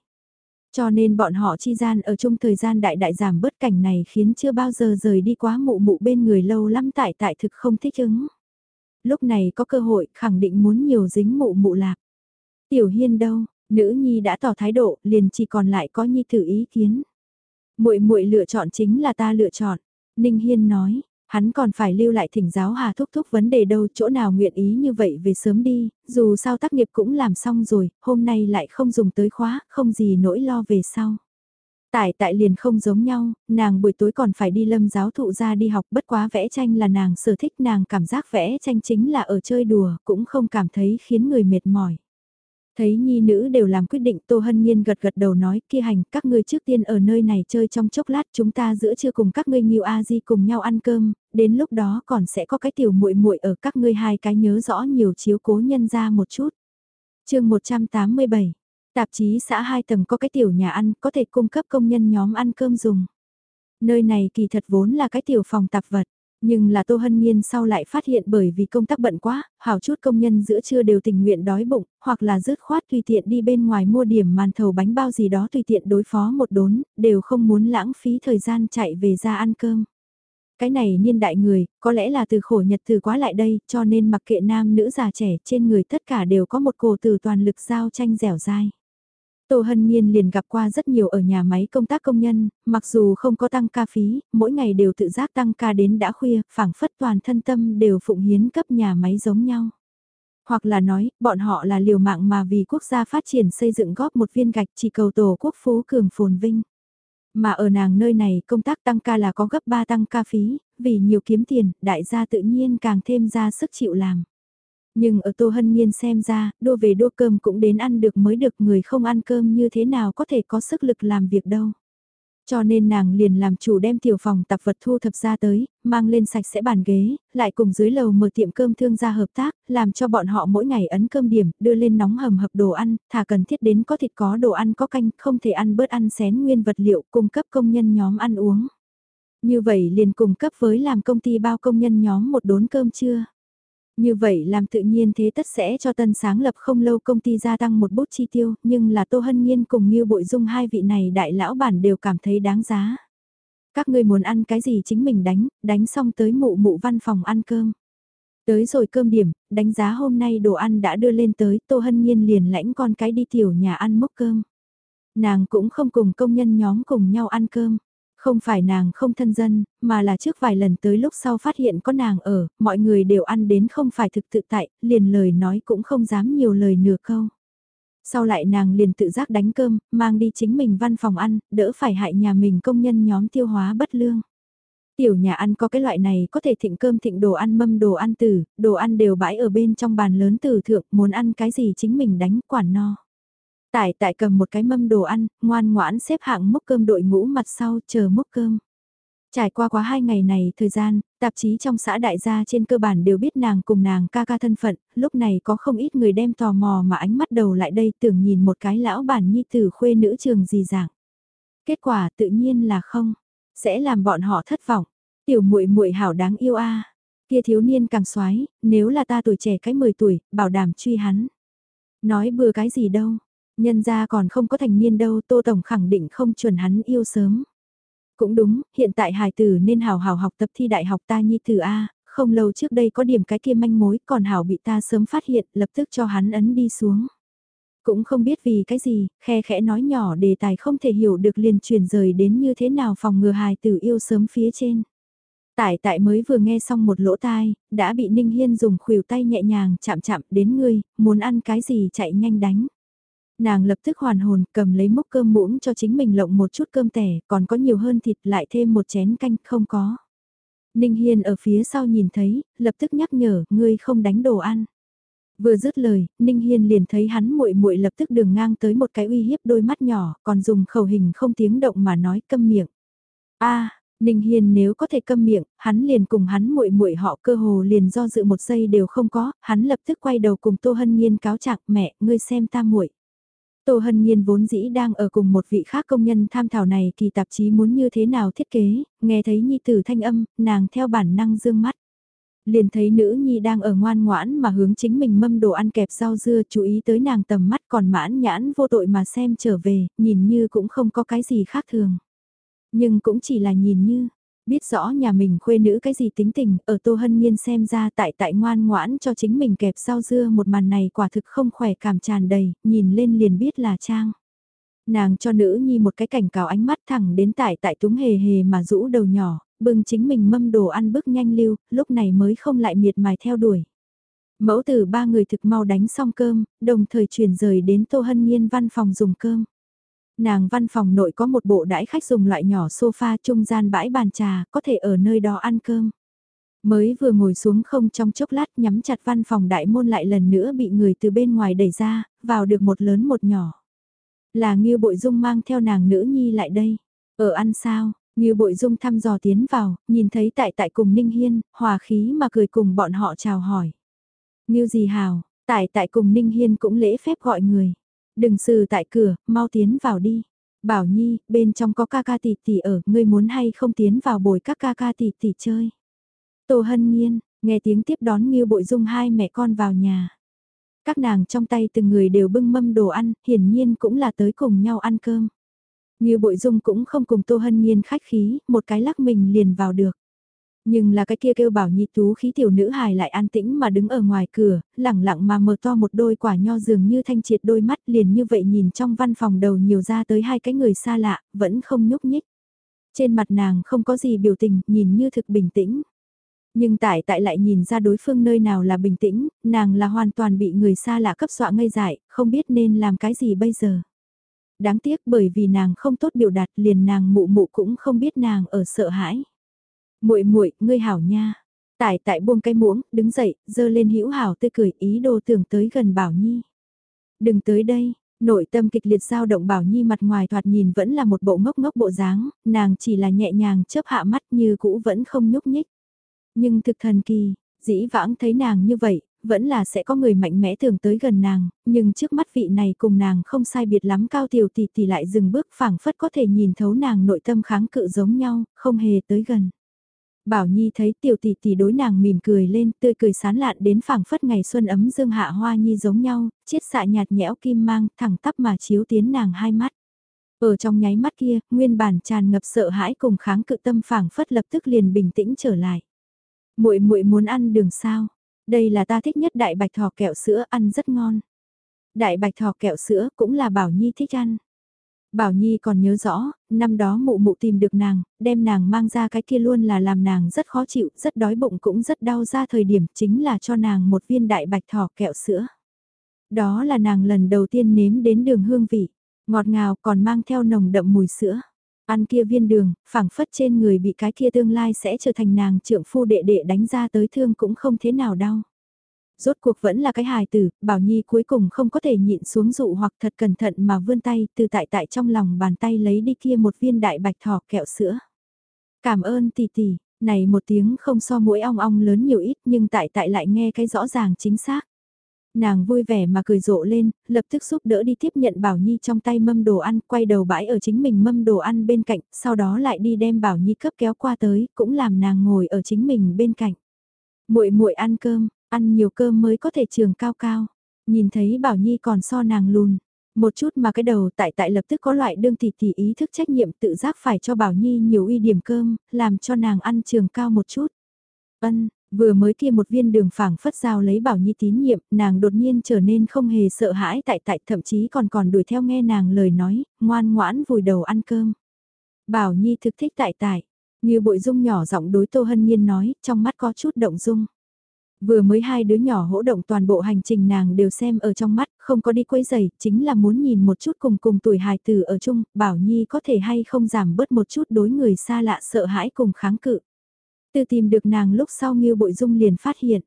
S1: Cho nên bọn họ chi gian ở chung thời gian đại đại giảm bớt cảnh này khiến chưa bao giờ rời đi quá mụ mụ bên người lâu lắm tại tại thực không thích ứng. Lúc này có cơ hội khẳng định muốn nhiều dính mụ mụ lạc. Tiểu hiên đâu, nữ nhi đã tỏ thái độ liền chỉ còn lại có nhi thử ý kiến. Muội muội lựa chọn chính là ta lựa chọn, Ninh Hiên nói, hắn còn phải lưu lại thỉnh giáo Hà thúc thúc vấn đề đâu, chỗ nào nguyện ý như vậy về sớm đi, dù sao tác nghiệp cũng làm xong rồi, hôm nay lại không dùng tới khóa, không gì nỗi lo về sau. Tại tại liền không giống nhau, nàng buổi tối còn phải đi lâm giáo thụ ra đi học bất quá vẽ tranh là nàng sở thích nàng cảm giác vẽ tranh chính là ở chơi đùa, cũng không cảm thấy khiến người mệt mỏi. Thấy nhi nữ đều làm quyết định Tô Hân Nhiên gật gật đầu nói kia hành các ngươi trước tiên ở nơi này chơi trong chốc lát chúng ta giữa trưa cùng các ngươi nhiều a di cùng nhau ăn cơm, đến lúc đó còn sẽ có cái tiểu muội muội ở các ngươi hai cái nhớ rõ nhiều chiếu cố nhân ra một chút. chương 187, tạp chí xã hai tầng có cái tiểu nhà ăn có thể cung cấp công nhân nhóm ăn cơm dùng. Nơi này kỳ thật vốn là cái tiểu phòng tạp vật. Nhưng là Tô Hân Nhiên sau lại phát hiện bởi vì công tác bận quá, hảo chút công nhân giữa trưa đều tình nguyện đói bụng, hoặc là rứt khoát tùy tiện đi bên ngoài mua điểm màn thầu bánh bao gì đó tùy tiện đối phó một đốn, đều không muốn lãng phí thời gian chạy về ra ăn cơm. Cái này niên đại người, có lẽ là từ khổ nhật từ quá lại đây, cho nên mặc kệ nam nữ già trẻ trên người tất cả đều có một cổ từ toàn lực giao tranh dẻo dai. Tô Hân Nhiên liền gặp qua rất nhiều ở nhà máy công tác công nhân, mặc dù không có tăng ca phí, mỗi ngày đều tự giác tăng ca đến đã khuya, phảng phất toàn thân tâm đều phụng hiến cấp nhà máy giống nhau. Hoặc là nói, bọn họ là liều mạng mà vì quốc gia phát triển xây dựng góp một viên gạch chỉ cầu tổ quốc phú cường phồn vinh. Mà ở nàng nơi này công tác tăng ca là có gấp 3 tăng ca phí, vì nhiều kiếm tiền, đại gia tự nhiên càng thêm ra sức chịu làm. Nhưng ở Tô Hân Nhiên xem ra, đua về đua cơm cũng đến ăn được mới được người không ăn cơm như thế nào có thể có sức lực làm việc đâu. Cho nên nàng liền làm chủ đem tiểu phòng tạp vật thu thập ra tới, mang lên sạch sẽ bàn ghế, lại cùng dưới lầu mở tiệm cơm thương gia hợp tác, làm cho bọn họ mỗi ngày ấn cơm điểm, đưa lên nóng hầm hập đồ ăn, thả cần thiết đến có thịt có đồ ăn có canh, không thể ăn bớt ăn xén nguyên vật liệu, cung cấp công nhân nhóm ăn uống. Như vậy liền cung cấp với làm công ty bao công nhân nhóm một đốn cơm trưa. Như vậy làm tự nhiên thế tất sẽ cho tân sáng lập không lâu công ty gia tăng một bút chi tiêu, nhưng là Tô Hân Nhiên cùng Nghiêu Bội Dung hai vị này đại lão bản đều cảm thấy đáng giá. Các ngươi muốn ăn cái gì chính mình đánh, đánh xong tới mụ mụ văn phòng ăn cơm. Tới rồi cơm điểm, đánh giá hôm nay đồ ăn đã đưa lên tới, Tô Hân Nhiên liền lãnh con cái đi tiểu nhà ăn mốc cơm. Nàng cũng không cùng công nhân nhóm cùng nhau ăn cơm. Không phải nàng không thân dân, mà là trước vài lần tới lúc sau phát hiện có nàng ở, mọi người đều ăn đến không phải thực tự tại, liền lời nói cũng không dám nhiều lời nửa câu. Sau lại nàng liền tự giác đánh cơm, mang đi chính mình văn phòng ăn, đỡ phải hại nhà mình công nhân nhóm tiêu hóa bất lương. Tiểu nhà ăn có cái loại này có thể thịnh cơm thịnh đồ ăn mâm đồ ăn tử, đồ ăn đều bãi ở bên trong bàn lớn tử thượng, muốn ăn cái gì chính mình đánh quản no. Tải tại cầm một cái mâm đồ ăn, ngoan ngoãn xếp hạng múc cơm đội ngũ mặt sau chờ múc cơm. Trải qua quá hai ngày này thời gian, tạp chí trong xã đại gia trên cơ bản đều biết nàng cùng nàng ca ca thân phận, lúc này có không ít người đem tò mò mà ánh mắt đầu lại đây tưởng nhìn một cái lão bản nhi tử khuê nữ trường gì dạng. Kết quả tự nhiên là không, sẽ làm bọn họ thất vọng. Tiểu muội muội hảo đáng yêu a. Kia thiếu niên càng xoái, nếu là ta tuổi trẻ cái 10 tuổi, bảo đảm truy hắn. Nói bừa cái gì đâu, Nhân ra còn không có thành niên đâu Tô Tổng khẳng định không chuẩn hắn yêu sớm. Cũng đúng, hiện tại hài tử nên hào hào học tập thi đại học ta nhi tử A, không lâu trước đây có điểm cái kia manh mối còn hảo bị ta sớm phát hiện lập tức cho hắn ấn đi xuống. Cũng không biết vì cái gì, khe khẽ nói nhỏ đề tài không thể hiểu được liền truyền rời đến như thế nào phòng ngừa hài tử yêu sớm phía trên. Tại tại mới vừa nghe xong một lỗ tai, đã bị Ninh Hiên dùng khuỷu tay nhẹ nhàng chạm chạm đến ngươi, muốn ăn cái gì chạy nhanh đánh. Nàng lập tức hoàn hồn, cầm lấy múc cơm muỗng cho chính mình lộng một chút cơm tẻ, còn có nhiều hơn thịt lại thêm một chén canh, không có. Ninh Hiên ở phía sau nhìn thấy, lập tức nhắc nhở, ngươi không đánh đồ ăn. Vừa dứt lời, Ninh Hiên liền thấy hắn muội muội lập tức đường ngang tới một cái uy hiếp đôi mắt nhỏ, còn dùng khẩu hình không tiếng động mà nói câm miệng. A, Ninh Hiên nếu có thể câm miệng, hắn liền cùng hắn muội muội họ cơ hồ liền do dự một giây đều không có, hắn lập tức quay đầu cùng Tô Hân Nhiên cáo trạng, "Mẹ, ngươi xem ta muội." Tô Hân Nhiên vốn dĩ đang ở cùng một vị khác công nhân tham thảo này kỳ tạp chí muốn như thế nào thiết kế, nghe thấy nhi tử thanh âm, nàng theo bản năng dương mắt. Liền thấy nữ nhi đang ở ngoan ngoãn mà hướng chính mình mâm đồ ăn kẹp rau dưa chú ý tới nàng tầm mắt còn mãn nhãn vô tội mà xem trở về, nhìn như cũng không có cái gì khác thường. Nhưng cũng chỉ là nhìn như, biết rõ nhà mình khuê nữ cái gì tính tình, ở Tô Hân Nhiên xem ra tại tại ngoan ngoãn cho chính mình kẹp rau dưa một màn này quả thực không khỏe cảm tràn đầy, nhìn lên liền biết là Trang. Nàng cho nữ nhi một cái cảnh cáo ánh mắt thẳng đến tại tại túng hề hề mà rũ đầu nhỏ, bưng chính mình mâm đồ ăn bước nhanh lưu, lúc này mới không lại miệt mài theo đuổi. Mẫu tử ba người thực mau đánh xong cơm, đồng thời chuyển rời đến Tô Hân Nhiên văn phòng dùng cơm. Nàng văn phòng nội có một bộ đãi khách dùng loại nhỏ sofa trung gian bãi bàn trà, có thể ở nơi đó ăn cơm. Mới vừa ngồi xuống không trong chốc lát nhắm chặt văn phòng đại môn lại lần nữa bị người từ bên ngoài đẩy ra, vào được một lớn một nhỏ. Là Nghiêu Bội Dung mang theo nàng nữ nhi lại đây. Ở ăn sao, Nghiêu Bội Dung thăm dò tiến vào, nhìn thấy tại tại cùng Ninh Hiên, hòa khí mà cười cùng bọn họ chào hỏi. Nghiêu gì hào, Tại tại cùng Ninh Hiên cũng lễ phép gọi người. Đừng xử tại cửa, mau tiến vào đi. Bảo Nhi, bên trong có ca ca tỷ tỷ ở, ngươi muốn hay không tiến vào bồi các ca ca tỷ tỷ chơi. Tô Hân Nhiên, nghe tiếng tiếp đón Nghiêu Bội Dung hai mẹ con vào nhà. Các nàng trong tay từng người đều bưng mâm đồ ăn, hiển nhiên cũng là tới cùng nhau ăn cơm. Nghiêu Bội Dung cũng không cùng Tô Hân Nhiên khách khí, một cái lắc mình liền vào được. Nhưng là cái kia kêu bảo nhị tú khí tiểu nữ hài lại an tĩnh mà đứng ở ngoài cửa, lẳng lặng mà mở to một đôi quả nho dường như thanh triệt đôi mắt liền như vậy nhìn trong văn phòng đầu nhiều ra tới hai cái người xa lạ, vẫn không nhúc nhích. Trên mặt nàng không có gì biểu tình, nhìn như thực bình tĩnh. Nhưng tại tại lại nhìn ra đối phương nơi nào là bình tĩnh, nàng là hoàn toàn bị người xa lạ cấp dọa ngây dại, không biết nên làm cái gì bây giờ. Đáng tiếc bởi vì nàng không tốt biểu đạt liền nàng mụ mụ cũng không biết nàng ở sợ hãi muội muội ngươi hảo nha. Tải tại buông cái muỗng, đứng dậy, dơ lên hữu hảo tươi cười ý đồ tưởng tới gần Bảo Nhi. Đừng tới đây, nội tâm kịch liệt dao động Bảo Nhi mặt ngoài thoạt nhìn vẫn là một bộ ngốc ngốc bộ dáng, nàng chỉ là nhẹ nhàng chớp hạ mắt như cũ vẫn không nhúc nhích. Nhưng thực thần kỳ, dĩ vãng thấy nàng như vậy, vẫn là sẽ có người mạnh mẽ thường tới gần nàng, nhưng trước mắt vị này cùng nàng không sai biệt lắm cao tiểu tỷ tỷ lại dừng bước phảng phất có thể nhìn thấu nàng nội tâm kháng cự giống nhau, không hề tới gần. Bảo Nhi thấy tiểu tỷ tỷ đối nàng mỉm cười lên, tươi cười sán lạn đến phảng phất ngày xuân ấm dương hạ hoa nhi giống nhau, chiết xạ nhạt nhẽo kim mang, thẳng tắp mà chiếu tiến nàng hai mắt. Ở trong nháy mắt kia, nguyên bản tràn ngập sợ hãi cùng kháng cự tâm phảng phất lập tức liền bình tĩnh trở lại. Muội muội muốn ăn đường sao? Đây là ta thích nhất đại bạch thỏ kẹo sữa ăn rất ngon. Đại bạch thỏ kẹo sữa cũng là Bảo Nhi thích ăn. Bảo Nhi còn nhớ rõ, năm đó mụ mụ tìm được nàng, đem nàng mang ra cái kia luôn là làm nàng rất khó chịu, rất đói bụng cũng rất đau ra thời điểm chính là cho nàng một viên đại bạch thỏ kẹo sữa. Đó là nàng lần đầu tiên nếm đến đường hương vị, ngọt ngào còn mang theo nồng đậm mùi sữa. Ăn kia viên đường, phảng phất trên người bị cái kia tương lai sẽ trở thành nàng trượng phu đệ đệ đánh ra tới thương cũng không thế nào đau. Rốt cuộc vẫn là cái hài tử, Bảo Nhi cuối cùng không có thể nhịn xuống dụ hoặc thật cẩn thận mà vươn tay từ tại tại trong lòng bàn tay lấy đi kia một viên đại bạch thỏ kẹo sữa. Cảm ơn tỷ tỷ, này một tiếng không so mũi ong ong lớn nhiều ít nhưng tại tại lại nghe cái rõ ràng chính xác. Nàng vui vẻ mà cười rộ lên, lập tức giúp đỡ đi tiếp nhận Bảo Nhi trong tay mâm đồ ăn, quay đầu bãi ở chính mình mâm đồ ăn bên cạnh, sau đó lại đi đem Bảo Nhi cấp kéo qua tới, cũng làm nàng ngồi ở chính mình bên cạnh. Muội muội ăn cơm, Ăn nhiều cơm mới có thể trường cao cao. Nhìn thấy Bảo Nhi còn so nàng lùn. Một chút mà cái đầu tại tại lập tức có loại đương tỷ tỷ ý thức trách nhiệm tự giác phải cho Bảo Nhi nhiều uy điểm cơm, làm cho nàng ăn trường cao một chút. Ân, vừa mới kia một viên đường phẳng phất giao lấy Bảo Nhi tín nhiệm, nàng đột nhiên trở nên không hề sợ hãi tại tại thậm chí còn còn đuổi theo nghe nàng lời nói, ngoan ngoãn vùi đầu ăn cơm. Bảo Nhi thực thích tại tại, như bội dung nhỏ giọng đối Tô Hân Nhiên nói, trong mắt có chút động dung. Vừa mới hai đứa nhỏ hỗ động toàn bộ hành trình nàng đều xem ở trong mắt, không có đi quấy giày, chính là muốn nhìn một chút cùng cùng tuổi hài tử ở chung, bảo Nhi có thể hay không giảm bớt một chút đối người xa lạ sợ hãi cùng kháng cự. Từ tìm được nàng lúc sau Nghiêu Bội Dung liền phát hiện.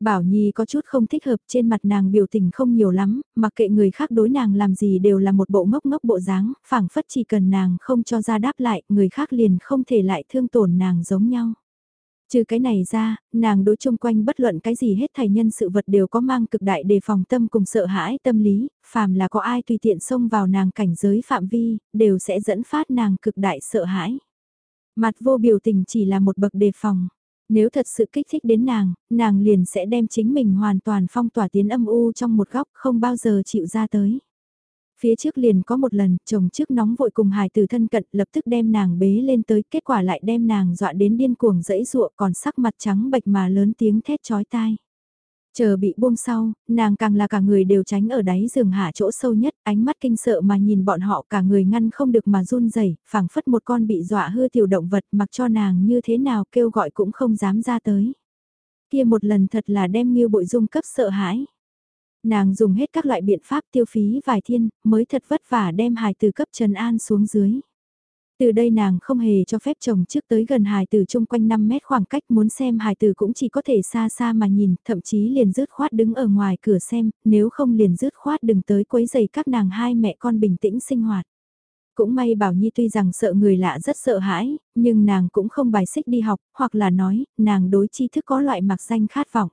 S1: Bảo Nhi có chút không thích hợp trên mặt nàng biểu tình không nhiều lắm, mặc kệ người khác đối nàng làm gì đều là một bộ ngốc ngốc bộ dáng, phảng phất chỉ cần nàng không cho ra đáp lại, người khác liền không thể lại thương tổn nàng giống nhau. Trừ cái này ra, nàng đối chung quanh bất luận cái gì hết thầy nhân sự vật đều có mang cực đại đề phòng tâm cùng sợ hãi tâm lý, phàm là có ai tùy tiện xông vào nàng cảnh giới phạm vi, đều sẽ dẫn phát nàng cực đại sợ hãi. Mặt vô biểu tình chỉ là một bậc đề phòng. Nếu thật sự kích thích đến nàng, nàng liền sẽ đem chính mình hoàn toàn phong tỏa tiến âm u trong một góc không bao giờ chịu ra tới. Phía trước liền có một lần, chồng trước nóng vội cùng hài từ thân cận lập tức đem nàng bế lên tới, kết quả lại đem nàng dọa đến điên cuồng dẫy dụa còn sắc mặt trắng bệch mà lớn tiếng thét chói tai. Chờ bị buông sau, nàng càng là cả người đều tránh ở đáy giường hạ chỗ sâu nhất, ánh mắt kinh sợ mà nhìn bọn họ cả người ngăn không được mà run rẩy phảng phất một con bị dọa hư tiểu động vật mặc cho nàng như thế nào kêu gọi cũng không dám ra tới. Kia một lần thật là đem như bội dung cấp sợ hãi. Nàng dùng hết các loại biện pháp tiêu phí vài thiên, mới thật vất vả đem hài từ cấp trần an xuống dưới. Từ đây nàng không hề cho phép chồng trước tới gần hài tử chung quanh 5 mét khoảng cách muốn xem hài tử cũng chỉ có thể xa xa mà nhìn, thậm chí liền rứt khoát đứng ở ngoài cửa xem, nếu không liền rứt khoát đừng tới quấy giày các nàng hai mẹ con bình tĩnh sinh hoạt. Cũng may Bảo Nhi tuy rằng sợ người lạ rất sợ hãi, nhưng nàng cũng không bài xích đi học, hoặc là nói, nàng đối tri thức có loại mặc danh khát vọng.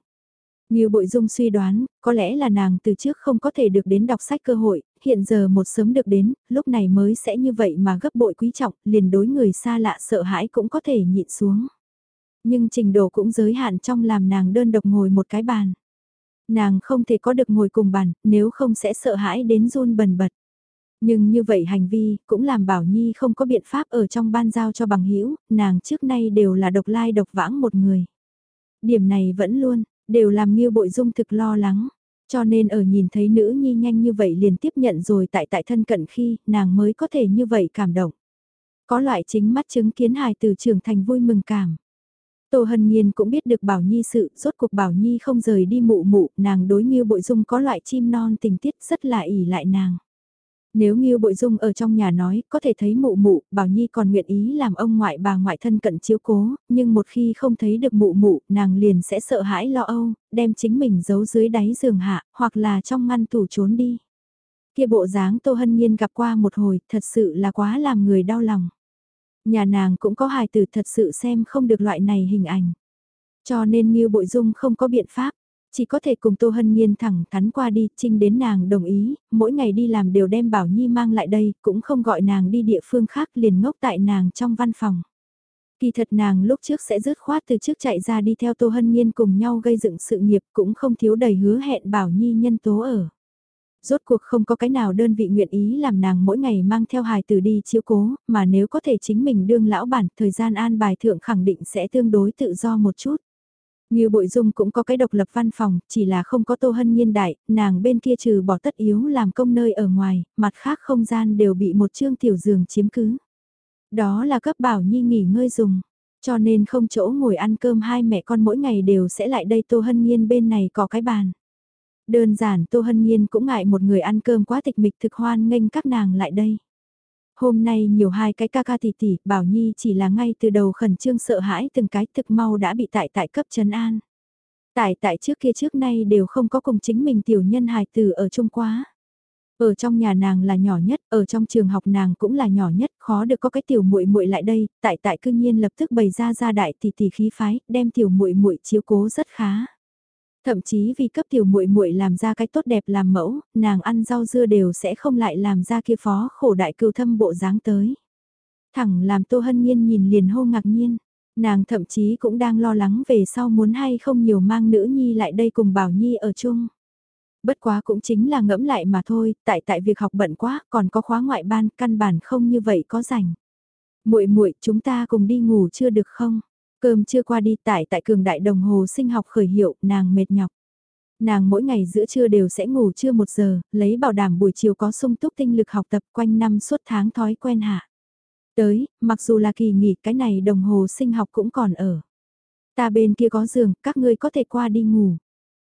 S1: Như bội dung suy đoán, có lẽ là nàng từ trước không có thể được đến đọc sách cơ hội, hiện giờ một sớm được đến, lúc này mới sẽ như vậy mà gấp bội quý trọng, liền đối người xa lạ sợ hãi cũng có thể nhịn xuống. Nhưng trình độ cũng giới hạn trong làm nàng đơn độc ngồi một cái bàn. Nàng không thể có được ngồi cùng bàn, nếu không sẽ sợ hãi đến run bần bật. Nhưng như vậy hành vi cũng làm Bảo Nhi không có biện pháp ở trong ban giao cho bằng hữu nàng trước nay đều là độc lai độc vãng một người. Điểm này vẫn luôn, đều làm Nghiêu Bội Dung thực lo lắng. Cho nên ở nhìn thấy nữ nhi nhanh như vậy liền tiếp nhận rồi tại tại thân cận khi nàng mới có thể như vậy cảm động. Có loại chính mắt chứng kiến hài từ trưởng thành vui mừng cảm. Tô Hân Nhiên cũng biết được Bảo Nhi sự, rốt cuộc Bảo Nhi không rời đi mụ mụ, nàng đối Nghiêu Bội Dung có loại chim non tình tiết rất là ỉ lại nàng. Nếu Ngưu Bội Dung ở trong nhà nói, có thể thấy mụ mụ, Bảo Nhi còn nguyện ý làm ông ngoại bà ngoại thân cận chiếu cố, nhưng một khi không thấy được mụ mụ, nàng liền sẽ sợ hãi lo âu, đem chính mình giấu dưới đáy giường hạ, hoặc là trong ngăn tủ trốn đi. Kia bộ dáng Tô Hân Nhiên gặp qua một hồi, thật sự là quá làm người đau lòng. Nhà nàng cũng có hài tử thật sự xem không được loại này hình ảnh. Cho nên Ngưu Bội Dung không có biện pháp chỉ có thể cùng Tô Hân Nhiên thẳng thắn qua đi, trinh đến nàng đồng ý, mỗi ngày đi làm đều đem Bảo Nhi mang lại đây, cũng không gọi nàng đi địa phương khác liền ngốc tại nàng trong văn phòng. Kỳ thật nàng lúc trước sẽ rớt khoát từ trước chạy ra đi theo Tô Hân Nhiên cùng nhau gây dựng sự nghiệp cũng không thiếu đầy hứa hẹn Bảo Nhi nhân tố ở. Rốt cuộc không có cái nào đơn vị nguyện ý làm nàng mỗi ngày mang theo hài tử đi chiếu cố, mà nếu có thể chính mình đương lão bản, thời gian an bài thượng khẳng định sẽ tương đối tự do một chút. Như bội dung cũng có cái độc lập văn phòng, chỉ là không có tô hân nhiên đại, nàng bên kia trừ bỏ tất yếu làm công nơi ở ngoài, mặt khác không gian đều bị một chương tiểu giường chiếm cứ. Đó là cấp bảo nhi nghỉ ngơi dùng, cho nên không chỗ ngồi ăn cơm hai mẹ con mỗi ngày đều sẽ lại đây tô hân nhiên bên này có cái bàn. Đơn giản Tô Hân Nhiên cũng ngại một người ăn cơm quá tịch mịch thực hoan nghênh các nàng lại đây. Hôm nay nhiều hai cái ca ca tỷ tỷ, Bảo Nhi chỉ là ngay từ đầu khẩn trương sợ hãi từng cái thực mau đã bị tại tại cấp trấn an. Tại tại trước kia trước nay đều không có cùng chính mình tiểu nhân hài tử ở chung quá. Ở trong nhà nàng là nhỏ nhất, ở trong trường học nàng cũng là nhỏ nhất, khó được có cái tiểu muội muội lại đây, tại tại cư nhiên lập tức bày ra ra đại tỷ tỷ khí phái, đem tiểu muội muội chiếu cố rất khá. Thậm chí vì cấp tiểu muội muội làm ra cái tốt đẹp làm mẫu, nàng ăn rau dưa đều sẽ không lại làm ra kia phó khổ đại cưu thâm bộ dáng tới. Thẳng làm Tô Hân Nhiên nhìn liền hô ngạc nhiên. Nàng thậm chí cũng đang lo lắng về sau muốn hay không nhiều mang nữ nhi lại đây cùng Bảo Nhi ở chung. Bất quá cũng chính là ngẫm lại mà thôi, tại tại việc học bận quá, còn có khóa ngoại ban, căn bản không như vậy có rảnh. Muội muội, chúng ta cùng đi ngủ chưa được không? Cơm chưa qua đi tại tại cường đại đồng hồ sinh học khởi hiệu, nàng mệt nhọc. Nàng mỗi ngày giữa trưa đều sẽ ngủ trưa một giờ, lấy bảo đảm buổi chiều có sung túc tinh lực học tập quanh năm suốt tháng thói quen hạ. Tới, mặc dù là kỳ nghỉ cái này đồng hồ sinh học cũng còn ở. Ta bên kia có giường, các ngươi có thể qua đi ngủ.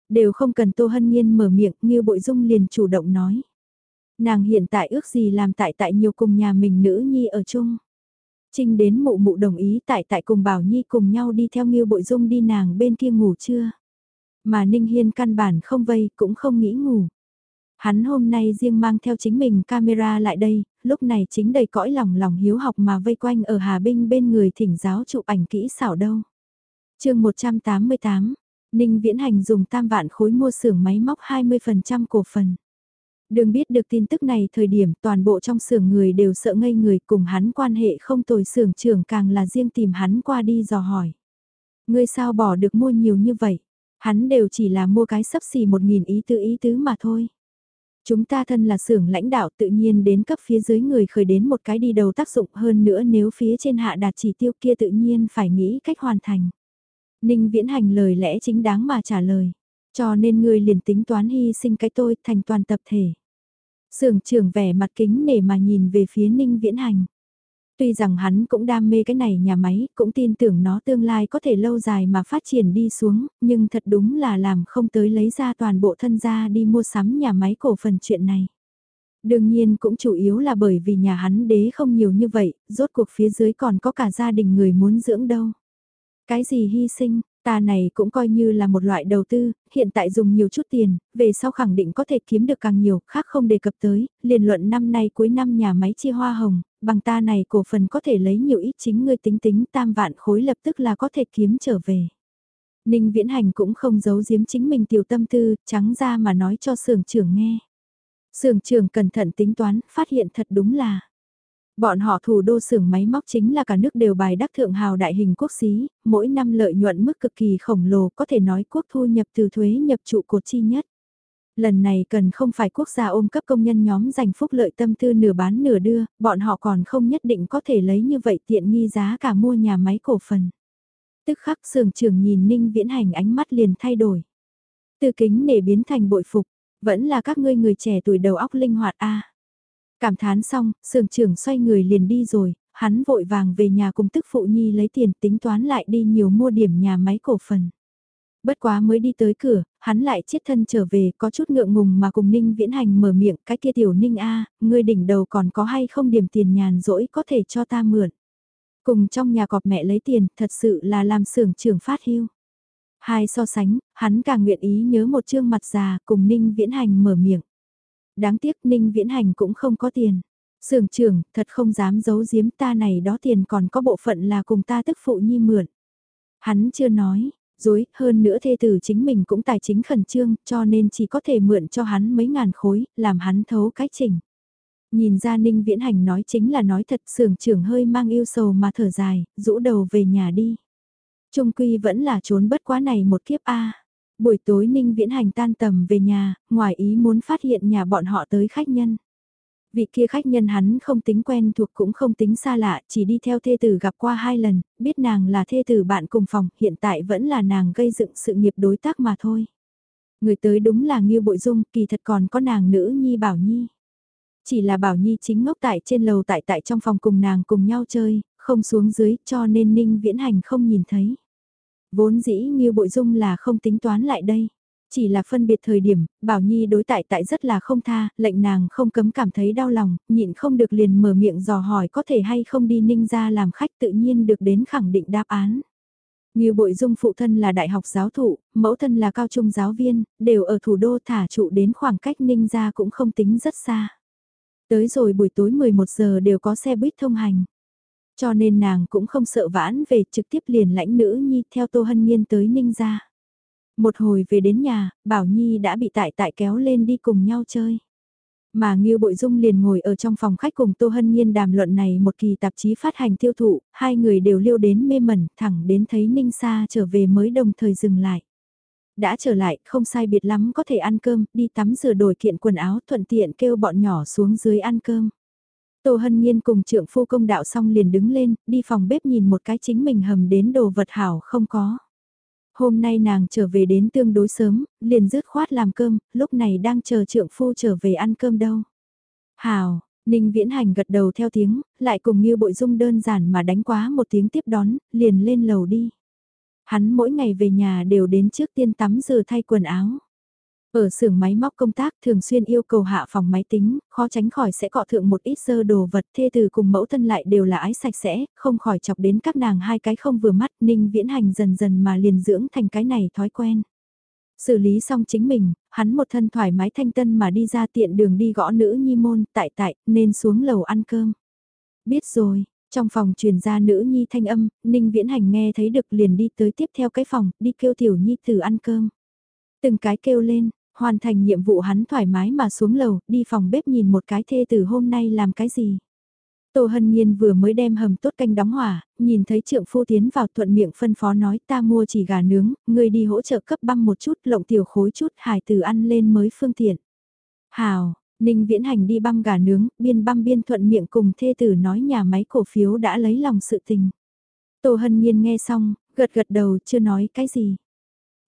S1: Đều không cần Tô Hân Nhiên mở miệng, như bội dung liền chủ động nói. Nàng hiện tại ước gì làm tại tại nhiều cùng nhà mình nữ nhi ở chung. Trinh đến mụ mụ đồng ý tại tại cùng Bảo Nhi cùng nhau đi theo Ngưu Bội Dung đi nàng bên kia ngủ trưa. Mà Ninh Hiên căn bản không vây cũng không nghĩ ngủ. Hắn hôm nay riêng mang theo chính mình camera lại đây, lúc này chính đầy cõi lòng lòng hiếu học mà vây quanh ở Hà Binh bên người thỉnh giáo chụp ảnh kỹ xảo đâu. chương 188, Ninh Viễn Hành dùng tam vạn khối mua xưởng máy móc 20% cổ phần. Đừng biết được tin tức này, thời điểm toàn bộ trong xưởng người đều sợ ngây người, cùng hắn quan hệ không tồi, xưởng trưởng càng là riêng tìm hắn qua đi dò hỏi. Ngươi sao bỏ được mua nhiều như vậy? Hắn đều chỉ là mua cái sấp xỉ một nghìn ý tứ ý tứ mà thôi. Chúng ta thân là xưởng lãnh đạo tự nhiên đến cấp phía dưới người khởi đến một cái đi đầu tác dụng hơn nữa nếu phía trên hạ đạt chỉ tiêu kia tự nhiên phải nghĩ cách hoàn thành. Ninh viễn hành lời lẽ chính đáng mà trả lời. Cho nên ngươi liền tính toán hy sinh cái tôi thành toàn tập thể. Sưởng trưởng vẻ mặt kính nể mà nhìn về phía Ninh Viễn Hành. Tuy rằng hắn cũng đam mê cái này nhà máy, cũng tin tưởng nó tương lai có thể lâu dài mà phát triển đi xuống, nhưng thật đúng là làm không tới lấy ra toàn bộ thân gia đi mua sắm nhà máy cổ phần chuyện này. Đương nhiên cũng chủ yếu là bởi vì nhà hắn đế không nhiều như vậy, rốt cuộc phía dưới còn có cả gia đình người muốn dưỡng đâu. Cái gì hy sinh, Ta này cũng coi như là một loại đầu tư, hiện tại dùng nhiều chút tiền, về sau khẳng định có thể kiếm được càng nhiều, khác không đề cập tới, liền luận năm nay cuối năm nhà máy chia hoa hồng, bằng ta này cổ phần có thể lấy nhiều ít chính ngươi tính tính tam vạn khối lập tức là có thể kiếm trở về. Ninh Viễn Hành cũng không giấu giếm chính mình tiểu tâm tư, trắng ra mà nói cho sưởng trưởng nghe. Sưởng trưởng cẩn thận tính toán, phát hiện thật đúng là. Bọn họ thủ đô xưởng máy móc chính là cả nước đều bài đắc thượng hào đại hình quốc xí, mỗi năm lợi nhuận mức cực kỳ khổng lồ có thể nói quốc thu nhập từ thuế nhập trụ cột chi nhất. Lần này cần không phải quốc gia ôm cấp công nhân nhóm giành phúc lợi tâm tư nửa bán nửa đưa, bọn họ còn không nhất định có thể lấy như vậy tiện nghi giá cả mua nhà máy cổ phần. Tức khắc sưởng trưởng nhìn Ninh Viễn Hành ánh mắt liền thay đổi. Từ kính nể biến thành bội phục, vẫn là các ngươi người trẻ tuổi đầu óc linh hoạt a. Cảm thán xong, sưởng trưởng xoay người liền đi rồi, hắn vội vàng về nhà cùng tức phụ nhi lấy tiền tính toán lại đi nhiều mua điểm nhà máy cổ phần. Bất quá mới đi tới cửa, hắn lại chiết thân trở về có chút ngượng ngùng mà cùng Ninh Viễn Hành mở miệng cái kia tiểu Ninh A, ngươi đỉnh đầu còn có hay không điểm tiền nhàn rỗi có thể cho ta mượn. Cùng trong nhà cọp mẹ lấy tiền, thật sự là làm xưởng trưởng phát hưu. Hai so sánh, hắn càng nguyện ý nhớ một chương mặt già cùng Ninh Viễn Hành mở miệng. Đáng tiếc Ninh Viễn Hành cũng không có tiền. Sưởng trưởng, thật không dám giấu giếm ta này đó tiền còn có bộ phận là cùng ta tức phụ nhi mượn. Hắn chưa nói, dối, hơn nữa thê tử chính mình cũng tài chính khẩn trương, cho nên chỉ có thể mượn cho hắn mấy ngàn khối, làm hắn thấu cách trình. Nhìn ra Ninh Viễn Hành nói chính là nói thật sưởng trưởng hơi mang yêu sầu mà thở dài, rũ đầu về nhà đi. Trung quy vẫn là trốn bất quá này một kiếp A. Buổi tối Ninh Viễn Hành tan tầm về nhà, ngoài ý muốn phát hiện nhà bọn họ tới khách nhân. Vị kia khách nhân hắn không tính quen thuộc cũng không tính xa lạ, chỉ đi theo thê tử gặp qua hai lần, biết nàng là thê tử bạn cùng phòng, hiện tại vẫn là nàng gây dựng sự nghiệp đối tác mà thôi. Người tới đúng là Nghiêu Bội Dung, kỳ thật còn có nàng nữ Nhi Bảo Nhi. Chỉ là Bảo Nhi chính ngốc tại trên lầu tại tại trong phòng cùng nàng cùng nhau chơi, không xuống dưới cho nên Ninh Viễn Hành không nhìn thấy. Vốn dĩ như Bội Dung là không tính toán lại đây. Chỉ là phân biệt thời điểm, Bảo Nhi đối tại tại rất là không tha, lệnh nàng không cấm cảm thấy đau lòng, nhịn không được liền mở miệng dò hỏi có thể hay không đi ninh ra làm khách tự nhiên được đến khẳng định đáp án. Như bội dung phụ thân là đại học giáo thụ, mẫu thân là cao trung giáo viên, đều ở thủ đô thả trụ đến khoảng cách ninh ra cũng không tính rất xa. Tới rồi buổi tối 11 giờ đều có xe buýt thông hành. Cho nên nàng cũng không sợ vãn về trực tiếp liền lãnh nữ nhi theo Tô Hân Nhiên tới Ninh ra. Một hồi về đến nhà, Bảo Nhi đã bị tại tại kéo lên đi cùng nhau chơi. Mà Ngưu Bội Dung liền ngồi ở trong phòng khách cùng Tô Hân Nhiên đàm luận này một kỳ tạp chí phát hành tiêu thụ, hai người đều liêu đến mê mẩn, thẳng đến thấy Ninh Sa trở về mới đồng thời dừng lại. Đã trở lại, không sai biệt lắm có thể ăn cơm, đi tắm rửa đổi kiện quần áo thuận tiện kêu bọn nhỏ xuống dưới ăn cơm. Tô Hân Nhiên cùng trượng phu công đạo xong liền đứng lên, đi phòng bếp nhìn một cái chính mình hầm đến đồ vật hảo không có. Hôm nay nàng trở về đến tương đối sớm, liền dứt khoát làm cơm, lúc này đang chờ trượng phu trở về ăn cơm đâu. Hào, Ninh Viễn Hành gật đầu theo tiếng, lại cùng như bội dung đơn giản mà đánh quá một tiếng tiếp đón, liền lên lầu đi. Hắn mỗi ngày về nhà đều đến trước tiên tắm rửa thay quần áo. Ở xưởng máy móc công tác thường xuyên yêu cầu hạ phòng máy tính, khó tránh khỏi sẽ cọ thượng một ít sơ đồ vật thê từ cùng mẫu thân lại đều là ái sạch sẽ, không khỏi chọc đến các nàng hai cái không vừa mắt ninh viễn hành dần dần mà liền dưỡng thành cái này thói quen. Xử lý xong chính mình, hắn một thân thoải mái thanh tân mà đi ra tiện đường đi gõ nữ nhi môn tại tại nên xuống lầu ăn cơm. Biết rồi, trong phòng truyền ra nữ nhi thanh âm, ninh viễn hành nghe thấy được liền đi tới tiếp theo cái phòng, đi kêu tiểu nhi từ ăn cơm. Từng cái kêu lên, Hoàn thành nhiệm vụ hắn thoải mái mà xuống lầu, đi phòng bếp nhìn một cái thê từ hôm nay làm cái gì. Tô Hân Nhiên vừa mới đem hầm tốt canh đóng hỏa, nhìn thấy trượng phu tiến vào thuận miệng phân phó nói ta mua chỉ gà nướng, người đi hỗ trợ cấp băm một chút lộng tiểu khối chút hải từ ăn lên mới phương tiện. Hào, Ninh Viễn Hành đi băm gà nướng, biên băm biên thuận miệng cùng thê tử nói nhà máy cổ phiếu đã lấy lòng sự tình. Tô Hân Nhiên nghe xong, gật gật đầu chưa nói cái gì.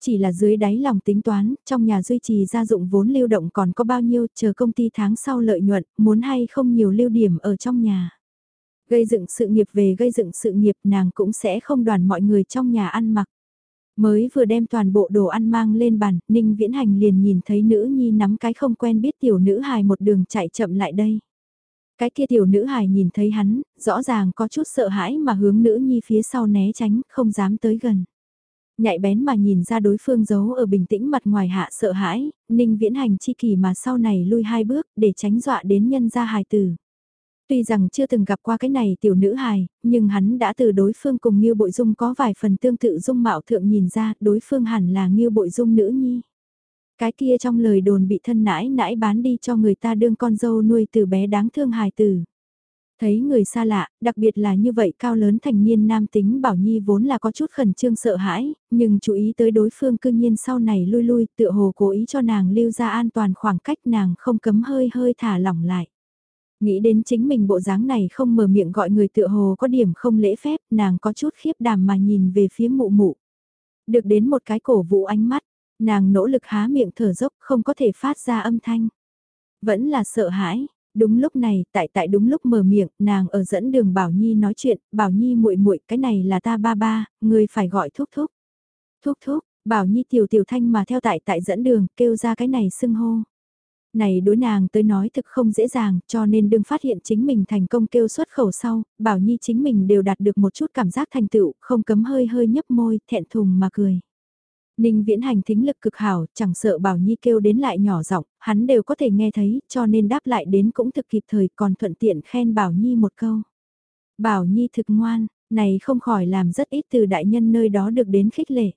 S1: Chỉ là dưới đáy lòng tính toán, trong nhà duy trì gia dụng vốn lưu động còn có bao nhiêu, chờ công ty tháng sau lợi nhuận, muốn hay không nhiều lưu điểm ở trong nhà. Gây dựng sự nghiệp về gây dựng sự nghiệp nàng cũng sẽ không đoàn mọi người trong nhà ăn mặc. Mới vừa đem toàn bộ đồ ăn mang lên bàn, Ninh Viễn Hành liền nhìn thấy nữ nhi nắm cái không quen biết tiểu nữ hài một đường chạy chậm lại đây. Cái kia tiểu nữ hài nhìn thấy hắn, rõ ràng có chút sợ hãi mà hướng nữ nhi phía sau né tránh, không dám tới gần. Nhạy bén mà nhìn ra đối phương giấu ở bình tĩnh mặt ngoài hạ sợ hãi, ninh viễn hành chi kỳ mà sau này lui hai bước để tránh dọa đến nhân gia hài tử. Tuy rằng chưa từng gặp qua cái này tiểu nữ hài, nhưng hắn đã từ đối phương cùng như Bội Dung có vài phần tương tự dung mạo thượng nhìn ra đối phương hẳn là như Bội Dung nữ nhi. Cái kia trong lời đồn bị thân nãi nãi bán đi cho người ta đương con dâu nuôi từ bé đáng thương hài tử. Thấy người xa lạ, đặc biệt là như vậy cao lớn thành niên nam tính Bảo Nhi vốn là có chút khẩn trương sợ hãi, nhưng chú ý tới đối phương cương nhiên sau này lui lui tựa hồ cố ý cho nàng lưu ra an toàn khoảng cách nàng không cấm hơi hơi thả lỏng lại. Nghĩ đến chính mình bộ dáng này không mở miệng gọi người tựa hồ có điểm không lễ phép, nàng có chút khiếp đảm mà nhìn về phía mụ mụ. Được đến một cái cổ vũ ánh mắt, nàng nỗ lực há miệng thở dốc không có thể phát ra âm thanh. Vẫn là sợ hãi, Đúng lúc này, tại tại đúng lúc mở miệng, nàng ở dẫn đường Bảo Nhi nói chuyện, Bảo Nhi muội muội cái này là ta ba ba, người phải gọi thúc thúc. Thúc thúc, Bảo Nhi tiểu tiểu thanh mà theo tại tại dẫn đường, kêu ra cái này xưng hô. Này đối nàng tới nói thực không dễ dàng, cho nên đừng phát hiện chính mình thành công kêu xuất khẩu sau, Bảo Nhi chính mình đều đạt được một chút cảm giác thành tựu, không cấm hơi hơi nhấp môi, thẹn thùng mà cười. Ninh viễn hành thính lực cực hảo, chẳng sợ Bảo Nhi kêu đến lại nhỏ giọng, hắn đều có thể nghe thấy, cho nên đáp lại đến cũng thực kịp thời còn thuận tiện khen Bảo Nhi một câu. Bảo Nhi thực ngoan, này không khỏi làm rất ít từ đại nhân nơi đó được đến khích lệ.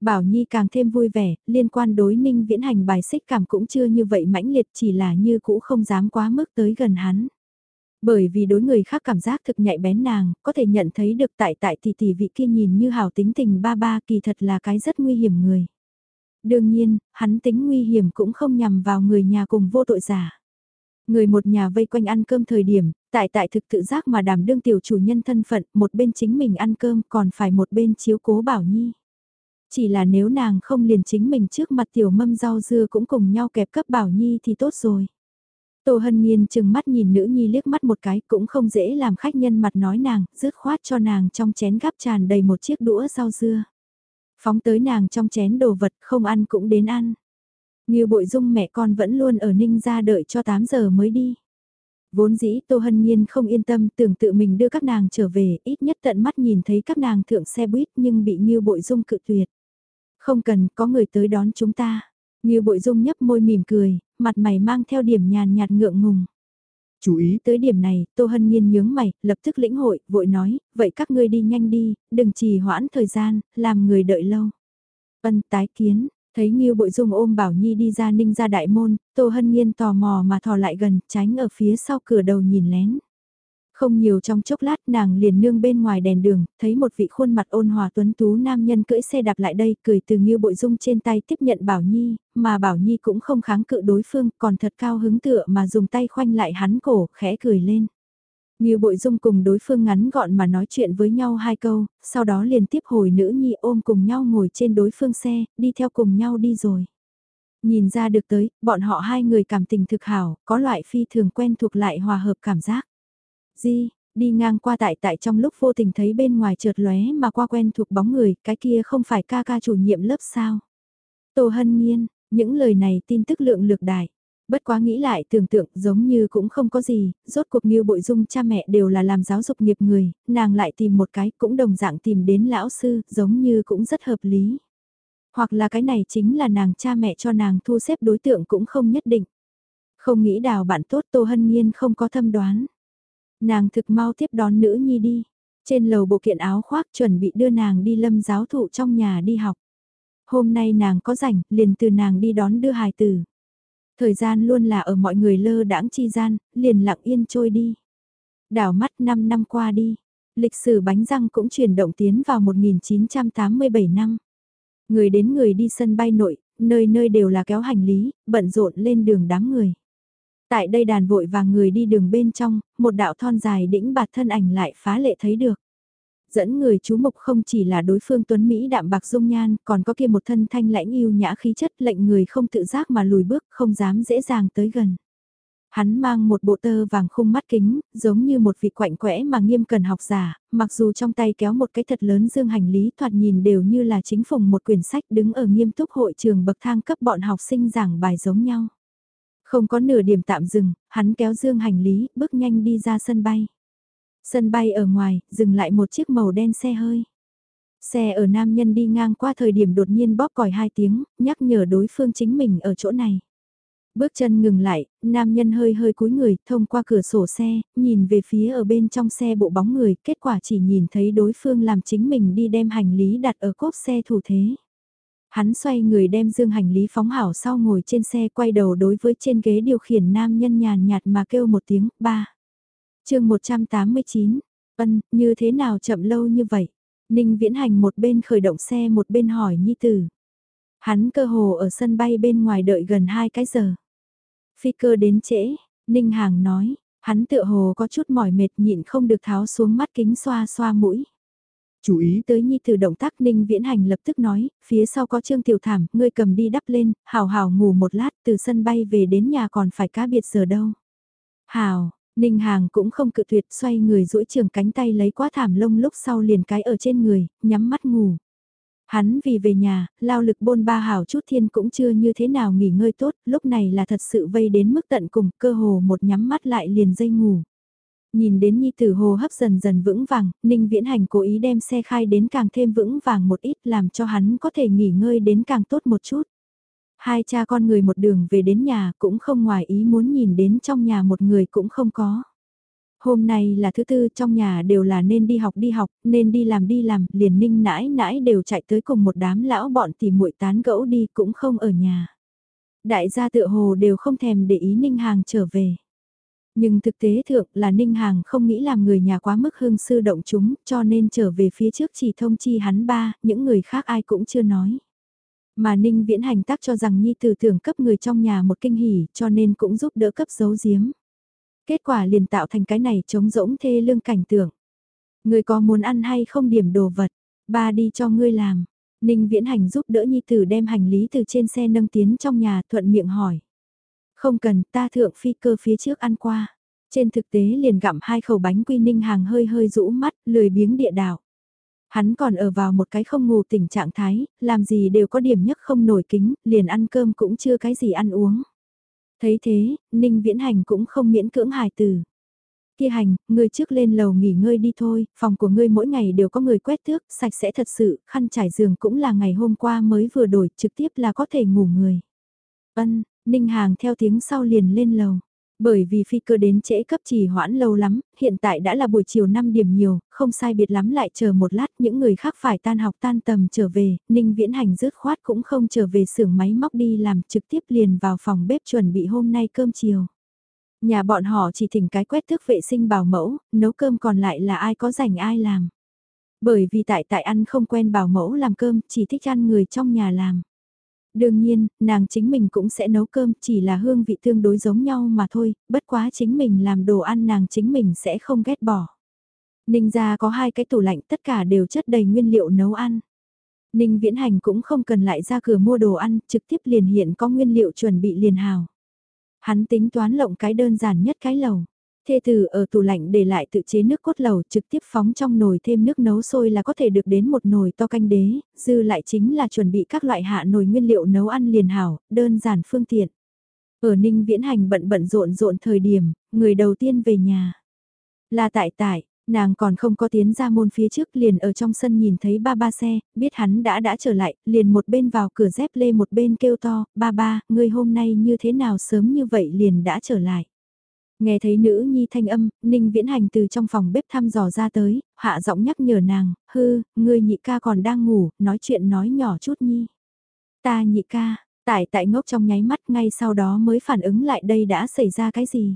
S1: Bảo Nhi càng thêm vui vẻ, liên quan đối ninh viễn hành bài xích cảm cũng chưa như vậy mãnh liệt chỉ là như cũ không dám quá mức tới gần hắn. Bởi vì đối người khác cảm giác thực nhạy bén nàng, có thể nhận thấy được tại tại tỷ tỷ vị kia nhìn như hào tính tình ba ba kỳ thật là cái rất nguy hiểm người. Đương nhiên, hắn tính nguy hiểm cũng không nhằm vào người nhà cùng vô tội giả. Người một nhà vây quanh ăn cơm thời điểm, tại tại thực tự giác mà đảm đương tiểu chủ nhân thân phận, một bên chính mình ăn cơm còn phải một bên chiếu cố bảo nhi. Chỉ là nếu nàng không liền chính mình trước mặt tiểu mâm rau dưa cũng cùng nhau kẹp cấp bảo nhi thì tốt rồi. Tô Hân Nhiên chừng mắt nhìn nữ nhi liếc mắt một cái cũng không dễ làm khách nhân mặt nói nàng, rứt khoát cho nàng trong chén gắp tràn đầy một chiếc đũa rau dưa. Phóng tới nàng trong chén đồ vật không ăn cũng đến ăn. Như bội dung mẹ con vẫn luôn ở ninh ra đợi cho 8 giờ mới đi. Vốn dĩ Tô Hân Nhiên không yên tâm tưởng tự mình đưa các nàng trở về, ít nhất tận mắt nhìn thấy các nàng thượng xe buýt nhưng bị như Bội Dung cự tuyệt. Không cần, có người tới đón chúng ta. như Bội Dung nhấp môi mỉm cười, mặt mày mang theo điểm nhàn nhạt ngượng ngùng.
S2: Chú ý
S1: tới điểm này, Tô Hân Nhiên nhướng mày, lập tức lĩnh hội, vội nói, vậy các ngươi đi nhanh đi, đừng trì hoãn thời gian, làm người đợi lâu. Ân tái kiến, thấy Nghiêu Bội Dung ôm Bảo Nhi đi ra ninh ra đại môn, Tô Hân Nhiên tò mò mà thò lại gần, tránh ở phía sau cửa đầu nhìn lén. Không nhiều trong chốc lát nàng liền nương bên ngoài đèn đường, thấy một vị khuôn mặt ôn hòa tuấn tú nam nhân cưỡi xe đạp lại đây, cười từ như bội dung trên tay tiếp nhận Bảo Nhi, mà Bảo Nhi cũng không kháng cự đối phương, còn thật cao hứng tựa mà dùng tay khoanh lại hắn cổ, khẽ cười lên. Như bội dung cùng đối phương ngắn gọn mà nói chuyện với nhau hai câu, sau đó liền tiếp hồi nữ nhi ôm cùng nhau ngồi trên đối phương xe, đi theo cùng nhau đi rồi. Nhìn ra được tới, bọn họ hai người cảm tình thực hảo, có loại phi thường quen thuộc lại hòa hợp cảm giác. Di, đi ngang qua tại tại trong lúc vô tình thấy bên ngoài chợt lóe mà qua quen thuộc bóng người, cái kia không phải ca ca chủ nhiệm lớp sao. Tô Hân Nhiên, những lời này tin tức lượng lược đại. Bất quá nghĩ lại tưởng tượng giống như cũng không có gì, rốt cuộc như bội dung cha mẹ đều là làm giáo dục nghiệp người, nàng lại tìm một cái cũng đồng dạng tìm đến lão sư, giống như cũng rất hợp lý. Hoặc là cái này chính là nàng cha mẹ cho nàng thu xếp đối tượng cũng không nhất định. Không nghĩ đào bạn tốt Tô Hân Nhiên không có thâm đoán. Nàng thực mau tiếp đón nữ nhi đi. Trên lầu bộ kiện áo khoác chuẩn bị đưa nàng đi lâm giáo thụ trong nhà đi học. Hôm nay nàng có rảnh, liền từ nàng đi đón đưa hài tử. Thời gian luôn là ở mọi người lơ đãng chi gian, liền lặng yên trôi đi. Đảo mắt 5 năm qua đi, lịch sử bánh răng cũng chuyển động tiến vào 1987 năm. Người đến người đi sân bay nội, nơi nơi đều là kéo hành lý, bận rộn lên đường đám người. Tại đây đàn vội và người đi đường bên trong, một đạo thon dài đĩnh bạt thân ảnh lại phá lệ thấy được. Dẫn người chú mục không chỉ là đối phương tuấn Mỹ đạm bạc dung nhan, còn có kia một thân thanh lãnh yêu nhã khí chất lệnh người không tự giác mà lùi bước, không dám dễ dàng tới gần. Hắn mang một bộ tơ vàng khung mắt kính, giống như một vị quạnh quẽ mà nghiêm cần học giả, mặc dù trong tay kéo một cái thật lớn dương hành lý thoạt nhìn đều như là chính phùng một quyển sách đứng ở nghiêm túc hội trường bậc thang cấp bọn học sinh giảng bài giống nhau. Không có nửa điểm tạm dừng, hắn kéo dương hành lý, bước nhanh đi ra sân bay. Sân bay ở ngoài, dừng lại một chiếc màu đen xe hơi. Xe ở nam nhân đi ngang qua thời điểm đột nhiên bóp còi hai tiếng, nhắc nhở đối phương chính mình ở chỗ này. Bước chân ngừng lại, nam nhân hơi hơi cúi người, thông qua cửa sổ xe, nhìn về phía ở bên trong xe bộ bóng người, kết quả chỉ nhìn thấy đối phương làm chính mình đi đem hành lý đặt ở cốp xe thủ thế. Hắn xoay người đem dương hành lý phóng hảo sau ngồi trên xe quay đầu đối với trên ghế điều khiển nam nhân nhàn nhạt mà kêu một tiếng, ba. chương 189, ân, như thế nào chậm lâu như vậy? Ninh viễn hành một bên khởi động xe một bên hỏi Nhi Tử. Hắn cơ hồ ở sân bay bên ngoài đợi gần 2 cái giờ. Phi cơ đến trễ, Ninh Hàng nói, hắn tựa hồ có chút mỏi mệt nhịn không được tháo xuống mắt kính xoa xoa mũi.
S2: Chú ý
S1: tới nhi từ động tác Ninh Viễn Hành lập tức nói, phía sau có Trương Tiểu Thảm, ngươi cầm đi đắp lên, hào hào ngủ một lát từ sân bay về đến nhà còn phải cá biệt giờ đâu. Hào, Ninh Hàng cũng không cự tuyệt xoay người duỗi trường cánh tay lấy quá thảm lông lúc sau liền cái ở trên người, nhắm mắt ngủ. Hắn vì về nhà, lao lực bôn ba hảo chút thiên cũng chưa như thế nào nghỉ ngơi tốt, lúc này là thật sự vây đến mức tận cùng, cơ hồ một nhắm mắt lại liền dây ngủ. Nhìn đến Nhi Tử Hồ hấp dần dần vững vàng, Ninh Viễn Hành cố ý đem xe khai đến càng thêm vững vàng một ít làm cho hắn có thể nghỉ ngơi đến càng tốt một chút. Hai cha con người một đường về đến nhà cũng không ngoài ý muốn nhìn đến trong nhà một người cũng không có. Hôm nay là thứ tư trong nhà đều là nên đi học đi học, nên đi làm đi làm, liền ninh nãi nãi đều chạy tới cùng một đám lão bọn thì muội tán gẫu đi cũng không ở nhà. Đại gia tựa hồ đều không thèm để ý ninh hàng trở về. Nhưng thực tế thượng là Ninh Hàng không nghĩ làm người nhà quá mức hương sư động chúng cho nên trở về phía trước chỉ thông chi hắn ba, những người khác ai cũng chưa nói. Mà Ninh Viễn Hành tác cho rằng Nhi Tử tưởng cấp người trong nhà một kinh hỉ cho nên cũng giúp đỡ cấp giấu giếm. Kết quả liền tạo thành cái này trống rỗng thê lương cảnh tượng. Người có muốn ăn hay không điểm đồ vật, ba đi cho ngươi làm. Ninh Viễn Hành giúp đỡ Nhi Tử đem hành lý từ trên xe nâng tiến trong nhà thuận miệng hỏi. Không cần, ta thượng phi cơ phía trước ăn qua. Trên thực tế liền gặm hai khẩu bánh quy ninh hàng hơi hơi rũ mắt, lười biếng địa đảo. Hắn còn ở vào một cái không ngủ tình trạng thái, làm gì đều có điểm nhất không nổi kính, liền ăn cơm cũng chưa cái gì ăn uống. Thấy thế, Ninh Viễn Hành cũng không miễn cưỡng hài từ. Kia hành, ngươi trước lên lầu nghỉ ngơi đi thôi, phòng của ngươi mỗi ngày đều có người quét tước, sạch sẽ thật sự, khăn trải giường cũng là ngày hôm qua mới vừa đổi, trực tiếp là có thể ngủ người. Ân, Ninh Hàng theo tiếng sau liền lên lầu. Bởi vì phi cơ đến trễ cấp trì hoãn lâu lắm, hiện tại đã là buổi chiều 5 điểm nhiều, không sai biệt lắm lại chờ một lát những người khác phải tan học tan tầm trở về, Ninh Viễn Hành rớt khoát cũng không trở về xưởng máy móc đi làm trực tiếp liền vào phòng bếp chuẩn bị hôm nay cơm chiều. Nhà bọn họ chỉ thỉnh cái quét thức vệ sinh bảo mẫu, nấu cơm còn lại là ai có rảnh ai làm. Bởi vì tại tại ăn không quen bảo mẫu làm cơm, chỉ thích ăn người trong nhà làm. Đương nhiên, nàng chính mình cũng sẽ nấu cơm, chỉ là hương vị tương đối giống nhau mà thôi, bất quá chính mình làm đồ ăn nàng chính mình sẽ không ghét bỏ. Ninh ra có hai cái tủ lạnh tất cả đều chất đầy nguyên liệu nấu ăn. Ninh viễn hành cũng không cần lại ra cửa mua đồ ăn, trực tiếp liền hiện có nguyên liệu chuẩn bị liền hào. Hắn tính toán lộng cái đơn giản nhất cái lầu. Thê tử ở tủ lạnh để lại tự chế nước cốt lẩu trực tiếp phóng trong nồi thêm nước nấu sôi là có thể được đến một nồi to canh đế, dư lại chính là chuẩn bị các loại hạ nồi nguyên liệu nấu ăn liền hảo, đơn giản phương tiện. Ở Ninh Viễn Hành bận bận rộn rộn thời điểm, người đầu tiên về nhà. Là tại tại, nàng còn không có tiến ra môn phía trước liền ở trong sân nhìn thấy ba ba xe, biết hắn đã đã trở lại, liền một bên vào cửa dép lê một bên kêu to, ba ba, ngươi hôm nay như thế nào sớm như vậy liền đã trở lại. Nghe thấy nữ nhi thanh âm, Ninh Viễn Hành từ trong phòng bếp thăm dò ra tới, hạ giọng nhắc nhở nàng, hư, ngươi nhị ca còn đang ngủ, nói chuyện nói nhỏ chút nhi. Ta nhị ca, tại tại ngốc trong nháy mắt ngay sau đó mới phản ứng lại đây đã xảy ra cái gì.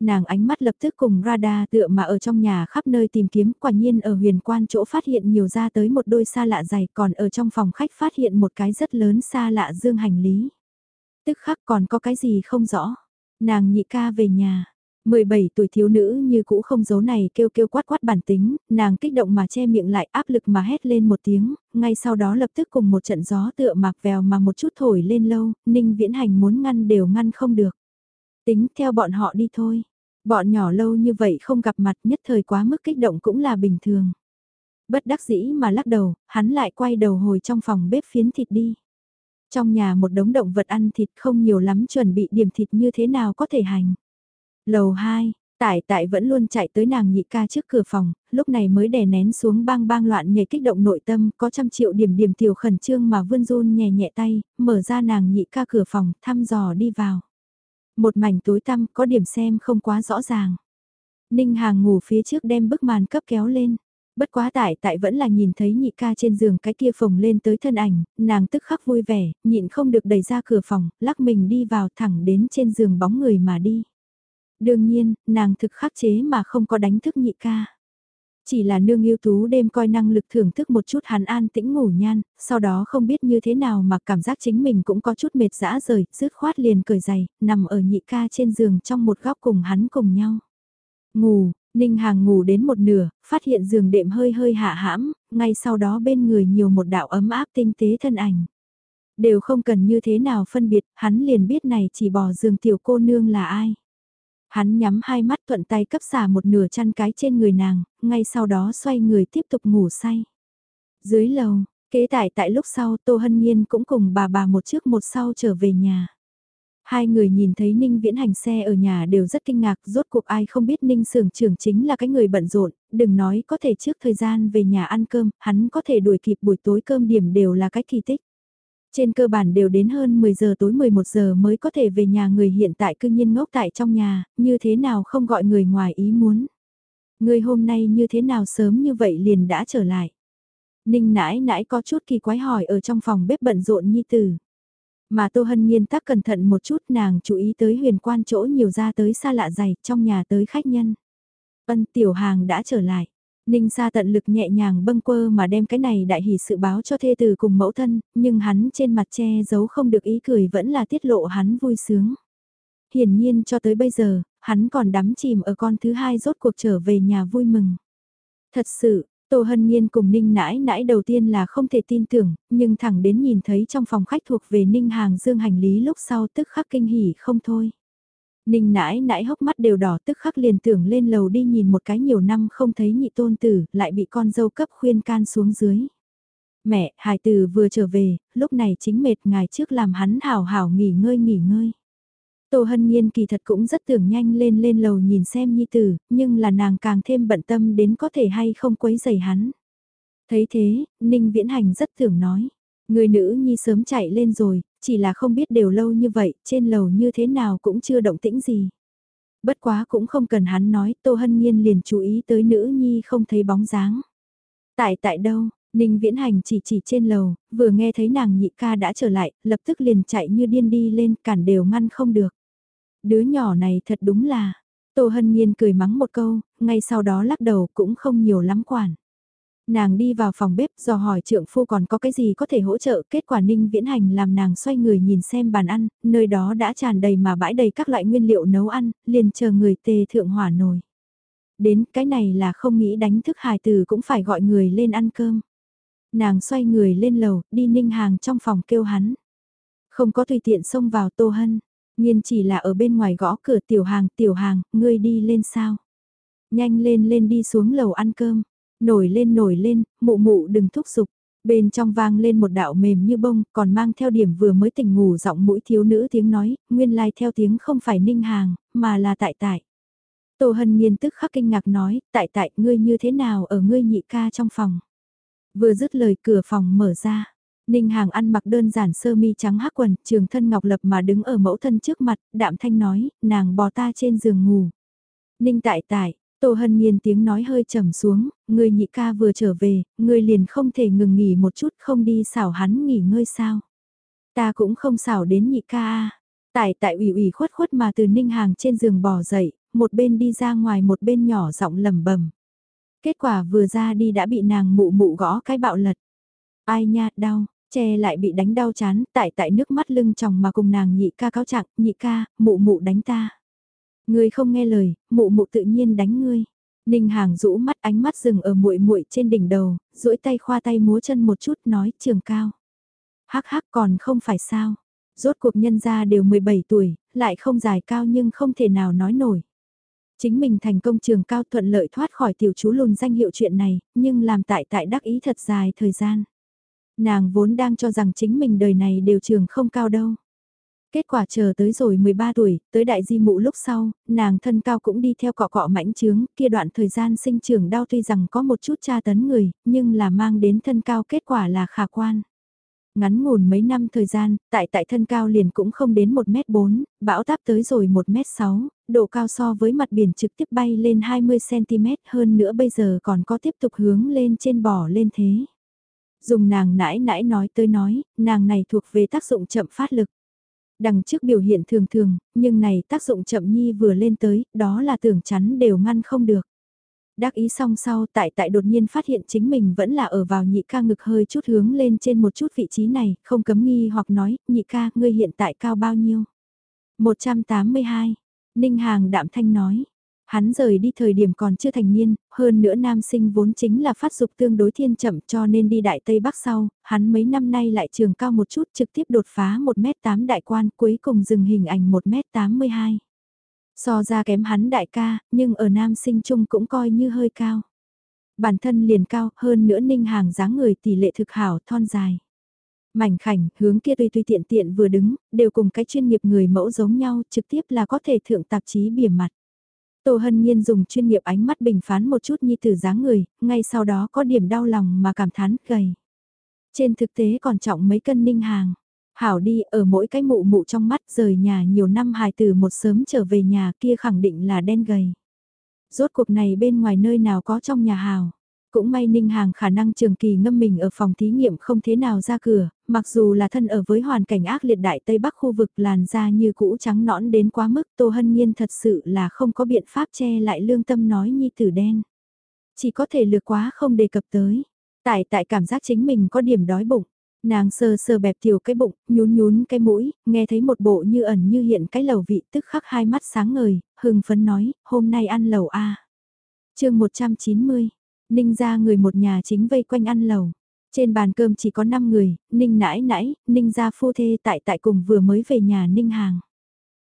S1: Nàng ánh mắt lập tức cùng radar tựa mà ở trong nhà khắp nơi tìm kiếm quả nhiên ở huyền quan chỗ phát hiện nhiều ra tới một đôi xa lạ dày còn ở trong phòng khách phát hiện một cái rất lớn xa lạ dương hành lý. Tức khắc còn có cái gì không rõ. Nàng nhị ca về nhà. 17 tuổi thiếu nữ như cũ không giấu này kêu kêu quát quát bản tính, nàng kích động mà che miệng lại áp lực mà hét lên một tiếng, ngay sau đó lập tức cùng một trận gió tựa mạc vèo mà một chút thổi lên lâu, ninh viễn hành muốn ngăn đều ngăn không được. Tính theo bọn họ đi thôi. Bọn nhỏ lâu như vậy không gặp mặt nhất thời quá mức kích động cũng là bình thường. Bất đắc dĩ mà lắc đầu, hắn lại quay đầu hồi trong phòng bếp phiến thịt đi. Trong nhà một đống động vật ăn thịt không nhiều lắm chuẩn bị điểm thịt như thế nào có thể hành. Lầu 2, Tại tại vẫn luôn chạy tới nàng nhị ca trước cửa phòng, lúc này mới đè nén xuống bang bang loạn nhảy kích động nội tâm, có trăm triệu điểm điểm tiểu khẩn trương mà vươn run nhẹ nhẹ tay, mở ra nàng nhị ca cửa phòng, thăm dò đi vào. Một mảnh tối tăm có điểm xem không quá rõ ràng. Ninh Hàng ngủ phía trước đem bức màn cấp kéo lên. Bất quá tại tại vẫn là nhìn thấy nhị ca trên giường cái kia phồng lên tới thân ảnh, nàng tức khắc vui vẻ, nhịn không được đẩy ra cửa phòng, lắc mình đi vào thẳng đến trên giường bóng người mà đi. Đương nhiên, nàng thực khắc chế mà không có đánh thức nhị ca. Chỉ là nương yêu tú đêm coi năng lực thưởng thức một chút hắn an tĩnh ngủ nhan, sau đó không biết như thế nào mà cảm giác chính mình cũng có chút mệt dã rời, rứt khoát liền cởi giày, nằm ở nhị ca trên giường trong một góc cùng hắn cùng nhau. Ngủ, Ninh Hàng ngủ đến một nửa, phát hiện giường đệm hơi hơi hạ hãm, ngay sau đó bên người nhiều một đạo ấm áp tinh tế thân ảnh. Đều không cần như thế nào phân biệt, hắn liền biết này chỉ bỏ giường tiểu cô nương là ai. Hắn nhắm hai mắt thuận tay cấp xả một nửa chăn cái trên người nàng, ngay sau đó xoay người tiếp tục ngủ say. Dưới lầu, kế tại tại lúc sau Tô Hân Nhiên cũng cùng bà bà một trước một sau trở về nhà. Hai người nhìn thấy Ninh Viễn Hành xe ở nhà đều rất kinh ngạc, rốt cuộc ai không biết Ninh Sưởng trưởng chính là cái người bận rộn, đừng nói có thể trước thời gian về nhà ăn cơm, hắn có thể đuổi kịp buổi tối cơm điểm đều là cái kỳ tích. Trên cơ bản đều đến hơn 10 giờ tối 11 giờ mới có thể về nhà người hiện tại cư nhiên ngốc tại trong nhà, như thế nào không gọi người ngoài ý muốn. Người hôm nay như thế nào sớm như vậy liền đã trở lại. Ninh nãi nãi có chút kỳ quái hỏi ở trong phòng bếp bận rộn nhi tử. Mà Tô Hân Nhiên tác cẩn thận một chút nàng chú ý tới huyền quan chỗ nhiều ra tới xa lạ dày trong nhà tới khách nhân. Ân tiểu hàng đã trở lại. Ninh Sa tận lực nhẹ nhàng bâng quơ mà đem cái này đại hỉ sự báo cho thê từ cùng mẫu thân, nhưng hắn trên mặt che giấu không được ý cười vẫn là tiết lộ hắn vui sướng. Hiển nhiên cho tới bây giờ, hắn còn đắm chìm ở con thứ hai rốt cuộc trở về nhà vui mừng. Thật sự, Tô Hân Nhiên cùng Ninh nãi nãi đầu tiên là không thể tin tưởng, nhưng thẳng đến nhìn thấy trong phòng khách thuộc về Ninh hàng dương hành lý lúc sau tức khắc kinh hỉ không thôi. Ninh nãi nãi hốc mắt đều đỏ tức khắc liền tưởng lên lầu đi nhìn một cái nhiều năm không thấy nhị tôn tử, lại bị con dâu cấp khuyên can xuống dưới. Mẹ, hài tử vừa trở về, lúc này chính mệt ngài trước làm hắn hảo hảo nghỉ ngơi nghỉ ngơi. Tô Hân Nhiên kỳ thật cũng rất tưởng nhanh lên lên lầu nhìn xem nhi tử, nhưng là nàng càng thêm bận tâm đến có thể hay không quấy giày hắn. Thấy thế, Ninh Viễn Hành rất tưởng nói, người nữ nhi sớm chạy lên rồi, chỉ là không biết đều lâu như vậy, trên lầu như thế nào cũng chưa động tĩnh gì. Bất quá cũng không cần hắn nói, Tô Hân Nhiên liền chú ý tới nữ nhi không thấy bóng dáng. Tại tại đâu, Ninh Viễn Hành chỉ chỉ trên lầu, vừa nghe thấy nàng nhị ca đã trở lại, lập tức liền chạy như điên đi lên, cản đều ngăn không được. Đứa nhỏ này thật đúng là, Tô Hân Nhiên cười mắng một câu, ngay sau đó lắc đầu cũng không nhiều lắm quản. Nàng đi vào phòng bếp do hỏi trượng phu còn có cái gì có thể hỗ trợ, kết quả Ninh Viễn Hành làm nàng xoay người nhìn xem bàn ăn, nơi đó đã tràn đầy mà bãi đầy các loại nguyên liệu nấu ăn, liền chờ người tề thượng hỏa nồi. Đến cái này là không nghĩ đánh thức hài từ cũng phải gọi người lên ăn cơm. Nàng xoay người lên lầu, đi ninh hàng trong phòng kêu hắn. Không có tùy tiện xông vào tô hân, nhiên chỉ là ở bên ngoài gõ cửa tiểu hàng, tiểu hàng, ngươi đi lên sao? Nhanh lên lên đi xuống lầu ăn cơm, nổi lên nổi lên, mụ mụ đừng thúc giục. Bên trong vang lên một đạo mềm như bông, còn mang theo điểm vừa mới tỉnh ngủ giọng mũi thiếu nữ tiếng nói, nguyên lai like theo tiếng không phải ninh hàng, mà là tại tại. Tô Hân Nhiên tức khắc kinh ngạc nói, tại tại ngươi như thế nào ở ngươi nhị ca trong phòng. Vừa dứt lời cửa phòng mở ra, Ninh Hàng ăn mặc đơn giản sơ mi trắng hắc quần, trường thân ngọc lập mà đứng ở mẫu thân trước mặt, đạm thanh nói, nàng bò ta trên giường ngủ. Ninh tại tại, Tô Hân Nhiên tiếng nói hơi trầm xuống, người nhị ca vừa trở về, người liền không thể ngừng nghỉ một chút không đi xảo hắn nghỉ ngơi sao. Ta cũng không xảo đến nhị ca a. Tại tại ủy ủy khuất khuất mà từ Ninh Hàng trên giường bò dậy, một bên đi ra ngoài một bên nhỏ giọng lầm bầm. Kết quả vừa ra đi đã bị nàng mụ mụ gõ cái bạo lật. Ai nha, đau, che lại bị đánh đau chán, tại tại nước mắt lưng chồng mà cùng nàng nhị ca cáo trạng, nhị ca, mụ mụ đánh ta. Ngươi không nghe lời, mụ mụ tự nhiên đánh ngươi. Ninh Hàng rũ mắt ánh mắt dừng ở muội muội trên đỉnh đầu, duỗi tay khoa tay múa chân một chút nói trường cao. Hắc hắc còn không phải sao. Rốt cuộc nhân gia đều 17 tuổi, lại không dài cao nhưng không thể nào nói nổi. Chính mình thành công trường cao thuận lợi thoát khỏi tiểu chú lùn danh hiệu chuyện này, nhưng làm tại tại đắc ý thật dài thời gian. Nàng vốn đang cho rằng chính mình đời này đều trường không cao đâu. Kết quả chờ tới rồi 13 tuổi, tới đại di mụ lúc sau, nàng thân cao cũng đi theo cọ cọ mãnh trướng, kia đoạn thời gian sinh trưởng đau tuy rằng có một chút tra tấn người, nhưng là mang đến thân cao kết quả là khả quan. Ngắn ngủn mấy năm thời gian, tại tại thân cao liền cũng không đến 1m4, bão táp tới rồi 1m6, độ cao so với mặt biển trực tiếp bay lên 20cm hơn nữa bây giờ còn có tiếp tục hướng lên trên bò lên thế. Dùng nàng nãi nãi nói tới nói, nàng này thuộc về tác dụng chậm phát lực. Đằng trước biểu hiện thường thường, nhưng này tác dụng chậm nhi vừa lên tới, đó là tưởng chắn đều ngăn không được. Đắc ý xong sau tại tại đột nhiên phát hiện chính mình vẫn là ở vào nhị ca ngực hơi chút hướng lên trên một chút vị trí này, không cấm nghi hoặc nói, nhị ca, ngươi hiện tại cao bao nhiêu? 182, Ninh Hàng đạm thanh nói. Hắn rời đi thời điểm còn chưa thành niên, hơn nữa nam sinh vốn chính là phát dục tương đối thiên chậm cho nên đi đại Tây Bắc sau, hắn mấy năm nay lại trường cao một chút trực tiếp đột phá 1m8 đại quan cuối cùng dừng hình ảnh 1m82. So ra kém hắn đại ca, nhưng ở nam sinh chung cũng coi như hơi cao. Bản thân liền cao, hơn nữa ninh hàng dáng người tỷ lệ thực hảo thon dài. Mảnh khảnh, hướng kia tùy tùy tiện tiện vừa đứng, đều cùng cái chuyên nghiệp người mẫu giống nhau, trực tiếp là có thể thượng tạp chí bìa mặt. Tô Hân Nhiên dùng chuyên nghiệp ánh mắt bình phán một chút nhi tử dáng người, ngay sau đó có điểm đau lòng mà cảm thán gầy. Trên thực tế còn trọng mấy cân ninh hàng. Hảo đi, ở mỗi cái mụ mụ trong mắt rời nhà nhiều năm hài từ một sớm trở về nhà kia khẳng định là đen gầy. Rốt cuộc này bên ngoài nơi nào có trong nhà hào. Cũng may Ninh Hàng khả năng trường kỳ ngâm mình ở phòng thí nghiệm không thế nào ra cửa, mặc dù là thân ở với hoàn cảnh ác liệt đại Tây Bắc khu vực làn da như cũ trắng nõn đến quá mức Tô Hân Nhiên thật sự là không có biện pháp che lại lương tâm nói nhi tử đen. Chỉ có thể lược quá không đề cập tới. Tại tại cảm giác chính mình có điểm đói bụng. Nàng sơ sơ bẹp tiểu cái bụng, nhún nhún cái mũi, nghe thấy một bộ như ẩn như hiện cái lầu vị tức khắc hai mắt sáng ngời, hưng phấn nói, hôm nay ăn lầu A. chương 190, Ninh ra người một nhà chính vây quanh ăn lầu. Trên bàn cơm chỉ có 5 người, Ninh nãi nãi, Ninh gia phu thê tại tại cùng vừa mới về nhà Ninh hàng.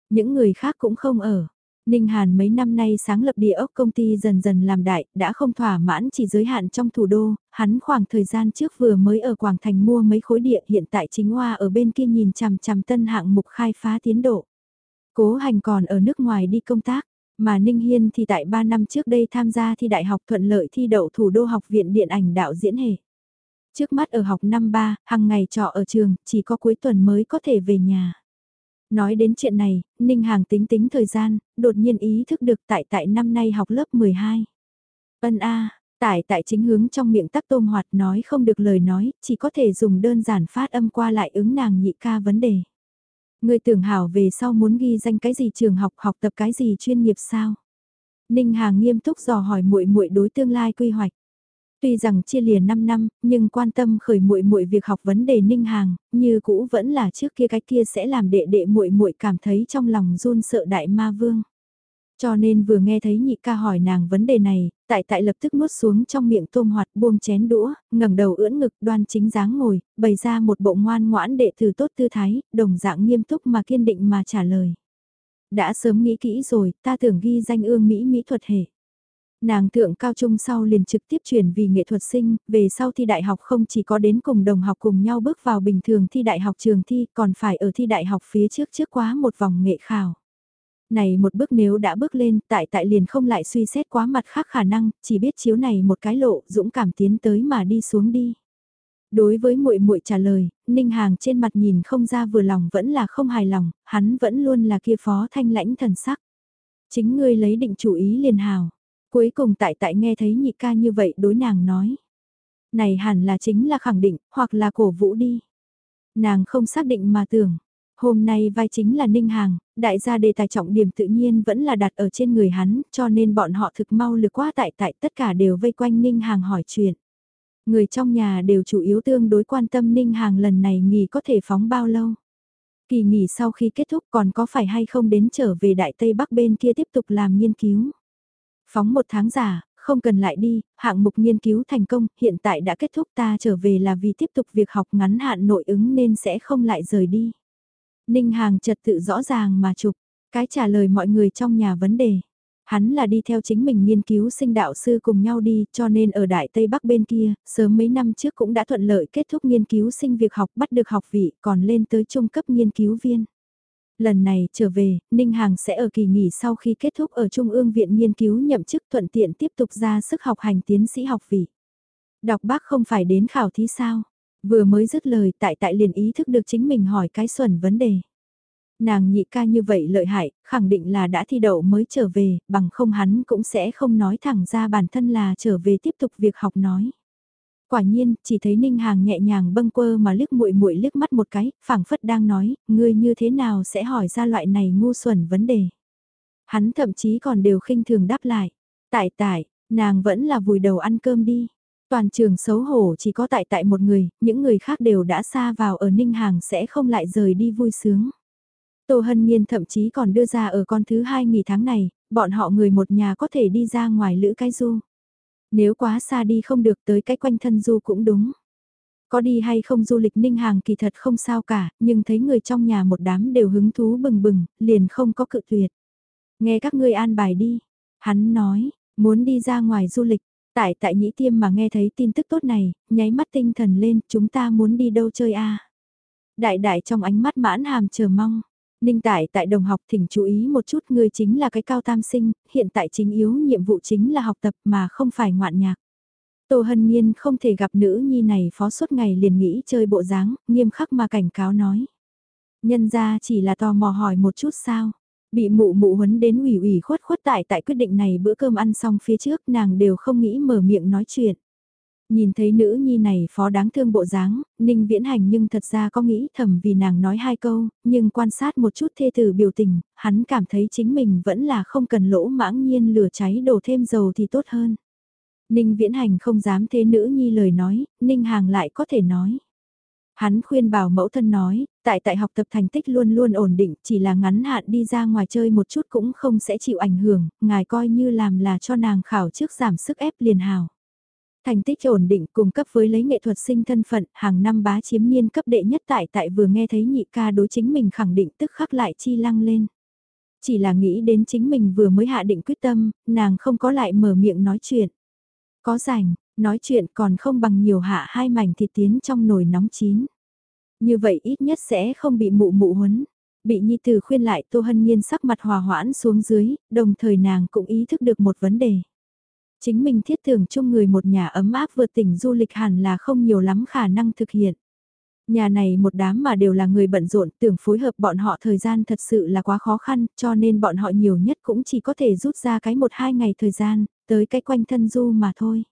S1: Những người khác cũng không ở. Ninh Hàn mấy năm nay sáng lập địa ốc công ty dần dần làm đại, đã không thỏa mãn chỉ giới hạn trong thủ đô, hắn khoảng thời gian trước vừa mới ở Quảng Thành mua mấy khối địa hiện tại chính hoa ở bên kia nhìn chằm chằm tân hạng mục khai phá tiến độ. Cố hành còn ở nước ngoài đi công tác, mà Ninh Hiên thì tại 3 năm trước đây tham gia thi đại học thuận lợi thi đậu thủ đô học viện điện ảnh đạo diễn hề. Trước mắt ở học năm ba, hàng ngày trọ ở trường, chỉ có cuối tuần mới có thể về nhà. Nói đến chuyện này, Ninh Hàng tính tính thời gian, đột nhiên ý thức được tại tại năm nay học lớp 12. Ân A, tại tại chính hướng trong miệng tắc tôm hoạt nói không được lời nói, chỉ có thể dùng đơn giản phát âm qua lại ứng nàng nhị ca vấn đề. Người tưởng hảo về sau muốn ghi danh cái gì trường học học tập cái gì chuyên nghiệp sao? Ninh Hàng nghiêm túc dò hỏi muội muội đối tương lai quy hoạch. Tuy rằng chia lìa 5 năm, nhưng quan tâm khởi muội muội việc học vấn đề Ninh Hàng, như cũ vẫn là trước kia cái kia sẽ làm đệ đệ muội muội cảm thấy trong lòng run sợ đại ma vương. Cho nên vừa nghe thấy nhị ca hỏi nàng vấn đề này, tại tại lập tức nuốt xuống trong miệng tôm hoạt buông chén đũa, ngẩng đầu ưỡn ngực đoan chính dáng ngồi, bày ra một bộ ngoan ngoãn đệ tử tốt tư thái, đồng dạng nghiêm túc mà kiên định mà trả lời. Đã sớm nghĩ kỹ rồi, ta tưởng ghi danh ương Mỹ Mỹ thuật hệ. Nàng thượng cao trung sau liền trực tiếp chuyển vì nghệ thuật sinh, về sau thi đại học không chỉ có đến cùng đồng học cùng nhau bước vào bình thường thi đại học trường thi còn phải ở thi đại học phía trước trước quá một vòng nghệ khảo. Này một bước nếu đã bước lên tại tại liền không lại suy xét quá mặt khác khả năng, chỉ biết chiếu này một cái lộ dũng cảm tiến tới mà đi xuống đi. Đối với muội muội trả lời, Ninh Hàng trên mặt nhìn không ra vừa lòng vẫn là không hài lòng, hắn vẫn luôn là kia phó thanh lãnh thần sắc. Chính ngươi lấy định chủ ý liền hào. Cuối cùng tại tại nghe thấy nhị ca như vậy đối nàng nói. Này hẳn là chính là khẳng định, hoặc là cổ vũ đi. Nàng không xác định mà tưởng. Hôm nay vai chính là Ninh Hàng, đại gia đề tài trọng điểm tự nhiên vẫn là đặt ở trên người hắn, cho nên bọn họ thực mau lực qua tại tại tất cả đều vây quanh Ninh Hàng hỏi chuyện. Người trong nhà đều chủ yếu tương đối quan tâm Ninh Hàng lần này nghỉ có thể phóng bao lâu. Kỳ nghỉ sau khi kết thúc còn có phải hay không đến trở về Đại Tây Bắc bên kia tiếp tục làm nghiên cứu. Phóng một tháng giả, không cần lại đi, hạng mục nghiên cứu thành công, hiện tại đã kết thúc ta trở về là vì tiếp tục việc học ngắn hạn nội ứng nên sẽ không lại rời đi. Ninh Hàng trật tự rõ ràng mà chụp, cái trả lời mọi người trong nhà vấn đề. Hắn là đi theo chính mình nghiên cứu sinh đạo sư cùng nhau đi, cho nên ở Đại Tây Bắc bên kia, sớm mấy năm trước cũng đã thuận lợi kết thúc nghiên cứu sinh việc học bắt được học vị, còn lên tới trung cấp nghiên cứu viên. Lần này trở về, Ninh Hàng sẽ ở kỳ nghỉ sau khi kết thúc ở Trung ương Viện Nghiên cứu nhậm chức thuận tiện tiếp tục ra sức học hành tiến sĩ học vị. Đọc bác không phải đến khảo thí sao? Vừa mới dứt lời tại tại liền ý thức được chính mình hỏi cái xuẩn vấn đề. Nàng nhị ca như vậy lợi hại, khẳng định là đã thi đậu mới trở về, bằng không hắn cũng sẽ không nói thẳng ra bản thân là trở về tiếp tục việc học nói. Quả nhiên, chỉ thấy Ninh Hàng nhẹ nhàng bâng quơ mà liếc muội muội liếc mắt một cái, phảng phất đang nói, ngươi như thế nào sẽ hỏi ra loại này ngu xuẩn vấn đề. Hắn thậm chí còn đều khinh thường đáp lại. Tại tại, nàng vẫn là vùi đầu ăn cơm đi. Toàn trường xấu hổ chỉ có tại tại một người, những người khác đều đã xa vào ở Ninh Hàng sẽ không lại rời đi vui sướng. Tô Hân Nhiên thậm chí còn đưa ra ở con thứ hai nghỉ tháng này, bọn họ người một nhà có thể đi ra ngoài lữ cái du. Nếu quá xa đi không được tới cái quanh thân du cũng đúng. Có đi hay không du lịch ninh hàng kỳ thật không sao cả, nhưng thấy người trong nhà một đám đều hứng thú bừng bừng, liền không có cự tuyệt. Nghe các ngươi an bài đi. Hắn nói, muốn đi ra ngoài du lịch, tại tại nhĩ tiêm mà nghe thấy tin tức tốt này, nháy mắt tinh thần lên, chúng ta muốn đi đâu chơi a Đại đại trong ánh mắt mãn hàm chờ mong. Ninh tại tại đồng học thỉnh chú ý một chút người chính là cái cao tam sinh, hiện tại chính yếu nhiệm vụ chính là học tập mà không phải ngoạn nhạc. Tô Hân Nhiên không thể gặp nữ nhi này phó suốt ngày liền nghĩ chơi bộ dáng, nghiêm khắc mà cảnh cáo nói. Nhân ra chỉ là tò mò hỏi một chút sao. Bị mụ mụ huấn đến ủy ủy khuất khuất tại tại quyết định này bữa cơm ăn xong phía trước nàng đều không nghĩ mở miệng nói chuyện. Nhìn thấy nữ nhi này phó đáng thương bộ dáng, Ninh Viễn Hành nhưng thật ra có nghĩ thầm vì nàng nói hai câu, nhưng quan sát một chút thê tử biểu tình, hắn cảm thấy chính mình vẫn là không cần lỗ mãng nhiên lửa cháy đổ thêm dầu thì tốt hơn. Ninh Viễn Hành không dám thế nữ nhi lời nói, Ninh Hàng lại có thể nói. Hắn khuyên bảo mẫu thân nói, tại tại học tập thành tích luôn luôn ổn định, chỉ là ngắn hạn đi ra ngoài chơi một chút cũng không sẽ chịu ảnh hưởng, ngài coi như làm là cho nàng khảo trước giảm sức ép liền hào. Thành tích ổn định cùng cấp với lấy nghệ thuật sinh thân phận, hàng năm bá chiếm niên cấp đệ nhất tại tại vừa nghe thấy nhị ca đối chính mình khẳng định tức khắc lại chi lăng lên. Chỉ là nghĩ đến chính mình vừa mới hạ định quyết tâm, nàng không có lại mở miệng nói chuyện. Có rảnh, nói chuyện còn không bằng nhiều hạ hai mảnh thịt tiến trong nồi nóng chín. Như vậy ít nhất sẽ không bị mụ mụ huấn. Bị Nhi Tử khuyên lại Tô Hân Nhiên sắc mặt hòa hoãn xuống dưới, đồng thời nàng cũng ý thức được một vấn đề. Chính mình thiết tưởng chung người một nhà ấm áp vượt tỉnh du lịch hẳn là không nhiều lắm khả năng thực hiện. Nhà này một đám mà đều là người bận rộn, tưởng phối hợp bọn họ thời gian thật sự là quá khó khăn, cho nên bọn họ nhiều nhất cũng chỉ có thể rút ra cái một hai ngày thời gian, tới cái quanh thân du mà thôi.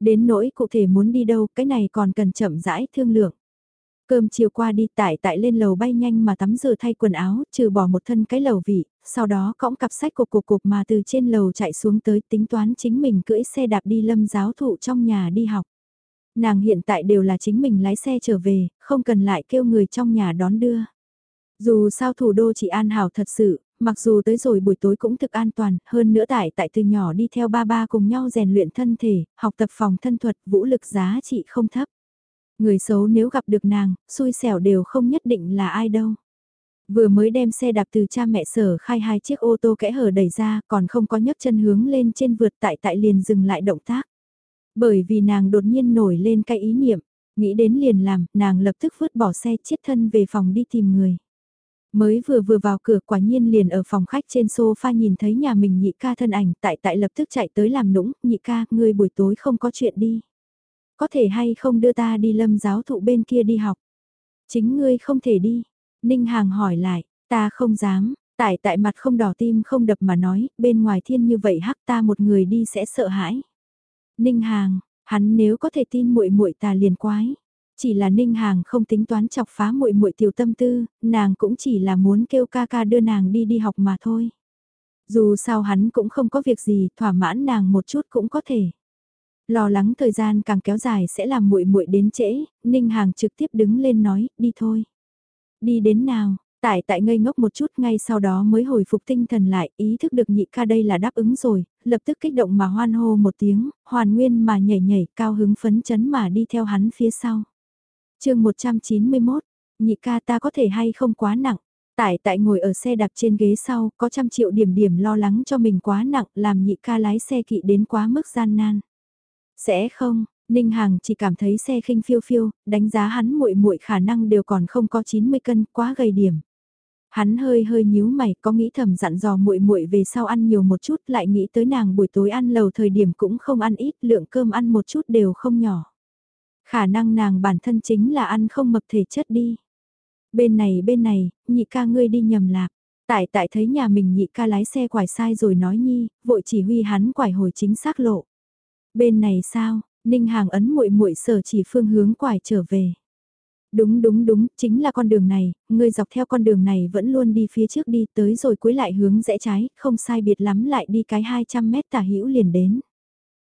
S1: Đến nỗi cụ thể muốn đi đâu, cái này còn cần chậm rãi thương lượng. Cơm chiều qua đi tải tại lên lầu bay nhanh mà tắm rửa thay quần áo, trừ bỏ một thân cái lầu vị, sau đó cõng cặp sách cục cục cục mà từ trên lầu chạy xuống tới tính toán chính mình cưỡi xe đạp đi lâm giáo thụ trong nhà đi học. Nàng hiện tại đều là chính mình lái xe trở về, không cần lại kêu người trong nhà đón đưa. Dù sao thủ đô chỉ an hảo thật sự, mặc dù tới rồi buổi tối cũng thực an toàn, hơn nữa tại tại từ nhỏ đi theo ba ba cùng nhau rèn luyện thân thể, học tập phòng thân thuật, vũ lực giá trị không thấp. Người xấu nếu gặp được nàng, xui xẻo đều không nhất định là ai đâu. Vừa mới đem xe đạp từ cha mẹ sở khai hai chiếc ô tô kẽ hở đẩy ra còn không có nhấc chân hướng lên trên vượt tại tại liền dừng lại động tác. Bởi vì nàng đột nhiên nổi lên cái ý niệm, nghĩ đến liền làm, nàng lập tức vứt bỏ xe chiết thân về phòng đi tìm người. Mới vừa vừa vào cửa quả nhiên liền ở phòng khách trên sofa nhìn thấy nhà mình nhị ca thân ảnh tại tại lập tức chạy tới làm nũng, nhị ca, ngươi buổi tối không có chuyện đi. Có thể hay không đưa ta đi lâm giáo thụ bên kia đi học. Chính ngươi không thể đi. Ninh Hàng hỏi lại, ta không dám, tại tại mặt không đỏ tim không đập mà nói, bên ngoài thiên như vậy hắc ta một người đi sẽ sợ hãi. Ninh Hàng, hắn nếu có thể tin muội muội ta liền quái. Chỉ là Ninh Hàng không tính toán chọc phá muội muội tiểu tâm tư, nàng cũng chỉ là muốn kêu ca ca đưa nàng đi đi học mà thôi. Dù sao hắn cũng không có việc gì, thỏa mãn nàng một chút cũng có thể. Lo lắng thời gian càng kéo dài sẽ làm muội muội đến trễ, Ninh Hàng trực tiếp đứng lên nói, đi thôi. Đi đến nào, Tại tại ngây ngốc một chút ngay sau đó mới hồi phục tinh thần lại, ý thức được nhị ca đây là đáp ứng rồi, lập tức kích động mà hoan hô một tiếng, hoàn nguyên mà nhảy nhảy cao hứng phấn chấn mà đi theo hắn phía sau. chương 191, nhị ca ta có thể hay không quá nặng. Tại tại ngồi ở xe đạp trên ghế sau, có trăm triệu điểm điểm lo lắng cho mình quá nặng, làm nhị ca lái xe kỵ đến quá mức gian nan. Sẽ không, Ninh Hàng chỉ cảm thấy xe khinh phiêu phiêu, đánh giá hắn muội muội khả năng đều còn không có 90 cân, quá gầy điểm. Hắn hơi hơi nhíu mày, có nghĩ thầm dặn dò muội muội về sau ăn nhiều một chút, lại nghĩ tới nàng buổi tối ăn lầu thời điểm cũng không ăn ít, lượng cơm ăn một chút đều không nhỏ. Khả năng nàng bản thân chính là ăn không mập thể chất đi. Bên này bên này, nhị ca ngươi đi nhầm lạc. Tại tại thấy nhà mình nhị ca lái xe quải sai rồi nói nhi, vội chỉ huy hắn quải hồi chính xác lộ. Bên này sao, Ninh Hàng ấn muội muội sở chỉ phương hướng quải trở về. Đúng đúng đúng, chính là con đường này, ngươi dọc theo con đường này vẫn luôn đi phía trước đi tới rồi cuối lại hướng rẽ trái, không sai biệt lắm lại đi cái 200 mét tả hữu liền đến.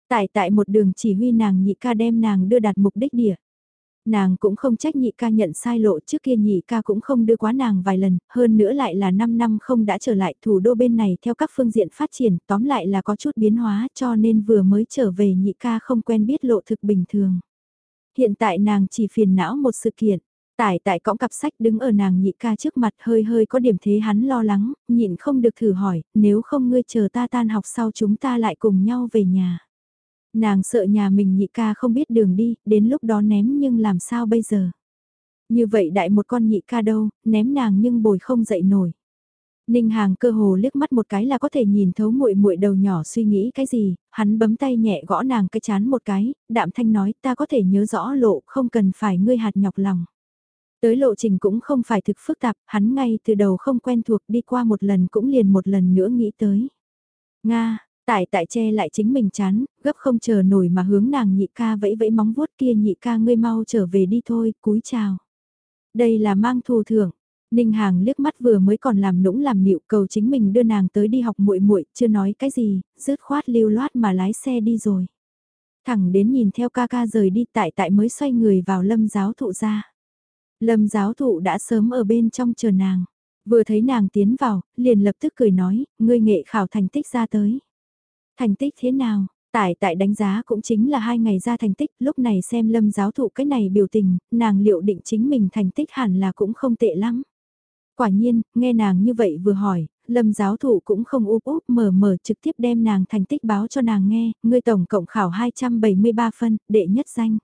S1: Tại tại một đường chỉ huy nàng nhị ca đem nàng đưa đạt mục đích địa. Nàng cũng không trách nhị ca nhận sai lộ trước kia nhị ca cũng không đưa quá nàng vài lần, hơn nữa lại là 5 năm không đã trở lại thủ đô bên này theo các phương diện phát triển, tóm lại là có chút biến hóa cho nên vừa mới trở về nhị ca không quen biết lộ thực bình thường. Hiện tại nàng chỉ phiền não một sự kiện. Tải tại cõng cặp sách đứng ở nàng nhị ca trước mặt hơi hơi có điểm thế hắn lo lắng, nhịn không được thử hỏi, nếu không ngươi chờ ta tan học sau chúng ta lại cùng nhau về nhà. Nàng sợ nhà mình nhị ca không biết đường đi, đến lúc đó ném nhưng làm sao bây giờ. Như vậy đại một con nhị ca đâu, ném nàng nhưng bồi không dậy nổi. Ninh Hàng cơ hồ liếc mắt một cái là có thể nhìn thấu muội muội đầu nhỏ suy nghĩ cái gì, hắn bấm tay nhẹ gõ nàng cái chán một cái, đạm thanh nói ta có thể nhớ rõ lộ không cần phải ngươi hạt nhọc lòng. Tới lộ trình cũng không phải thực phức tạp, hắn ngay từ đầu không quen thuộc đi qua một lần cũng liền một lần nữa nghĩ tới. Nga, tại tại che lại chính mình chán, gấp không chờ nổi mà hướng nàng nhị ca vẫy vẫy móng vuốt kia nhị ca ngươi mau trở về đi thôi, cúi chào. Đây là mang thù thưởng, Ninh Hàng liếc mắt vừa mới còn làm nũng làm nịu cầu chính mình đưa nàng tới đi học muội muội, chưa nói cái gì, rứt khoát lưu loát mà lái xe đi rồi. Thẳng đến nhìn theo ca ca rời đi tại tại mới xoay người vào lâm giáo thụ ra. Lâm giáo thụ đã sớm ở bên trong chờ nàng. Vừa thấy nàng tiến vào, liền lập tức cười nói, ngươi nghệ khảo thành tích ra tới. Thành tích thế nào? Tại tại đánh giá cũng chính là hai ngày ra thành tích, lúc này xem lâm giáo thụ cái này biểu tình, nàng liệu định chính mình thành tích hẳn là cũng không tệ lắm. Quả nhiên, nghe nàng như vậy vừa hỏi, lâm giáo thụ cũng không úp úp mở mở trực tiếp đem nàng thành tích báo cho nàng nghe, ngươi tổng cộng khảo 273 phân, đệ nhất danh.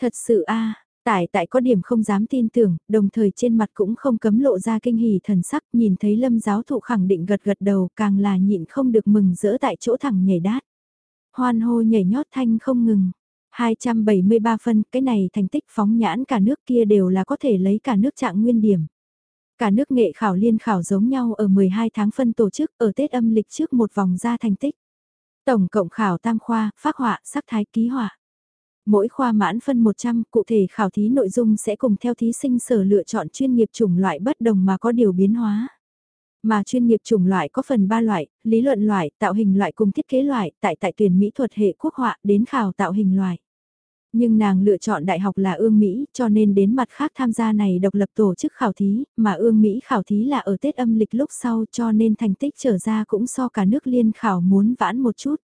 S1: Thật sự a Tại tại có điểm không dám tin tưởng, đồng thời trên mặt cũng không cấm lộ ra kinh hỉ thần sắc, nhìn thấy lâm giáo thụ khẳng định gật gật đầu càng là nhịn không được mừng rỡ tại chỗ thẳng nhảy đát. Hoan hô nhảy nhót thanh không ngừng. 273 phân, cái này thành tích phóng nhãn cả nước kia đều là có thể lấy cả nước trạng nguyên điểm. Cả nước nghệ khảo liên khảo giống nhau ở 12 tháng phân tổ chức ở Tết âm lịch trước một vòng ra thành tích. Tổng cộng khảo tam khoa, phác họa, sắc thái ký họa. Mỗi khoa mãn phân 100, cụ thể khảo thí nội dung sẽ cùng theo thí sinh sở lựa chọn chuyên nghiệp chủng loại bất đồng mà có điều biến hóa. Mà chuyên nghiệp chủng loại có phần 3 loại, lý luận loại, tạo hình loại cùng thiết kế loại, tại tại tuyển mỹ thuật hệ quốc họa đến khảo tạo hình loại. Nhưng nàng lựa chọn đại học là ương Mỹ cho nên đến mặt khác tham gia này độc lập tổ chức khảo thí, mà ương Mỹ khảo thí là ở Tết âm lịch lúc sau cho nên thành tích trở ra cũng so cả nước liên khảo muốn vãn một chút.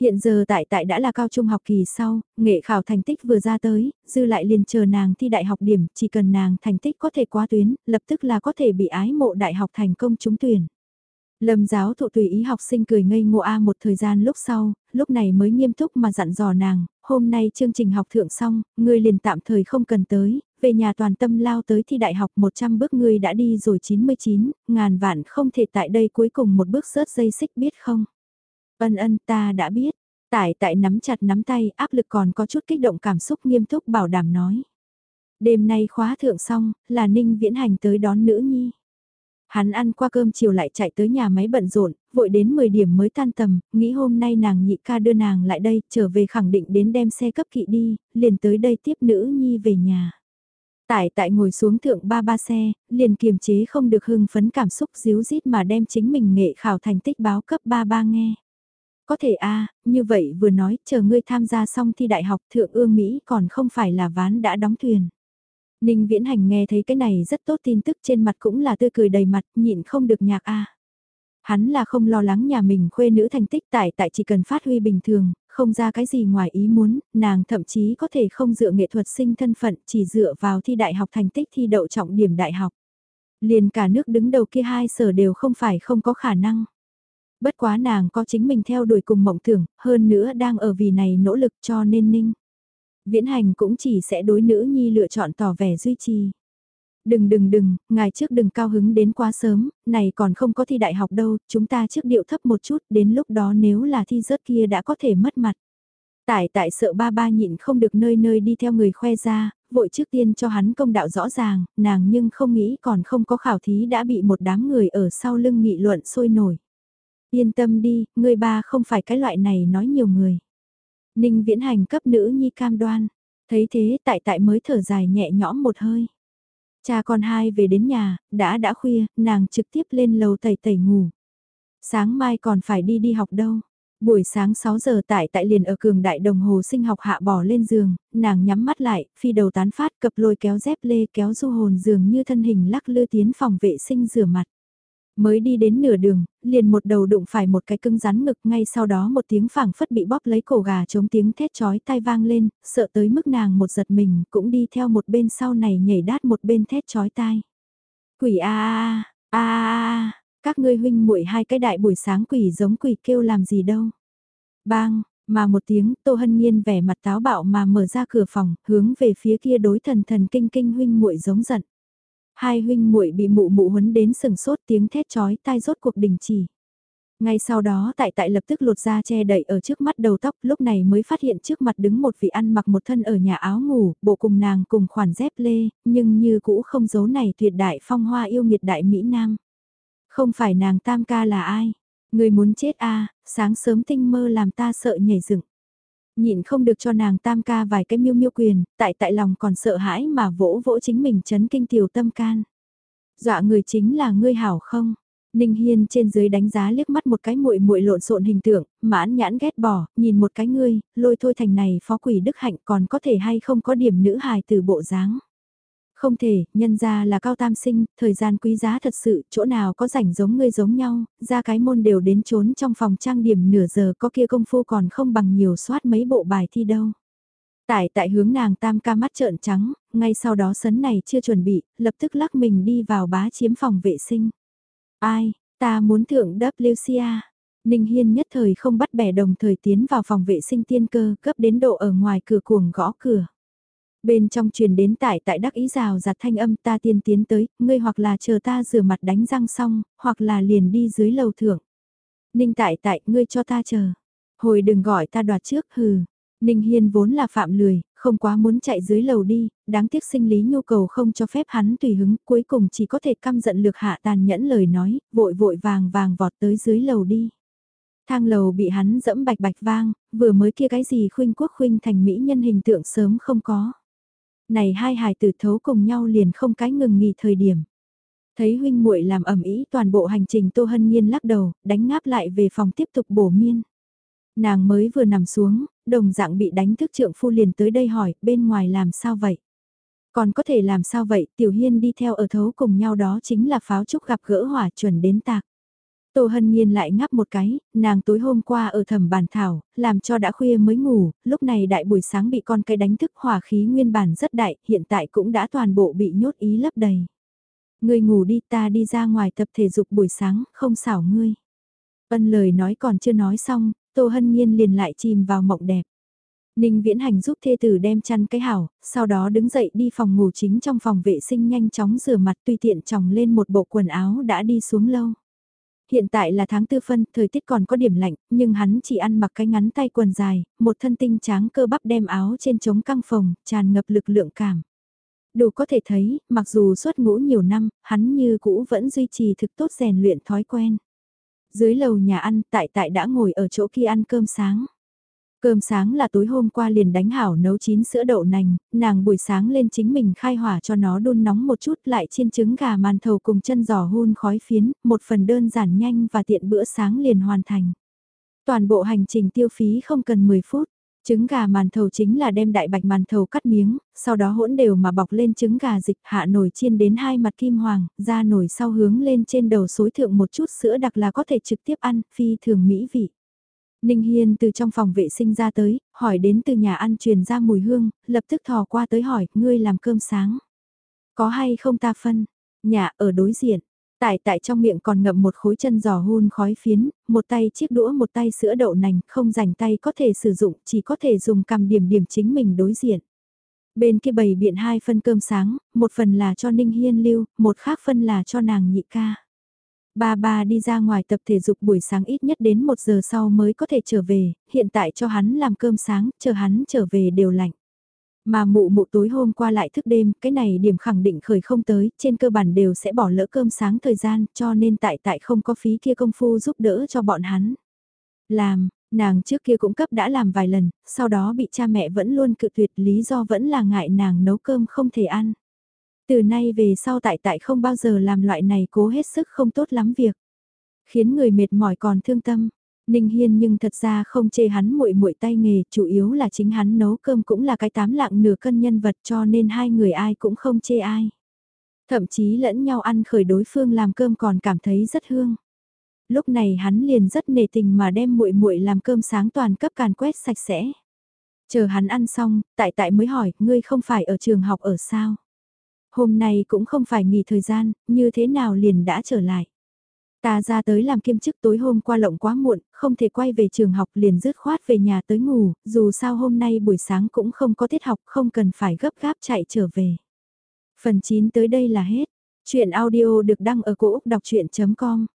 S1: Hiện giờ tại tại đã là cao trung học kỳ sau, nghệ khảo thành tích vừa ra tới, dư lại liền chờ nàng thi đại học điểm, chỉ cần nàng thành tích có thể qua tuyến, lập tức là có thể bị ái mộ đại học thành công trúng tuyển. Lâm giáo thụ tùy ý học sinh cười ngây ngô A một thời gian lúc sau, lúc này mới nghiêm túc mà dặn dò nàng, hôm nay chương trình học thượng xong, ngươi liền tạm thời không cần tới, về nhà toàn tâm lao tới thi đại học 100 bước ngươi đã đi rồi 99, ngàn vạn không thể tại đây cuối cùng một bước rớt dây xích biết không. Ân ân ta đã biết, tại tại nắm chặt nắm tay áp lực còn có chút kích động cảm xúc nghiêm túc bảo đảm nói. Đêm nay khóa thượng xong, là Ninh Viễn Hành tới đón nữ nhi. Hắn ăn qua cơm chiều lại chạy tới nhà máy bận rộn, vội đến 10 điểm mới tan tầm, nghĩ hôm nay nàng nhị ca đưa nàng lại đây, trở về khẳng định đến đem xe cấp kỵ đi, liền tới đây tiếp nữ nhi về nhà. Tại tại ngồi xuống thượng ba ba xe, liền kiềm chế không được hưng phấn cảm xúc díu dít mà đem chính mình nghệ khảo thành tích báo cấp ba ba nghe. Có thể a như vậy vừa nói, chờ ngươi tham gia xong thi đại học thượng ương Mỹ còn không phải là ván đã đóng thuyền. Ninh Viễn Hành nghe thấy cái này rất tốt tin tức trên mặt cũng là tươi cười đầy mặt, nhịn không được nhạc a. Hắn là không lo lắng nhà mình khuê nữ thành tích tại tại chỉ cần phát huy bình thường, không ra cái gì ngoài ý muốn, nàng thậm chí có thể không dựa nghệ thuật sinh thân phận, chỉ dựa vào thi đại học thành tích thi đậu trọng điểm đại học. Liền cả nước đứng đầu kia hai sở đều không phải không có khả năng. Bất quá nàng có chính mình theo đuổi cùng mộng tưởng, hơn nữa đang ở vì này nỗ lực cho nên ninh. Viễn hành cũng chỉ sẽ đối nữ nhi lựa chọn tỏ vẻ duy trì. Đừng đừng đừng, ngài trước đừng cao hứng đến quá sớm, này còn không có thi đại học đâu, chúng ta trước điệu thấp một chút, đến lúc đó nếu là thi rớt kia đã có thể mất mặt. Tại tại sợ ba ba nhịn không được nơi nơi đi theo người khoe ra, vội trước tiên cho hắn công đạo rõ ràng, nàng nhưng không nghĩ còn không có khảo thí đã bị một đám người ở sau lưng nghị luận sôi nổi. Yên tâm đi, người ba không phải cái loại này nói nhiều người. Ninh viễn hành cấp nữ nhi cam đoan, thấy thế tại tại mới thở dài nhẹ nhõm một hơi. Cha con hai về đến nhà, đã đã khuya, nàng trực tiếp lên lầu tẩy tẩy ngủ. Sáng mai còn phải đi đi học đâu. Buổi sáng 6 giờ tại tại liền ở cường đại đồng hồ sinh học hạ bỏ lên giường, nàng nhắm mắt lại, phi đầu tán phát cập lôi kéo dép lê kéo du hồn giường như thân hình lắc lư tiến phòng vệ sinh rửa mặt. Mới đi đến nửa đường, liền một đầu đụng phải một cái cưng rắn ngực ngay sau đó một tiếng phảng phất bị bóp lấy cổ gà chống tiếng thét chói tai vang lên, sợ tới mức nàng một giật mình cũng đi theo một bên sau này nhảy đát một bên thét chói tai. Quỷ a a a a các ngươi huynh muội hai cái đại buổi sáng quỷ giống quỷ kêu làm gì đâu. Bang, mà một tiếng Tô Hân Nhiên vẻ mặt táo bạo mà mở ra cửa phòng, hướng về phía kia đối thần thần kinh kinh huynh muội giống giận. Hai huynh muội bị mụ mụ huấn đến sừng sốt tiếng thét chói tai rốt cuộc đình chỉ. Ngay sau đó tại tại lập tức lột ra che đậy ở trước mắt đầu tóc lúc này mới phát hiện trước mặt đứng một vị ăn mặc một thân ở nhà áo ngủ, bộ cùng nàng cùng khoản dép lê, nhưng như cũ không giấu này tuyệt đại phong hoa yêu nghiệt đại Mỹ Nam. Không phải nàng tam ca là ai? Người muốn chết a à, sáng sớm tinh mơ làm ta sợ nhảy dựng. Nhịn không được cho nàng tam ca vài cái miêu miêu quyền, tại tại lòng còn sợ hãi mà vỗ vỗ chính mình chấn kinh tiểu tâm can. Dọa người chính là ngươi hảo không? Ninh Hiên trên dưới đánh giá liếc mắt một cái muội muội lộn xộn hình tượng, mãn nhãn ghét bỏ, nhìn một cái ngươi, lôi thôi thành này phó quỷ đức hạnh còn có thể hay không có điểm nữ hài từ bộ dáng. Không thể, nhân ra là cao tam sinh, thời gian quý giá thật sự, chỗ nào có rảnh giống ngươi giống nhau, ra cái môn đều đến trốn trong phòng trang điểm nửa giờ có kia công phu còn không bằng nhiều soát mấy bộ bài thi đâu. Tại tại hướng nàng tam ca mắt trợn trắng, ngay sau đó sấn này chưa chuẩn bị, lập tức lắc mình đi vào bá chiếm phòng vệ sinh. Ai, ta muốn thượng WCA. Ninh Hiên nhất thời không bắt bẻ đồng thời tiến vào phòng vệ sinh tiên cơ cấp đến độ ở ngoài cửa cuồng gõ cửa. Bên trong truyền đến tại tại đắc ý rào giặt thanh âm ta tiên tiến tới, ngươi hoặc là chờ ta rửa mặt đánh răng xong, hoặc là liền đi dưới lầu thượng. Ninh tại tại, ngươi cho ta chờ. Hồi đừng gọi ta đoạt trước, hừ. Ninh Hiên vốn là phạm lười, không quá muốn chạy dưới lầu đi, đáng tiếc sinh lý nhu cầu không cho phép hắn tùy hứng, cuối cùng chỉ có thể căm giận lược hạ tàn nhẫn lời nói, vội vội vàng vàng vọt tới dưới lầu đi. Thang lầu bị hắn dẫm bạch bạch vang, vừa mới kia cái gì khuynh quốc khuynh thành mỹ nhân hình tượng sớm không có này hai hài tử thấu cùng nhau liền không cái ngừng nghỉ thời điểm. Thấy huynh muội làm ẩm ý toàn bộ hành trình Tô Hân Nhiên lắc đầu, đánh ngáp lại về phòng tiếp tục bổ miên. Nàng mới vừa nằm xuống, đồng dạng bị đánh thức trượng phu liền tới đây hỏi, bên ngoài làm sao vậy? Còn có thể làm sao vậy, Tiểu Hiên đi theo ở thấu cùng nhau đó chính là pháo trúc gặp gỡ hỏa chuẩn đến tạc. Tô Hân Nhiên lại ngáp một cái, nàng tối hôm qua ở thẩm bản thảo, làm cho đã khuya mới ngủ, lúc này đại buổi sáng bị con cái đánh thức hỏa khí nguyên bản rất đại, hiện tại cũng đã toàn bộ bị nhốt ý lấp đầy. Ngươi ngủ đi ta đi ra ngoài tập thể dục buổi sáng, không xảo ngươi. Ân lời nói còn chưa nói xong, Tô Hân Nhiên liền lại chìm vào mộng đẹp. Ninh Viễn Hành giúp thê tử đem chăn cái hảo, sau đó đứng dậy đi phòng ngủ chính trong phòng vệ sinh nhanh chóng rửa mặt tùy tiện chồng lên một bộ quần áo đã đi xuống lâu. Hiện tại là tháng tư phân, thời tiết còn có điểm lạnh, nhưng hắn chỉ ăn mặc cái ngắn tay quần dài, một thân tinh tráng cơ bắp đem áo trên chống căng phòng, tràn ngập lực lượng cảm. Đủ có thể thấy, mặc dù xuất ngũ nhiều năm, hắn như cũ vẫn duy trì thực tốt rèn luyện thói quen. Dưới lầu nhà ăn, tại tại đã ngồi ở chỗ kia ăn cơm sáng. Cơm sáng là tối hôm qua liền đánh hảo nấu chín sữa đậu nành, nàng buổi sáng lên chính mình khai hỏa cho nó đun nóng một chút lại chiên trứng gà màn thầu cùng chân giò hun khói phiến, một phần đơn giản nhanh và tiện bữa sáng liền hoàn thành. Toàn bộ hành trình tiêu phí không cần 10 phút. Trứng gà màn thầu chính là đem đại bạch màn thầu cắt miếng, sau đó hỗn đều mà bọc lên trứng gà dịch hạ nồi chiên đến hai mặt kim hoàng, ra nồi sau hướng lên trên đầu xối thượng một chút sữa đặc là có thể trực tiếp ăn, phi thường mỹ vị. Ninh Hiên từ trong phòng vệ sinh ra tới, hỏi đến từ nhà ăn truyền ra mùi hương, lập tức thò qua tới hỏi, ngươi làm cơm sáng. Có hay không ta phân? Nhà ở đối diện. Tại tại trong miệng còn ngậm một khối chân giò hun khói phiến, một tay chiếc đũa một tay sữa đậu nành, không rảnh tay có thể sử dụng, chỉ có thể dùng cầm điểm điểm chính mình đối diện. Bên kia bầy biện hai phân cơm sáng, một phần là cho Ninh Hiên lưu, một khác phân là cho nàng nhị ca. Ba ba đi ra ngoài tập thể dục buổi sáng ít nhất đến một giờ sau mới có thể trở về, hiện tại cho hắn làm cơm sáng, chờ hắn trở về đều lạnh. Mà mụ mụ tối hôm qua lại thức đêm, cái này điểm khẳng định khởi không tới, trên cơ bản đều sẽ bỏ lỡ cơm sáng thời gian, cho nên tại tại không có phí kia công phu giúp đỡ cho bọn hắn. Làm, nàng trước kia cũng cấp đã làm vài lần, sau đó bị cha mẹ vẫn luôn cự tuyệt lý do vẫn là ngại nàng nấu cơm không thể ăn. Từ nay về sau tại tại không bao giờ làm loại này cố hết sức không tốt lắm việc. Khiến người mệt mỏi còn thương tâm. Ninh Hiên nhưng thật ra không chê hắn muội muội tay nghề, chủ yếu là chính hắn nấu cơm cũng là cái tám lạng nửa cân nhân vật cho nên hai người ai cũng không chê ai. Thậm chí lẫn nhau ăn khởi đối phương làm cơm còn cảm thấy rất hương. Lúc này hắn liền rất nề tình mà đem muội muội làm cơm sáng toàn cấp càn quét sạch sẽ. Chờ hắn ăn xong, tại tại mới hỏi, ngươi không phải ở trường học ở sao? Hôm nay cũng không phải nghỉ thời gian, như thế nào liền đã trở lại. Ta ra tới làm kiêm chức tối hôm qua lộng quá muộn, không thể quay về trường học liền dứt khoát về nhà tới ngủ, dù sao hôm nay buổi sáng cũng không có tiết học không cần phải gấp gáp chạy trở về. Phần 9 tới đây là hết. Chuyện audio được đăng ở cổ Úc đọc chuyện.com